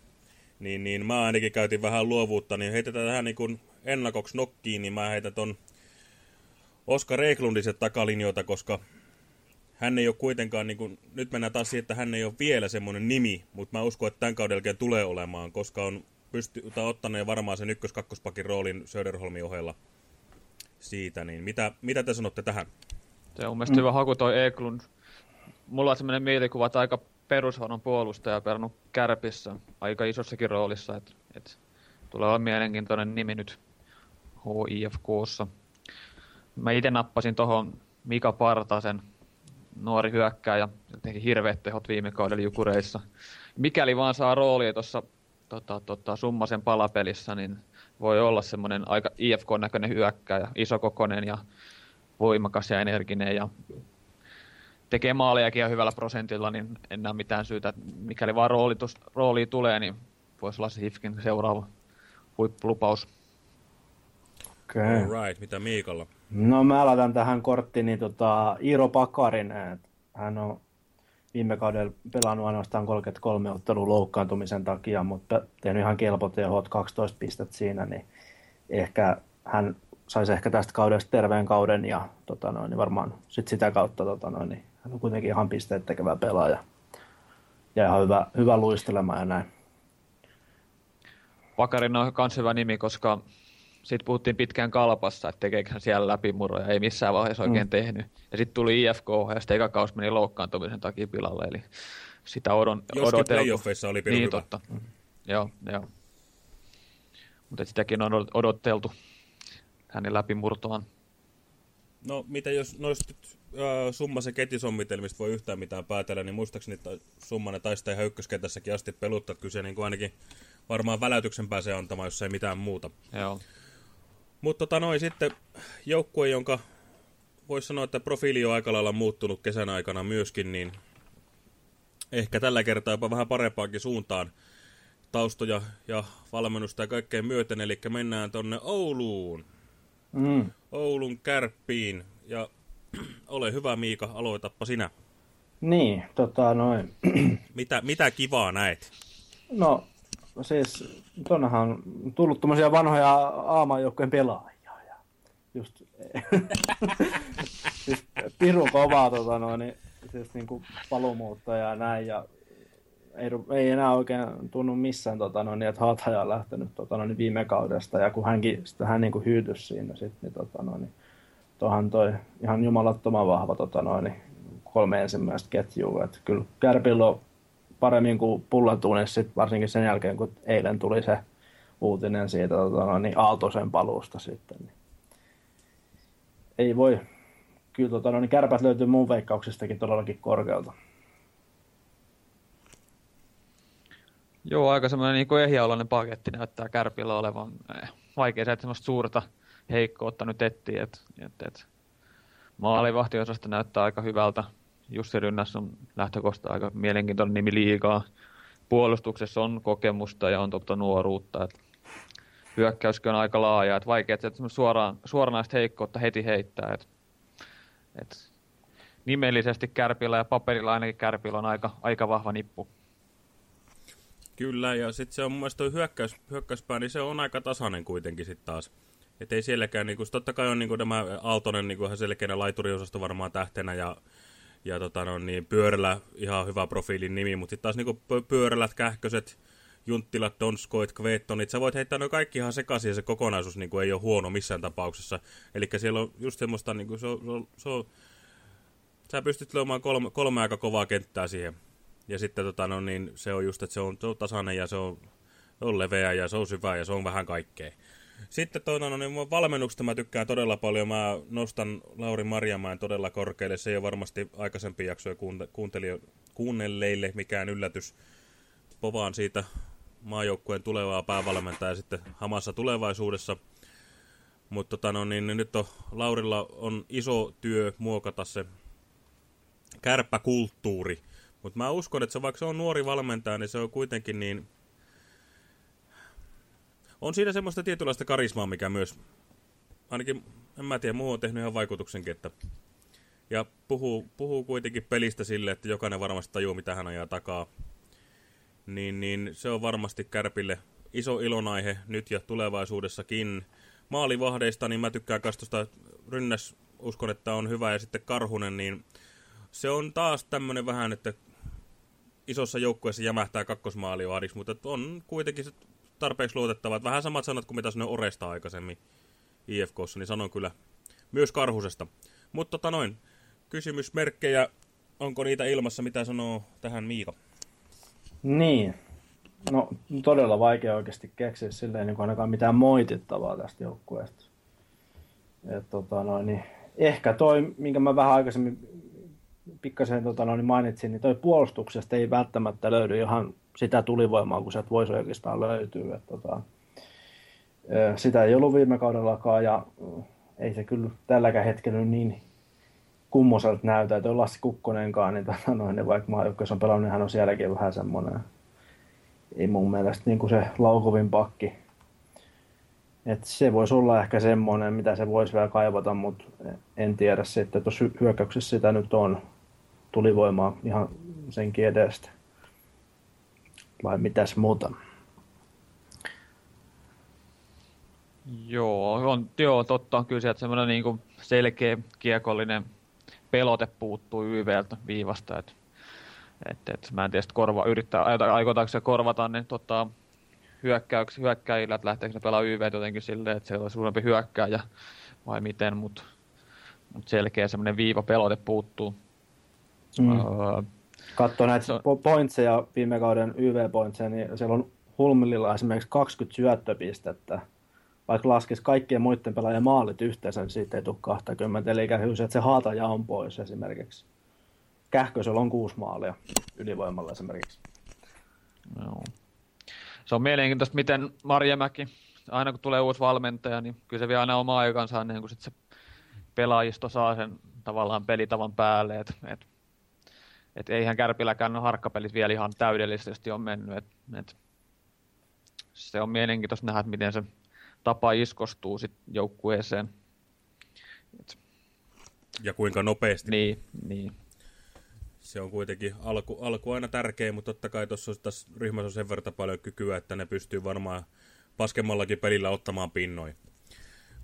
Niin, niin mä ainakin käytin vähän luovuutta, niin heitetään tähän niin kuin ennakoksi nokkiin, niin mä heitän ton Oskar Eklundiset takalinjoita, koska hän ei ole kuitenkaan, niin kuin, nyt mennään taas siihen, että hän ei ole vielä semmoinen nimi, mutta mä uskon, että tämän kauden tulee olemaan, koska on pysty, ottaneen varmaan sen ykkös-kakkospakin roolin Söderholmin ohella siitä, niin mitä, mitä te sanotte tähän? Se on mielestäni mm. hyvä haku toi Eklund. Mulla on sellainen mielikuva, että aika perushoidon puolustaja perannut kärpissä aika isossakin roolissa, että et tulee olla mielenkiintoinen nimi nyt HIFKssa. Mä itse nappasin tuohon Mika Partasen, nuori hyökkääjä, jotenkin hirveät tehot viime kaudella Jukureissa. Mikäli vaan saa roolia tuossa tota, tota, summasen palapelissä, niin voi olla semmoinen aika IFK-näköinen hyökkääjä, isokokoinen ja voimakas ja energinen ja tekee maalejakin ja hyvällä prosentilla, niin en näe mitään syytä, mikäli vaan roolitus, rooli tulee, niin voisi olla se Hifkin seuraava huippulupaus. Okay. Alright, mitä Miikalla? No mä laitan tähän korttiin niin tota, Iiro Pakarin. Hän on viime kaudella pelannut ainoastaan 33 ottelun loukkaantumisen takia, mutta tehnyt ihan kelpo tehot 12 pistettä siinä, niin ehkä hän saisi ehkä tästä kaudesta terveen kauden ja tota noin, niin varmaan sit sitä kautta tota noin, niin hän on kuitenkin ihan pisteet tekevä pelaaja ja ihan hyvä, hyvä luistelema ja näin. Pakarin on myös hyvä nimi, koska sitten puhuttiin pitkään kalpassa, että tekeekö hän siellä läpimurroja, ei missään vaiheessa oikein mm. tehnyt. Ja sitten tuli IFK ja sitten eka kausi meni loukkaantumisen takia pilalle, eli sitä odon, Joskin odoteltu. playoffeissa oli niin, hyvä. totta. Mm. Joo, joo. Mutta sitäkin on odoteltu hänen läpimurtoaan. No, mitä jos noista äh, summasen ketjusommitelmista voi yhtään mitään päätellä, niin muistaakseni ta, summanen taistaa ihan ykköskentässäkin asti peluttaa, että kyllä se niin kuin ainakin varmaan väläytyksen pääsee antamaan, jos ei mitään muuta. Joo. Mutta tota noin sitten joukkue, jonka voisi sanoa, että profiili on aika lailla muuttunut kesän aikana myöskin, niin ehkä tällä kertaa jopa vähän parempaankin suuntaan taustoja ja valmennusta ja kaikkeen myöten, eli mennään tonne Ouluun. Mm. Oulun kärppiin. Ja ole hyvä Miika, aloitappa sinä. Niin, tota noin. Mitä, mitä kivaa näet? No, siis tonnehan on tullut tommosia vanhoja aamajoukkojen pelaajia. Ja just, siis pirun kovaa tota noin, niin, siis niinku ja näin. Ja ei, ei enää oikein tunnu missään, tota noin, että Hataja on lähtenyt tota noin, viime kaudesta. Ja kun hänkin, sitten hän niinku hyytys siinä sit, niin, tota noin, niin tuohan toi ihan jumalattoman vahva tota noin, niin kolme ensimmäistä ketjua. Et kyllä Kärpillä on paremmin kuin pullatuunissa, sit varsinkin sen jälkeen, kun eilen tuli se uutinen siitä tota, niin Aaltosen paluusta sitten. Niin. Ei voi. Kyllä tota, noin, niin kärpät löytyy mun veikkauksestakin todellakin korkealta. Joo, aika semmoinen niin kuin ehjäoloinen paketti näyttää Kärpillä olevan. Eh, vaikea se, että semmoista suurta heikkoutta nyt etsii. Et, et, et. Maalivahtiosasta näyttää aika hyvältä. Jussi Rynnäs on lähtökohta aika mielenkiintoinen nimi liigaa. Puolustuksessa on kokemusta ja on totta nuoruutta. Et hyökkäyskin on aika laaja. Et vaikea, että suoraan, suoranaista heikkoutta heti heittää. Et, et nimellisesti Kärpillä ja paperilla ainakin Kärpillä on aika, aika vahva nippu. Kyllä, ja sitten se on mun mielestä hyökkäys, hyökkäyspää, niin se on aika tasainen kuitenkin sitten taas. Että ei sielläkään, niin kuin, totta kai on niin tämä Aaltonen niin selkeänä laituriosasto varmaan tähtenä ja, ja tota, no, niin, pyörällä ihan hyvä profiilin nimi, mutta sitten taas niin kuin pyörällät, kähköset, Junttilat, Donskoit, Kveettonit, sä voit heittää noin kaikki ihan sekaisin ja se kokonaisuus niin kuin ei ole huono missään tapauksessa. Eli siellä on just semmoista, niin kuin, se, on, se, on, se on, sä pystyt luomaan kolme, kolme aika kovaa kenttää siihen. Ja sitten tota, no, niin, se on just, että se on, se on tasainen ja se on, se on leveä ja se on syvä ja se on vähän kaikkea. Sitten toinen, no, niin valmennuksesta mä tykkään todella paljon. Mä nostan Lauri Marjamäen todella korkealle. Se ei ole varmasti aikaisempi jaksoja kuunnelleille mikään yllätys. Povaan siitä maajoukkueen tulevaa päävalmentajaa sitten hamassa tulevaisuudessa. Mutta tota, no, niin, nyt on, Laurilla on iso työ muokata se kärppäkulttuuri. Mutta mä uskon, että se, vaikka se on nuori valmentaja, niin se on kuitenkin niin on siinä semmoista tietynlaista karismaa, mikä myös, ainakin en mä tiedä, muu on tehnyt ihan vaikutuksenkin, että ja puhuu, puhuu kuitenkin pelistä sille, että jokainen varmasti tajuu, mitä hän ajaa takaa. Niin, niin se on varmasti Kärpille iso ilonaihe nyt ja tulevaisuudessakin. Maalivahdeista, niin mä tykkään kastosta Rynnäs, uskon, että on hyvä, ja sitten Karhunen, niin se on taas tämmöinen vähän, että isossa joukkueessa jämähtää kakkosmaalivahdiksi, mutta on kuitenkin tarpeeksi luotettava. Vähän samat sanat kuin mitä sanoin Oresta aikaisemmin IFKssa, niin sanon kyllä myös Karhusesta. Mutta tota noin, kysymysmerkkejä, onko niitä ilmassa, mitä sanoo tähän Miika? Niin, no todella vaikea oikeasti keksiä silleen niin ainakaan mitään moitittavaa tästä joukkueesta. Et, tota noin, niin ehkä toi, minkä mä vähän aikaisemmin pikkasen tota noin, mainitsin, niin toi puolustuksesta ei välttämättä löydy ihan sitä tulivoimaa, kun sieltä voisi oikeastaan löytyä. Et, tota, sitä ei ollut viime kaudellakaan ja ei se kyllä tälläkään hetkellä niin kummoselta näytä, että on Lassi Kukkonenkaan, niin, tota, noin, niin vaikka maajoukkueessa on pelannut, niin hän on sielläkin vähän semmoinen, ei mun mielestä niin kuin se laukuvin pakki. Et se voisi olla ehkä semmoinen, mitä se voisi vielä kaivata, mutta en tiedä sitten, että tuossa hyökkäyksessä sitä nyt on tulivoimaa ihan senkin edestä. Vai mitäs muuta? Joo, on, joo, totta on kyllä sieltä semmoinen niin kuin selkeä kiekollinen pelote puuttuu YVltä viivasta. Et, et, et, mä en tiedä, korva, yrittää, aikotaanko se korvata niin tota, hyökkäyks, hyökkäjillä, että lähteekö ne pelaa YV jotenkin silleen, että se on suurempi hyökkääjä vai miten, mutta mut selkeä semmoinen viiva pelote puuttuu. Mm. Öö, Katso näitä so, pointseja viime kauden YV-pointseja, niin siellä on Hulmililla esimerkiksi 20 syöttöpistettä, vaikka laskisi kaikkien muiden pelaajien maalit yhteensä, niin siitä ei tule 20. Eli se, että se haataja on pois esimerkiksi. Kähkösellä on kuusi maalia ylivoimalla esimerkiksi. No. Se on mielenkiintoista, miten Marjamäki, aina kun tulee uusi valmentaja, niin kyllä se vie aina oma aikansa ennen kuin sit se pelaajisto saa sen tavallaan pelitavan päälle. Et, et, et eihän Kärpilläkään no harkkapelit vielä ihan täydellisesti on mennyt. Et, et se on mielenkiintoista nähdä, miten se tapa iskostuu sit joukkueeseen. Ja kuinka nopeasti. Niin, niin. Se on kuitenkin alku, alku aina tärkeä, mutta totta kai tuossa ryhmässä on sen verran paljon kykyä, että ne pystyy varmaan paskemmallakin pelillä ottamaan pinnoin.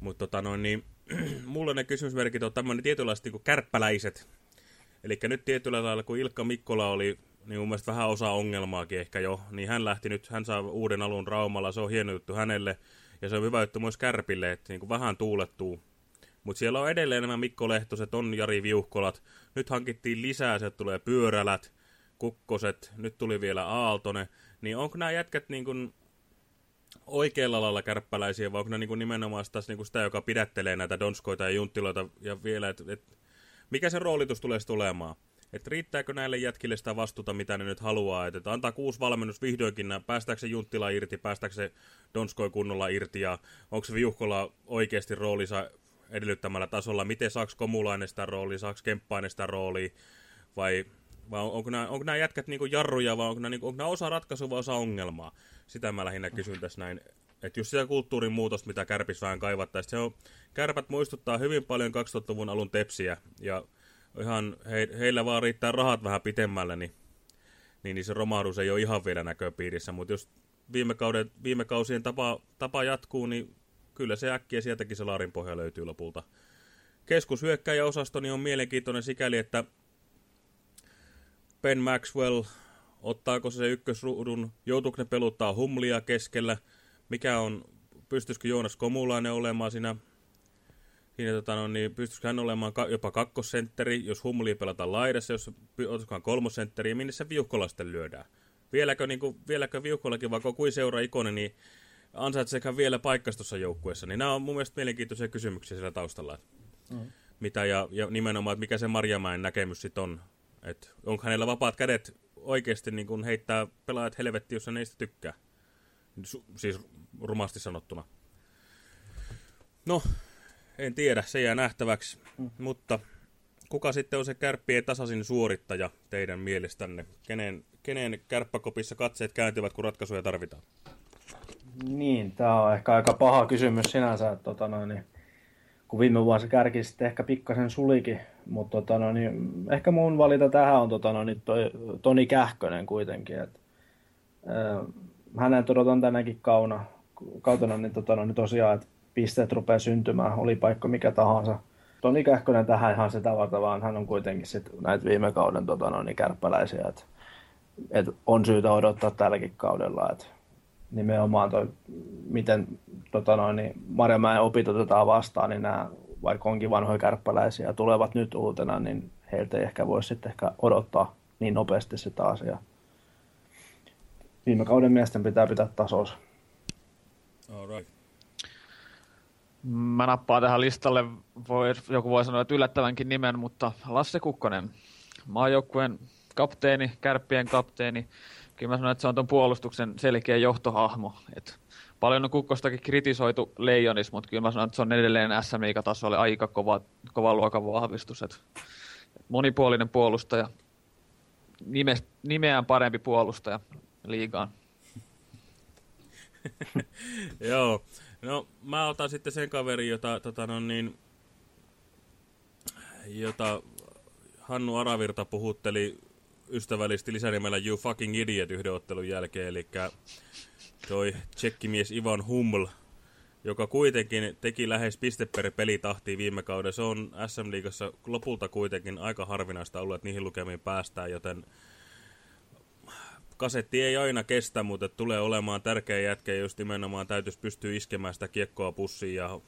Mutta tota noin, niin, mulla ne kysymysmerkit on tämmöinen tietynlaiset niin kärppäläiset. Eli nyt tietyllä lailla, kun Ilkka Mikkola oli niin mun mielestä vähän osa ongelmaakin ehkä jo, niin hän lähti nyt, hän saa uuden alun Raumalla, se on hieno juttu hänelle. Ja se on hyvä juttu myös Kärpille, että niin kuin vähän tuulettuu. Mutta siellä on edelleen nämä Mikko Lehtoset, on Jari Viuhkolat. Nyt hankittiin lisää, se tulee Pyörälät, Kukkoset, nyt tuli vielä Aaltone. Niin onko nämä jätkät niin kuin oikealla lailla kärppäläisiä, vai onko ne niin kuin nimenomaan taas niin kuin sitä, joka pidättelee näitä donskoita ja junttiloita ja vielä, että et, mikä se roolitus tulee tulemaan? että riittääkö näille jätkille sitä vastuuta, mitä ne nyt haluaa, että, antaa kuusi valmennus vihdoinkin, päästääkö se Junttila irti, päästääkö se Donskoi kunnolla irti, ja onko se Viuhkola oikeasti roolissa edellyttämällä tasolla, miten saaks Komulainen sitä roolia, saaks Kemppainen sitä roolia, vai, vai onko, nämä, onko nämä jätkät niin jarruja, vai onko nämä, niin kuin, onko nämä osa ratkaisua vai osa ongelmaa? Sitä mä lähinnä kysyn tässä näin. Että just sitä kulttuurin muutosta, mitä kärpis vähän kaivattaisiin. Se on, kärpät muistuttaa hyvin paljon 2000-luvun alun tepsiä, ja ihan he, heillä vaan riittää rahat vähän pitemmälle, niin, niin, niin se romahdus ei ole ihan vielä näköpiirissä. Mutta jos viime, kauden, viime kausien tapa, tapa jatkuu, niin kyllä se äkkiä sieltäkin se laarin pohja löytyy lopulta. Keskushyökkäjäosastoni on mielenkiintoinen sikäli, että Ben Maxwell, ottaako se ykkösruudun, joutuuko ne peluttaa humlia keskellä, mikä on, pystyisikö Joonas Komulainen olemaan siinä Siinä tota, no, niin pystyisikö hän olemaan ka jopa kakkosentteri, jos Humli pelata laidassa, jos olisikohan kolmosentteri, ja minne se viuhkola sitten lyödään. Vieläkö, niin kuin, vieläkö viuhkolakin, vaikka kuin seura ikone, niin ansaitseeko vielä paikkastossa joukkueessa? Niin nämä on mun mielestä mielenkiintoisia kysymyksiä siellä taustalla. Mm. Mitä ja, ja nimenomaan, että mikä se Marjamäen näkemys sitten on. Että onko hänellä vapaat kädet oikeasti niin kuin heittää pelaajat helvetti, jos hän niistä tykkää. Siis rumasti sanottuna. No, en tiedä, se jää nähtäväksi. Mm. Mutta kuka sitten on se kärppien tasaisin suorittaja teidän mielestänne? Kenen, kenen kärppäkopissa katseet kääntyvät, kun ratkaisuja tarvitaan? Niin, tämä on ehkä aika paha kysymys sinänsä, että tota noin, niin, kun viime vuosi kärki sitten ehkä pikkasen sulikin, mutta tota noin, niin, ehkä mun valita tähän on tota noin, niin toi, Toni Kähkönen kuitenkin. Et, äh, hänen odotan tänäkin kauna, kautena, niin, tota noin, niin tosiaan, että pisteet rupeaa syntymään, oli paikka mikä tahansa. Toni Kähkönen tähän ihan sitä varten, vaan hän on kuitenkin sit näitä viime kauden tota, no, niin kärppäläisiä, että et on syytä odottaa tälläkin kaudella, että nimenomaan toi, miten tota noin, niin Marjamäen opit otetaan vastaan, niin nämä, vaikka onkin vanhoja kärppäläisiä tulevat nyt uutena, niin heiltä ei ehkä voisi sitten ehkä odottaa niin nopeasti sitä asiaa. Viime kauden miesten pitää pitää tasossa. All right. Mä nappaan tähän listalle, voi, joku voi sanoa, että yllättävänkin nimen, mutta Lasse Kukkonen, maajoukkueen kapteeni, kärppien kapteeni. Kyllä mä sanoin, että se on tuon puolustuksen selkeä johtohahmo. Et paljon on Kukkostakin kritisoitu Leijonis, mutta kyllä mä sanon, että se on edelleen SM tasolle aika kova, kova luokan vahvistus. Et monipuolinen puolustaja, nime, nimeään parempi puolustaja liigaan. Joo. No, mä otan sitten sen kaverin, jota, tota, no niin, jota Hannu Aravirta puhutteli ystävällisesti lisänimellä You Fucking Idiot yhden ottelun jälkeen, eli toi tsekkimies Ivan Hummel, joka kuitenkin teki lähes piste per pelitahti viime kauden. Se on SM-liigassa lopulta kuitenkin aika harvinaista ollut, että niihin lukemiin päästään, joten kasetti ei aina kestä, mutta tulee olemaan tärkeä jätkä, jos nimenomaan täytyisi pystyä iskemään sitä kiekkoa pussiin ja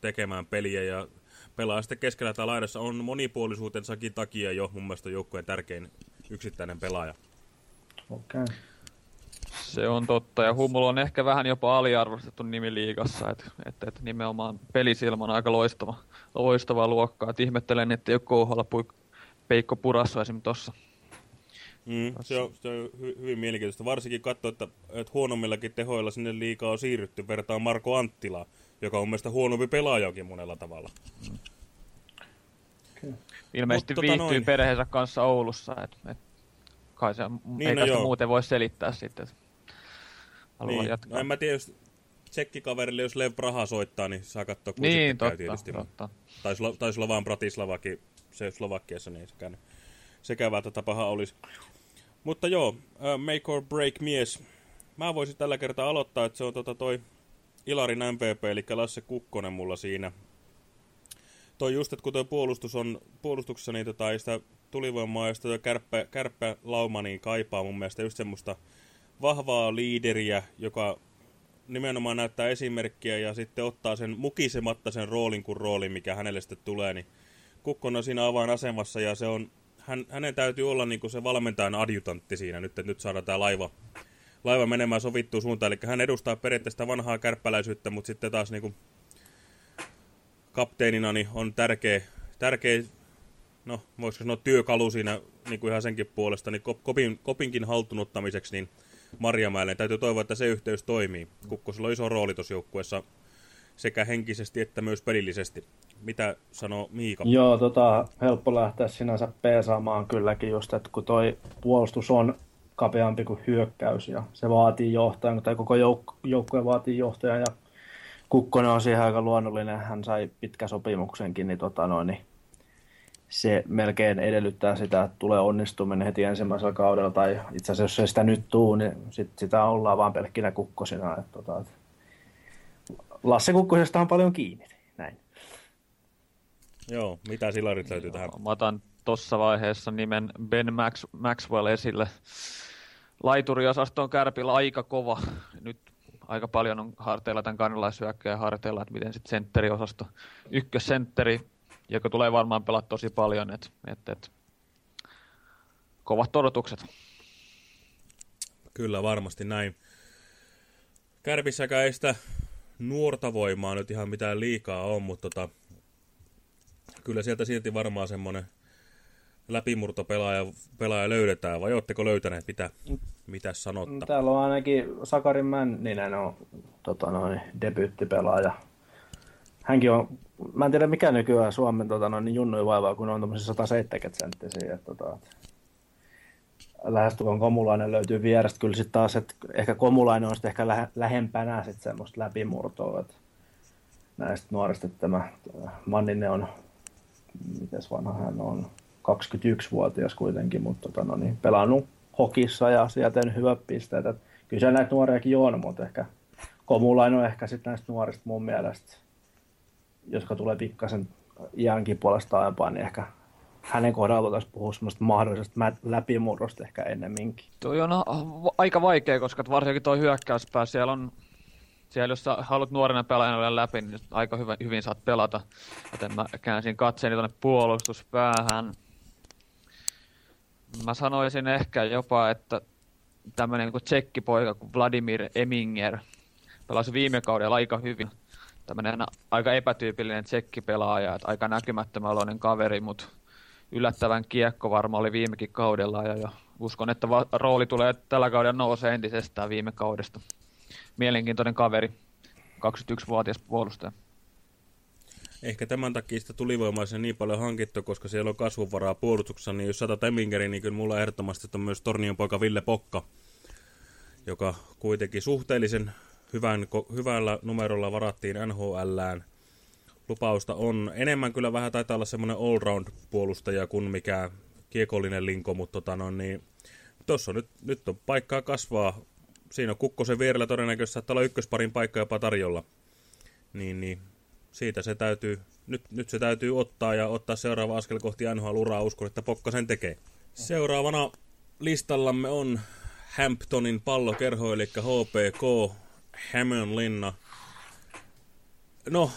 tekemään peliä ja pelaa sitten keskellä tai laidassa on monipuolisuutensakin takia jo mun mielestä joukkueen tärkein yksittäinen pelaaja. Okei. Okay. Se on totta, ja Hummel on ehkä vähän jopa aliarvostettu nimi liigassa, että et, et nimenomaan pelisilmä on aika loistava, loistava luokkaa. Et ihmettelen, että ei ole KHL Peikko Purasso esimerkiksi tuossa. Mm, se on, se on hy hyvin mielenkiintoista. Varsinkin katsoa, että, että huonommillakin tehoilla sinne liikaa on siirrytty. Vertaan Marko Anttilaa, joka on mielestäni huonompi pelaajakin monella tavalla. Okay. Ilmeisesti Mut, tota viihtyy noin. perheensä kanssa Oulussa. Et, et, kai se niin, ei no joo. muuten voi selittää sitten. Niin. Jatkaa. No en mä tiedä, jos tsekkikaverille, jos Lev Praha soittaa, niin saa katsoa, kun niin, totta, käy tietysti. Totta. Taisi olla, taisi olla vaan Bratislavakin, se Slovakiassa, niin sekään, sekä tätä paha olisi. Mutta joo, uh, make or break mies. Mä voisin tällä kertaa aloittaa, että se on tota toi Ilarin MVP, eli Lasse Kukkonen mulla siinä. Toi just, että kun toi puolustus on, puolustuksessa niin tota, ei sitä tulivoimaa ja sitä kärppä, kärppä lauma niin kaipaa mun mielestä just semmoista vahvaa liideriä, joka nimenomaan näyttää esimerkkiä ja sitten ottaa sen mukisematta sen roolin kuin roolin, mikä hänelle sitten tulee, niin Kukkonen on siinä avainasemassa ja se on, hän, hänen täytyy olla niin kuin se valmentajan adjutantti siinä nyt, että nyt saadaan tämä laiva, laiva menemään sovittuun suuntaan. Eli hän edustaa periaatteessa vanhaa kärppäläisyyttä, mutta sitten taas niin kuin kapteenina niin on tärkeä, tärkeä no voisiko sanoa työkalu siinä niin kuin ihan senkin puolesta, niin kopin, kopinkin haltunuttamiseksi, niin Marjamäelle. Täytyy toivoa, että se yhteys toimii. Kukkosella on iso rooli tuossa joukkueessa sekä henkisesti että myös pelillisesti. Mitä sanoo Miika? Joo, tota, helppo lähteä sinänsä peesaamaan kylläkin just, että kun toi puolustus on kapeampi kuin hyökkäys ja se vaatii johtajan, tai koko jouk- joukkue vaatii johtajan ja Kukkonen on siihen aika luonnollinen, hän sai pitkä sopimuksenkin, niin, tota noin, niin se melkein edellyttää sitä, että tulee onnistuminen heti ensimmäisellä kaudella, tai itse asiassa jos se sitä nyt tuu, niin sit sitä ollaan vaan pelkkinä kukkosina. Että, tota, että Lasse Kukkosesta on paljon kiinni, näin. Joo, mitä silarit löytyy tähän? Mä otan tuossa vaiheessa nimen Ben Max, Maxwell esille. Laituriosasto on Kärpillä aika kova. Nyt aika paljon on harteilla tämän kannalaisyökkäjän harteilla, että miten sitten sentteriosasto, ykkössentteri joka tulee varmaan pelata tosi paljon, että et, et, kovat odotukset. Kyllä, varmasti näin. Kärpissäkään ei sitä nuorta voimaa nyt ihan mitään liikaa on, mutta tota, kyllä sieltä silti varmaan semmoinen läpimurtopelaaja pelaaja löydetään, vai oletteko löytäneet, mitä, mitä sanotta? Täällä on ainakin Sakarin Männinen on tota noin, debyyttipelaaja. Hänkin on mä en tiedä mikä nykyään Suomen tota, no, niin junnuja vaivaa, kun on tuommoisia 170 senttisiä. Tota, lähestulkoon komulainen löytyy vierestä. Kyllä sitten taas, että ehkä komulainen on sitten ehkä lähe, lähempänä sitten semmoista läpimurtoa. Että näistä nuorista että tämä Manninen on, mites vanha hän on, 21-vuotias kuitenkin, mutta tota, no, niin, pelannut hokissa ja sieltä hyvät pisteet. Että kyllä se näitä nuoriakin on, mutta ehkä komulainen on ehkä sitten näistä nuorista mun mielestä jotka tulee pikkasen iänkin puolesta ajapaan, niin ehkä hänen kohdalla voitaisiin puhua semmoista mahdollisesta läpimurrosta ehkä ennemminkin. Toi on aika vaikea, koska varsinkin tuo hyökkäyspää, siellä on siellä jos sä haluat nuorena pelaajana läpi, niin aika hyvin, hyvin saat pelata. Joten mä käänsin katseeni tuonne puolustuspäähän. Mä sanoisin ehkä jopa, että tämmöinen niin tsekkipoika kuin Vladimir Eminger pelasi viime kaudella aika hyvin tämmöinen aika epätyypillinen tsekkipelaaja, että aika näkymättömäloinen kaveri, mutta yllättävän kiekko varma oli viimekin kaudella ja, ja uskon, että va- rooli tulee tällä kaudella nousee entisestään viime kaudesta. mielenkiintoinen kaveri, 21-vuotias puolustaja. Ehkä tämän takia sitä tulivoimaisen niin paljon hankittu, koska siellä on kasvunvaraa puolustuksessa, niin jos sata Temingeri, niin kyllä mulla ehdottomasti on myös Tornion poika Ville Pokka, joka kuitenkin suhteellisen hyvän, hyvällä numerolla varattiin NHLään. Lupausta on enemmän kyllä vähän taitaa olla semmoinen all-round-puolustaja kuin mikä kiekollinen linko, mutta tota no, niin, tossa on nyt, nyt on paikkaa kasvaa. Siinä on Kukkosen vierellä todennäköisesti saattaa olla ykkösparin paikka jopa tarjolla. Niin, niin siitä se täytyy, nyt, nyt se täytyy ottaa ja ottaa seuraava askel kohti NHL-uraa. Uskon, että Pokka sen tekee. Seuraavana listallamme on Hamptonin pallokerho, eli HPK, Hämeenlinna. No,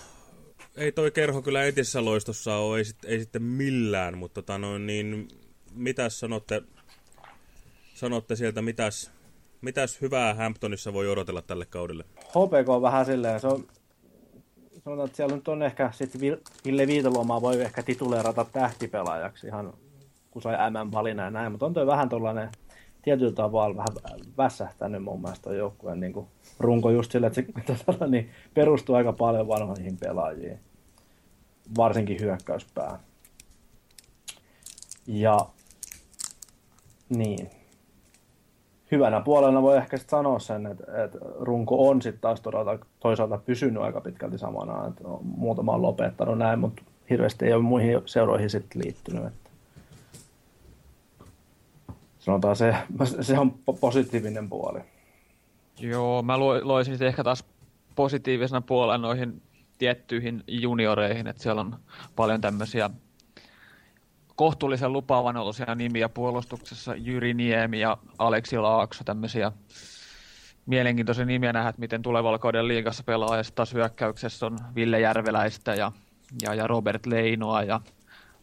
ei toi kerho kyllä entisessä loistossa ole, ei, sit, ei sitten millään, mutta tota noin, niin, mitäs sanotte, sanotte sieltä, mitäs, mitäs hyvää Hamptonissa voi odotella tälle kaudelle? HPK on vähän silleen, se on, sanotaan, että siellä nyt on ehkä sitten Ville Viitoluomaa voi ehkä tituleerata tähtipelaajaksi ihan kun sai MM-valinnan ja näin, mutta on toi vähän tuollainen tietyllä tavalla vähän väsähtänyt mun mielestä ton joukkueen niin runko just sille, että se tota, niin perustuu aika paljon vanhoihin pelaajiin, varsinkin hyökkäyspää. Ja niin. Hyvänä puolena voi ehkä sanoa sen, että, että runko on sitten taas todella, toisaalta pysynyt aika pitkälti samana, että muutama on lopettanut näin, mutta hirveästi ei ole muihin seuroihin sitten liittynyt. Sanotaan se, se on positiivinen puoli. Joo, mä loisin sitten ehkä taas positiivisena puolella noihin tiettyihin junioreihin, että siellä on paljon tämmöisiä kohtuullisen lupaavan olosia nimiä puolustuksessa, Jyri Niemi ja Aleksi Laakso, tämmöisiä mielenkiintoisia nimiä nähdä, että miten tulevalla kauden liigassa pelaa, ja taas hyökkäyksessä on Ville Järveläistä ja, ja, ja Robert Leinoa ja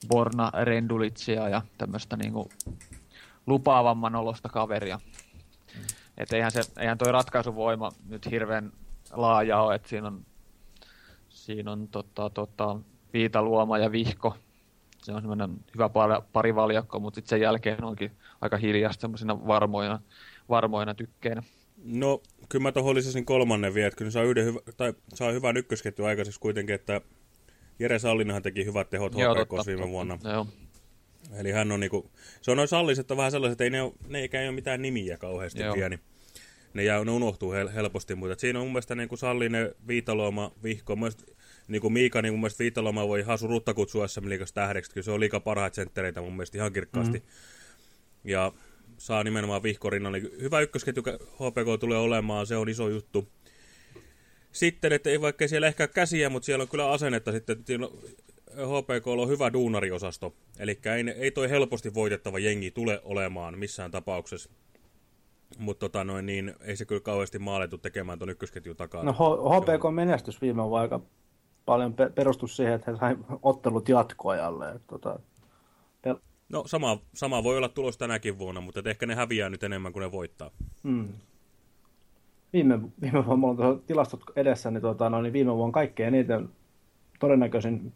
Borna Rendulitsia ja tämmöistä niinku lupaavamman olosta kaveria. Mm. Että eihän, se, eihän toi ratkaisuvoima nyt hirveän laaja ole, että siinä on, siinä on tota, tota, Viitaluoma ja Vihko. Se on semmoinen hyvä pari, parivaljakko, mutta sitten sen jälkeen onkin aika hiljasta semmoisina varmoina, varmoina tykkeinä. No, kyllä mä tuohon lisäsin kolmannen vielä, että kyllä saa, yhden hyvä, tai saa hyvän ykkösketju aikaiseksi kuitenkin, että Jere Sallinenhan teki hyvät tehot HPK viime vuonna. Joo. Eli hän on niinku, se on noin salliset on vähän sellaiset, että ei ne, ole, ne eikä ole mitään nimiä kauheasti Joo. pieni. Ne, jää, ne unohtuu hel, helposti, mutta siinä on mun mielestä niin kuin Sallinen, Viitalooma, Vihko, mun mielestä, niin kuin Miika, niin mun mielestä Viitalooma voi ihan surutta kutsua SM tähdeksi, kyllä se on liika parhaita senttereitä mun mielestä ihan kirkkaasti. Mm -hmm. Ja saa nimenomaan Vihko rinnalle. Hyvä ykkösketju HPK tulee olemaan, se on iso juttu. Sitten, että ei vaikka siellä ehkä käsiä, mutta siellä on kyllä asennetta sitten. HPK on hyvä duunariosasto, eli ei, ei toi helposti voitettava jengi tule olemaan missään tapauksessa. Mutta tota noin, niin ei se kyllä kauheasti maaletu tekemään tuon ykkösketjun takaa. No HPK menestys viime vuonna aika paljon perustus siihen, että he sai ottelut jatkoajalle. Tota, pel- no sama, sama voi olla tulos tänäkin vuonna, mutta ehkä ne häviää nyt enemmän kuin ne voittaa. Hmm. Viime, viime vuonna, mulla on tilastot edessä, niin, tota, no, niin viime vuonna kaikkein eniten todennäköisin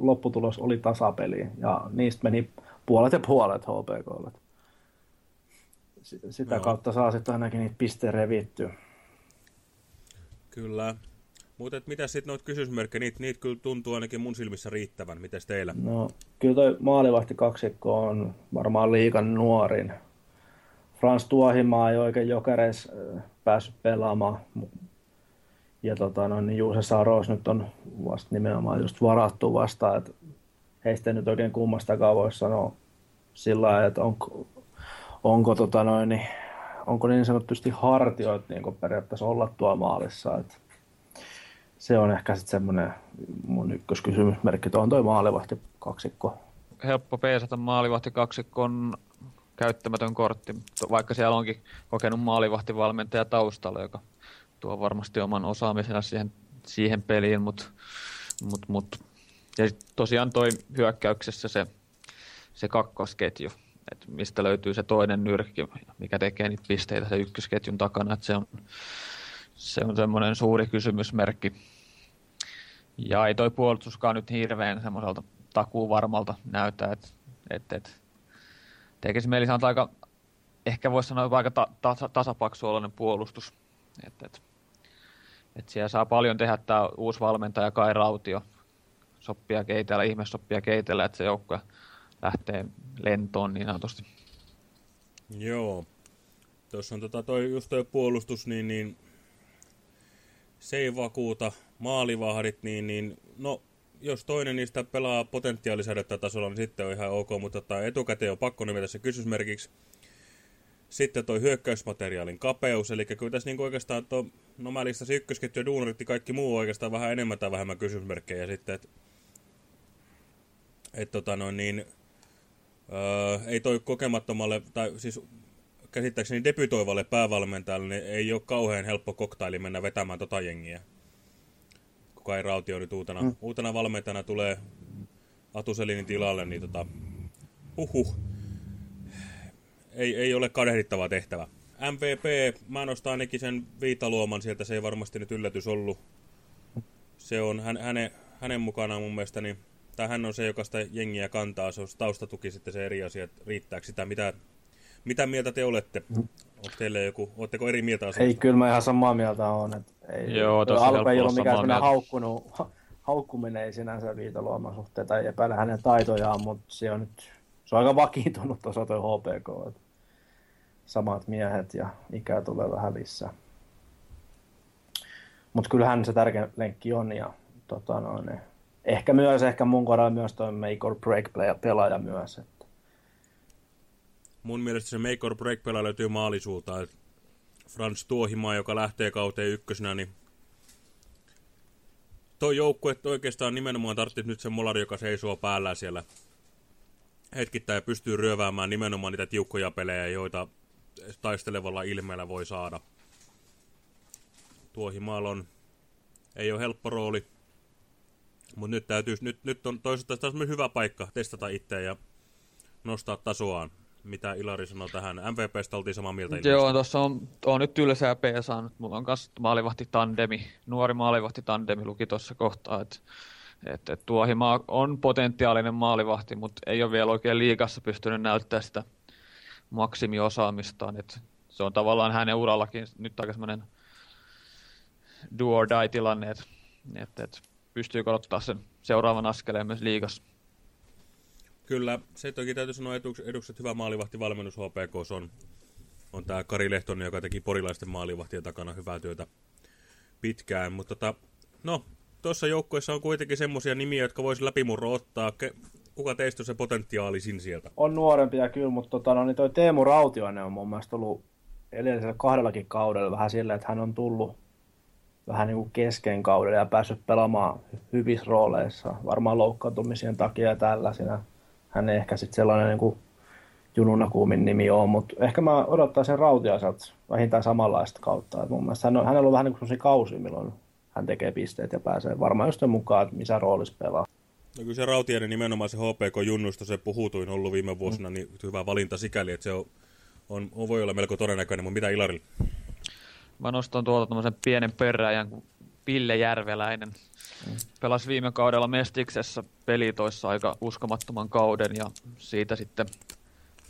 lopputulos oli tasapeli, ja niistä meni puolet ja puolet HPKlle. Sitä no. kautta saa sitten ainakin niitä pisteen revittyä. Kyllä. Mutta mitä sitten noita kysymysmerkkejä, niitä, niitä kyllä tuntuu ainakin mun silmissä riittävän. Mites teillä? No, kyllä toi maalivahti kaksikko on varmaan liikan nuorin. Frans Tuohimaa ei oikein jokereis päässyt pelaamaan, ja tota, no, niin Juuse Saros nyt on vasta nimenomaan just varattu vasta, että heistä nyt oikein kummastakaan voi sanoa sillä lailla, että onko, onko, tota noin, niin, onko niin sanotusti hartioit niin periaatteessa olla tuolla maalissa. Että se on ehkä sitten semmoinen mun ykköskysymysmerkki, että on toi maalivahti kaksikko. Helppo peesata maalivahti kaksikko on käyttämätön kortti, vaikka siellä onkin kokenut maalivahtivalmentaja taustalla, joka tuo varmasti oman osaamisensa siihen, siihen peliin, mutta mut, mut. ja tosiaan toi hyökkäyksessä se, se kakkosketju, että mistä löytyy se toinen nyrkki, mikä tekee niitä pisteitä se ykkösketjun takana, että se on, se on semmoinen suuri kysymysmerkki. Ja ei toi puolustuskaan nyt hirveän semmoiselta takuu varmalta näyttää, että et, et, tekisi mieli aika, ehkä voisi sanoa aika ta, ta, tasapaksuoloinen puolustus. Et, et, Et siellä saa paljon tehdä tämä uusi valmentaja Kai Rautio. Soppia keitellä, ihmesoppia keitellä, että se joukkue lähtee lentoon niin sanotusti. Joo. Tuossa on tota toi, just toi puolustus, niin, niin se ei vakuuta. Maalivahdit, niin, niin no, jos toinen niistä pelaa potentiaalisädettä tasolla, niin sitten on ihan ok, mutta tota, etukäteen on pakko nimetä se kysymysmerkiksi. Sitten toi hyökkäysmateriaalin kapeus, eli kyllä tässä niin oikeastaan, to, no mä listasin ykkösketju ja duunarit kaikki muu oikeastaan vähän enemmän tai vähemmän kysymysmerkkejä sitten, että et, tota noin niin, öö, ei toi kokemattomalle, tai siis käsittääkseni debytoivalle päävalmentajalle, niin ei ole kauhean helppo koktaili mennä vetämään tota jengiä. Kuka ei Rautio nyt uutena, mm. uutena valmentajana tulee Atuselinin tilalle, niin tota, huhhuh, ei, ei ole kadehdittava tehtävä. MVP, mä nostan ainakin sen viitaluoman sieltä, se ei varmasti nyt yllätys ollut. Se on hän, hänen, hänen mukanaan mun mielestä, niin, tai hän on se, joka sitä jengiä kantaa, se on taustatuki sitten se eri asia, että riittääkö sitä, mitä, mitä mieltä te olette? Onko teille joku, oletteko eri mieltä asioista? Ei, kyllä mä ihan samaa mieltä on. Että ei, Joo, tosi Alpe ei ole mikään haukkunut, haukkuminen ei sinänsä viitaluoman suhteen, tai epäile hänen taitojaan, mutta se on nyt se on aika vakiintunut tuossa toi HPK. Että samat miehet ja ikää tulee vähän lisää. Mutta kyllähän se tärkeä lenkki on ja tota noin, ehkä myös, ehkä mun kohdalla myös toi make or break pelaaja myös. Että. Mun mielestä se make or break pelaaja löytyy maalisuulta. Frans Tuohimaa, joka lähtee kauteen ykkösenä, niin toi joukkue oikeastaan nimenomaan tarvitsi nyt se molari, joka seisoo päällä siellä hetkittäin pystyy ryöväämään nimenomaan niitä tiukkoja pelejä, joita taistelevalla ilmeellä voi saada. Tuohimaalla on, ei ole helppo rooli, mutta nyt, täytyy, nyt, nyt on toisaalta taas hyvä paikka testata itseä ja nostaa tasoaan. Mitä Ilari sanoi tähän? MVPstä oltiin samaa mieltä. Ilmeisesti. Joo, tuossa on, on nyt tylsää P saanut. Mulla on myös maalivahti tandemi, nuori maalivahti tandemi luki tuossa kohtaa, että että et Tuohimaa on potentiaalinen maalivahti, mutta ei ole vielä oikein liikassa pystynyt näyttämään sitä maksimiosaamistaan. Et se on tavallaan hänen urallakin nyt aika semmoinen do or die tilanne, että et, et pystyykö sen seuraavan askeleen myös liigassa. Kyllä, se toki täytyy sanoa edukset hyvä maalivahtivalmennus HPK on, on tämä Kari Lehtonen, joka teki porilaisten maalivahtien takana hyvää työtä pitkään. Mutta tota, no, tuossa joukkueessa on kuitenkin semmoisia nimiä, jotka voisi läpimurro ottaa. Kuka teistä on se potentiaalisin sieltä? On nuorempia kyllä, mutta tota, no, niin toi Teemu Rautioinen on mun mielestä ollut edellisellä kahdellakin kaudella vähän sillä, että hän on tullut vähän niin kuin kesken kaudella ja päässyt pelaamaan hyvissä rooleissa, varmaan loukkaantumisien takia ja tällaisina. Hän ei ehkä sitten sellainen niin kuin Jununa kuumin nimi on, mutta ehkä mä odottaisin Rautiaiselta vähintään samanlaista kautta. Et mun mielestä hän on, hänellä on vähän niin kuin kausi, milloin hän tekee pisteet ja pääsee varmaan just mukaan, että missä roolissa pelaa. No kyllä se Rautiainen nimenomaan se HPK-junnusta, se puhutuin ollut viime vuosina, mm. niin hyvä valinta sikäli, että se on, on, on voi olla melko todennäköinen, mutta mitä Ilarilla? Mä nostan tuolta tämmöisen pienen peräjän Pille Järveläinen. Mm. Pelasi viime kaudella Mestiksessä pelitoissa aika uskomattoman kauden ja siitä sitten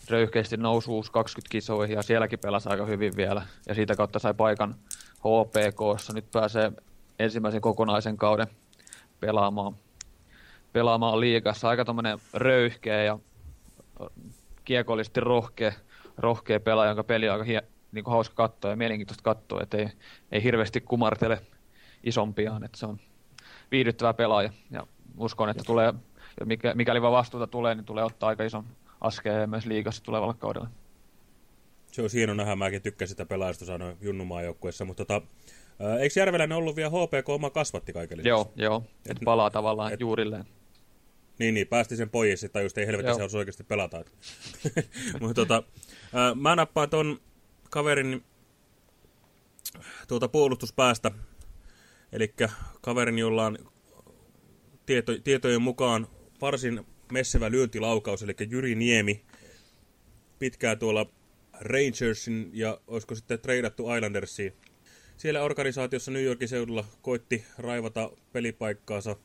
röyhkeästi nousu 20 kisoihin ja sielläkin pelasi aika hyvin vielä ja siitä kautta sai paikan HPKssa. Nyt pääsee ensimmäisen kokonaisen kauden pelaamaan, pelaamaan liigassa. Aika tommonen röyhkeä ja kiekollisesti rohkea, rohkea pelaaja, jonka peli on aika hie, niin kuin hauska katsoa ja mielenkiintoista katsoa, että ei, ei hirveästi kumartele isompiaan, että se on viihdyttävä pelaaja ja uskon, että tulee, mikä, mikäli vaan vastuuta tulee, niin tulee ottaa aika ison askeen myös liigassa tulevalle kaudelle. Se on hieno nähdä, mäkin tykkäsin sitä pelaajasta sanoa Junnumaan joukkueessa, mutta tota, eikö Järveläinen ollut vielä HPK oma kasvatti kaikille? Joo, joo. Et palaa tavallaan et, juurilleen. Niin, niin, päästi sen pois, että just ei helvetti se olisi oikeasti pelata. Mutta tota, äh, mä nappaan ton kaverin tuota puolustuspäästä. Eli kaverin, jolla on tieto, tietojen mukaan varsin messevä lyöntilaukaus, eli Jyri Niemi. Pitkään tuolla Rangersin ja olisiko sitten treidattu Islandersiin siellä organisaatiossa New Yorkin seudulla koitti raivata pelipaikkaansa.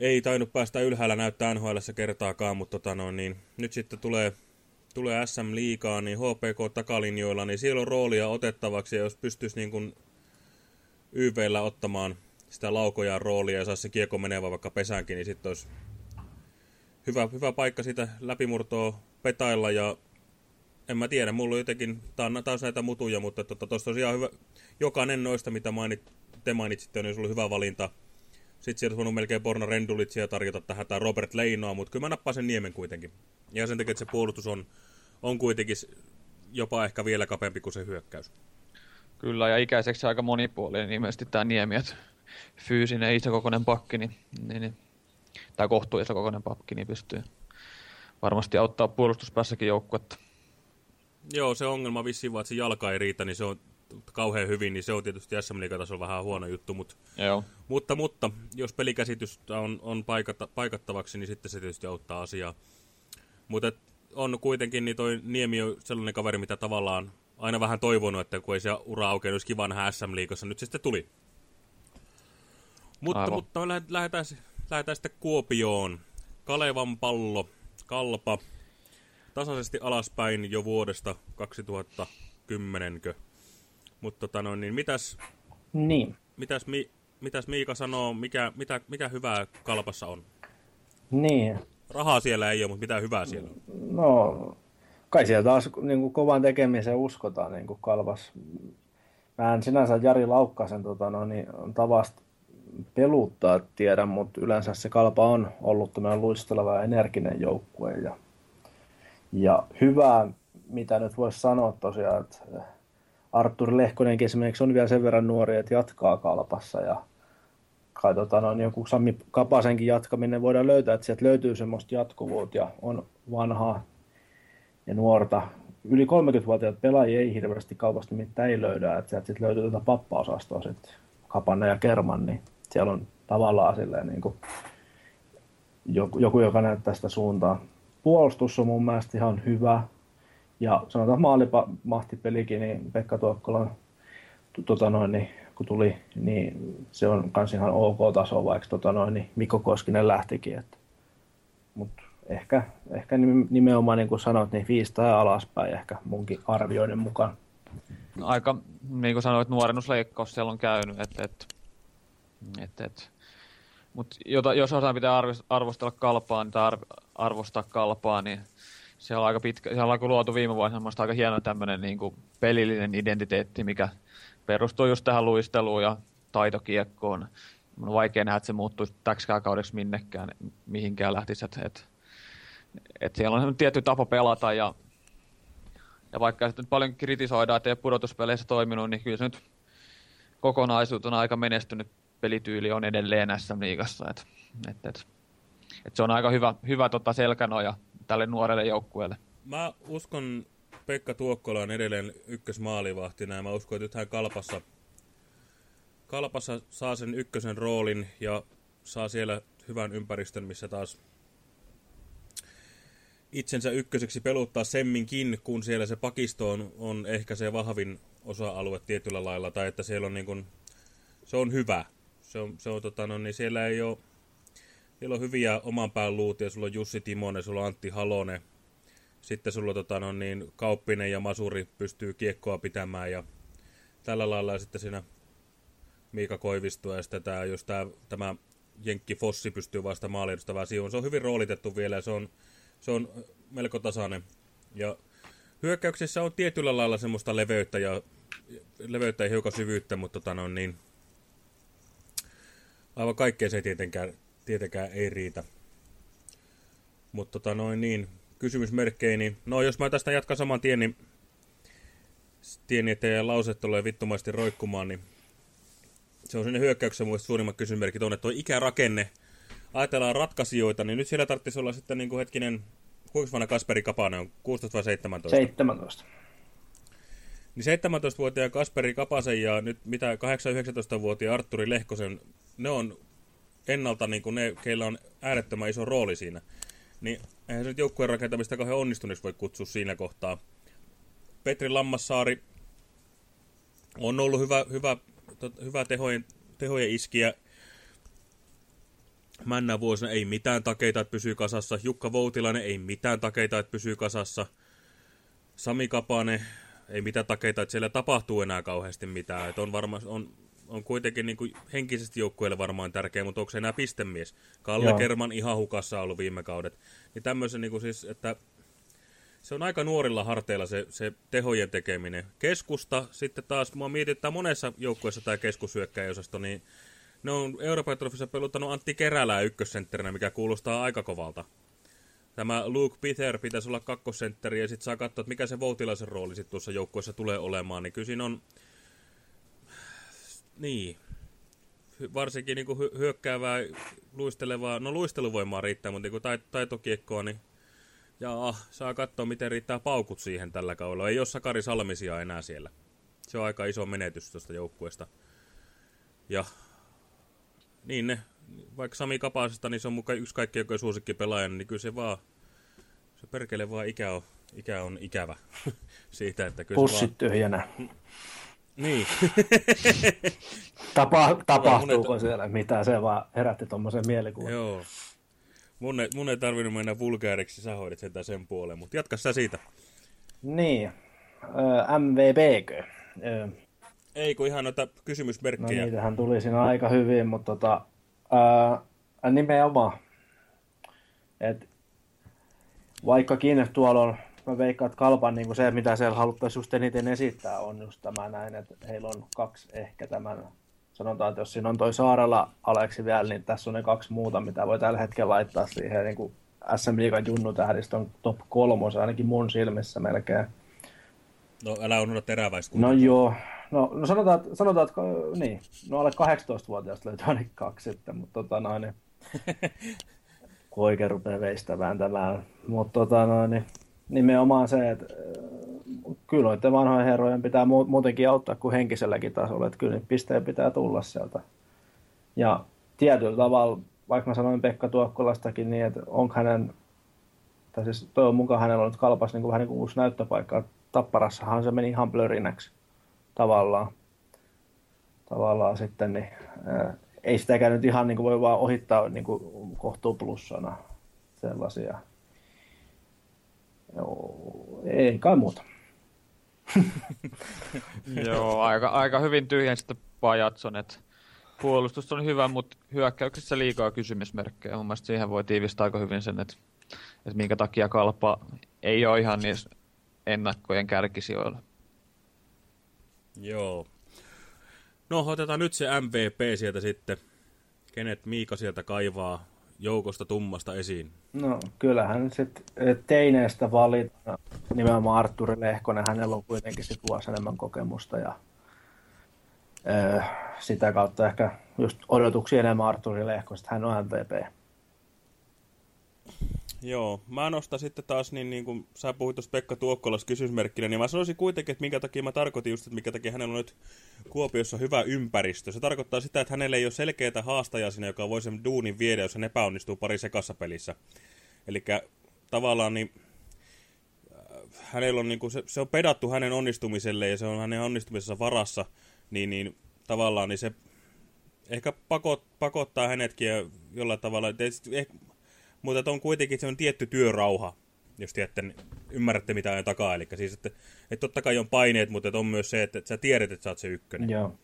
Ei tainnut päästä ylhäällä näyttää nhl kertaakaan, mutta tota no, niin, nyt sitten tulee, tulee SM Liigaan, niin HPK takalinjoilla, niin siellä on roolia otettavaksi, ja jos pystyisi niin kuin YVllä ottamaan sitä laukojan roolia ja saisi se kiekko menevä vaikka pesäänkin, niin sitten olisi hyvä, hyvä paikka sitä läpimurtoa petailla ja en mä tiedä, mulla on jotenkin, taas näitä mutuja, mutta tuossa tosiaan hyvä, jokainen noista, mitä mainit, te mainitsitte, on ollut hyvä valinta. Sitten sieltä voinut melkein Borna Rendulitsia tarjota tähän tai Robert Leinoa, mutta kyllä mä nappaan sen niemen kuitenkin. Ja sen takia, että se puolustus on, on kuitenkin jopa ehkä vielä kapempi kuin se hyökkäys. Kyllä, ja ikäiseksi aika monipuolinen ilmeisesti tämä Niemi, että fyysinen isokokoinen pakki, niin, niin, niin, tai kohtuu isokokoinen pakki, niin pystyy varmasti auttaa puolustuspäässäkin joukkuetta. Joo, se ongelma vissiin vaan, että se jalka ei riitä, niin se on kauhean hyvin, niin se on tietysti SM Liigatasolla vähän huono juttu, mutta, Joo. mutta, mutta jos pelikäsitys on, on paikatta, paikattavaksi, niin sitten se tietysti auttaa asiaa. Mutta on kuitenkin, niin toi Niemi on sellainen kaveri, mitä tavallaan aina vähän toivonut, että kun ei se ura aukeaa, olisi kiva nähdä SM-liigassa, nyt se sitten tuli. Mutta, Aivan. mutta lähdetään, lähdetään sitten Kuopioon. Kalevan pallo, Kalpa, tasaisesti alaspäin jo vuodesta 2010. Mutta tota no, niin mitäs, niin. mitäs, mi, mitäs Miika sanoo, mikä, mitä, mikä hyvää Kalpassa on? Niin. Rahaa siellä ei ole, mutta mitä hyvää siellä on? No, kai siellä taas niin kuin kovan tekemiseen uskotaan niin kuin Kalpas. Mä en sinänsä Jari Laukkasen tota, no, niin, tavasta peluttaa tiedä, mutta yleensä se Kalpa on ollut tämmöinen luisteleva ja energinen joukkue. Ja, ja hyvää, mitä nyt voisi sanoa tosiaan, että Artur Lehkonenkin esimerkiksi on vielä sen verran nuori, että jatkaa Kalpassa ja kai tota, no, joku Sami Kapasenkin jatkaminen voidaan löytää, että sieltä löytyy semmoista jatkuvuutta ja on vanhaa ja nuorta. Yli 30-vuotiaat pelaajia ei hirveästi kaupasta nimittäin ei löydä, että sieltä sitten löytyy tätä pappaosastoa sitten Kapanne ja Kerman, niin siellä on tavallaan silleen niin kuin joku, joku, joka näyttää sitä suuntaa. Puolustus on mun mielestä ihan hyvä, ja sanotaan maalimahtipelikin, niin Pekka Tuokkolan tota noin, niin, kun tuli, niin se on kans ihan ok taso, vaikka tota noin, niin Mikko Koskinen lähtikin. Että. Mut ehkä, ehkä nimenomaan niin kuin sanoit, niin viisi tai alaspäin ehkä munkin arvioiden mukaan. No, aika, niin kuin sanoit, nuorennusleikkaus siellä on käynyt, että et, et, et. Mutta jos osaan pitää arvostella kalpaa, niin tai arvostaa kalpaa, niin se on aika pitkä, se on luotu viime vuonna aika hieno tämmöinen niin kuin pelillinen identiteetti, mikä perustuu just tähän luisteluun ja taitokiekkoon. On vaikea nähdä, että se muuttuisi täksikään kaudeksi minnekään, mihinkään lähtisi. Että et, et siellä on tietty tapa pelata ja, ja vaikka sitten paljon kritisoidaan, että ei pudotuspeleissä toiminut, niin kyllä se nyt kokonaisuutena aika menestynyt pelityyli on edelleen SM-liigassa. Et, et, et, et se on aika hyvä, hyvä tota selkänoja tälle nuorelle joukkueelle. Mä uskon Pekka Tuokkola on edelleen ykkösmaalivahtina ja mä uskon, että hän Kalpassa, Kalpassa saa sen ykkösen roolin ja saa siellä hyvän ympäristön, missä taas itsensä ykköseksi peluttaa semminkin, kun siellä se pakisto on, on ehkä se vahvin osa-alue tietyllä lailla, tai että siellä on niin kuin, se on hyvä. Se on, se on tota, no, niin siellä ei ole siellä on hyviä oman pään luutia, sulla on Jussi Timonen, sulla on Antti Halonen, sitten sulla tota, no niin, Kauppinen ja Masuri pystyy kiekkoa pitämään ja tällä lailla ja sitten siinä Miika Koivisto ja sitten tämä, jos tämä, tämä Jenkki Fossi pystyy vasta maaliedustavaa sijoon. Se on hyvin roolitettu vielä ja se on, se on melko tasainen. Ja hyökkäyksissä on tietyllä lailla semmoista leveyttä ja leveyttä ja hiukan syvyyttä, mutta tota, no, niin, aivan kaikkea se ei tietenkään tietenkään ei riitä. Mutta tota noin niin, kysymysmerkkejä, niin no jos mä tästä jatkan saman tien, niin tien, ettei lauset tulee vittumaisesti roikkumaan, niin se on sinne hyökkäyksen muista suurimmat kysymysmerkit on, että tuo ikärakenne, ajatellaan ratkaisijoita, niin nyt siellä tarvitsisi olla sitten niin kuin hetkinen, kuinka vanha Kasperi Kapanen on, 16 vai 17? 17. Niin 17-vuotiaan Kasperi Kapasen ja nyt mitä 8-19-vuotiaan Arturi Lehkosen, ne on ennalta niin kuin ne, keillä on äärettömän iso rooli siinä. Niin eihän se nyt joukkueen rakentamista kauhean onnistuneeksi voi kutsua siinä kohtaa. Petri Lammassaari on ollut hyvä, hyvä, hyvä tehojen, tehojen iskiä. Männä vuosina ei mitään takeita, että pysyy kasassa. Jukka Voutilainen ei mitään takeita, että pysyy kasassa. Sami Kapane ei mitään takeita, että siellä tapahtuu enää kauheasti mitään. Että on varmaan on on kuitenkin niin kuin henkisesti joukkueelle varmaan tärkeä, mutta onko se enää pistemies? Kalle Joo. Kerman ihan hukassa ollut viime kaudet. Niin tämmöisen niin kuin siis, että se on aika nuorilla harteilla se, se tehojen tekeminen. Keskusta sitten taas, mua mietittää monessa joukkueessa tämä keskushyökkäjäosasto, niin ne on Euroopan trofissa peluttanut Antti Kerälää ykkössentterinä, mikä kuulostaa aika kovalta. Tämä Luke Peter pitäisi olla kakkosentteri ja sitten saa katsoa, että mikä se Voutilaisen rooli sitten tuossa joukkueessa tulee olemaan. Niin kyllä siinä on, niin, varsinkin niin hy- hyökkäävää, luistelevaa, no luisteluvoimaa riittää, mutta niin tait- taitokiekkoa, niin jaa, saa katsoa, miten riittää paukut siihen tällä kaudella. Ei ole Sakari Salmisia enää siellä. Se on aika iso menetys tuosta joukkueesta. Ja niin ne, vaikka Sami Kapasesta, niin se on mukaan yksi kaikkien joku suosikki pelaajana, niin kyllä se vaan, se perkele vaan ikä on, ikä on ikävä siitä, että kyllä se Pussit vaan... tyhjänä. Niin. Tapa, tapahtuuko monet- siellä mitä, se vaan herätti tuommoisen mielikuvan. Joo. Mun ei, mun ei tarvinnut mennä vulgaariksi, sä hoidit sen sen puoleen, mutta jatka sä siitä. Niin, öö, MVPkö? Öö, Ei kun ihan noita no kysymysmerkkejä. niitähän tuli siinä aika hyvin, mutta tota, öö, nimenomaan, et vaikkakin tuolla on, mä veikkaan, että kalpan niin se, mitä siellä haluttaisiin just eniten esittää, on just tämä näin, että heillä on kaksi ehkä tämän, sanotaan, että jos siinä on toi Saarella Aleksi vielä, niin tässä on ne kaksi muuta, mitä voi tällä hetkellä laittaa siihen niin kuin SM Liigan junnutähdistön top kolmos, ainakin mun silmissä melkein. No älä unohda teräväistä. No joo, no, no sanotaan, että- sanotaan, että niin, no alle 18-vuotiaasta löytyy ainakin kaksi sitten, mutta tota noin, niin, kun oikein rupeaa veistä vääntämään. Mutta tota noin, niin, nimenomaan se, että äh, kyllä noiden vanhojen herrojen pitää mu- muutenkin auttaa kuin henkiselläkin tasolla, että kyllä pisteitä pitää tulla sieltä. Ja tietyllä tavalla, vaikka mä sanoin Pekka Tuokkolastakin niin, että onko hänen, tai siis toivon mukaan hänellä on nyt kalpas niin kuin vähän niin kuin uusi näyttöpaikka. Tapparassahan se meni ihan blörinäksi tavallaan. Tavallaan sitten, niin ää, ei sitäkään nyt ihan niin kuin voi vaan ohittaa niin kuin kohtuu plussana sellaisia. Joo, ei kai muuta. Joo, aika, aika hyvin tyhjensi Pajatson, että puolustus on hyvä, mutta hyökkäyksessä liikaa kysymysmerkkejä. Mun mielestä siihen voi tiivistää aika hyvin sen, että, että minkä takia kalpa ei ole ihan niissä ennakkojen kärkisijoilla. Joo. No, otetaan nyt se MVP sieltä sitten. Kenet Miika sieltä kaivaa joukosta tummasta esiin? No kyllähän sitten teineestä valitaan nimenomaan Arturi Lehkonen, hänellä on kuitenkin sit vuosi enemmän kokemusta ja öö, sitä kautta ehkä just odotuksia enemmän Arturi Lehkosta, hän on MVP. Joo, mä nostan sitten taas, niin, niin kuin sä puhuit tuossa Pekka Tuokkolassa kysymysmerkkinä, niin mä sanoisin kuitenkin, että minkä takia mä tarkoitin just, että minkä takia hänellä on nyt Kuopiossa hyvä ympäristö. Se tarkoittaa sitä, että hänellä ei ole selkeää haastajaa siinä, joka voi sen duunin viedä, jos hän epäonnistuu pari sekassa pelissä. Eli tavallaan niin äh, hänellä on niin kuin, se, se, on pedattu hänen onnistumiselle ja se on hänen onnistumisensa varassa, niin, niin tavallaan niin se ehkä pakot, pakottaa hänetkin ja jollain tavalla, mutta on kuitenkin se on tietty työrauha, jos tiedätte, niin ymmärrätte mitä on takaa. Eli siis, että, että totta kai on paineet, mutta että on myös se, että, että sä tiedät, että sä oot se ykkönen. Joo.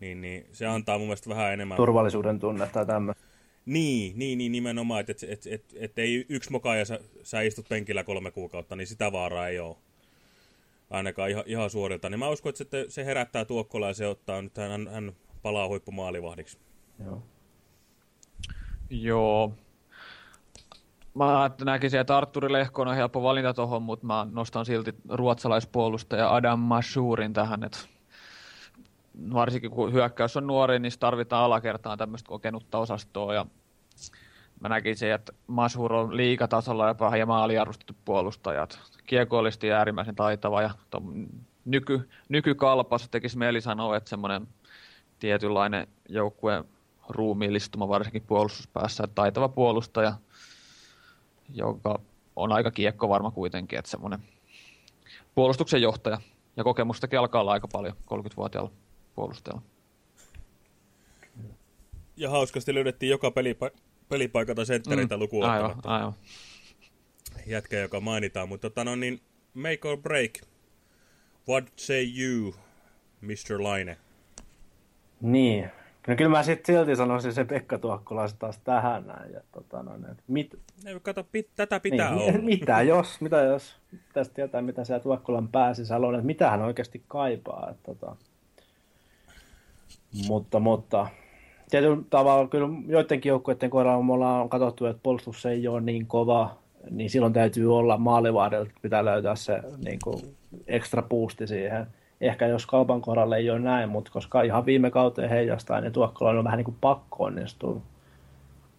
Niin, niin se antaa mun mielestä vähän enemmän... Turvallisuuden tunne tai tämmöistä. Niin, niin, niin nimenomaan, että et, et, et, et ei yksi moka ja sä, sä istut penkillä kolme kuukautta, niin sitä vaaraa ei ole. Ainakaan ihan, ihan suorilta. Niin mä uskon, että se, se herättää Tuokkola ja se ottaa, nyt hän, hän palaa huippumaalivahdiksi. Joo. Joo. Mä näkisin, että Arturi Lehkonen on helppo valinta tuohon, mutta mä nostan silti ruotsalaispuolustaja Adam Mashurin tähän, että varsinkin kun hyökkäys on nuori, niin tarvitaan alakertaan tämmöistä kokenutta osastoa ja mä näkisin, että Mashur on liikatasolla jopa hieman aliarvostettu puolustaja. Kiekollisesti äärimmäisen taitava ja nyky, nykykalpas tekisi mieli sanoa, että semmoinen tietynlainen joukkueen ruumiillistuma varsinkin puolustuspäässä, että taitava puolustaja, joka on aika kiekko varma kuitenkin, että semmoinen puolustuksen johtaja ja kokemustakin alkaa olla aika paljon 30-vuotiaalla puolustajalla. Ja hauskasti löydettiin joka pelipa- pelipaikalta senttereitä mm, lukuun aivan, aivan. Jätkä, joka mainitaan, mutta tota, no niin, make or break. What say you, Mr. Laine? Niin. No kyllä mä sitten silti sanoisin se Pekka Tuokkolaista taas tähän näin. Ja, tota, no, että mit... Ei, kato, pit, tätä pitää niin, olla. Mitä jos, mitä jos tästä tietää, mitä siellä Tuokkolan pääsisällä on, että mitä hän oikeasti kaipaa. Että, tota... Mutta, mutta tietyllä tavalla kyllä joidenkin joukkueiden kohdalla me ollaan katsottu, että puolustus ei ole niin kova, niin silloin täytyy olla maalivahdilta, pitää löytää se niin kuin ekstra boosti siihen. Ehkä jos kaupan kohdalla ei ole näin, mutta koska ihan viime kauteen heijastaa, niin Tuokkola on vähän niin kuin pakko onnistua.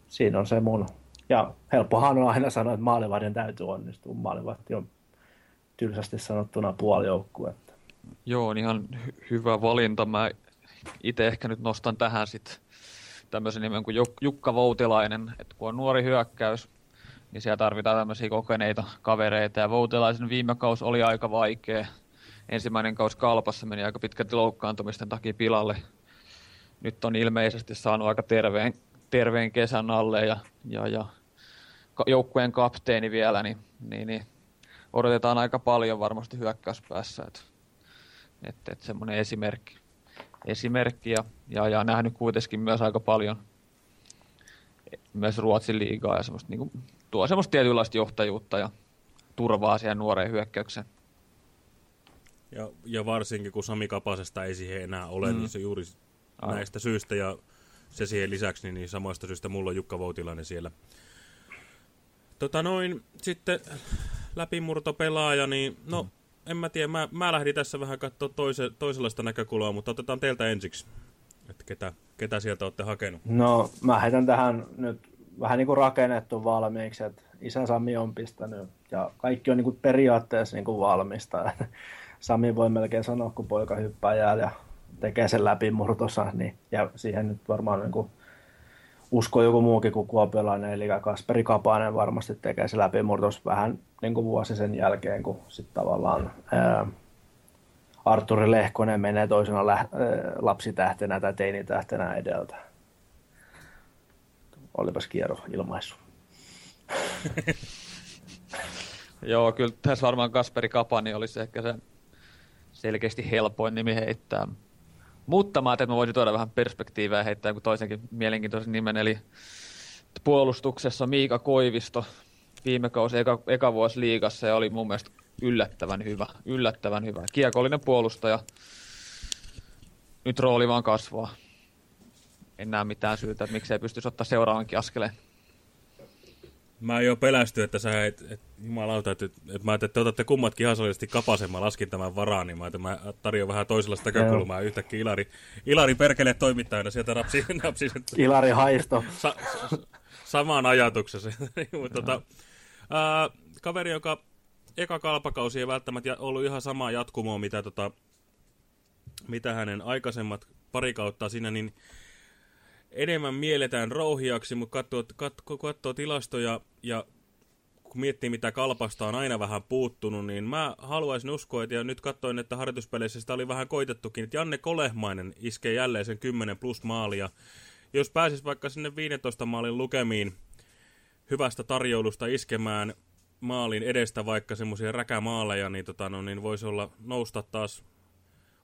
Siinä on se mun. Ja helppohan on aina sanoa, että maalivahdin täytyy onnistua. Maalivahti on tylsästi sanottuna puolijoukkuetta. Joo, ihan hy- hyvä valinta. Mä itse ehkä nyt nostan tähän sitten tämmöisen nimen kuin Jukka Voutilainen, että kun on nuori hyökkäys, niin siellä tarvitaan tämmöisiä kokeneita kavereita, ja Voutilaisen viime kaus oli aika vaikea. Ensimmäinen kaus kalpassa meni aika pitkälti loukkaantumisten takia pilalle. Nyt on ilmeisesti saanut aika terveen, terveen kesän alle, ja, ja, ja joukkueen kapteeni vielä, niin, niin, niin odotetaan aika paljon varmasti hyökkäyspäässä, että että, että semmoinen esimerkki esimerkki ja, ja, ja nähnyt kuitenkin myös aika paljon myös Ruotsin liigaa ja semmoista, niin kuin, tuo semmoista tietynlaista johtajuutta ja turvaa siihen nuoreen hyökkäykseen. Ja, ja varsinkin kun Sami Kapasesta ei siihen enää ole, mm. niin se juuri Aivan. näistä syistä ja se siihen lisäksi, niin, niin samoista syistä mulla on Jukka Voutilainen siellä. Tota noin, sitten läpimurtopelaaja, niin no mm en mä tiedä, mä, mä lähdin tässä vähän katsoa toise, toisenlaista näkökulmaa, mutta otetaan teiltä ensiksi, että ketä, ketä sieltä olette hakenut. No mä heitän tähän nyt vähän niin kuin rakennettu valmiiksi, että isä Sami on pistänyt ja kaikki on niin kuin periaatteessa niin kuin valmista. Sami voi melkein sanoa, kun poika hyppää jäällä ja tekee sen läpimurtossa, niin, ja siihen nyt varmaan niin kuin usko joku muukin kuin kuopiolainen, eli Kasperi Kapanen varmasti tekee se läpimurtos vähän niin kuin vuosi sen jälkeen, kun sitten tavallaan ää, Arturi Lehkonen menee toisena lä- ää, lapsitähtenä tai teinitähtenä edeltä. Olipas kierro ilmaisu. Joo, kyllä tässä varmaan Kasperi Kapani olisi ehkä se selkeästi helpoin nimi heittää. Mutta mä ajattelin, että mä voisin tuoda vähän perspektiivää heittää kuin toisenkin mielenkiintoisen nimen, eli puolustuksessa Miika Koivisto viime kausi eka, eka vuosi liigassa ja oli mun mielestä yllättävän hyvä, yllättävän hyvä. Kiekollinen puolustaja, nyt rooli vaan kasvaa. En näe mitään syytä, että miksei pystyisi ottaa seuraavankin askeleen. Mä jo pelästyin, että sä et, et jumalauta, että, että, että mä että te otatte kummatkin ihan solisesti kapasen, mä laskin tämän varaan, niin mä, että mä tarjoan vähän toisenlaista näkökulmaa. Yhtäkkiä Ilari, Ilari perkele toimittajana sieltä napsi, napsi Ilari haisto. Sa, sa, samaan ajatuksessa. tota, ää, kaveri, joka eka kalpakausi ei välttämättä ollut ihan samaa jatkumoa, mitä, tota, mitä hänen aikaisemmat pari kautta siinä, niin enemmän mielletään rouhiaksi, mutta katsoo, katsoo, katsoo tilastoja ja kun miettii, mitä kalpasta on aina vähän puuttunut, niin mä haluaisin uskoa, että ja nyt katsoin, että harjoituspeleissä sitä oli vähän koitettukin, että Janne Kolehmainen iskee jälleen sen 10 plus maalia. Jos pääsis vaikka sinne 15 maalin lukemiin hyvästä tarjoulusta iskemään maalin edestä vaikka semmoisia räkämaaleja, niin, tota, no, niin voisi olla nousta taas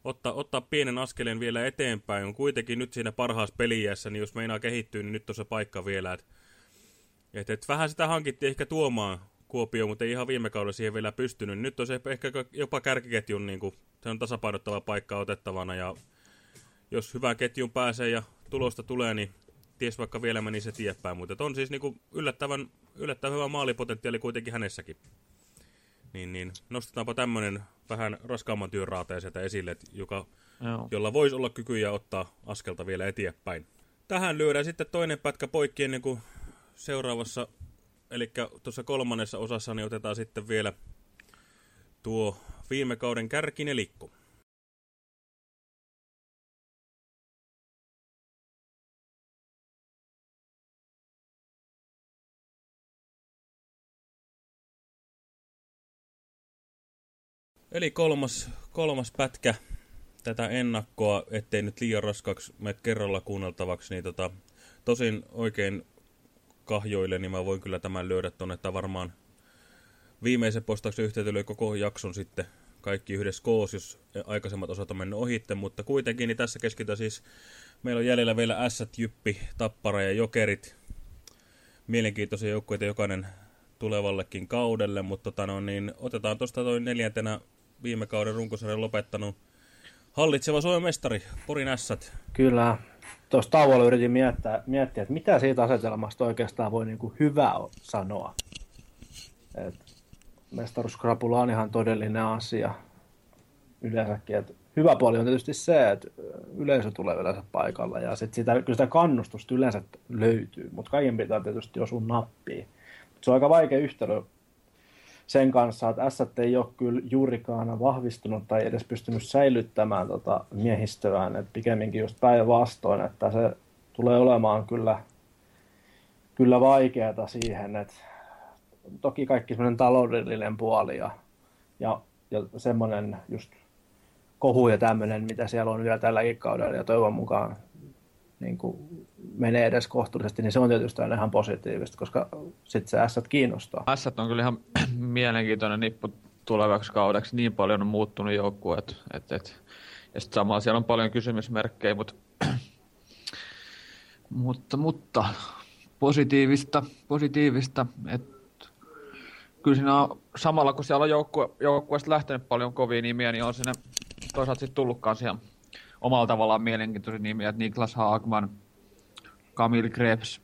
ottaa, ottaa pienen askeleen vielä eteenpäin. On kuitenkin nyt siinä parhaassa peliässä, niin jos meinaa kehittyä, niin nyt on se paikka vielä. Et, et, et vähän sitä hankittiin ehkä tuomaan Kuopio, mutta ei ihan viime kaudella siihen vielä pystynyt. Nyt on se ehkä jopa kärkiketjun niin kuin, se on tasapainottava paikka otettavana. Ja jos hyvään ketjun pääsee ja tulosta tulee, niin ties vaikka vielä meni se tiepäin. Mutta on siis niin kuin yllättävän, yllättävän hyvä maalipotentiaali kuitenkin hänessäkin. Niin, niin nostetaanpa tämmöinen vähän raskaamman työn raateen sieltä esille, joka, jolla voisi olla kykyjä ottaa askelta vielä eteenpäin. Tähän lyödään sitten toinen pätkä poikki ennen kuin seuraavassa, eli tuossa kolmannessa osassa, niin otetaan sitten vielä tuo viime kauden kärkinelikko. Eli kolmas, kolmas pätkä tätä ennakkoa, ettei nyt liian raskaaksi me kerralla kuunneltavaksi, niin tota, tosin oikein kahjoille, niin mä voin kyllä tämän lyödä tuonne, että varmaan viimeisen postauksen yhteyteen koko jakson sitten kaikki yhdessä koos, jos aikaisemmat osat on mennyt ohitte, mutta kuitenkin niin tässä keskitytään siis Meillä on jäljellä vielä Ässät, Jyppi, Tappara ja Jokerit. Mielenkiintoisia joukkueita jokainen tulevallekin kaudelle, mutta tota no, niin otetaan tuosta toi neljäntenä viime kauden runkosarjan lopettanut hallitseva Suomen mestari, Porin Ässät. Kyllä. Tuossa tauolla yritin miettiä, miettiä, että mitä siitä asetelmasta oikeastaan voi niin kuin hyvä sanoa. Et mestaruuskrapula on ihan todellinen asia yleensäkin. Et hyvä puoli on tietysti se, että yleisö tulee yleensä paikalla ja sit sitä, kyllä sitä kannustusta yleensä löytyy, mutta kaiken pitää tietysti osua nappiin. Se on aika vaikea yhtälö sen kanssa, että S ei ole kyllä juurikaan vahvistunut tai edes pystynyt säilyttämään tota miehistöään, että pikemminkin just päinvastoin, että se tulee olemaan kyllä, kyllä vaikeata siihen, että toki kaikki semmoinen taloudellinen puoli ja, ja, ja semmoinen just kohu ja tämmöinen, mitä siellä on vielä tälläkin kaudella ja toivon mukaan niin kuin menee edes kohtuullisesti, niin se on tietysti aina ihan positiivista, koska sitten se S kiinnostaa. S on kyllä ihan mielenkiintoinen nippu tulevaksi kaudeksi. Niin paljon on muuttunut joukkue, että et, et, ja sitten samalla siellä on paljon kysymysmerkkejä, mutta, mutta, mutta positiivista, positiivista että kyllä siinä on, samalla kun siellä on joukkue, joukkueesta lähtenyt paljon kovia nimiä, niin on sinne toisaalta sitten tullutkaan siellä omalla tavallaan mielenkiintoisia nimiä, että Niklas Haagman, Kamil Krebs,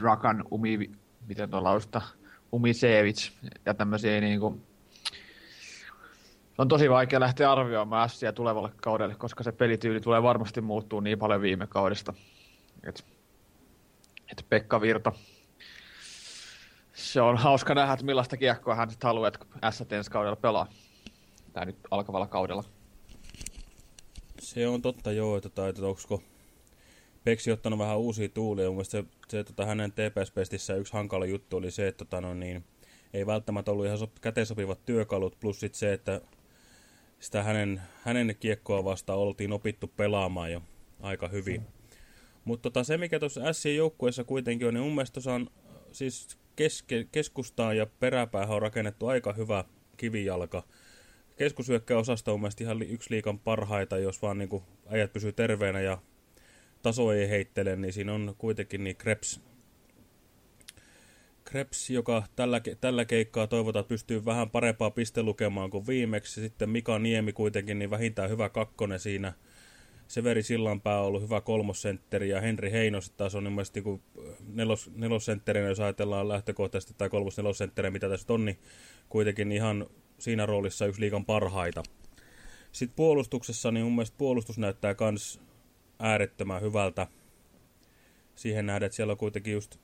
Drakan Umi, miten tuolla lausta, Umisevic ja tämmöisiä niin kuin, on tosi vaikea lähteä arvioimaan Ässiä tulevalle kaudelle, koska se pelityyli tulee varmasti muuttuu niin paljon viime kaudesta. Et, et Pekka Virta, se on hauska nähdä, että millaista kiekkoa hän haluaa, että S ensi kaudella pelaa. Tai nyt alkavalla kaudella. Se on totta joo, että, tai, että onko Peksi ottanut vähän uusia tuulia. Mun se, se tota, hänen TPS-pestissä yksi hankala juttu oli se, että tota, no, niin, ei välttämättä ollut ihan sop, käteen sopivat työkalut, plus sit se, että sitä hänen, hänen kiekkoa vastaan oltiin opittu pelaamaan jo aika hyvin. Mutta tota, se, mikä tuossa S joukkueessa kuitenkin on, niin mun mielestä on siis keske, keskustaan ja peräpäähän on rakennettu aika hyvä kivijalka keskusyökkäosasto on mielestäni ihan yksi liikan parhaita, jos vaan niin kuin äijät pysyy terveenä ja taso ei heittele, niin siinä on kuitenkin niin Krebs, Krebs joka tällä, tällä keikkaa toivotaan, pystyy vähän parempaa pistelukemaan kuin viimeksi. Sitten Mika Niemi kuitenkin niin vähintään hyvä kakkonen siinä. Severi Sillanpää on ollut hyvä kolmosentteri ja Henri Heinos taas on mielestäni niin nelos, nelosentterinä, jos ajatellaan lähtökohtaisesti, tai kolmos nelosentterinä, mitä tässä on, niin kuitenkin ihan siinä roolissa yksi liikan parhaita. Sitten puolustuksessa, niin mun mielestä puolustus näyttää kans äärettömän hyvältä. Siihen nähdään, että siellä on kuitenkin just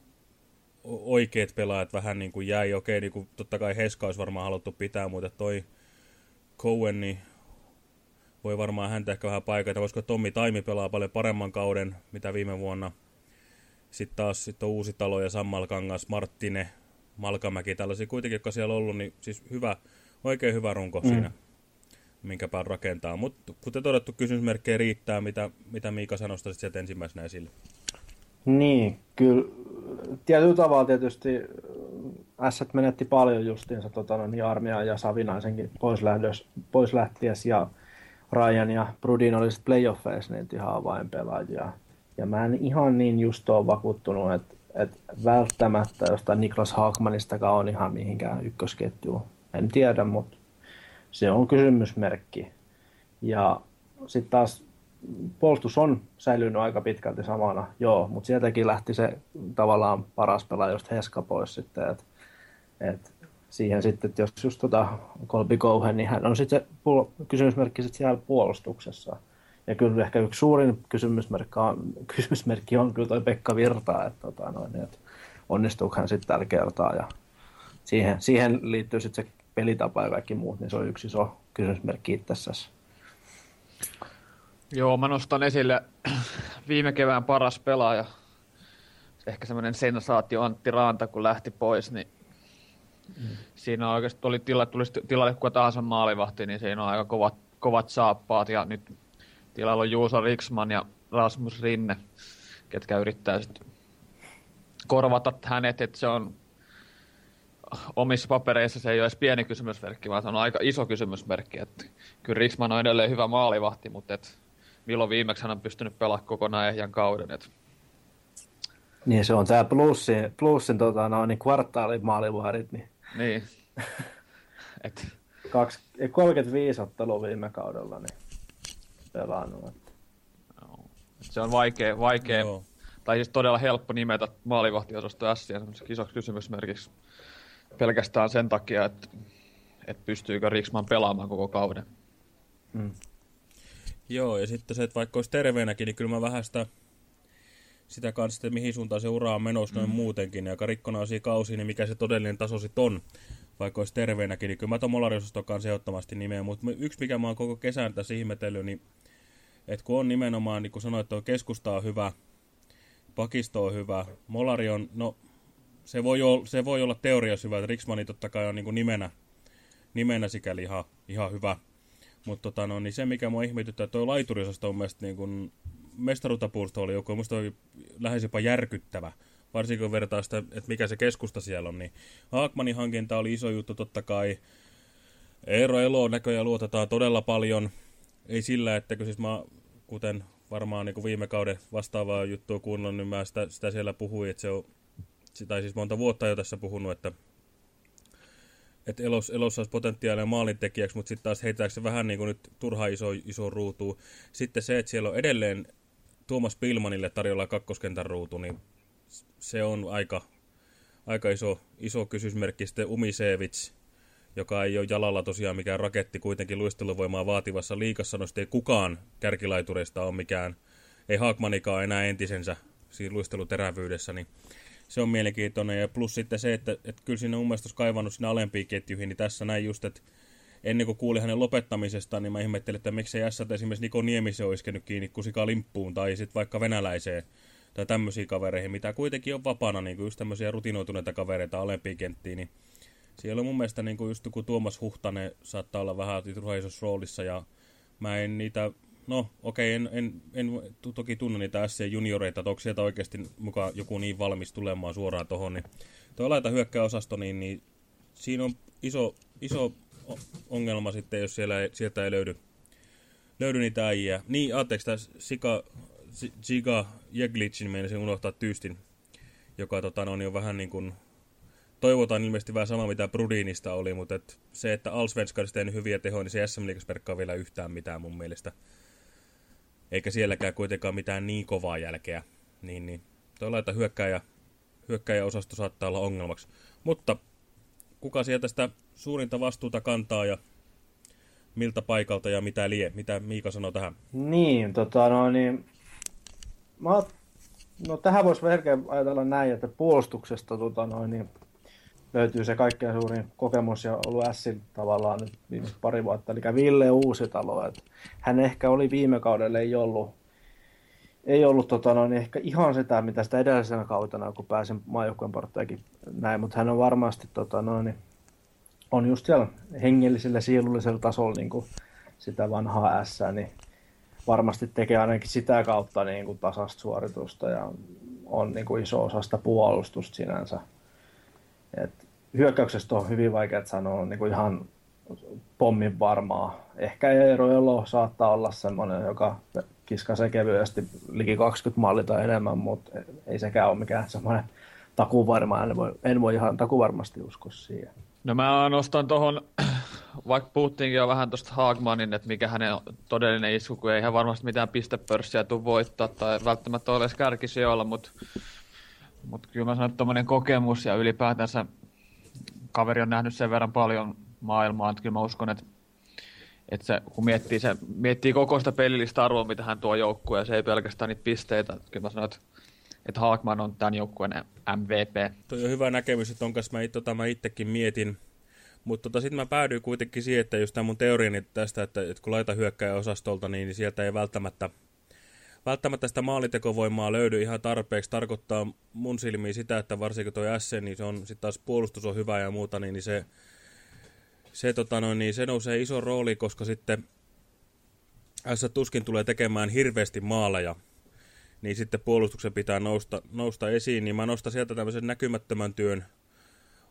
oikeat pelaajat vähän niin kuin jäi. Okei, niin kuin totta kai Heska olisi varmaan haluttu pitää, mutta toi Cohen, niin voi varmaan häntä ehkä vähän paikata. Voisiko Tommi Taimi pelaa paljon paremman kauden, mitä viime vuonna. Sitten taas sit on uusi talo ja Sammalkangas, Marttine, Malkamäki, tällaisia kuitenkin, jotka siellä on ollut, niin siis hyvä, oikein hyvä runko mm. siinä, minkä päin rakentaa. Mutta kuten todettu, kysymysmerkkejä riittää, mitä, mitä Miika sanoi sieltä ensimmäisenä esille. Niin, kyllä. Tietyllä tavalla tietysti S menetti paljon justiinsa tota, no, niin Armia ja Savinaisenkin pois, lähdös, pois lähties ja Ryan ja Brudin oli sitten playoffeissa niin ihan avainpelaajia. Ja mä en ihan niin just ole vakuuttunut, että, että välttämättä jostain Niklas Haakmanistakaan on ihan mihinkään ykkösketjuun en tiedä, mutta se on kysymysmerkki. Ja sitten taas puolustus on säilynyt aika pitkälti samana, joo, mutta sieltäkin lähti se tavallaan paras pelaaja just Heska pois sitten, että et siihen sitten, että jos just tota Kolbi Cohen, niin hän on sitten se puol- kysymysmerkki sitten siellä puolustuksessa. Ja kyllä ehkä yksi suurin kysymysmerkki on, kysymysmerkki on kyllä toi Pekka Virta, että, tota noin, että onnistuuko hän sitten tällä kertaa. Ja siihen, siihen liittyy sitten se pelitapa ja kaikki muut, niin se on yksi iso kysymysmerkki itsessäsi. Joo, mä nostan esille viime kevään paras pelaaja. Ehkä semmoinen sensaatio Antti Raanta, kun lähti pois, niin mm. siinä oikeasti oli tila, tuli tilalle kuka tahansa maalivahti, niin siinä on aika kovat, kovat saappaat. Ja nyt tilalla on Juuso Riksman ja Rasmus Rinne, ketkä yrittää sitten korvata hänet, että se on omissa papereissa se ei ole edes pieni kysymysmerkki, vaan se on aika iso kysymysmerkki. Että kyllä Riksman on edelleen hyvä maalivahti, mutta et milloin viimeksi hän on pystynyt pelaamaan kokonaan ehjän kauden. Et Niin se on tää plussin, plussin tota, no, niin kvartaalin maalivahdit, niin niin. Et, kaksi, 35 ottelua viime kaudella niin pelannut. että- se on vaikea, vaikea Joo. tai siis todella helppo nimetä maalivahtiosasto S isoksi kysymysmerkiksi pelkästään sen takia, että, että pystyykö Riksman pelaamaan koko kauden. Mm. Joo, ja sitten se, että vaikka olisi terveenäkin, niin kyllä mä vähän sitä, sitä kanssa, että mihin suuntaan se ura on menossa noin muutenkin, ja rikkonaisia kausia, niin mikä se todellinen taso sitten on, vaikka olisi terveenäkin, niin kyllä mä tuon Molariosaston kanssa ehdottomasti nimeä, mutta yksi mikä mä oon koko kesän tässä ihmetellyt, niin että kun on nimenomaan, niin kuin sanoit, että keskusta on hyvä, pakisto on hyvä, Molari on, no se voi, olla, se voi olla teoriassa hyvä, Riksmani totta kai on niin kuin nimenä, nimenä sikäli ihan, ihan hyvä, mutta tota, no, niin se, mikä mua ihmetyttää, tuo laituriosasta on mielestäni niin kuin mestaruutapuolusto oli joku, musta oli lähes jopa järkyttävä. Varsinkin kun vertaa sitä, että mikä se keskusta siellä on, niin Haakmanin hankinta oli iso juttu totta kai. Eero Elo näköjään luotetaan todella paljon. Ei sillä, että kun siis mä, kuten varmaan niin kuin viime kauden vastaavaa juttua kuunnellut, niin mä sitä, sitä siellä puhuin, että se on, tai siis monta vuotta jo tässä puhunut, että että elos, elossa olisi potentiaalia maalintekijäksi, mutta sitten taas heitetäänkö se vähän niin kuin nyt turha iso, iso ruutu. Sitten se, että siellä on edelleen Tuomas Pilmanille tarjolla kakkoskentän ruutu, niin se on aika, aika iso, iso kysymysmerkki. Sitten Umisevits, joka ei ole jalalla tosiaan mikään raketti, kuitenkin luisteluvoimaa vaativassa liikassa, no ei kukaan kärkilaitureista ole mikään, ei Haakmanikaan enää entisensä siinä luisteluterävyydessä, niin se on mielenkiintoinen. Ja plus sitten se, että, että kyllä on mun mielestä olisi kaivannut sinne alempiin ketjuihin, niin tässä näin just, että ennen kuin kuulin hänen lopettamisestaan, niin mä ihmettelin, että miksei S esimerkiksi Niko Niemisen olisi iskenyt kiinni kusika limppuun tai sitten vaikka venäläiseen tai tämmöisiin kavereihin, mitä kuitenkin on vapaana, niin kuin just tämmöisiä rutinoituneita kavereita alempiin kenttiin, niin siellä on mun mielestä niin kuin just kun Tuomas Huhtanen saattaa olla vähän turha isossa roolissa ja mä en niitä, no okei, okay, en, en, en to- toki tunne niitä SC junioreita, että onko sieltä oikeasti mukaan joku niin valmis tulemaan suoraan tohon, niin tuo laita hyökkäosasto, niin, niin siinä on iso, iso ongelma sitten, jos siellä ei, sieltä ei löydy, löydy niitä äijää. Niin, anteeksi, tässä Sika, Si- Giga Jeglicin meinasin unohtaa tyystin, joka tota, no, niin on vähän niin kuin toivotaan ilmeisesti vähän sama mitä Brudinista oli, mutta et se, että Allsvenskarista tehnyt hyviä tehoja, niin se SM Liigas perkkaa vielä yhtään mitään mun mielestä. Eikä sielläkään kuitenkaan mitään niin kovaa jälkeä. Niin, niin. Toi laita hyökkäjä, hyökkäjäosasto saattaa olla ongelmaksi. Mutta kuka sieltä sitä suurinta vastuuta kantaa ja miltä paikalta ja mitä lie? Mitä Miika sanoo tähän? Niin, tota no niin, mä, no tähän voisi melkein ajatella näin, että puolustuksesta tota noin, niin löytyy se kaikkein suurin kokemus ja ollut Sillä tavallaan nyt viimeiset pari vuotta, eli Ville Uusitalo. Et hän ehkä oli viime kaudella, ei ollut, ei ollut tota noin, ehkä ihan sitä, mitä sitä edellisenä kautena, kun pääsin maajoukkueen porttaakin näin, mutta hän on varmasti tota noin, on just siellä hengellisellä, sielullisella tasolla niin kuin sitä vanhaa S, niin varmasti tekee ainakin sitä kautta niin kuin tasasta suoritusta ja on niin kuin iso osa sitä puolustusta sinänsä. Et hyökkäyksestä on hyvin vaikea sanoa niin kuin ihan pommin varmaa. Ehkä Eero Elo saattaa olla semmoinen, joka kiskasee kevyesti liki 20 mallia tai enemmän, mutta ei sekään ole mikään semmoinen takuvarma. En voi, en voi ihan takuvarmasti uskoa siihen. No mä nostan tuohon, vaikka puhuttiinkin jo vähän tuosta Haagmanin, että mikä hänen todellinen isku, kun ei hän varmasti mitään pistepörssiä tule voittaa tai välttämättä ole edes kärkisijoilla, mutta mut kyllä mä sanon, että tommonen kokemus ja ylipäätänsä kaveri on nähnyt sen verran paljon maailmaa, että kyllä mä uskon, että, että se, kun miettii, se, miettii koko sitä pelillistä arvoa, mitä hän tuo joukkueen, ja se ei pelkästään niitä pisteitä, kyllä mä sanon, että, että Haagman on tämän joukkueen MVP. Toi on hyvä näkemys, että onkas mä, tota, mä itsekin mietin. Mutta tota, sitten mä päädyin kuitenkin siihen, että just tämä mun teoriani tästä, että, että kun laita hyökkäjä osastolta, niin, niin sieltä ei välttämättä, välttämättä sitä maalitekovoimaa löydy ihan tarpeeksi. Tarkoittaa mun silmiin sitä, että varsinkin toi S, niin se on sitten taas puolustus on hyvä ja muuta, niin, niin se, se, tota noin, niin se nousee iso rooli, koska sitten S tuskin tulee tekemään hirveästi maaleja niin sitten puolustuksen pitää nousta, nousta esiin, niin mä nostan sieltä tämmöisen näkymättömän työn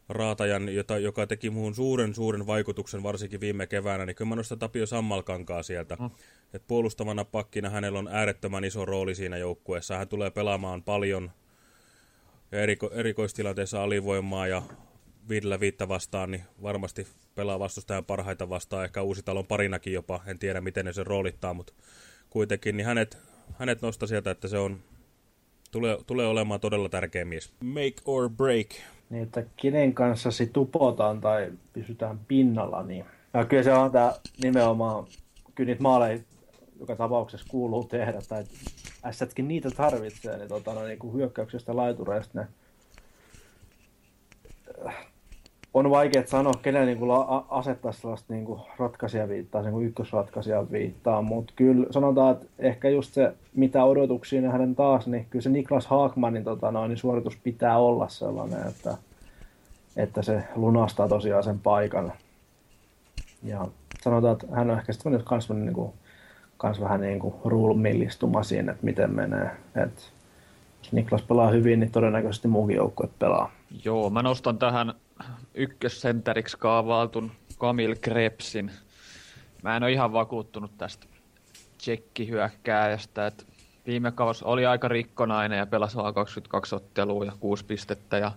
raatajan, jota, joka teki muun suuren suuren vaikutuksen varsinkin viime keväänä, niin kyllä mä nostan Tapio Sammalkankaa sieltä. Mm. Et puolustavana pakkina hänellä on äärettömän iso rooli siinä joukkueessa. Hän tulee pelaamaan paljon ja eriko, erikoistilanteessa alivoimaa ja viidellä viittä vastaan, niin varmasti pelaa vastustajan parhaita vastaan, ehkä uusi talon parinakin jopa, en tiedä miten ne sen roolittaa, mutta kuitenkin, niin hänet, hänet nostaa sieltä, että se on, tulee, tulee olemaan todella tärkeä mies. Make or break. Niin, että kenen kanssa se tupotaan tai pysytään pinnalla, niin ja kyllä se on tämä nimenomaan, kyllä niitä maaleja joka tapauksessa kuuluu tehdä, tai ässätkin niitä tarvitsee, niin, tota, no, niin kuin hyökkäyksestä laitureista ne on vaikea sanoa, kenen niin asettaa sellaista niin kuin ratkaisija viittaa, niin kuin viittaa, mutta kyllä sanotaan, että ehkä just se, mitä odotuksia hänen taas, niin kyllä se Niklas Haakmanin tota, noin, niin suoritus pitää olla sellainen, että, että se lunastaa tosiaan sen paikan. Ja sanotaan, että hän on ehkä sitten myös niin kuin, kans vähän niin kuin ruulmillistuma siinä, että miten menee. Et jos Niklas pelaa hyvin, niin todennäköisesti muukin joukkue pelaa. Joo, mä nostan tähän ykkössentteriksi kaavailtun Kamil Krepsin. Mä en ole ihan vakuuttunut tästä tsekkihyökkääjästä, että viime kausi oli aika rikkonainen ja pelasi vain 22 ottelua ja 6 pistettä ja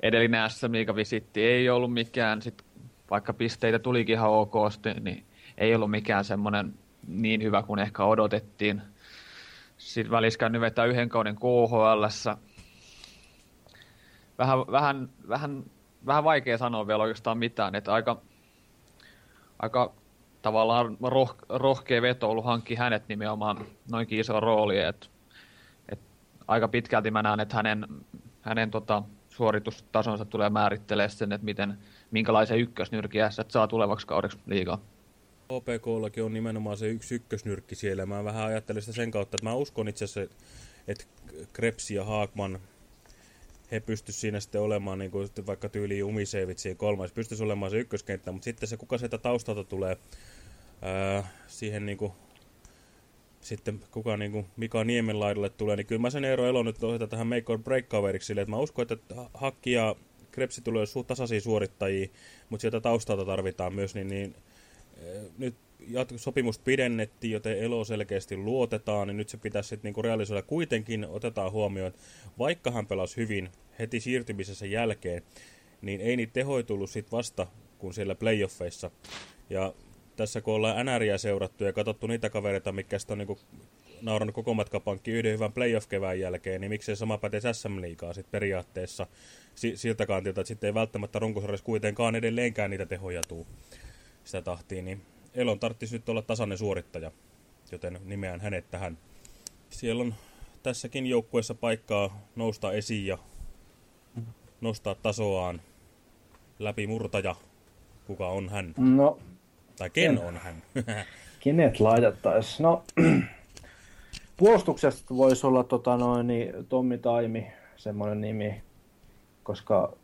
edellinen SM visitti ei ollut mikään, sit, vaikka pisteitä tulikin ihan ok, niin ei ollut mikään semmoinen niin hyvä kuin ehkä odotettiin. Sitten välissä käynyt vetää yhden kauden KHL. Vähän, vähän, vähän, vähän vaikea sanoa vielä oikeastaan mitään, että aika, aika tavallaan roh, rohkea veto ollut hankki hänet nimenomaan noinkin iso rooli, että et aika pitkälti mä näen, että hänen, hänen tota, suoritustasonsa tulee määrittelemään sen, että miten, minkälaisen ykkösnyrkin saa tulevaksi kaudeksi liigaa. OPKllakin on nimenomaan se yksi ykkösnyrkki siellä. Mä vähän ajattelin sitä sen kautta, että mä uskon itse asiassa, että Krebsi ja Haakman, he pystyisivät siinä sitten olemaan niin kuin vaikka tyyli Umisevit siinä kolmas, pystyisi olemaan se ykköskenttä, mutta sitten se kuka sieltä taustalta tulee ää, siihen niin kuin, sitten kuka niin kuin Mika Niemen laidalle tulee, niin kyllä mä sen Eero Elo nyt ohjata tähän make or break kaveriksi sille, että mä uskon, että Hakki ja Krebsi tulee tasaisia suorittajia, mutta sieltä taustalta tarvitaan myös, niin, niin nyt sopimus pidennettiin, joten Elo selkeästi luotetaan, niin nyt se pitäisi sitten niinku realisoida. Kuitenkin otetaan huomioon, että vaikka hän pelasi hyvin heti siirtymisessä jälkeen, niin ei niitä tehoja tullut sit vasta kuin siellä playoffeissa. Ja tässä kun ollaan NRiä seurattu ja katsottu niitä kavereita, mikä on niinku naurannut koko matkapankki yhden hyvän playoff-kevään jälkeen, niin miksei sama pätee SM-liigaa sitten periaatteessa siltä kantilta, että sitten ei välttämättä runkosarjassa kuitenkaan edelleenkään niitä tehoja tuu sitä tahtia, niin Elon tarvitsisi nyt olla tasainen suorittaja, joten nimeän hänet tähän. Siellä on tässäkin joukkueessa paikkaa nousta esiin ja nostaa tasoaan läpi murtaja. Kuka on hän? No, tai ken en. on hän? Kenet laitettaisiin? No, puolustuksesta voisi olla tota noin, niin Tommi Taimi, semmoinen nimi, koska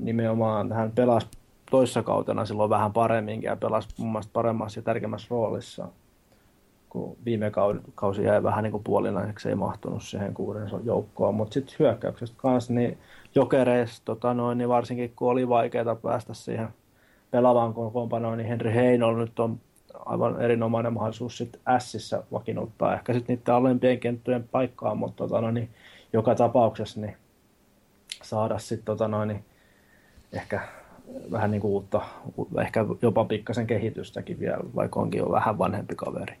nimenomaan hän pelasi toissa kautena silloin vähän paremminkin ja pelasi mun mielestä paremmassa ja tärkeämmässä roolissa. Kun viime kausi jäi vähän niin kuin puolinaiseksi, ei mahtunut siihen kuuden joukkoon. Mutta sitten hyökkäyksestä kanssa, niin jokereista, tota noin, niin varsinkin kun oli vaikeaa päästä siihen pelaavaan kokoonpanoon, niin Henri Heinolla nyt on aivan erinomainen mahdollisuus sitten Sissä vakinuttaa ehkä sitten niiden alempien kenttojen paikkaa, mutta tota noin, niin joka tapauksessa niin saada sitten tota niin ehkä vähän niin kuin uutta, ehkä jopa pikkasen kehitystäkin vielä, vaikka onkin jo vähän vanhempi kaveri.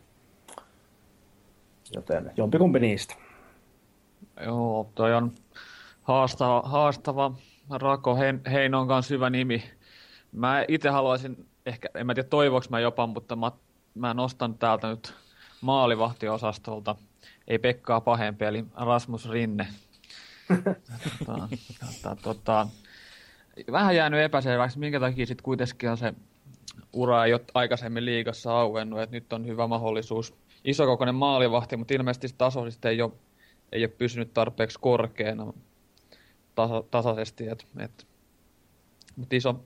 Joten jompikumpi niistä. Joo, toi on haastava, haastava Rako Heinon kanssa hyvä nimi. Mä itse haluaisin, ehkä, en mä tiedä toivoks mä jopa, mutta mä, mä nostan täältä nyt maalivahtiosastolta, ei Pekkaa pahempi, eli Rasmus Rinne. tota, tota, tota, vähän jäänyt epäselväksi, minkä takia sitten kuitenkin on se ura ole aikaisemmin liigassa auennut, että nyt on hyvä mahdollisuus. Isokokoinen maalivahti, mutta ilmeisesti taso ei ole, ei ole pysynyt tarpeeksi korkeana tasa, tasaisesti. Et, et, mutta iso,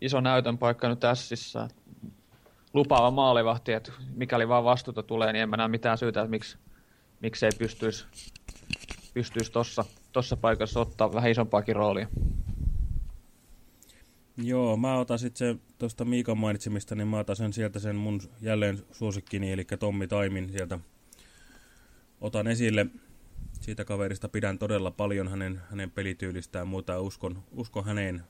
iso näytön paikka nyt Sissä. Lupaava maalivahti, että mikäli vaan vastuuta tulee, niin en mä näe mitään syytä, että miksi, miksi ei pystyisi, pystyisi tuossa tossa paikassa ottaa vähän isompaakin roolia. Joo, mä otan sitten tuosta Miikan mainitsemista, niin mä otan sen sieltä sen mun jälleen suosikkini, eli Tommi Taimin sieltä otan esille. Siitä kaverista pidän todella paljon hänen, hänen pelityylistään ja muuta uskon, uskon häneen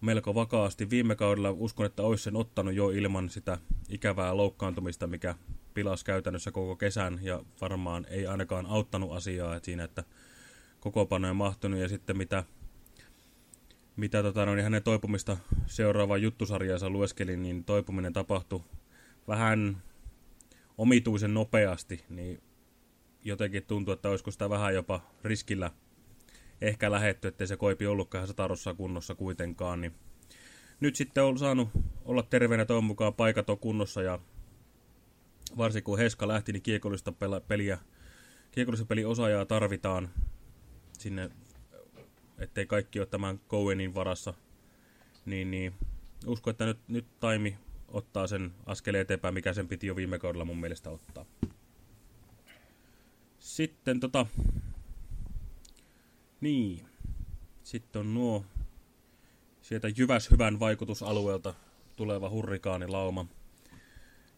melko vakaasti. Viime kaudella uskon, että olisi sen ottanut jo ilman sitä ikävää loukkaantumista, mikä pilasi käytännössä koko kesän ja varmaan ei ainakaan auttanut asiaa että siinä, että koko panoja mahtunut ja sitten mitä, mitä tota, no, niin hänen toipumista seuraavaan juttusarjaansa lueskelin, niin toipuminen tapahtui vähän omituisen nopeasti, niin jotenkin tuntuu, että olisiko sitä vähän jopa riskillä ehkä lähetty, ettei se koipi ollutkaan satarossa kunnossa kuitenkaan, niin nyt sitten on saanut olla terveenä toivon mukaan paikat on kunnossa ja varsinkin kun Heska lähti, niin kiekollista peliä, kiekollista peliosaajaa tarvitaan sinne, ettei kaikki ole tämän Cowenin varassa, niin, niin usko, että nyt, nyt Taimi ottaa sen askeleen eteenpäin, mikä sen piti jo viime kaudella mun mielestä ottaa. Sitten tota, niin, sitten on nuo sieltä Jyväshyvän vaikutusalueelta tuleva hurrikaanilauma,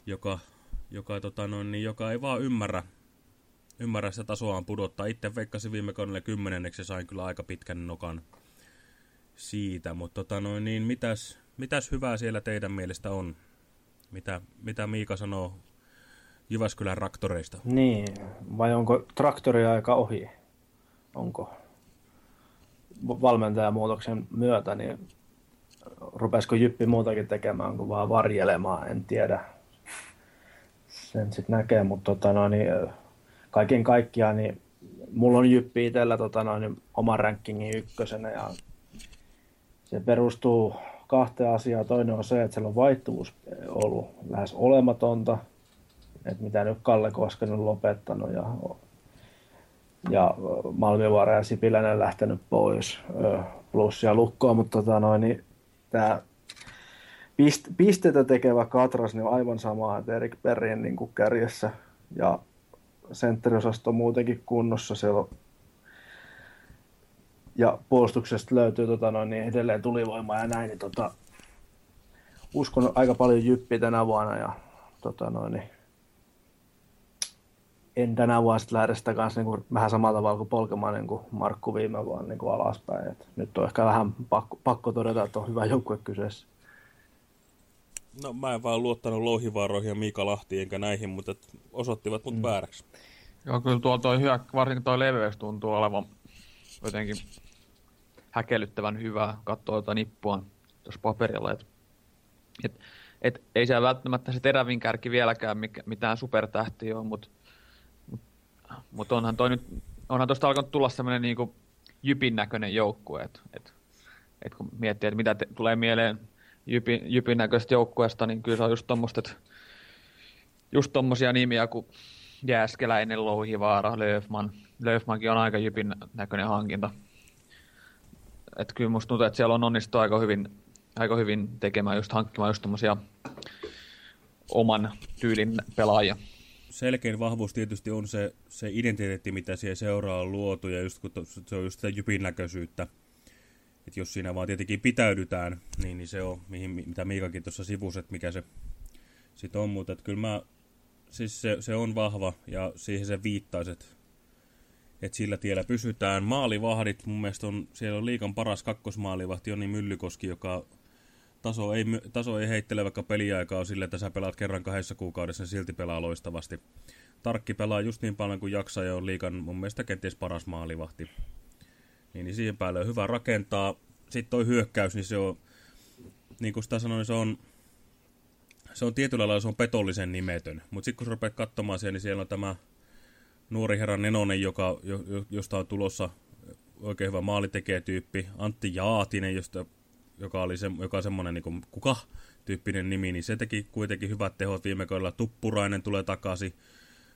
joka, joka, tota noin, niin, joka ei vaan ymmärrä, ymmärrä sitä tasoaan pudottaa. Itse veikkasin viime kaudella kymmenenneksi ja sain kyllä aika pitkän nokan siitä, mutta tota noin, niin, mitäs, mitäs hyvää siellä teidän mielestä on? Mitä, mitä Miika sanoo Jyväskylän traktoreista? Niin, vai onko traktori aika ohi? Onko valmentajamuutoksen myötä, niin rupesiko Jyppi muutakin tekemään kuin vaan varjelemaan, en tiedä. Sen sitten näkee, mutta tota, no, niin, kaiken kaikkiaan niin mulla on Jyppi itsellä tota, no, niin, oma rankingin ykkösenä ja se perustuu kahteen asiaan. Toinen on se, että siellä on vaihtuvuus ollut lähes olematonta, että mitä nyt Kalle Koskinen on lopettanut ja ja Malmivaara ja Sipilänen lähtenyt pois plus ja lukkoa, mutta tota noin, niin tämä pist, pisteitä tekevä Katras niin on aivan sama, että Erik Perrin niin kärjessä ja sentteriosasto muutenkin kunnossa siellä on, ja puolustuksesta löytyy tota noin, niin edelleen tulivoimaa ja näin, niin tota, uskon aika paljon jyppiä tänä vuonna ja tota noin, niin en tänä vuonna sitten lähde sitä kanssa niin kuin, vähän samalla tavalla kuin polkemaan niin kuin Markku viime vuonna niin kuin alaspäin. Et nyt on ehkä vähän pakko, pakko todeta, että on hyvä joukkue kyseessä. No mä en vaan luottanut Louhivaaroihin ja Miika Lahti enkä näihin, mutta osoittivat mut mm. vääräksi. Joo, kyllä tuo toi hyö, varsinkin tuo leveys tuntuu olevan jotenkin häkellyttävän hyvää katsoa tuota nippua tuossa paperilla. Et, et, et, ei siellä välttämättä se terävin kärki vieläkään mikä, mitään supertähti ole, mutta mutta onhan toi nyt, onhan tuosta alkanut tulla semmoinen niinku jypin näköinen joukkue, että et, et kun miettii, että mitä te, tulee mieleen jypin, jypin näköisestä joukkueesta, niin kyllä se on just tommoista, just tommosia nimiä kuin Jääskeläinen, Louhivaara, Löfman. Löfmankin on aika jypin näköinen hankinta. Et kyllä musta tuntuu, että siellä on onnistu aika hyvin, aika hyvin tekemään just hankkimaan just tommosia oman tyylin pelaajia selkein vahvuus tietysti on se, se identiteetti, mitä siihen seuraa on luotu, ja just kun se on just sitä jypin näköisyyttä. Että jos siinä vaan tietenkin pitäydytään, niin, niin se on, mihin, mitä Miikakin tuossa sivusi, että mikä se sitten on. Mutta kyllä mä, siis se, se on vahva, ja siihen se viittaisi, että, sillä tiellä pysytään. Maalivahdit, mun mielestä on, siellä on liikan paras kakkosmaalivahti, Joni Myllykoski, joka taso ei, taso ei heittele vaikka peliaikaa on sille, että sä pelaat kerran kahdessa kuukaudessa, niin silti pelaa loistavasti. Tarkki pelaa just niin paljon kuin jaksaa ja on liikan mun mielestä kenties paras maalivahti. Niin, niin siihen päälle on hyvä rakentaa. Sitten toi hyökkäys, niin se on, niin kuin sitä sanoin, se on, se on tietyllä lailla se on petollisen nimetön. Mutta sitten kun sä rupeat katsomaan siellä, niin siellä on tämä nuori herra Nenonen, joka, josta on tulossa oikein hyvä maalitekijätyyppi. Antti Jaatinen, josta joka, oli se, joka on semmoinen niin kuka-tyyppinen nimi, niin se teki kuitenkin hyvät tehot viime kaudella. Tuppurainen tulee takaisin,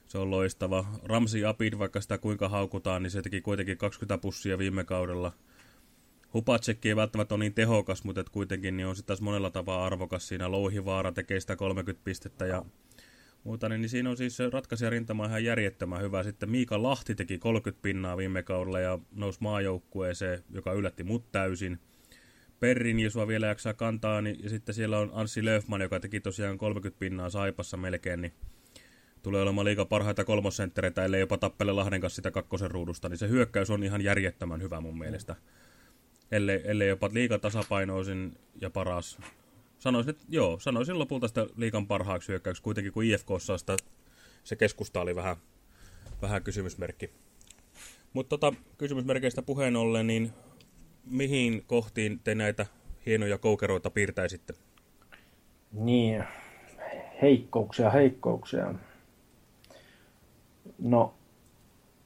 se on loistava. Ramsi Abid, vaikka sitä kuinka haukutaan, niin se teki kuitenkin 20 pussia viime kaudella. Hupatsekki ei välttämättä ole niin tehokas, mutta et kuitenkin niin on sitten taas monella tapaa arvokas siinä. Louhivaara tekee sitä 30 pistettä ja muuta, niin, niin siinä on siis ratkaisija rintama ihan järjettömän hyvä. Sitten Miika Lahti teki 30 pinnaa viime kaudella ja nousi maajoukkueeseen, joka yllätti mut täysin Perrin, jos vielä jaksaa kantaa, niin, ja sitten siellä on Anssi Löfman, joka teki tosiaan 30 pinnaa Saipassa melkein, niin tulee olemaan liiga parhaita kolmosenttereitä, ellei jopa tappele Lahden kanssa sitä kakkosen ruudusta, niin se hyökkäys on ihan järjettömän hyvä mun mielestä. Ellei, ellei jopa liiga tasapainoisin ja paras. Sanoisin, että joo, sanoisin lopulta sitä liikan parhaaksi hyökkäyksi, kuitenkin kun IFKssa sitä, se keskusta oli vähän, vähän kysymysmerkki. Mutta tota, kysymysmerkeistä puheen ollen, niin mihin kohtiin te näitä hienoja koukeroita piirtäisitte? Niin, heikkouksia, heikkouksia. No,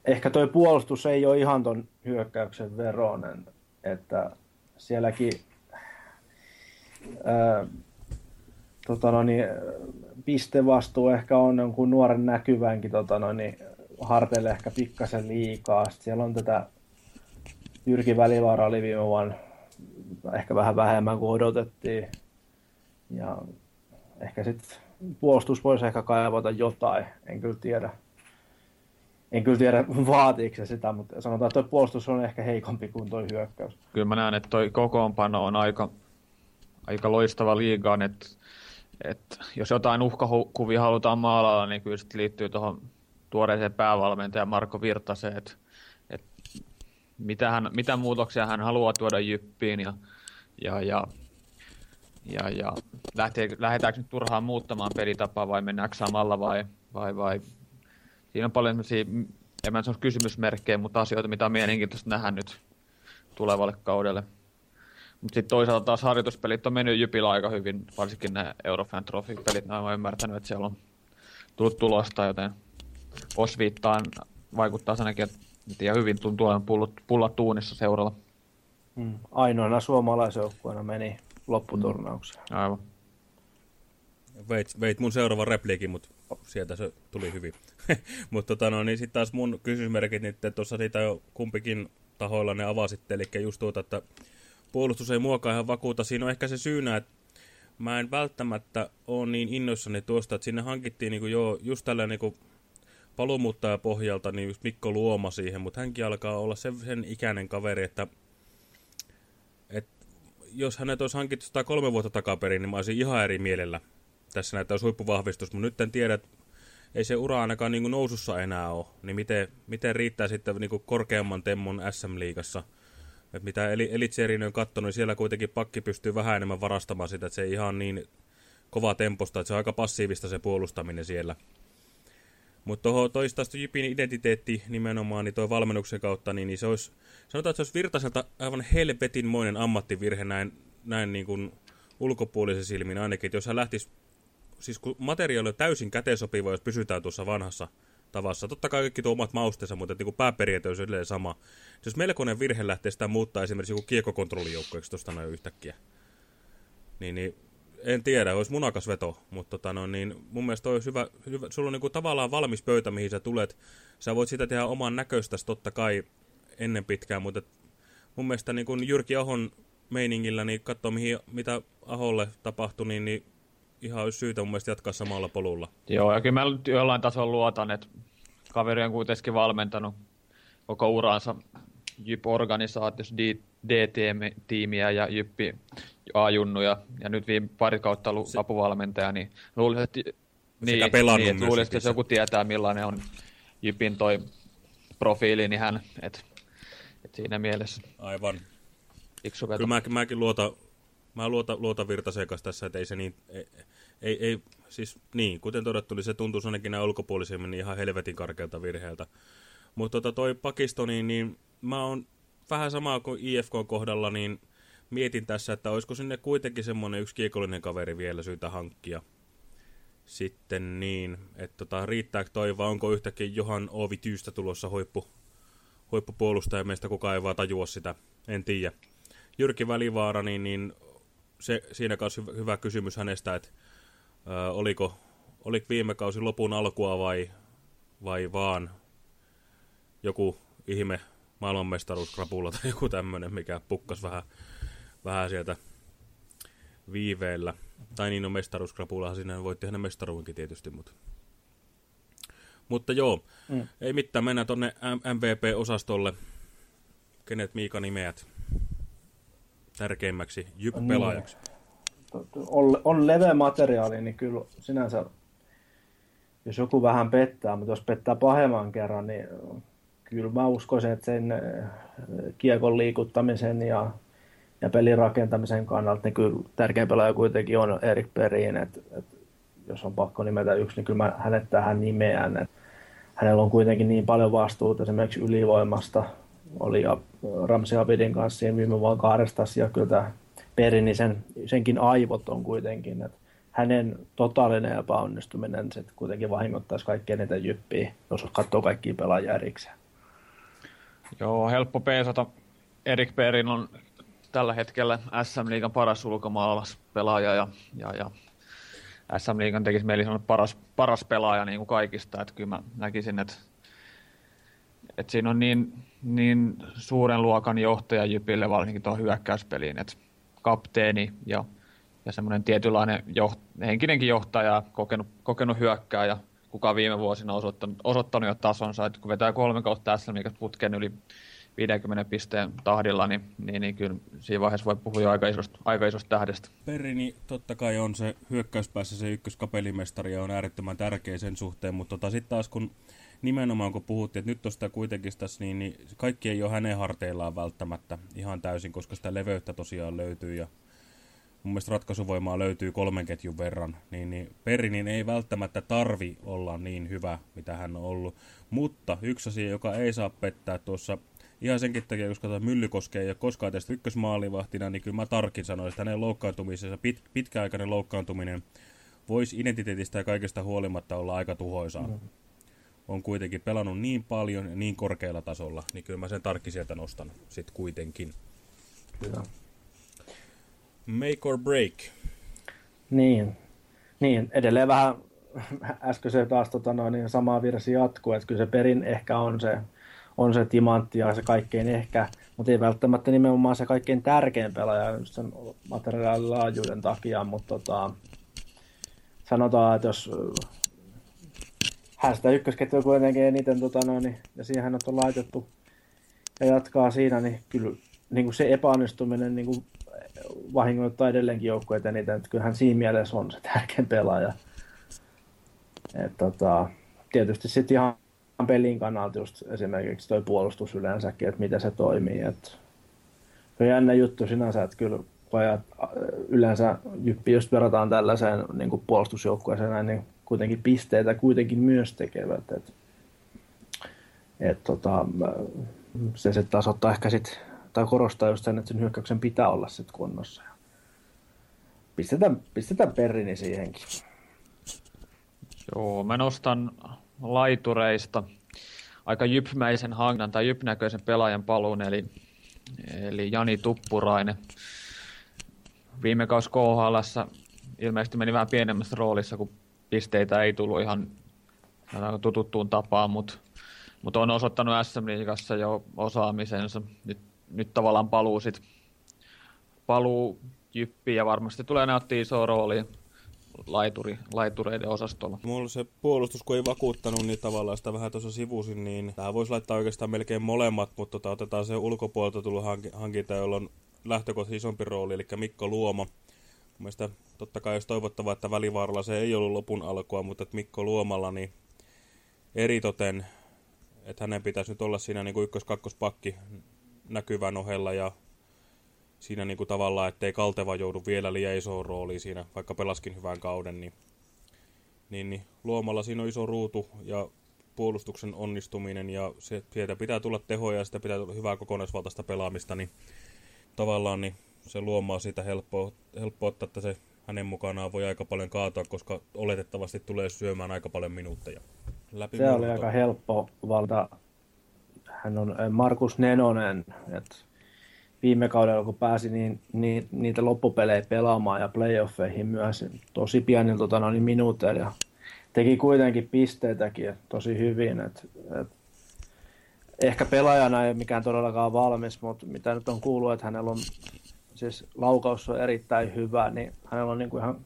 ehkä toi puolustus ei ole ihan ton hyökkäyksen veronen, että sielläkin ää, tota no niin, pistevastuu ehkä on jonkun nuoren näkyvänkin tota no niin, harteille ehkä pikkasen liikaa. Sitten siellä on tätä Jyrki Välivaara oli viime vuonna ehkä vähän vähemmän kuin odotettiin. Ja ehkä sitten puolustus voisi ehkä kaivata jotain, en kyllä tiedä. En kyllä tiedä, vaatiiko se sitä, mutta sanotaan, että tuo puolustus on ehkä heikompi kuin tuo hyökkäys. Kyllä mä näen, että toi kokoonpano on aika, aika loistava liigaan, että, että jos jotain uhkakuvia halutaan maalalla, niin kyllä se liittyy tuohon tuoreeseen päävalmentajan Marko Virtaseen, että, että mitä, hän, mitä muutoksia hän haluaa tuoda Jyppiin ja, ja, ja, ja, ja lähtee, lähdetäänkö nyt turhaan muuttamaan pelitapaa vai mennäänkö samalla vai, vai, vai siinä on paljon en mä sano kysymysmerkkejä, mutta asioita, mitä on mielenkiintoista nähdä nyt tulevalle kaudelle. Mutta sitten toisaalta taas harjoituspelit on mennyt Jypillä aika hyvin, varsinkin nämä Eurofan Trophy-pelit. Mä oon ymmärtänyt, että siellä on tullut tulosta, joten osviittaan vaikuttaa ainakin, että ja hyvin tuntuu olevan pullat, pullat tuunissa seuralla. Hmm. Ainoana suomalaisjoukkueena meni lopputurnaukseen. Hmm. Aivan. Veit, veit mun seuraava repliikin, mutta sieltä se tuli hyvin. mutta tota, no, niin sitten taas mun kysymysmerkit, niin tuossa siitä jo kumpikin tahoilla ne avasitte, eli just tuota, että puolustus ei muokaa ihan vakuuta. Siinä on ehkä se syynä, että mä en välttämättä ole niin innoissani tuosta, että sinne hankittiin niin kuin jo just tällä niin kuin pohjalta niin just Mikko Luoma siihen, mutta hänkin alkaa olla sen, sen ikäinen kaveri, että, jos hänet olisi hankittu sitä kolme vuotta takaperin, niin mä olisin ihan eri mielellä. Tässä näyttää huippuvahvistus, mutta nyt en tiedä, että ei se ura ainakaan niin kuin nousussa enää ole, niin miten, miten riittää sitten niin kuin korkeamman temmon SM-liigassa. Et mitä Elitserien on katsonut, niin siellä kuitenkin pakki pystyy vähän enemmän varastamaan sitä, että se ei ihan niin kova temposta, että se on aika passiivista se puolustaminen siellä. Mutta toista Jypin identiteetti nimenomaan, niin tuo valmennuksen kautta, niin, niin se olisi, sanotaan, että se olisi Virtaselta aivan helvetinmoinen ammattivirhe näin, näin niin kuin ulkopuolisen silmin ainakin, että jos hän lähtisi, siis kun materiaali on täysin käteen sopiva, jos pysytään tuossa vanhassa tavassa. Totta kai kaikki tuo omat mausteensa, mutta niin pääperiaate on edelleen sama. Jos melkoinen virhe lähtee sitä muuttaa esimerkiksi joku kiekokontrollijoukkoeksi tuosta noin yhtäkkiä, niin, niin en tiedä, olisi munakas veto, mutta tota, no, niin mun mielestä olisi hyvä, hyvä sulla on niin kuin tavallaan valmis pöytä, mihin sä tulet. Sä voit sitä tehdä oman näköistäsi totta kai ennen pitkään, mutta mun mielestä niin kuin Jyrki Ahon meiningillä, niin katsoa mihin, mitä Aholle tapahtui, niin, niin ihan olisi syytä mun mielestä jatkaa samalla polulla. Joo, ja kyllä mä jollain tasolla luotan, että kaveri on kuitenkin valmentanut koko uransa Jyp-organisaatiossa DTM-tiimiä ja Jyppi A-junnuja ja nyt viime pari kautta ollut Se... apuvalmentaja, niin luulisin, että, niin, niin, että luulisin, että jos joku tietää millainen on Jypin toi profiili, niin hän, että et siinä mielessä. Aivan. Kyllä mä, mäkin luotan, mä luotan, luotan Virtasekas tässä, että ei se niin, ei, ei, ei siis niin, kuten todettu, niin se tuntuu ainakin näin ulkopuolisemmin niin ihan helvetin karkealta virheeltä. Mutta tota toi Pakisto, niin, niin mä oon vähän samaa kuin IFK kohdalla, niin mietin tässä, että olisiko sinne kuitenkin semmoinen yksi kiekollinen kaveri vielä syytä hankkia. Sitten niin, että tota, riittääkö toi vai onko yhtäkkiä Johan Ovi Tyystä tulossa huippu, huippupuolustaja, meistä kukaan ei vaan tajua sitä, en tiedä. Jyrki Välivaara, niin, niin se, siinä kanssa hyvä kysymys hänestä, että ö, oliko, oliko viime kausi lopun alkua vai, vai vaan joku ihme maailmanmestaruuskrapula tai joku tämmöinen, mikä pukkas vähän, vähän sieltä viiveellä. Tai niin on mestaruuskrapulahan siinä voi tehdä mestaruunkin tietysti, mutta... Mutta joo, mm. ei mitään, mennään tonne MVP-osastolle. Kenet Miika nimeät? Tärkeimmäksi Jyp-pelaajaksi? Niin. On, on leveä materiaali, niin kyllä sinänsä, jos joku vähän pettää, mutta jos pettää pahemman kerran, niin kyllä mä uskoisin, että sen äh, kiekon liikuttamisen ja, ja pelin rakentamisen kannalta niin kyllä tärkein pelaaja kuitenkin on Erik Perin, että, että jos on pakko nimetä yksi, niin kyllä mä hänet tähän nimeän. Että hänellä on kuitenkin niin paljon vastuuta esimerkiksi ylivoimasta. Oli ja Ramsey Abidin kanssa siinä viime vuonna kahdestas ja kyllä tämä Perin, niin sen, senkin aivot on kuitenkin, että hänen totaalinen epäonnistuminen se kuitenkin vahingoittaisi kaikkein niitä jyppiä, jos katsoo kaikkia pelaajia erikseen. Joo, helppo peesata. Erik Perin on tällä hetkellä SM Liigan paras ulkomaalaispelaaja ja, ja, ja SM Liigan tekisi meillä sanoa paras, paras pelaaja niin kuin kaikista. Että kyllä mä näkisin, että, että siinä on niin, niin suuren luokan johtaja Jypille varsinkin tuohon hyökkäyspeliin, että kapteeni ja, ja semmoinen tietynlainen joht, henkinenkin johtaja, kokenut, kokenut hyökkääjä, kuka viime vuosina osoittanut, osoittanut jo tasonsa, että kun vetää kolme kautta SM putken yli 50 pisteen tahdilla, niin, niin, niin kyllä siinä vaiheessa voi puhua jo aika isosta, aika isosta tähdestä. Perini totta kai on se hyökkäyspäässä se ykköskapelimestari ja on äärettömän tärkeä sen suhteen, mutta tota, sitten taas kun nimenomaan kun puhuttiin, että nyt tuosta kuitenkin tässä, niin, niin kaikki ei ole hänen harteillaan välttämättä ihan täysin, koska sitä leveyttä tosiaan löytyy ja mun mielestä ratkaisuvoimaa löytyy kolmen ketjun verran, niin, niin Perinin ei välttämättä tarvi olla niin hyvä, mitä hän on ollut. Mutta yksi asia, joka ei saa pettää tuossa ihan senkin takia, koska tämä Myllykoske ei ole koskaan tästä ykkösmaalivahtina, niin kyllä mä tarkin sanoin, että hänen loukkaantumisensa, pit, pitkäaikainen loukkaantuminen voisi identiteetistä ja kaikesta huolimatta olla aika tuhoisaa. Mm. On kuitenkin pelannut niin paljon ja niin korkealla tasolla, niin kyllä mä sen tarkki sieltä nostan sitten kuitenkin. Kyllä. Make or break. Niin, niin edelleen vähän äsken se taas tota noin, niin samaa virsi jatkuu, että kyllä se perin ehkä on se on se timantti ja se kaikkein ehkä, mutta ei välttämättä nimenomaan se kaikkein tärkein pelaaja sen materiaalin laajuuden takia, mutta tota, sanotaan, että jos hän sitä ykkösketjua kuitenkin eniten tota noin, niin, ja siihen on laitettu ja jatkaa siinä, niin kyllä niin kuin se epäonnistuminen niin kuin vahingoittaa edelleenkin joukkueet eniten, että kyllähän siinä mielessä on se tärkein pelaaja. Et, tota, tietysti sitten ihan pelin kannalta just esimerkiksi toi puolustus yleensäkin, että miten se toimii. Että se on jännä juttu sinänsä, että kyllä pojat yleensä Jyppi just verrataan tällaiseen niin puolustusjoukkueeseen, niin kuitenkin pisteitä kuitenkin myös tekevät. että et, tota, se sitten taas ottaa ehkä sit, tai korostaa just sen, että sen hyökkäyksen pitää olla sitten kunnossa. Pistetään, pistetään Perrini siihenkin. Joo, mä nostan laitureista aika jypmäisen hangan tai jypnäköisen pelaajan paluun, eli, eli Jani Tuppurainen. Viime kausi KHL ilmeisesti meni vähän pienemmässä roolissa, kun pisteitä ei tullut ihan tututtuun tapaan, mutta, mutta on osoittanut SM Liigassa jo osaamisensa. Nyt, nyt tavallaan paluu, sit, paluu jyppiin ja varmasti tulee näyttää isoa roolia laituri, laitureiden osastolla. Mulla se puolustus, kun ei vakuuttanut, niin tavallaan sitä vähän tuossa sivusin, niin tähän voisi laittaa oikeastaan melkein molemmat, mutta tota, otetaan se ulkopuolelta tullut hankinta, jolla on lähtökohtaisesti isompi rooli, eli Mikko Luoma. Mielestäni totta kai olisi toivottavaa, että välivaaralla se ei ollut lopun alkua, mutta että Mikko Luomalla niin eritoten, että hänen pitäisi nyt olla siinä niin kuin ykkös-kakkospakki näkyvän ohella ja siinä niin kuin tavallaan, ettei Kalteva joudu vielä liian isoon rooliin siinä, vaikka pelaskin hyvän kauden, niin, niin, niin luomalla siinä on iso ruutu ja puolustuksen onnistuminen ja se, sieltä pitää tulla tehoja ja sitä pitää tulla hyvää kokonaisvaltaista pelaamista, niin tavallaan niin se luomaa siitä helppoa, helppo ottaa, että se hänen mukanaan voi aika paljon kaatua, koska oletettavasti tulee syömään aika paljon minuutteja. Läpi se oli aika helppo valta. Hän on Markus Nenonen, että viime kaudella, kun pääsi niin, niin, niitä loppupelejä pelaamaan ja playoffeihin myös tosi pienillä tota, no, niin minuuteilla ja teki kuitenkin pisteitäkin tosi hyvin. Et, et, ehkä pelaajana ei ole mikään todellakaan valmis, mutta mitä nyt on kuullut, että hänellä on siis laukaus on erittäin hyvä, niin hänellä on niin kuin ihan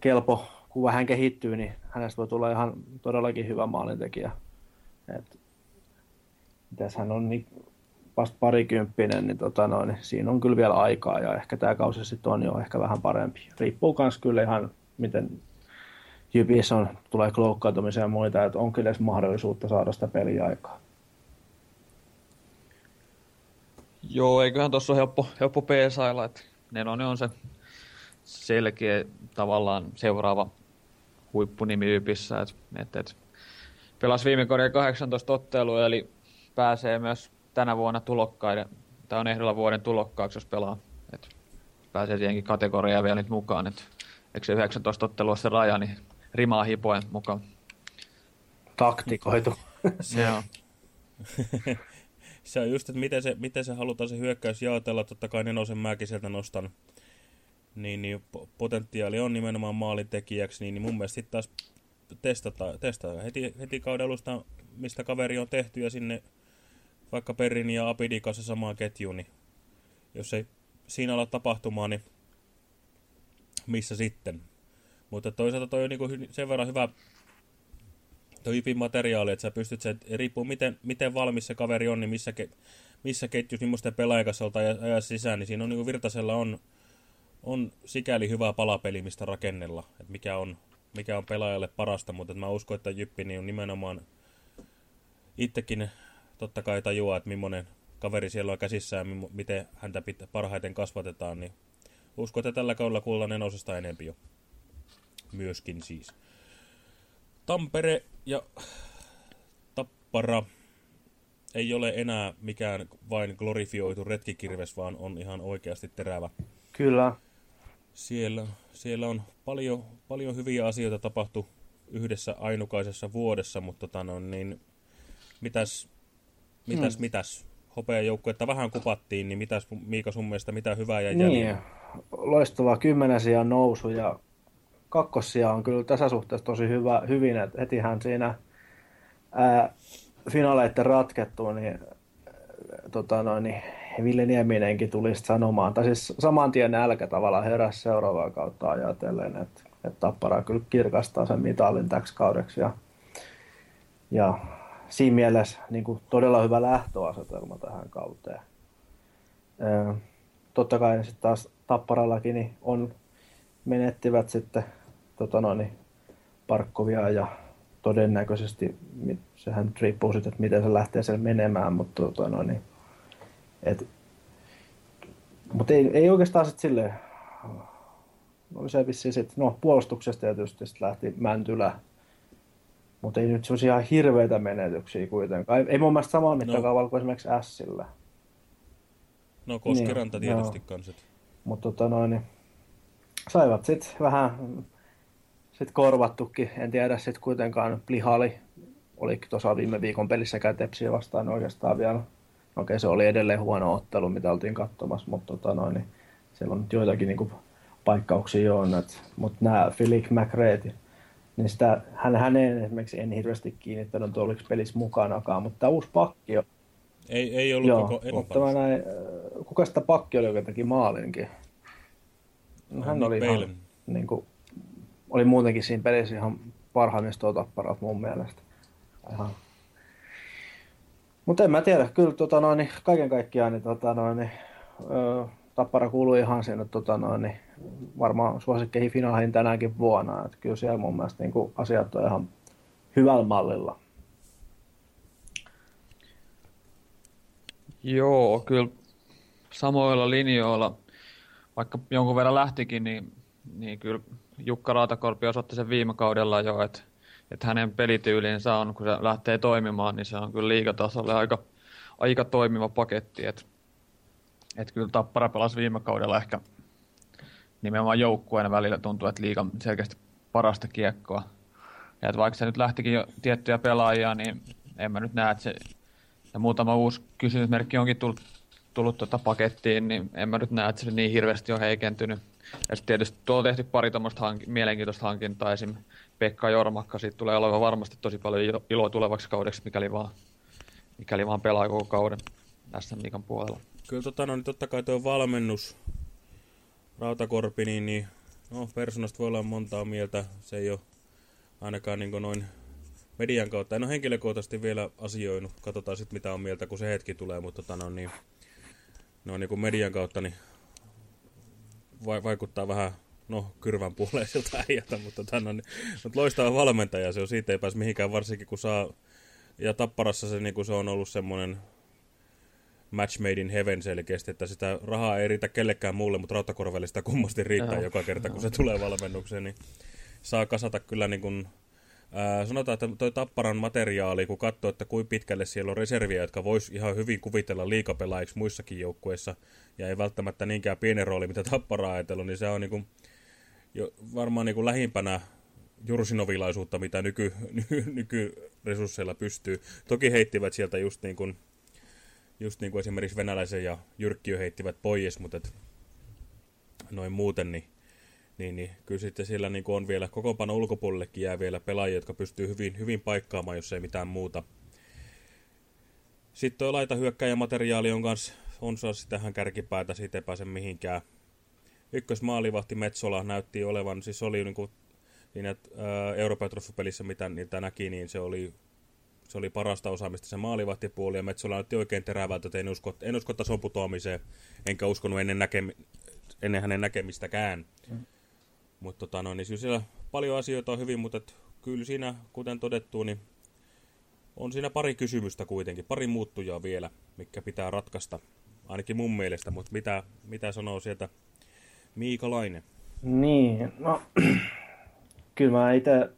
kelpo, kun hän kehittyy, niin hänestä voi tulla ihan todellakin hyvä maalintekijä. Et, hän on niin, vasta parikymppinen, niin, tota noin, niin siinä on kyllä vielä aikaa ja ehkä tämä kausi sitten on jo ehkä vähän parempi. Riippuu myös kyllä ihan miten Jypissä on, tulee loukkaantumisia ja muita, että on kyllä edes mahdollisuutta saada sitä peliaikaa. Joo, eiköhän tuossa ole helppo, helppo peesailla, että nelonen on se selkeä tavallaan seuraava huippunimi Ypissä, että et, et, pelasi viime kauden 18 ottelua, eli pääsee myös tänä vuonna tulokkaiden, tai on ehdolla vuoden tulokkaaksi, jos pelaa. Et pääsee siihenkin kategoriaan vielä nyt mukaan, että eikö se 19 ottelua se raja, niin rimaa hipoen mukaan. Taktikoitu. se on. Se on just, että miten se, miten se halutaan se hyökkäys jaotella. Totta kai nenosen mäkin sieltä nostan. Niin, niin potentiaali on nimenomaan maalintekijäksi, niin, niin mun mielestä sitten taas testata, testata heti, heti kauden alusta, mistä kaveri on tehty ja sinne vaikka Perin ja Apidin kanssa samaan ketjuun, niin jos ei siinä ala tapahtumaan, niin missä sitten? Mutta toisaalta toi on niinku sen verran hyvä hyvin materiaali, että sä pystyt, se riippuu miten, miten valmis se kaveri on, niin missä, ke, missä ketjus, niin pelaajan kanssa ajaa sisään, niin siinä on niinku Virtasella on, on sikäli hyvä palapeli, mistä rakennella, että mikä on, mikä on pelaajalle parasta, mutta mä uskon, että Jyppi niin on nimenomaan itsekin totta kai tajuaa, että millainen kaveri siellä on käsissään miten häntä parhaiten kasvatetaan, niin uskon, että tällä kaudella kuullaan nenosesta enempi jo myöskin siis. Tampere ja Tappara ei ole enää mikään vain glorifioitu retkikirves, vaan on ihan oikeasti terävä. Kyllä. Siellä, siellä on paljon, paljon hyviä asioita tapahtu yhdessä ainukaisessa vuodessa, mutta tota no, niin, mitäs, mitäs, hmm. mitäs? Hopeajoukkuetta vähän kupattiin, niin mitäs Miika sun mielestä, mitä hyvää jäi niin, jäljellä? loistava kymmenesiä nousu ja kakkosia on kyllä tässä suhteessa tosi hyvä, hyvin, että hetihän siinä ää, finaaleiden ratkettu, niin, tota noin, niin Ville Nieminenkin tuli sanomaan, tai siis saman tien nälkä tavallaan heräsi seuraavaa kautta ajatellen, että, että Tappara kyllä kirkastaa sen mitalin täksi kaudeksi. Ja, ja siinä mielessä niin kuin todella hyvä lähtöasetelma tähän kauteen. Ää, totta kai sitten taas Tapparallakin niin on menettivät sitten tota noin, Parkkovia ja todennäköisesti, sehän riippuu siitä, että miten se lähtee sen menemään, mutta tota noin, et, mutta ei, ei oikeastaan sitten silleen, no se vissiin sit, no puolustuksesta tietysti sit lähti Mäntylä, mutta ei nyt sellaisia hirveitä menetyksiä kuitenkaan. Ei, ei mun mielestä samalla no. mittakaavalla kuin esimerkiksi Sillä. No Koskeranta niin, tietysti no. kanssa. Mutta tota noin, niin saivat sitten vähän sit korvattukin. En tiedä sitten kuitenkaan Plihali oli tuossa viime viikon pelissä Tepsiä vastaan oikeastaan vielä. Okei, se oli edelleen huono ottelu, mitä oltiin katsomassa, mutta tota noin, niin siellä on nyt joitakin niin kuin, paikkauksia jo on. Mutta nämä Philip McRae, niin sitä, hän, häneen esimerkiksi en hirveästi kiinnittänyt, että oliko pelissä mukanakaan, mutta tämä uusi pakki on. Ei, ei ollut Joo, koko mutta näin, kuka sitä pakki oli, joka teki maalinkin? hän oli ihan, niin kuin, oli muutenkin siinä pelissä ihan parhaimmista tapparat mun mielestä. Ihan. Mutta en mä tiedä, kyllä tota noin, niin kaiken kaikkiaan niin, tota noin, niin, ö, Tappara kuului ihan sinne tota noin, niin, varmaan suosikkeihin finaaleihin tänäänkin vuonna. Et kyllä siellä mun mielestä niin kuin, asiat on ihan hyvällä mallilla. Joo, kyllä samoilla linjoilla vaikka jonkun verran lähtikin, niin, niin kyllä Jukka Raatakorpi osoitti sen viime kaudella jo, että, että hänen pelityylinsä on, kun se lähtee toimimaan, niin se on kyllä liigatasolle aika, aika toimiva paketti. Että, että kyllä Tappara pelasi viime kaudella ehkä nimenomaan joukkueen välillä tuntuu, että liiga selkeästi parasta kiekkoa. Ja että vaikka se nyt lähtikin jo tiettyjä pelaajia, niin en mä nyt näe, että se ja muutama uusi kysymysmerkki onkin tullut tullut tuota pakettiin, niin en mä nyt näe, että se niin hirveästi on heikentynyt. Ja sitten tietysti tuolla on tehty pari tuommoista hank- mielenkiintoista hankintaa, esim. Pekka Jormakka, siitä tulee olemaan varmasti tosi paljon iloa tulevaksi kaudeksi, mikäli vaan, mikäli vaan pelaa koko kauden tässä Mikan puolella. Kyllä tota, no, niin totta kai tuo valmennus, Rautakorpi, niin, niin no, persoonasta voi olla montaa mieltä. Se ei ole ainakaan niin noin median kautta. En ole henkilökohtaisesti vielä asioinut. Katsotaan sitten mitä on mieltä, kun se hetki tulee, mutta tota, no, niin, no, niin kuin median kautta niin vaikuttaa vähän no, kyrvän puoleiselta äijältä, mutta, no, niin, mutta loistava valmentaja se on, siitä ei pääse mihinkään, varsinkin kun saa, ja Tapparassa se, niin kuin se on ollut semmoinen match made in heaven selkeästi, että sitä rahaa ei riitä kellekään muulle, mutta Rautakorvelle sitä kummasti riittää Aha. joka kerta, kun se tulee valmennukseen, niin saa kasata kyllä niin kuin, ää, sanotaan, että toi Tapparan materiaali, kun katsoo, että kuinka pitkälle siellä on reserviä, jotka vois ihan hyvin kuvitella liikapelaajiksi muissakin joukkueissa, ja ei välttämättä niinkään pieni rooli, mitä Tappara ajatellut, niin se on niin kuin, jo varmaan niin kuin lähimpänä jursinovilaisuutta, mitä nyky, ny, nykyresursseilla pystyy. Toki heittivät sieltä just niin kuin, just niin kuin esimerkiksi venäläisen ja Jyrkkiö heittivät pois, mutta et, noin muuten, niin, niin, niin kyllä sitten siellä niin on vielä kokoonpano ulkopuolellekin jää vielä pelaajia, jotka pystyy hyvin, hyvin paikkaamaan, jos ei mitään muuta. Sitten tuo laitahyökkäjämateriaali on kanssa, on saa tähän kärkipäätä, siitä ei pääse mihinkään. Ykkösmaalivahti Metsola näytti olevan, siis oli niin kuin siinä Euroopan pelissä mitä niitä näki, niin se oli se oli parasta osaamista se maalivahtipuoli, ja Metsola näytti oikein terävältä, että en usko, en usko tason putoamiseen, enkä uskonut ennen, näkemi, ennen hänen näkemistäkään. Mm. Mutta tota, no, niin siellä paljon asioita on hyvin, mutta et, kyllä siinä, kuten todettu, niin on siinä pari kysymystä kuitenkin, pari muuttujaa vielä, mikä pitää ratkaista, ainakin mun mielestä, mutta mitä, mitä sanoo sieltä Miika Laine? Niin, no kyllä mä itse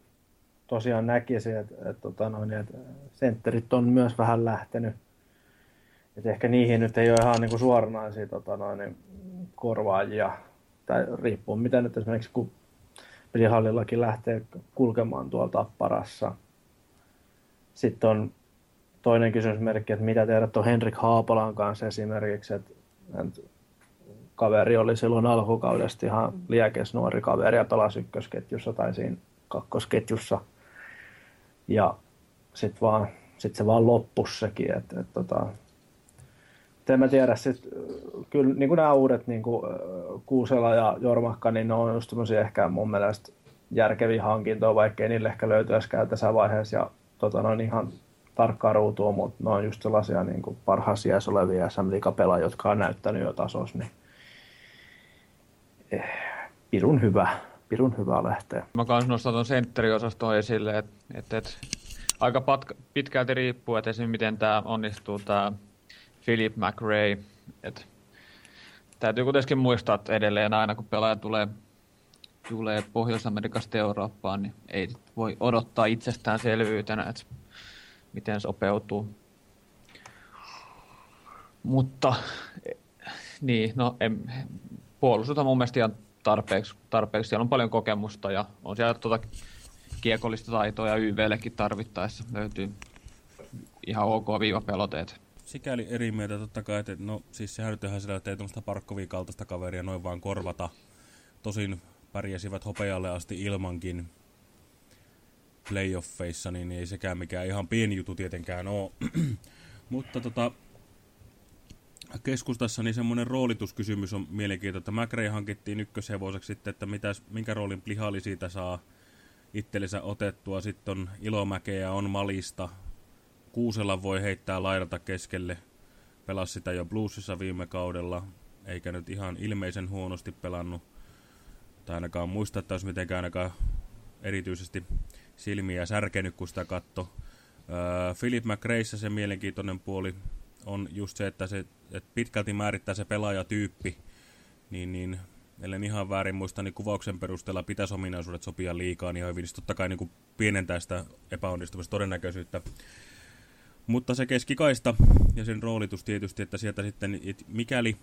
tosiaan näkisin, että, että, tota noin, että sentterit on myös vähän lähtenyt. Että ehkä niihin nyt ei ole ihan niin kuin suoranaisia tota noin, korvaajia. Tai riippuu mitä nyt esimerkiksi kun pelihallillakin lähtee kulkemaan tuolla tapparassa. Sitten on toinen kysymysmerkki, että mitä tehdä tuon Henrik Haapalan kanssa esimerkiksi, että, että kaveri oli silloin alkukaudesta ihan liekes nuori kaveri ja pelasi ykkösketjussa tai siinä kakkosketjussa – ja sitten sit se vaan loppus sekin. Et, et, tota, en mä tiedä, sit, kyllä niin kuin nämä uudet niin kuin Kuusela ja Jormakka, niin ne on just ehkä mun mielestä järkeviä hankintoja, vaikkei niille ehkä löytyäskään tässä vaiheessa. Ja tota, ne on ihan tarkkaa ruutua, mutta ne on just sellaisia niin kuin parhaassa iässä olevia sm jotka on näyttänyt jo tasos, niin eh, pirun hyvä pirun hyvä lähteä. Mä kans nostan tuon sentteriosaston esille, että et, et, aika patka, pitkälti riippuu, että esimerkiksi miten tämä onnistuu tämä Philip McRae. Et, täytyy kuitenkin muistaa, että edelleen aina kun pelaaja tulee, tulee Pohjois-Amerikasta Eurooppaan, niin ei voi odottaa itsestäänselvyytenä, että miten sopeutuu. Mutta niin, no en, puolustus on mun mielestä ihan tarpeeksi, tarpeeksi. Siellä on paljon kokemusta ja on siellä tuota kiekollista taitoa ja YVllekin tarvittaessa löytyy ihan ok viivapeloteet. Sikäli eri mieltä totta kai, että no siis sehän nyt ihan sillä, että ei tuommoista Parkkovin kaltaista kaveria noin vaan korvata. Tosin pärjäsivät hopealle asti ilmankin playoffeissa, niin ei sekään mikään ihan pieni juttu tietenkään ole. Mutta tota, keskustassa niin semmoinen roolituskysymys on mielenkiintoinen, että McRae hankittiin ykköshevoseksi sitten, että mitäs, minkä roolin Plihali siitä saa itsellensä otettua. Sitten on Ilomäkeä, on Malista. Kuusella voi heittää laidata keskelle. Pelasi sitä jo Bluesissa viime kaudella, eikä nyt ihan ilmeisen huonosti pelannut. Tai ainakaan muista, että olisi mitenkään ainakaan erityisesti silmiä särkenyt, kun sitä katto. Philip McRaeissa se mielenkiintoinen puoli on just se, että se että pitkälti määrittää se pelaajatyyppi, niin, niin ellen ihan väärin muista, niin kuvauksen perusteella pitäisi ominaisuudet sopia liikaa, niin hyvin totta kai niin kuin pienentää sitä epäonnistumista todennäköisyyttä. Mutta se keskikaista ja sen roolitus tietysti, että sieltä sitten, että mikäli,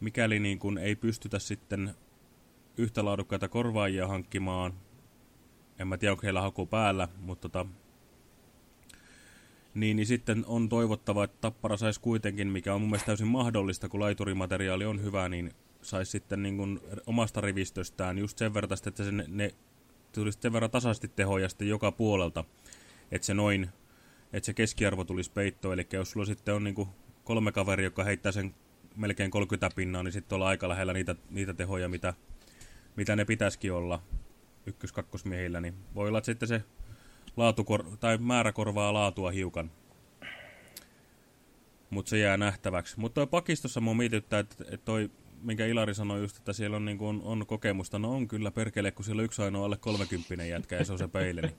mikäli niin kuin ei pystytä sitten yhtä laadukkaita korvaajia hankkimaan, en mä tiedä, onko heillä haku päällä, mutta tota, niin, niin sitten on toivottava, että Tappara saisi kuitenkin, mikä on mun mielestä täysin mahdollista, kun laiturimateriaali on hyvä, niin saisi sitten niin kuin omasta rivistöstään just sen verran, että se ne, ne tulisi sen verran tasaisesti tehoja sitten joka puolelta, että se noin, että se keskiarvo tulisi peittoon, eli jos sulla sitten on niin kuin kolme kaveria, joka heittää sen melkein 30 pinnaa, niin sitten ollaan aika lähellä niitä, niitä tehoja, mitä, mitä ne pitäisikin olla ykkös-kakkosmiehillä, niin voi olla, että sitten se laatu tai määrä korvaa laatua hiukan. Mutta se jää nähtäväksi. Mutta pakistossa mua mietittää, että, että toi, minkä Ilari sanoi just, että siellä on, niin on, on kokemusta. No on kyllä perkele, kun siellä on yksi ainoa alle 30 jätkä ja se on se peile. Niin,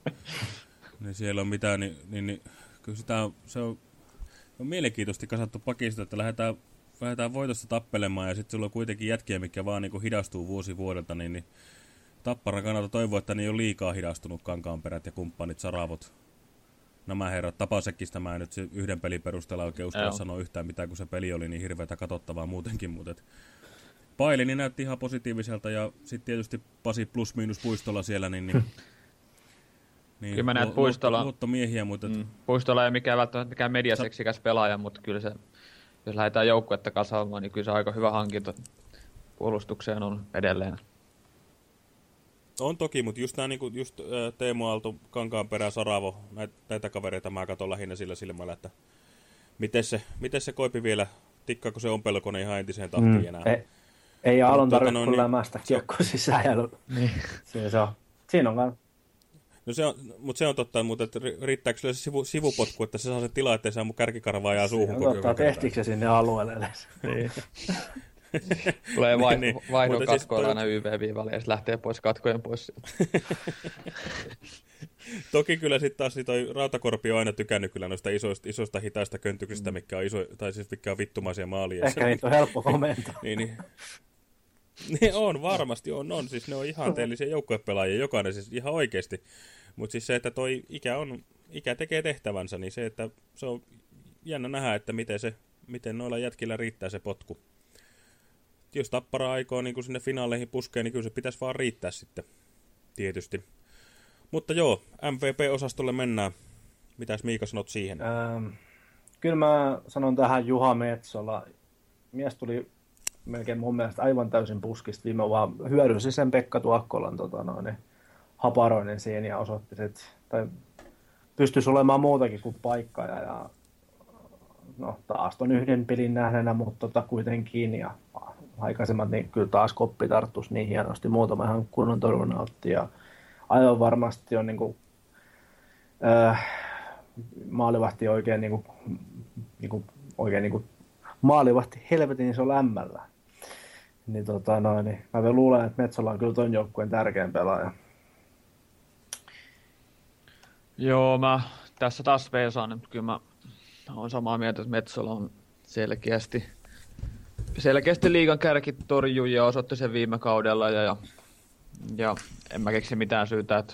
niin siellä on mitään, niin, niin, niin kyllä sitä, se on, on mielenkiintoisesti kasattu pakisto, että lähdetään, lähdetään voitosta tappelemaan ja sitten sulla on kuitenkin jätkiä, mikä vaan niin hidastuu vuosi vuodelta, niin, niin Tappara kannalta toivoa, että ne ei ole liikaa hidastunut kankaanperät ja kumppanit, saravot. Nämä herrat, Tapasekista mä en nyt yhden pelin perusteella oikein uskalla sanoa yhtään mitään, kun se peli oli niin hirveätä katsottavaa muutenkin, mutta et Pailini niin näytti ihan positiiviselta ja sitten tietysti Pasi plus miinus puistolla siellä, niin, niin niin, kyllä mä näet Puistola, miehiä, mutta... Mm, Puistola ei mikään välttämättä mikään mediaseksikäs pelaaja, mutta kyllä se, jos lähdetään joukkuetta kasaamaan, niin kyllä se aika hyvä hankinta puolustukseen on edelleen. On toki, mutta just, nää, niinku, just äh, Teemu Aalto, Kankaanperä, Saravo, näitä, näitä kavereita mä katson lähinnä sillä silmällä, että miten se, miten se koipi vielä, tikkaako se ompelukone ihan entiseen tahtiin mm, enää. Ei, ei Aallon tarvitse tuota, no, niin, lämästä kiekkoa sisään. Ja... Niin. Se, se on. Siinä on No se on, mutta se on totta, mutta että riittääkö se sivu, sivupotku, että se saa se tila, ettei saa mun kärkikarvaa ja suuhun. Se on totta, tehtikö se sinne alueelle edes? Niin. Tulee vai, niin, vaihdon siis katkoilla siis aina YV-viivalle ja lähtee pois katkojen pois. Toki kyllä sitten taas niin toi Rautakorpi on aina tykännyt kyllä noista isoista, isoista hitaista köntyksistä, mikä on, iso, tai siis mikä on vittumaisia maalia. Ehkä niitä on helppo komentaa. niin, niin. Niin on, varmasti on, on. Siis ne on ihanteellisia joukkuepelaajia, jokainen siis ihan oikeasti. Mutta siis se, että toi ikä, on, ikä tekee tehtävänsä, niin se, että se on jännä nähdä, että miten, se, miten noilla jätkillä riittää se potku. Jos tappara aikoo niin sinne finaaleihin puskee, niin kyllä se pitäisi vaan riittää sitten, tietysti. Mutta joo, MVP-osastolle mennään. Mitäs Miika sanot siihen? Ähm, kyllä mä sanon tähän Juha Metsola. Mies tuli melkein mun mielestä aivan täysin puskista viime vaan hyödynsi sen Pekka Tuokkolan tota, noin, haparoinen siinä ja osoitti, että pystyisi olemaan muutakin kuin paikka ja, ja no, taas on yhden pelin nähneenä, mutta tota, kuitenkin ja aikaisemmat niin kyllä taas koppi tarttuisi niin hienosti, muutama ihan kunnon torjunnan otti ja aivan varmasti on niin kuin, äh, maalivahti oikein, niin kuin, niin kuin, oikein niin kuin, maalivahti helvetin iso lämmällä. Niin, tota, noin, niin mä vielä luulen, että Metsola on kyllä ton joukkueen tärkein pelaaja. Joo, mä tässä taas veesaan, että kyllä mä olen samaa mieltä, että Metsola on selkeästi, selkeästi liigan kärkitorjuja osoitti sen viime kaudella ja, ja, ja en mä keksi mitään syytä, että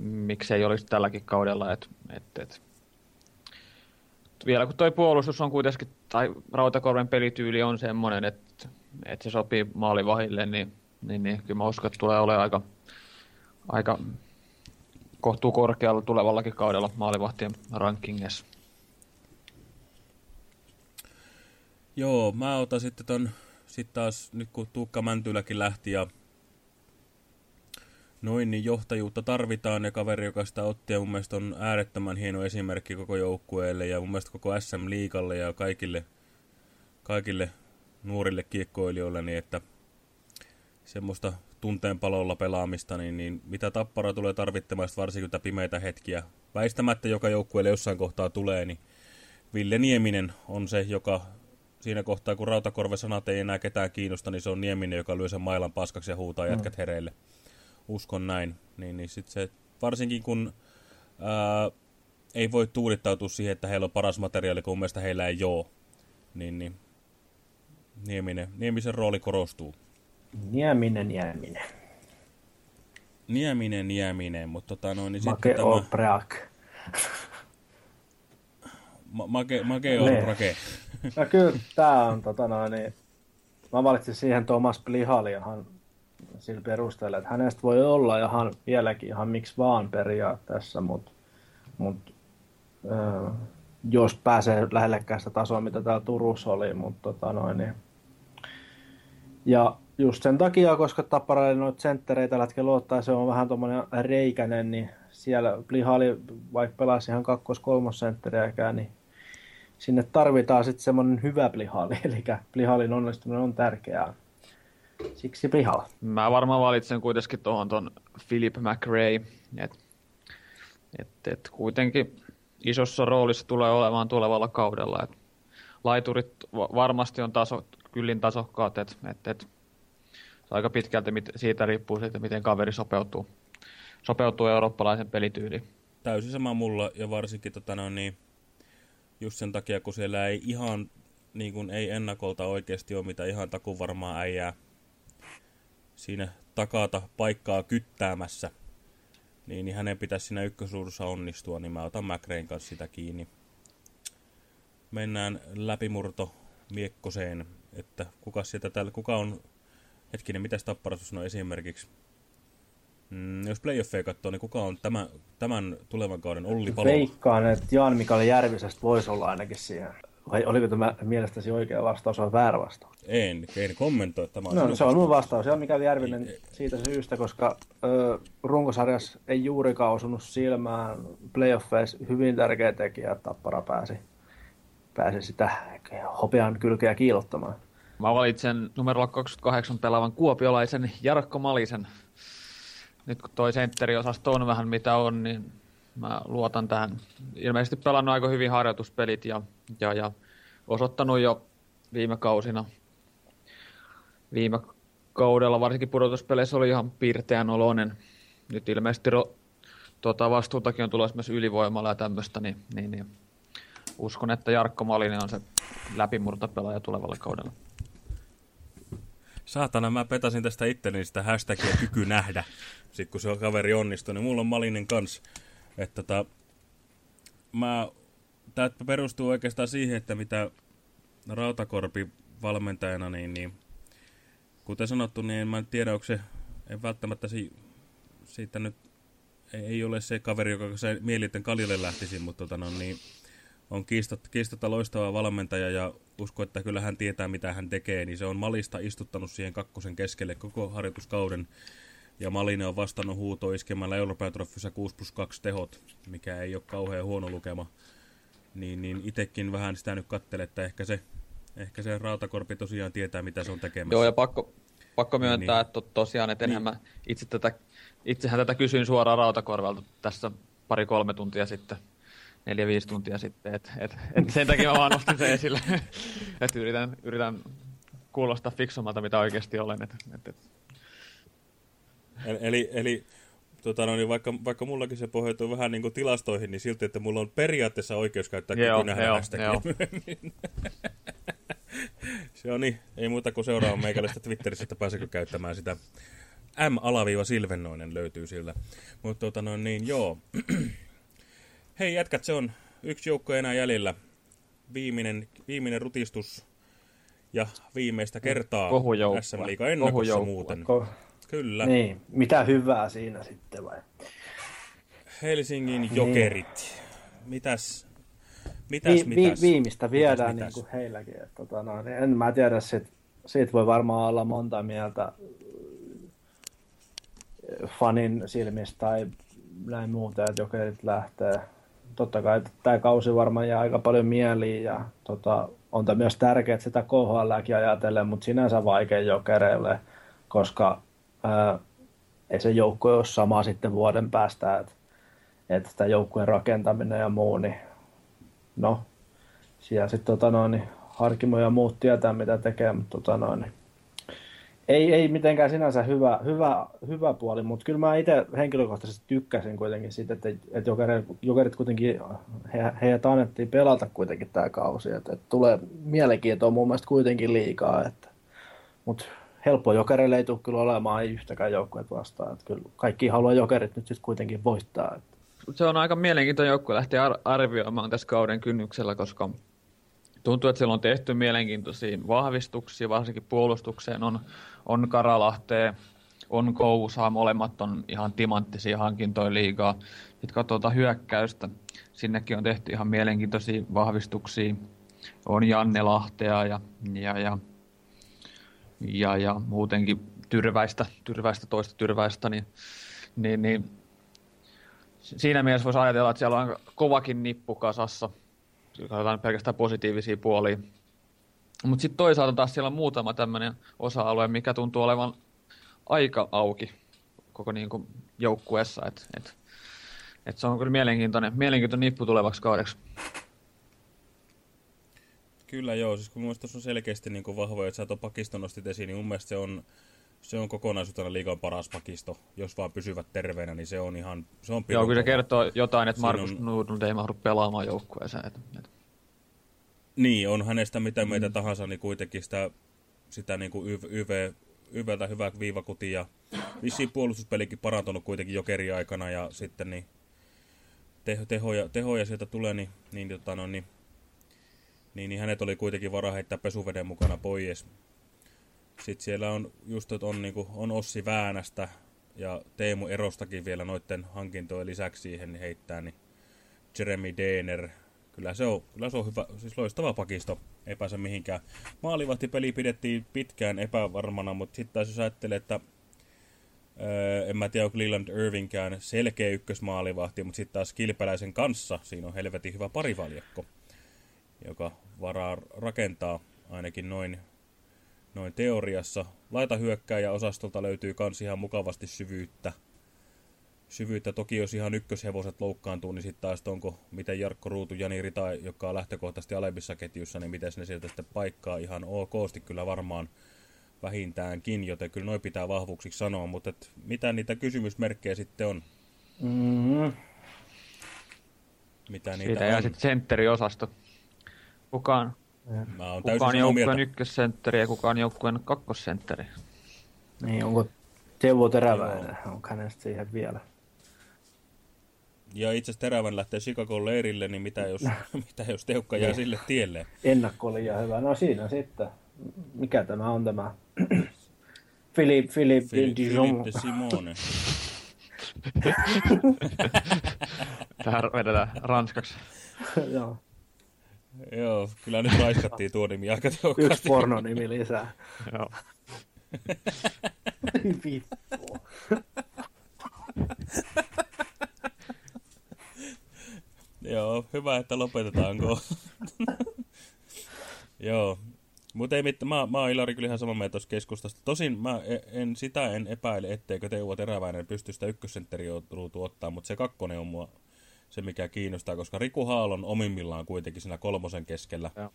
miksei olisi tälläkin kaudella, että, että, että. Vielä kun toi puolustus on kuitenkin, tai Rautakorven pelityyli on semmoinen, että, että se sopii maalivahille, niin, niin, niin kyllä mä uskon, että tulee olemaan aika, aika kohtuu korkealla tulevallakin kaudella maalivahtien rankingissa. Joo, mä otan sitten ton, sit taas nyt kun Tuukka Mäntyläkin lähti ja noin, niin johtajuutta tarvitaan ja kaveri, joka sitä otti ja mun mielestä on äärettömän hieno esimerkki koko joukkueelle ja mun mielestä koko SM-liikalle ja kaikille, kaikille nuorille kiekkoilijoille, niin että semmoista tunteenpalolla pelaamista, niin, niin mitä tappara tulee tarvittamaan, varsinkin tätä pimeitä hetkiä. Väistämättä joka joukkueelle jossain kohtaa tulee, niin Ville Nieminen on se, joka siinä kohtaa, kun Rautakorve sanat ei enää ketään kiinnosta, niin se on Nieminen, joka lyö sen mailan paskaksi ja huutaa mm. jätkät hereille. Uskon näin. Niin, niin sit se, varsinkin kun ää, ei voi tuudittautua siihen, että heillä on paras materiaali, kun mielestä heillä ei ole, niin, niin Nieminen, Niemisen rooli korostuu. Nieminen, Nieminen. Nieminen, Nieminen, mutta tota noin, niin Make sitten tämä... Brak. Ma make, make on brake. No kyllä, tää on tota noin, niin... Mä valitsin siihen Thomas Plihaliahan sillä perusteella, että hänestä voi olla ihan vieläkin ihan miksi vaan periaatteessa, mutta mut, äh, jos pääsee lähellekään sitä tasoa, mitä täällä Turussa oli, mutta tota noin, niin, ja just sen takia, koska Tapparalle noita senttereitä lätkä luottaa, se on vähän tuommoinen reikäinen, niin siellä Plihali, vaikka pelasi ihan kakkos sentteriäkään, niin sinne tarvitaan sitten semmoinen hyvä Plihali, eli Plihalin onnistuminen on tärkeää. Siksi Plihal. Mä varmaan valitsen kuitenkin tuohon ton Philip McRae, et et, et kuitenkin isossa roolissa tulee olemaan tulevalla kaudella. Et laiturit varmasti on taso, kyllin tasokkaat, että et, et, aika pitkälti siitä riippuu siitä, miten kaveri sopeutuu, sopeutuu eurooppalaisen pelityyliin. Täysin sama mulla ja varsinkin tota, no, niin, just sen takia, kun siellä ei ihan niin kuin ei ennakolta oikeasti ole mitä ihan takuvarmaa äijää siinä takata paikkaa kyttäämässä, niin, niin hänen pitäisi siinä ykkösuudussa onnistua, niin mä otan McRaen kanssa sitä kiinni. Mennään läpimurto miekkoseen, että kuka sieltä täällä, kuka on, hetkinen, mitä tapparasuus on esimerkiksi? Mm, jos playoffeja katsoo, niin kuka on tämän, tämän tulevan kauden Olli Palo? Veikkaan, että Jaan Mikael Järvisestä voisi olla ainakin siihen. Vai oliko tämä mielestäsi oikea vastaus vai väärä vastaus? En, en kommentoi. Tämä on no, se on mun vastaus. Jaan Mikael Järvinen ei, siitä syystä, koska ö, runkosarjassa ei juurikaan osunut silmään. Playoffeissa hyvin tärkeä tekijä, että Tappara pääsi, pääsi sitä hopean kylkeä kiilottamaan. Mä valitsen numerolla 28 pelaavan kuopiolaisen Jarkko Malisen nyt kun toi sentteriosasto on vähän mitä on, niin mä luotan tähän. Ilmeisesti pelannut aika hyvin harjoituspelit ja, ja, ja osoittanut jo viime kausina. Viime kaudella varsinkin pudotuspeleissä oli ihan piirteän oloinen. Nyt ilmeisesti ro, tuota, vastuutakin on tulossa myös ylivoimalla ja tämmöistä, niin, niin, niin, uskon, että Jarkko Malinen on se läpimurtopelaaja tulevalla kaudella. Saatana, mä petasin tästä itteni sitä hashtagia kyky nähdä. Sitten kun se on kaveri onnistui, niin mulla on Malinen kans. Että tota, mä, tää perustuu oikeastaan siihen, että mitä Rautakorpi valmentajana, niin, niin kuten sanottu, niin mä en tiedä, onko se, en välttämättä si, siitä nyt, ei, ei ole se kaveri, joka se mieliten kaljalle lähtisi, mutta tota, no, niin, on kiistat, kiistatta loistava valmentaja ja usko, että kyllä hän tietää mitä hän tekee, niin se on Malista istuttanut siihen kakkosen keskelle koko harjoituskauden. Ja Malinen on vastannut huuto iskemällä Euroopan 6 plus 2 tehot, mikä ei ole kauhean huono lukema. Niin, niin itekin vähän sitä nyt kattelee, että ehkä se, ehkä se Rautakorpi tosiaan tietää, mitä se on tekemässä. Joo, ja pakko, pakko myöntää, niin, että tosiaan, että enhän niin. mä itse tätä, itsehän tätä kysyin suoraan Rautakorvalta tässä pari-kolme tuntia sitten neljä-viisi tuntia sitten, että et, et sen takia mä vaan nostin sen esille, että yritän, yritän kuulostaa fiksummalta, mitä oikeasti olen. Et, et, et. Eli, eli tota no, niin vaikka, vaikka mullakin se pohjautuu vähän niin kuin tilastoihin, niin silti, että mulla on periaatteessa oikeus käyttää joo, kyky nähdä joo, se on niin, ei muuta kuin seuraava meikäläistä Twitterissä, että pääsekö käyttämään sitä. M-Silvennoinen löytyy sillä. Mutta tota no, niin joo. Hei jätkät, se on yksi joukko enää jäljellä. Viimeinen, viimeinen rutistus ja viimeistä kertaa SM Liiga ennakossa muuten. Ko- Kyllä. Niin, mitä hyvää siinä sitten vai? Helsingin niin. jokerit. Mitäs, mitäs, vi, mitäs? Vi, viimeistä viedään mitäs, niin kuin heilläkin. Että, tota, no, niin en mä tiedä, sit, siitä voi varmaan olla monta mieltä fanin silmistä tai näin muuta, että jokerit lähtee totta kai tämä kausi varmaan jää aika paljon mieliin ja tota, on tämä myös tärkeää sitä KHLäkin ajatellen, mutta sinänsä vaikea jokereille, koska ää, ei se joukkue ole sama sitten vuoden päästä, että et sitä joukkueen rakentaminen ja muu, niin no, siellä sitten tota niin Harkimo ja muut tietää mitä tekee, mutta tota noin, niin ei, ei mitenkään sinänsä hyvä, hyvä, hyvä puoli, mutta kyllä mä itse henkilökohtaisesti tykkäsin kuitenkin siitä, että, että jokerit, jokerit kuitenkin, he, heidät annettiin pelata kuitenkin tämä kausi, että, että tulee mielenkiintoa mun mielestä kuitenkin liikaa, että, mutta helppo jokereille ei tule kyllä olemaan, ei yhtäkään joukkueet vastaan, että kyllä kaikki haluaa jokerit nyt sitten kuitenkin voittaa. Että. Se on aika mielenkiintoinen joukkue lähteä arvioimaan tässä kauden kynnyksellä, koska tuntuu, että siellä on tehty mielenkiintoisia vahvistuksia, varsinkin puolustukseen on, on Karalahteen, on Kousaa, molemmat on ihan timanttisia hankintoja liigaa. Sitten katsotaan hyökkäystä, sinnekin on tehty ihan mielenkiintoisia vahvistuksia. On Janne Lahtea ja, ja, ja, ja, ja muutenkin tyrväistä, tyrväistä toista tyrväistä, niin, niin, niin siinä mielessä voisi ajatella, että siellä on kovakin nippu kasassa – katsotaan pelkästään positiivisia puolia. Mutta sitten toisaalta taas siellä on muutama tämmöinen osa-alue, mikä tuntuu olevan aika auki koko niin kuin joukkueessa. Et, et, Et se on kyllä mielenkiintoinen, mielenkiintoinen nippu tulevaksi kaudeksi. Kyllä joo, siis kun mun mielestä on selkeästi niin kuin vahvoja, että sä tuon pakiston nostit esiin, niin mun mielestä se on, se on kokonaisuutena liigan paras pakisto. Jos vaan pysyvät terveenä, niin se on ihan, se on Joo, kyllä se kertoo jotain, että Markus on-. Nudlund ei mahdu pelaamaan joukkueeseen. Et, et. Niin, on hänestä mitä meitä tahansa, niin kuitenkin sitä, sitä niin kuin YV, YV, YVltä hyvä viivakuti ja vissiin puolustuspelikin parantunut kuitenkin jokeri aikana ja sitten niin teho, tehoja, tehoja sieltä tulee, niin, niin, tota, no, niin, niin, niin hänet oli kuitenkin vara heittää pesuveden mukana pois. Sitten siellä on just että on, niin kuin, on Ossi Väänästä ja Teemu Erostakin vielä noiden hankintojen lisäksi siihen niin heittää, niin Jeremy Dehner. Kyllä se on, kyllä se on hyvä, siis loistava pakisto, ei pääse mihinkään. Maalivahtipeli pidettiin pitkään epävarmana, mutta sitten taas jos ajattelee, että öö, en mä tiedä, onko Leland Irvingkään selkeä ykkösmaalivahti, mutta sitten taas Kilpeläisen kanssa siinä on helvetin hyvä parivaljakko, joka varaa rakentaa ainakin noin, noin teoriassa. Laitahyökkääjä osastolta löytyy kans ihan mukavasti syvyyttä syvyyttä. Toki jos ihan ykköshevoset loukkaantuu, niin sitten taas onko, miten Jarkko Ruutu, Jani Rita, joka on lähtökohtaisesti alemmissa ketjussa, niin miten ne sieltä sitten paikkaa ihan okosti kyllä varmaan vähintäänkin, joten kyllä noin pitää vahvuuksiksi sanoa, mutta et mitä niitä kysymysmerkkejä sitten on? Mm-hmm. Mitä niitä Siitä jää on? sitten sentteriosasto. Kuka on, Mä oon kuka on joukkueen ykkössentteri ja kuka on joukkueen kakkosentteri. Niin, onko Teuvo Teräväinen, onko hänestä siihen vielä? Ja itse asiassa Terävän lähtee Chicagon leirille, niin mitä jos, mitä jos Teukka jää Niin. sille tielle? Ennakko oli ja hyvä. No siinä sitten. Mikä tämä on tämä? Philip, Philip, Philippe Dijon. de Simone. Tähän vedetään ranskaksi. Joo. Joo, kyllä nyt raiskattiin tuo nimi aika tehokkaasti. Yksi pornonimi lisää. Joo. Vittu. Joo, hyvä, että lopetetaanko. Joo, mutta ei mitään, mä, mä oon Ilari kyllä ihan samaa mieltä tuossa keskustasta. Tosin mä e- en, sitä en epäile, etteikö Teuvo Teräväinen pysty sitä ykkössentteriruutua ottaa, mutta se kakkonen on mua se, mikä kiinnostaa, koska Riku Haalon omimmillaan kuitenkin siinä kolmosen keskellä. Joo.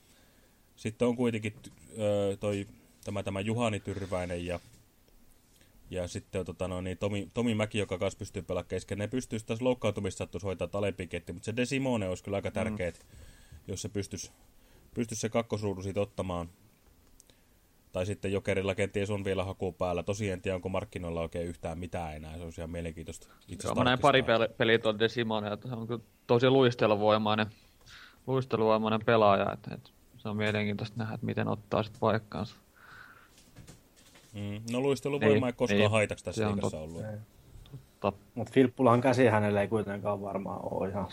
Sitten on kuitenkin ö, toi, tämä, tämä Juhani Tyrväinen ja, ja sitten tota, no, niin Tomi, Tomi Mäki, joka kanssa pystyy pelaamaan kesken. Ne pystyisi tässä loukkaantumista sattuisi hoitaa alempi mutta se De Simone olisi kyllä aika tärkeä, mm. jos se pystyisi, pystyisi se kakkosruudu siitä ottamaan. Tai sitten Jokerilla kenties on vielä haku päällä. Tosi en tiedä, onko markkinoilla oikein yhtään mitään enää. Se on ihan mielenkiintoista. Itse Joo, mä näin pari pel- peliä tuolla Desimone, että se on kyllä tosi luisteluvoimainen, luisteluvoimainen pelaaja. Että, että se on mielenkiintoista nähdä, että miten ottaa sitten paikkaansa. Mm. No luisteluvoima ei koskaan niin, haitaksi tässä se on liigassa totta. ollut. Mutta Filppulahan käsi hänelle ei kuitenkaan varmaan ole ihan.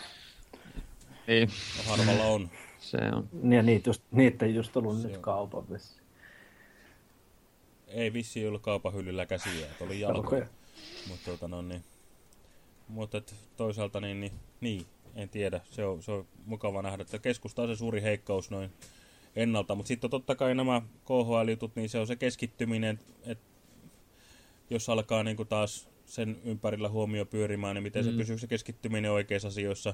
Niin. No, harvalla on. Se on. Niin, niitä, just, niitä ei just ollut nyt kaupan vissiin. Ei vissi ollut kaupan hyllyllä käsiä, että oli jalkoja. Mutta tota, no, niin. Mutta et toisaalta niin, niin, niin, en tiedä. Se on, se on mukava nähdä, että keskusta on se suuri heikkous noin ennalta. Mutta sitten totta kai nämä KHL-jutut, niin se on se keskittyminen, että jos alkaa niin taas sen ympärillä huomio pyörimään, niin miten mm. se pysyy se keskittyminen oikeissa asioissa,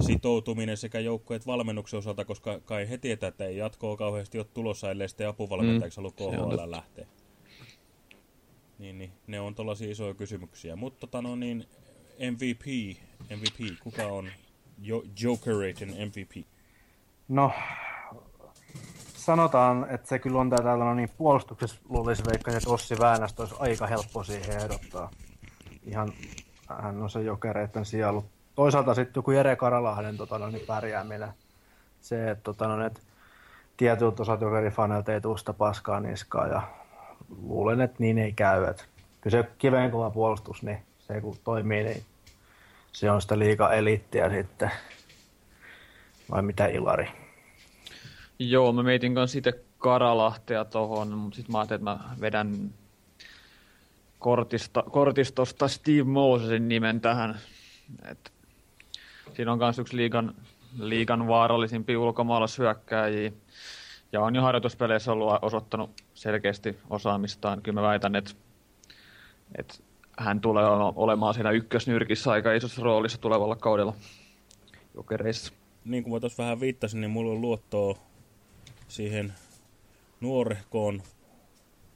sitoutuminen sekä joukkueet valmennuksen osalta, koska kai he tietää, että ei jatkoa kauheasti ole tulossa, ellei sitten apuvalmentajaksi Mm. halua on KHL lähteä. Niin, niin, ne on tällaisia isoja kysymyksiä. Mutta tota no niin, MVP, MVP, kuka on jo MVP? No, sanotaan, että se kyllä on tää tällainen niin puolustuksessa luulisi veikkaan, että Ossi Väänästä olisi aika helppo siihen ehdottaa. Ihan, hän on se jokereiden sielu. Toisaalta sitten joku Jere Karalahden tota, no, niin pärjääminen. Se, että tota, no, et tietyt osat jokerifaneilta ei tule sitä paskaa niskaa ja luulen, että niin ei käy. Et kyllä se kiveen kova puolustus, niin se kun toimii, niin se on sitä liiga eliittiä sitten. Vai mitä Ilari? Joo, mä mietin kanssa itse Karalahtea tohon, mutta sitten mä ajattelin, että mä vedän kortista, kortistosta Steve Mosesin nimen tähän. Et siinä on myös yksi liigan, liigan vaarallisimpia ulkomaalaishyökkääjiä. Ja on jo harjoituspeleissä ollut osoittanut selkeästi osaamistaan. Kyllä mä väitän, että, että hän tulee olemaan siinä ykkösnyrkissä aika isossa roolissa tulevalla kaudella jokereissa. Niin kuin mä tuossa vähän viittasin, niin mulla on luottoa siihen nuorehkoon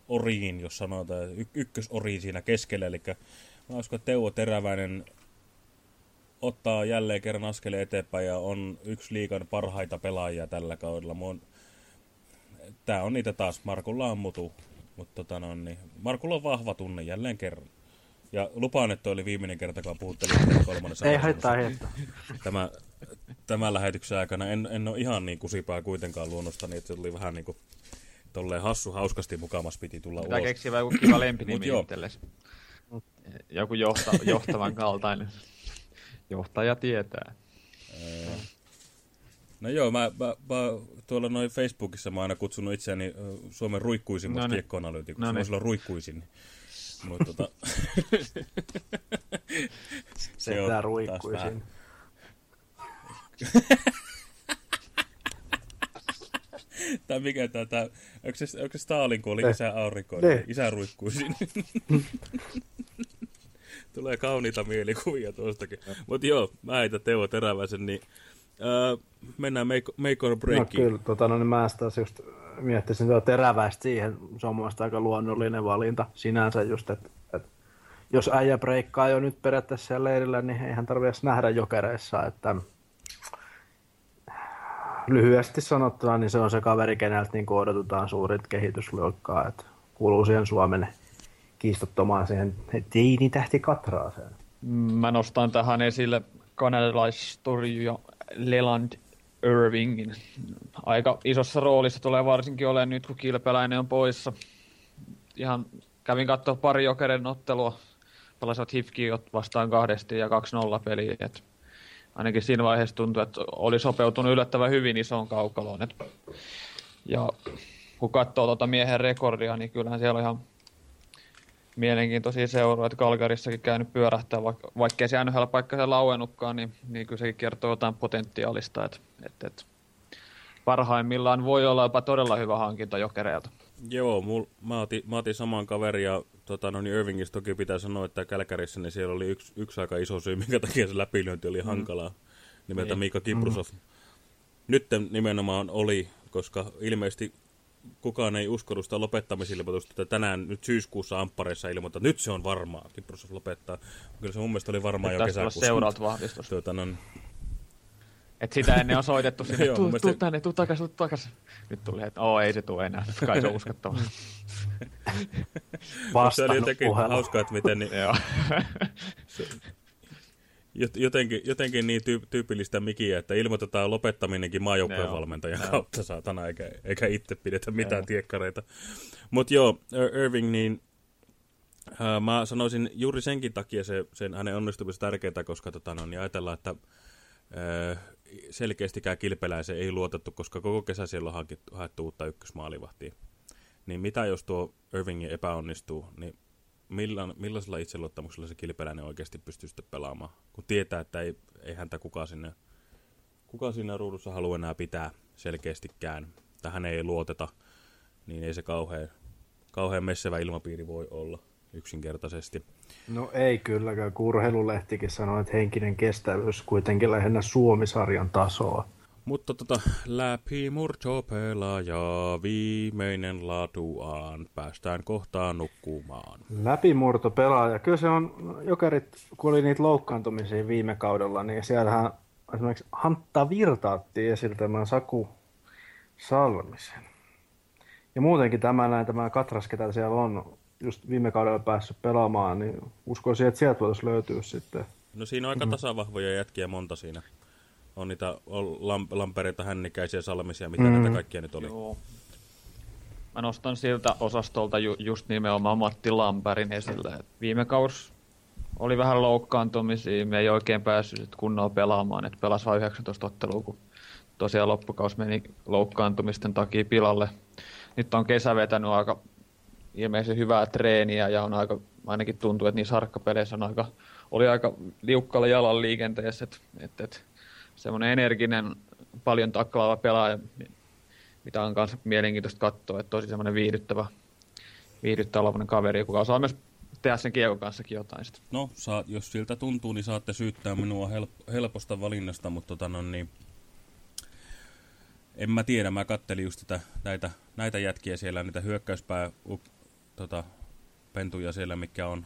oriin, jos sanotaan, y- ykkösoriin siinä keskellä. Eli mä uskon, että Teuvo Teräväinen ottaa jälleen kerran askeleen eteenpäin ja on yksi liikan parhaita pelaajia tällä kaudella. Mun... Tää on niitä taas. Markulla on mutu. Mutta tota no, niin Markulla on vahva tunne jälleen kerran. Ja lupaan, että oli viimeinen kerta, kun puhuttelin kolmannessa. Ei haittaa, haittaa. Tämä, tämän lähetyksen aikana en, en ole ihan niin kusipää kuitenkaan luonnosta, niin että se tuli vähän niin kuin tolleen hassu, hauskasti mukamas piti tulla Pitää ulos. keksiä joku kiva lempinimi itsellesi. Joku johta, johtavan kaltainen. Johtaja tietää. No joo, mä, mä, mä tuolla noin Facebookissa mä oon aina kutsunut itseäni Suomen ruikkuisimmaksi kiekkoanalyytikoksi. Noniin. Mä oon silloin ruikkuisin. Mut tota... Se on ruikkuisin. Tää mikä tää, tää onko se, onko se Stalin, kun oli Ne. isä aurinko, Ne. isä ruikkuisin. Tulee kauniita mielikuvia tuostakin. Mut joo, mä heitän Teuvo Teräväisen, niin öö, mennään make, make or No breakiin. kyllä, tota, no, niin mä taas just miettisin tuota teräväistä siihen. Se on mun aika luonnollinen valinta sinänsä just, että et, jos äijä breikkaa jo nyt periaatteessa siellä leirillä, niin eihän tarvitse nähdä jokereissa, että lyhyesti sanottuna, niin se on se kaveri, keneltä niin odotetaan suurit kehitysluokkaa, että kuuluu siihen Suomen kiistottomaan siihen teini-tähti katraaseen. Mä nostan tähän esille kanadalaistorjuja Leland Irvingin. Aika isossa roolissa tulee varsinkin olemaan nyt, kun kilpeläinen on poissa. Ihan kävin katsoa pari jokeren ottelua. Pelasivat Hifki vastaan kahdesti ja 2-0 peliä. Ainakin siinä vaiheessa tuntui, että oli sopeutunut yllättävän hyvin isoon kaukaloon. Et ja kun katsoo tuota miehen rekordia, niin kyllähän siellä on ihan mielenkiintoisia seuroja, että Kalgarissakin käynyt pyörähtää, vaikka, vaikkei se NHL-paikka se lauennutkaan, niin, niin kyllä sekin kertoo jotain potentiaalista, että, että, että parhaimmillaan voi olla jopa todella hyvä hankinta jokereilta. Joo, mul, mä, otin, mä otin saman kaverin ja tota, no niin Irvingistä toki pitää sanoa, että Kälkärissä niin siellä oli yksi, yksi aika iso syy, minkä takia se läpilyönti oli Mm. hankalaa. Nimeltä Niin. Mika Kiprusov. Nyt nimenomaan oli, koska ilmeisesti kukaan ei uskonut sitä lopettamisilmoitusta, että tänään nyt syyskuussa Amppareissa ilmoittaa, nyt se on varmaa, Kiprusov lopettaa. Kyllä se mun mielestä oli varmaa jo kesäkuussa. seuraalta vahvistus. Tuota, no, Et sitä ennen on soitettu sinne, Joo, tuu, mun tuu mielestä- tänne, tuu takas, tuu takas. Nyt tuli, että oo, ei se tule enää, kai se on uskottava. Mutta se oli jotenkin hauskaa, että miten niin, se, jotenkin, jotenkin niin tyyp- tyypillistä mikiä, että ilmoitetaan lopettaminenkin maajoukkojen valmentajan Joo. kautta saatana, eikä, eikä itse pidetä mitään Joo. tiekkareita. Mutta joo, Ir- Irving, niin äh, mä sanoisin juuri senkin takia se, sen hänen onnistumisen tärkeää, koska tota, no, niin ajatellaan, että äh, selkeästikään kilpeläiseen ei luotettu, koska koko kesä siellä on hankittu, haettu uutta ykkösmaalivahtia. Niin mitä jos tuo Irvingin epäonnistuu, niin millan, millaisella itseluottamuksella se kilpeläinen oikeasti pystyy sitten pelaamaan? Kun tietää, että ei, ei häntä kukaan sinne, kukaan siinä ruudussa halua enää pitää selkeästikään, että hän ei luoteta, niin ei se kauhean, kauhean messevä ilmapiiri voi olla yksinkertaisesti. No ei kylläkään, kun urheilulehtikin sanoi, että henkinen kestävyys kuitenkin lähinnä Suomisarjan tasoa. Mutta tota, läpi murtopelaaja, viimeinen latuaan, päästään kohtaan nukkumaan. Läpimurto pelaaja. Kyllä se on, jokerit, kun oli niitä loukkaantumisia viime kaudella, niin siellähän esimerkiksi Hantta Virta otti esille tämän Saku Salmisen. Ja muutenkin tämä näin, tämä Katras, ketä siellä on just viime kaudella päässyt pelaamaan, niin uskoisin, että sieltä voitaisiin löytyä sitten. No siinä on aika Mhm. tasavahvoja jätkiä monta siinä. On niitä on lam, lampereita, hännikäisiä, salmisia, mitä Mhm. näitä kaikkia nyt oli. Joo. Mä nostan siltä osastolta ju, just nimenomaan Matti Lampärin esille. Et viime kaus oli vähän loukkaantumisia, me ei oikein päässyt sit kunnolla pelaamaan, että pelasi vain 19 ottelua, kun tosiaan loppukaus meni loukkaantumisten takia pilalle. Nyt on kesä vetänyt aika ilmeisen hyvää treeniä ja on aika, ainakin tuntuu, että niissä harkkapeleissä on aika, oli aika liukkalla jalan liikenteessä, että et, et, semmoinen energinen, paljon taklaava pelaaja, mitä on myös mielenkiintoista katsoa, että tosi semmoinen viihdyttävä, viihdyttävä kaveri, kuka osaa myös tehdä sen kiekon kanssakin jotain sitten. No, saa, jos siltä tuntuu, niin saatte syyttää minua help, helposta valinnasta, mutta tota, no, niin, en mä tiedä, mä kattelin just tätä, näitä, näitä jätkiä siellä, niitä hyökkäyspää up, tota, pentuja siellä, mikä on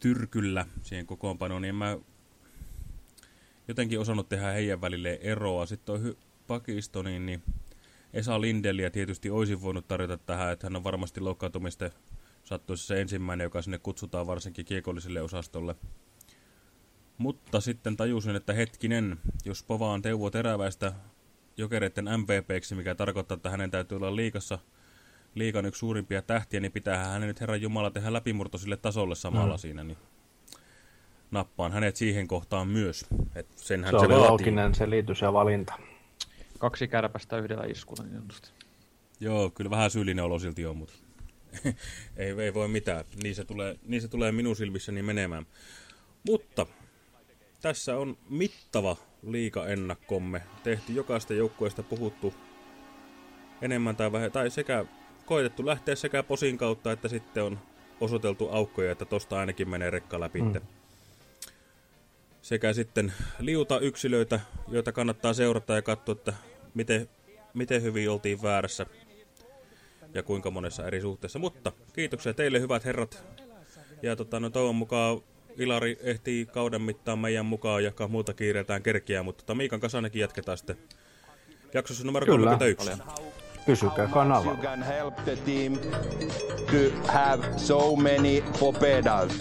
tyrkyllä siihen kokoonpanoon, niin en mä jotenkin osannut tehdä heidän välille eroa. Sitten on pakisto, niin, Esa Lindeliä tietysti olisi voinut tarjota tähän, että hän on varmasti loukkaantumista sattuisi se ensimmäinen, joka sinne kutsutaan varsinkin kiekolliselle osastolle. Mutta sitten tajusin, että hetkinen, jos povaan Teuvo Teräväistä jokereiden MVPksi, mikä tarkoittaa, että hänen täytyy olla liikassa liikan yksi suurimpia tähtiä, niin pitää hänen nyt Herran Jumala tehdä läpimurto sille tasolle samalla mm. siinä. Niin nappaan hänet siihen kohtaan myös. Et senhän se, se oli looginen selitys ja valinta. Kaksi kärpästä yhdellä iskulla niin just. Joo, kyllä vähän syyllinen olo silti on, mutta ei, ei voi mitään. Niin se, tulee, niin se tulee minun silmissäni menemään. Mutta tässä on mittava liikaennakkomme. Tehty jokaista joukkueesta puhuttu enemmän tai vähemmän, tai sekä koitettu lähteä sekä posin kautta, että sitten on osoiteltu aukkoja, että tosta ainakin menee rekka läpi. Mm. Sekä sitten liuta yksilöitä, joita kannattaa seurata ja katsoa, että miten, miten hyvin oltiin väärässä ja kuinka monessa eri suhteessa. Mutta kiitoksia teille hyvät herrat. Ja tota, no, toivon mukaan Ilari ehtii kauden mittaan meidän mukaan, jakaa muuta kiireetään kerkiä, mutta tota, Miikan kasanekin jatketaan sitten jaksossa numero Kyllä. 31. Pysykää kanavalla. You can help the team to have so many popedas.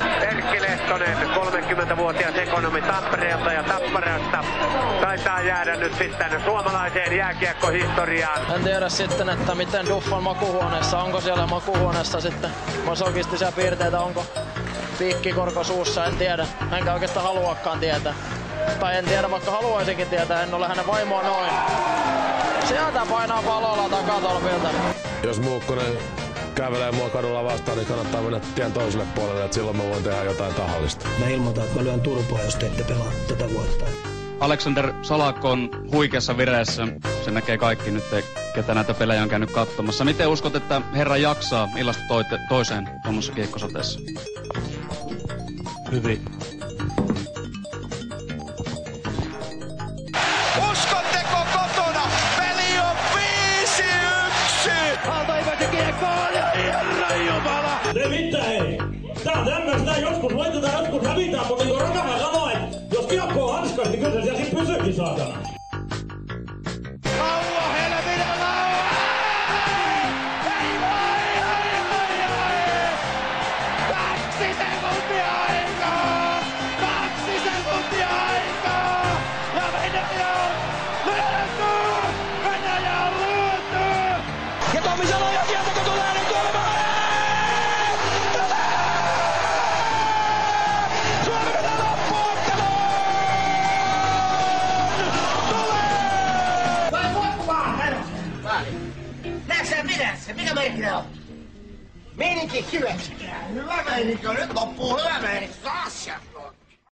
Erkki Lehtonen, 30-vuotias ekonomi Tampereelta ja Tapparasta, taitaa jäädä nyt sitten suomalaiseen jääkiekkohistoriaan. En tiedä sitten, että miten Duffan makuhuoneessa, onko siellä makuhuoneessa sitten masokistisia piirteitä, onko piikkikorko suussa, en tiedä. Enkä oikeastaan haluakaan tietää. Tai en tiedä, vaikka haluaisinkin tietää, en ole hänen vaimoa noin. Sieltä painaa palolla takatolpilta. Jos Muukkonen kävelee mua kadulla vastaan, niin kannattaa mennä tien toiselle puolelle, että silloin mä voin tehdä jotain tahallista. Mä ilmoitan, että mä lyön turpoa, jos te ette pelaa tätä vuotta. Alexander Salakko on huikeassa vireessä. Se näkee kaikki nyt, ketä näitä pelejä on käynyt katsomassa. Miten uskot, että herra jaksaa illasta toiseen tuommoisessa kiekkosateessa? Hyvin. Tämmöistä, joskus voitetaan, joskus hävitään, mutta kuin Rakahan sanoi, että jos kiekko on hanskasta, niin kyllä se siellä sit pysyykin saatana. Meininki hyväksi. Hyvä meininki on. Nyt loppuu hyvä meininki. Taas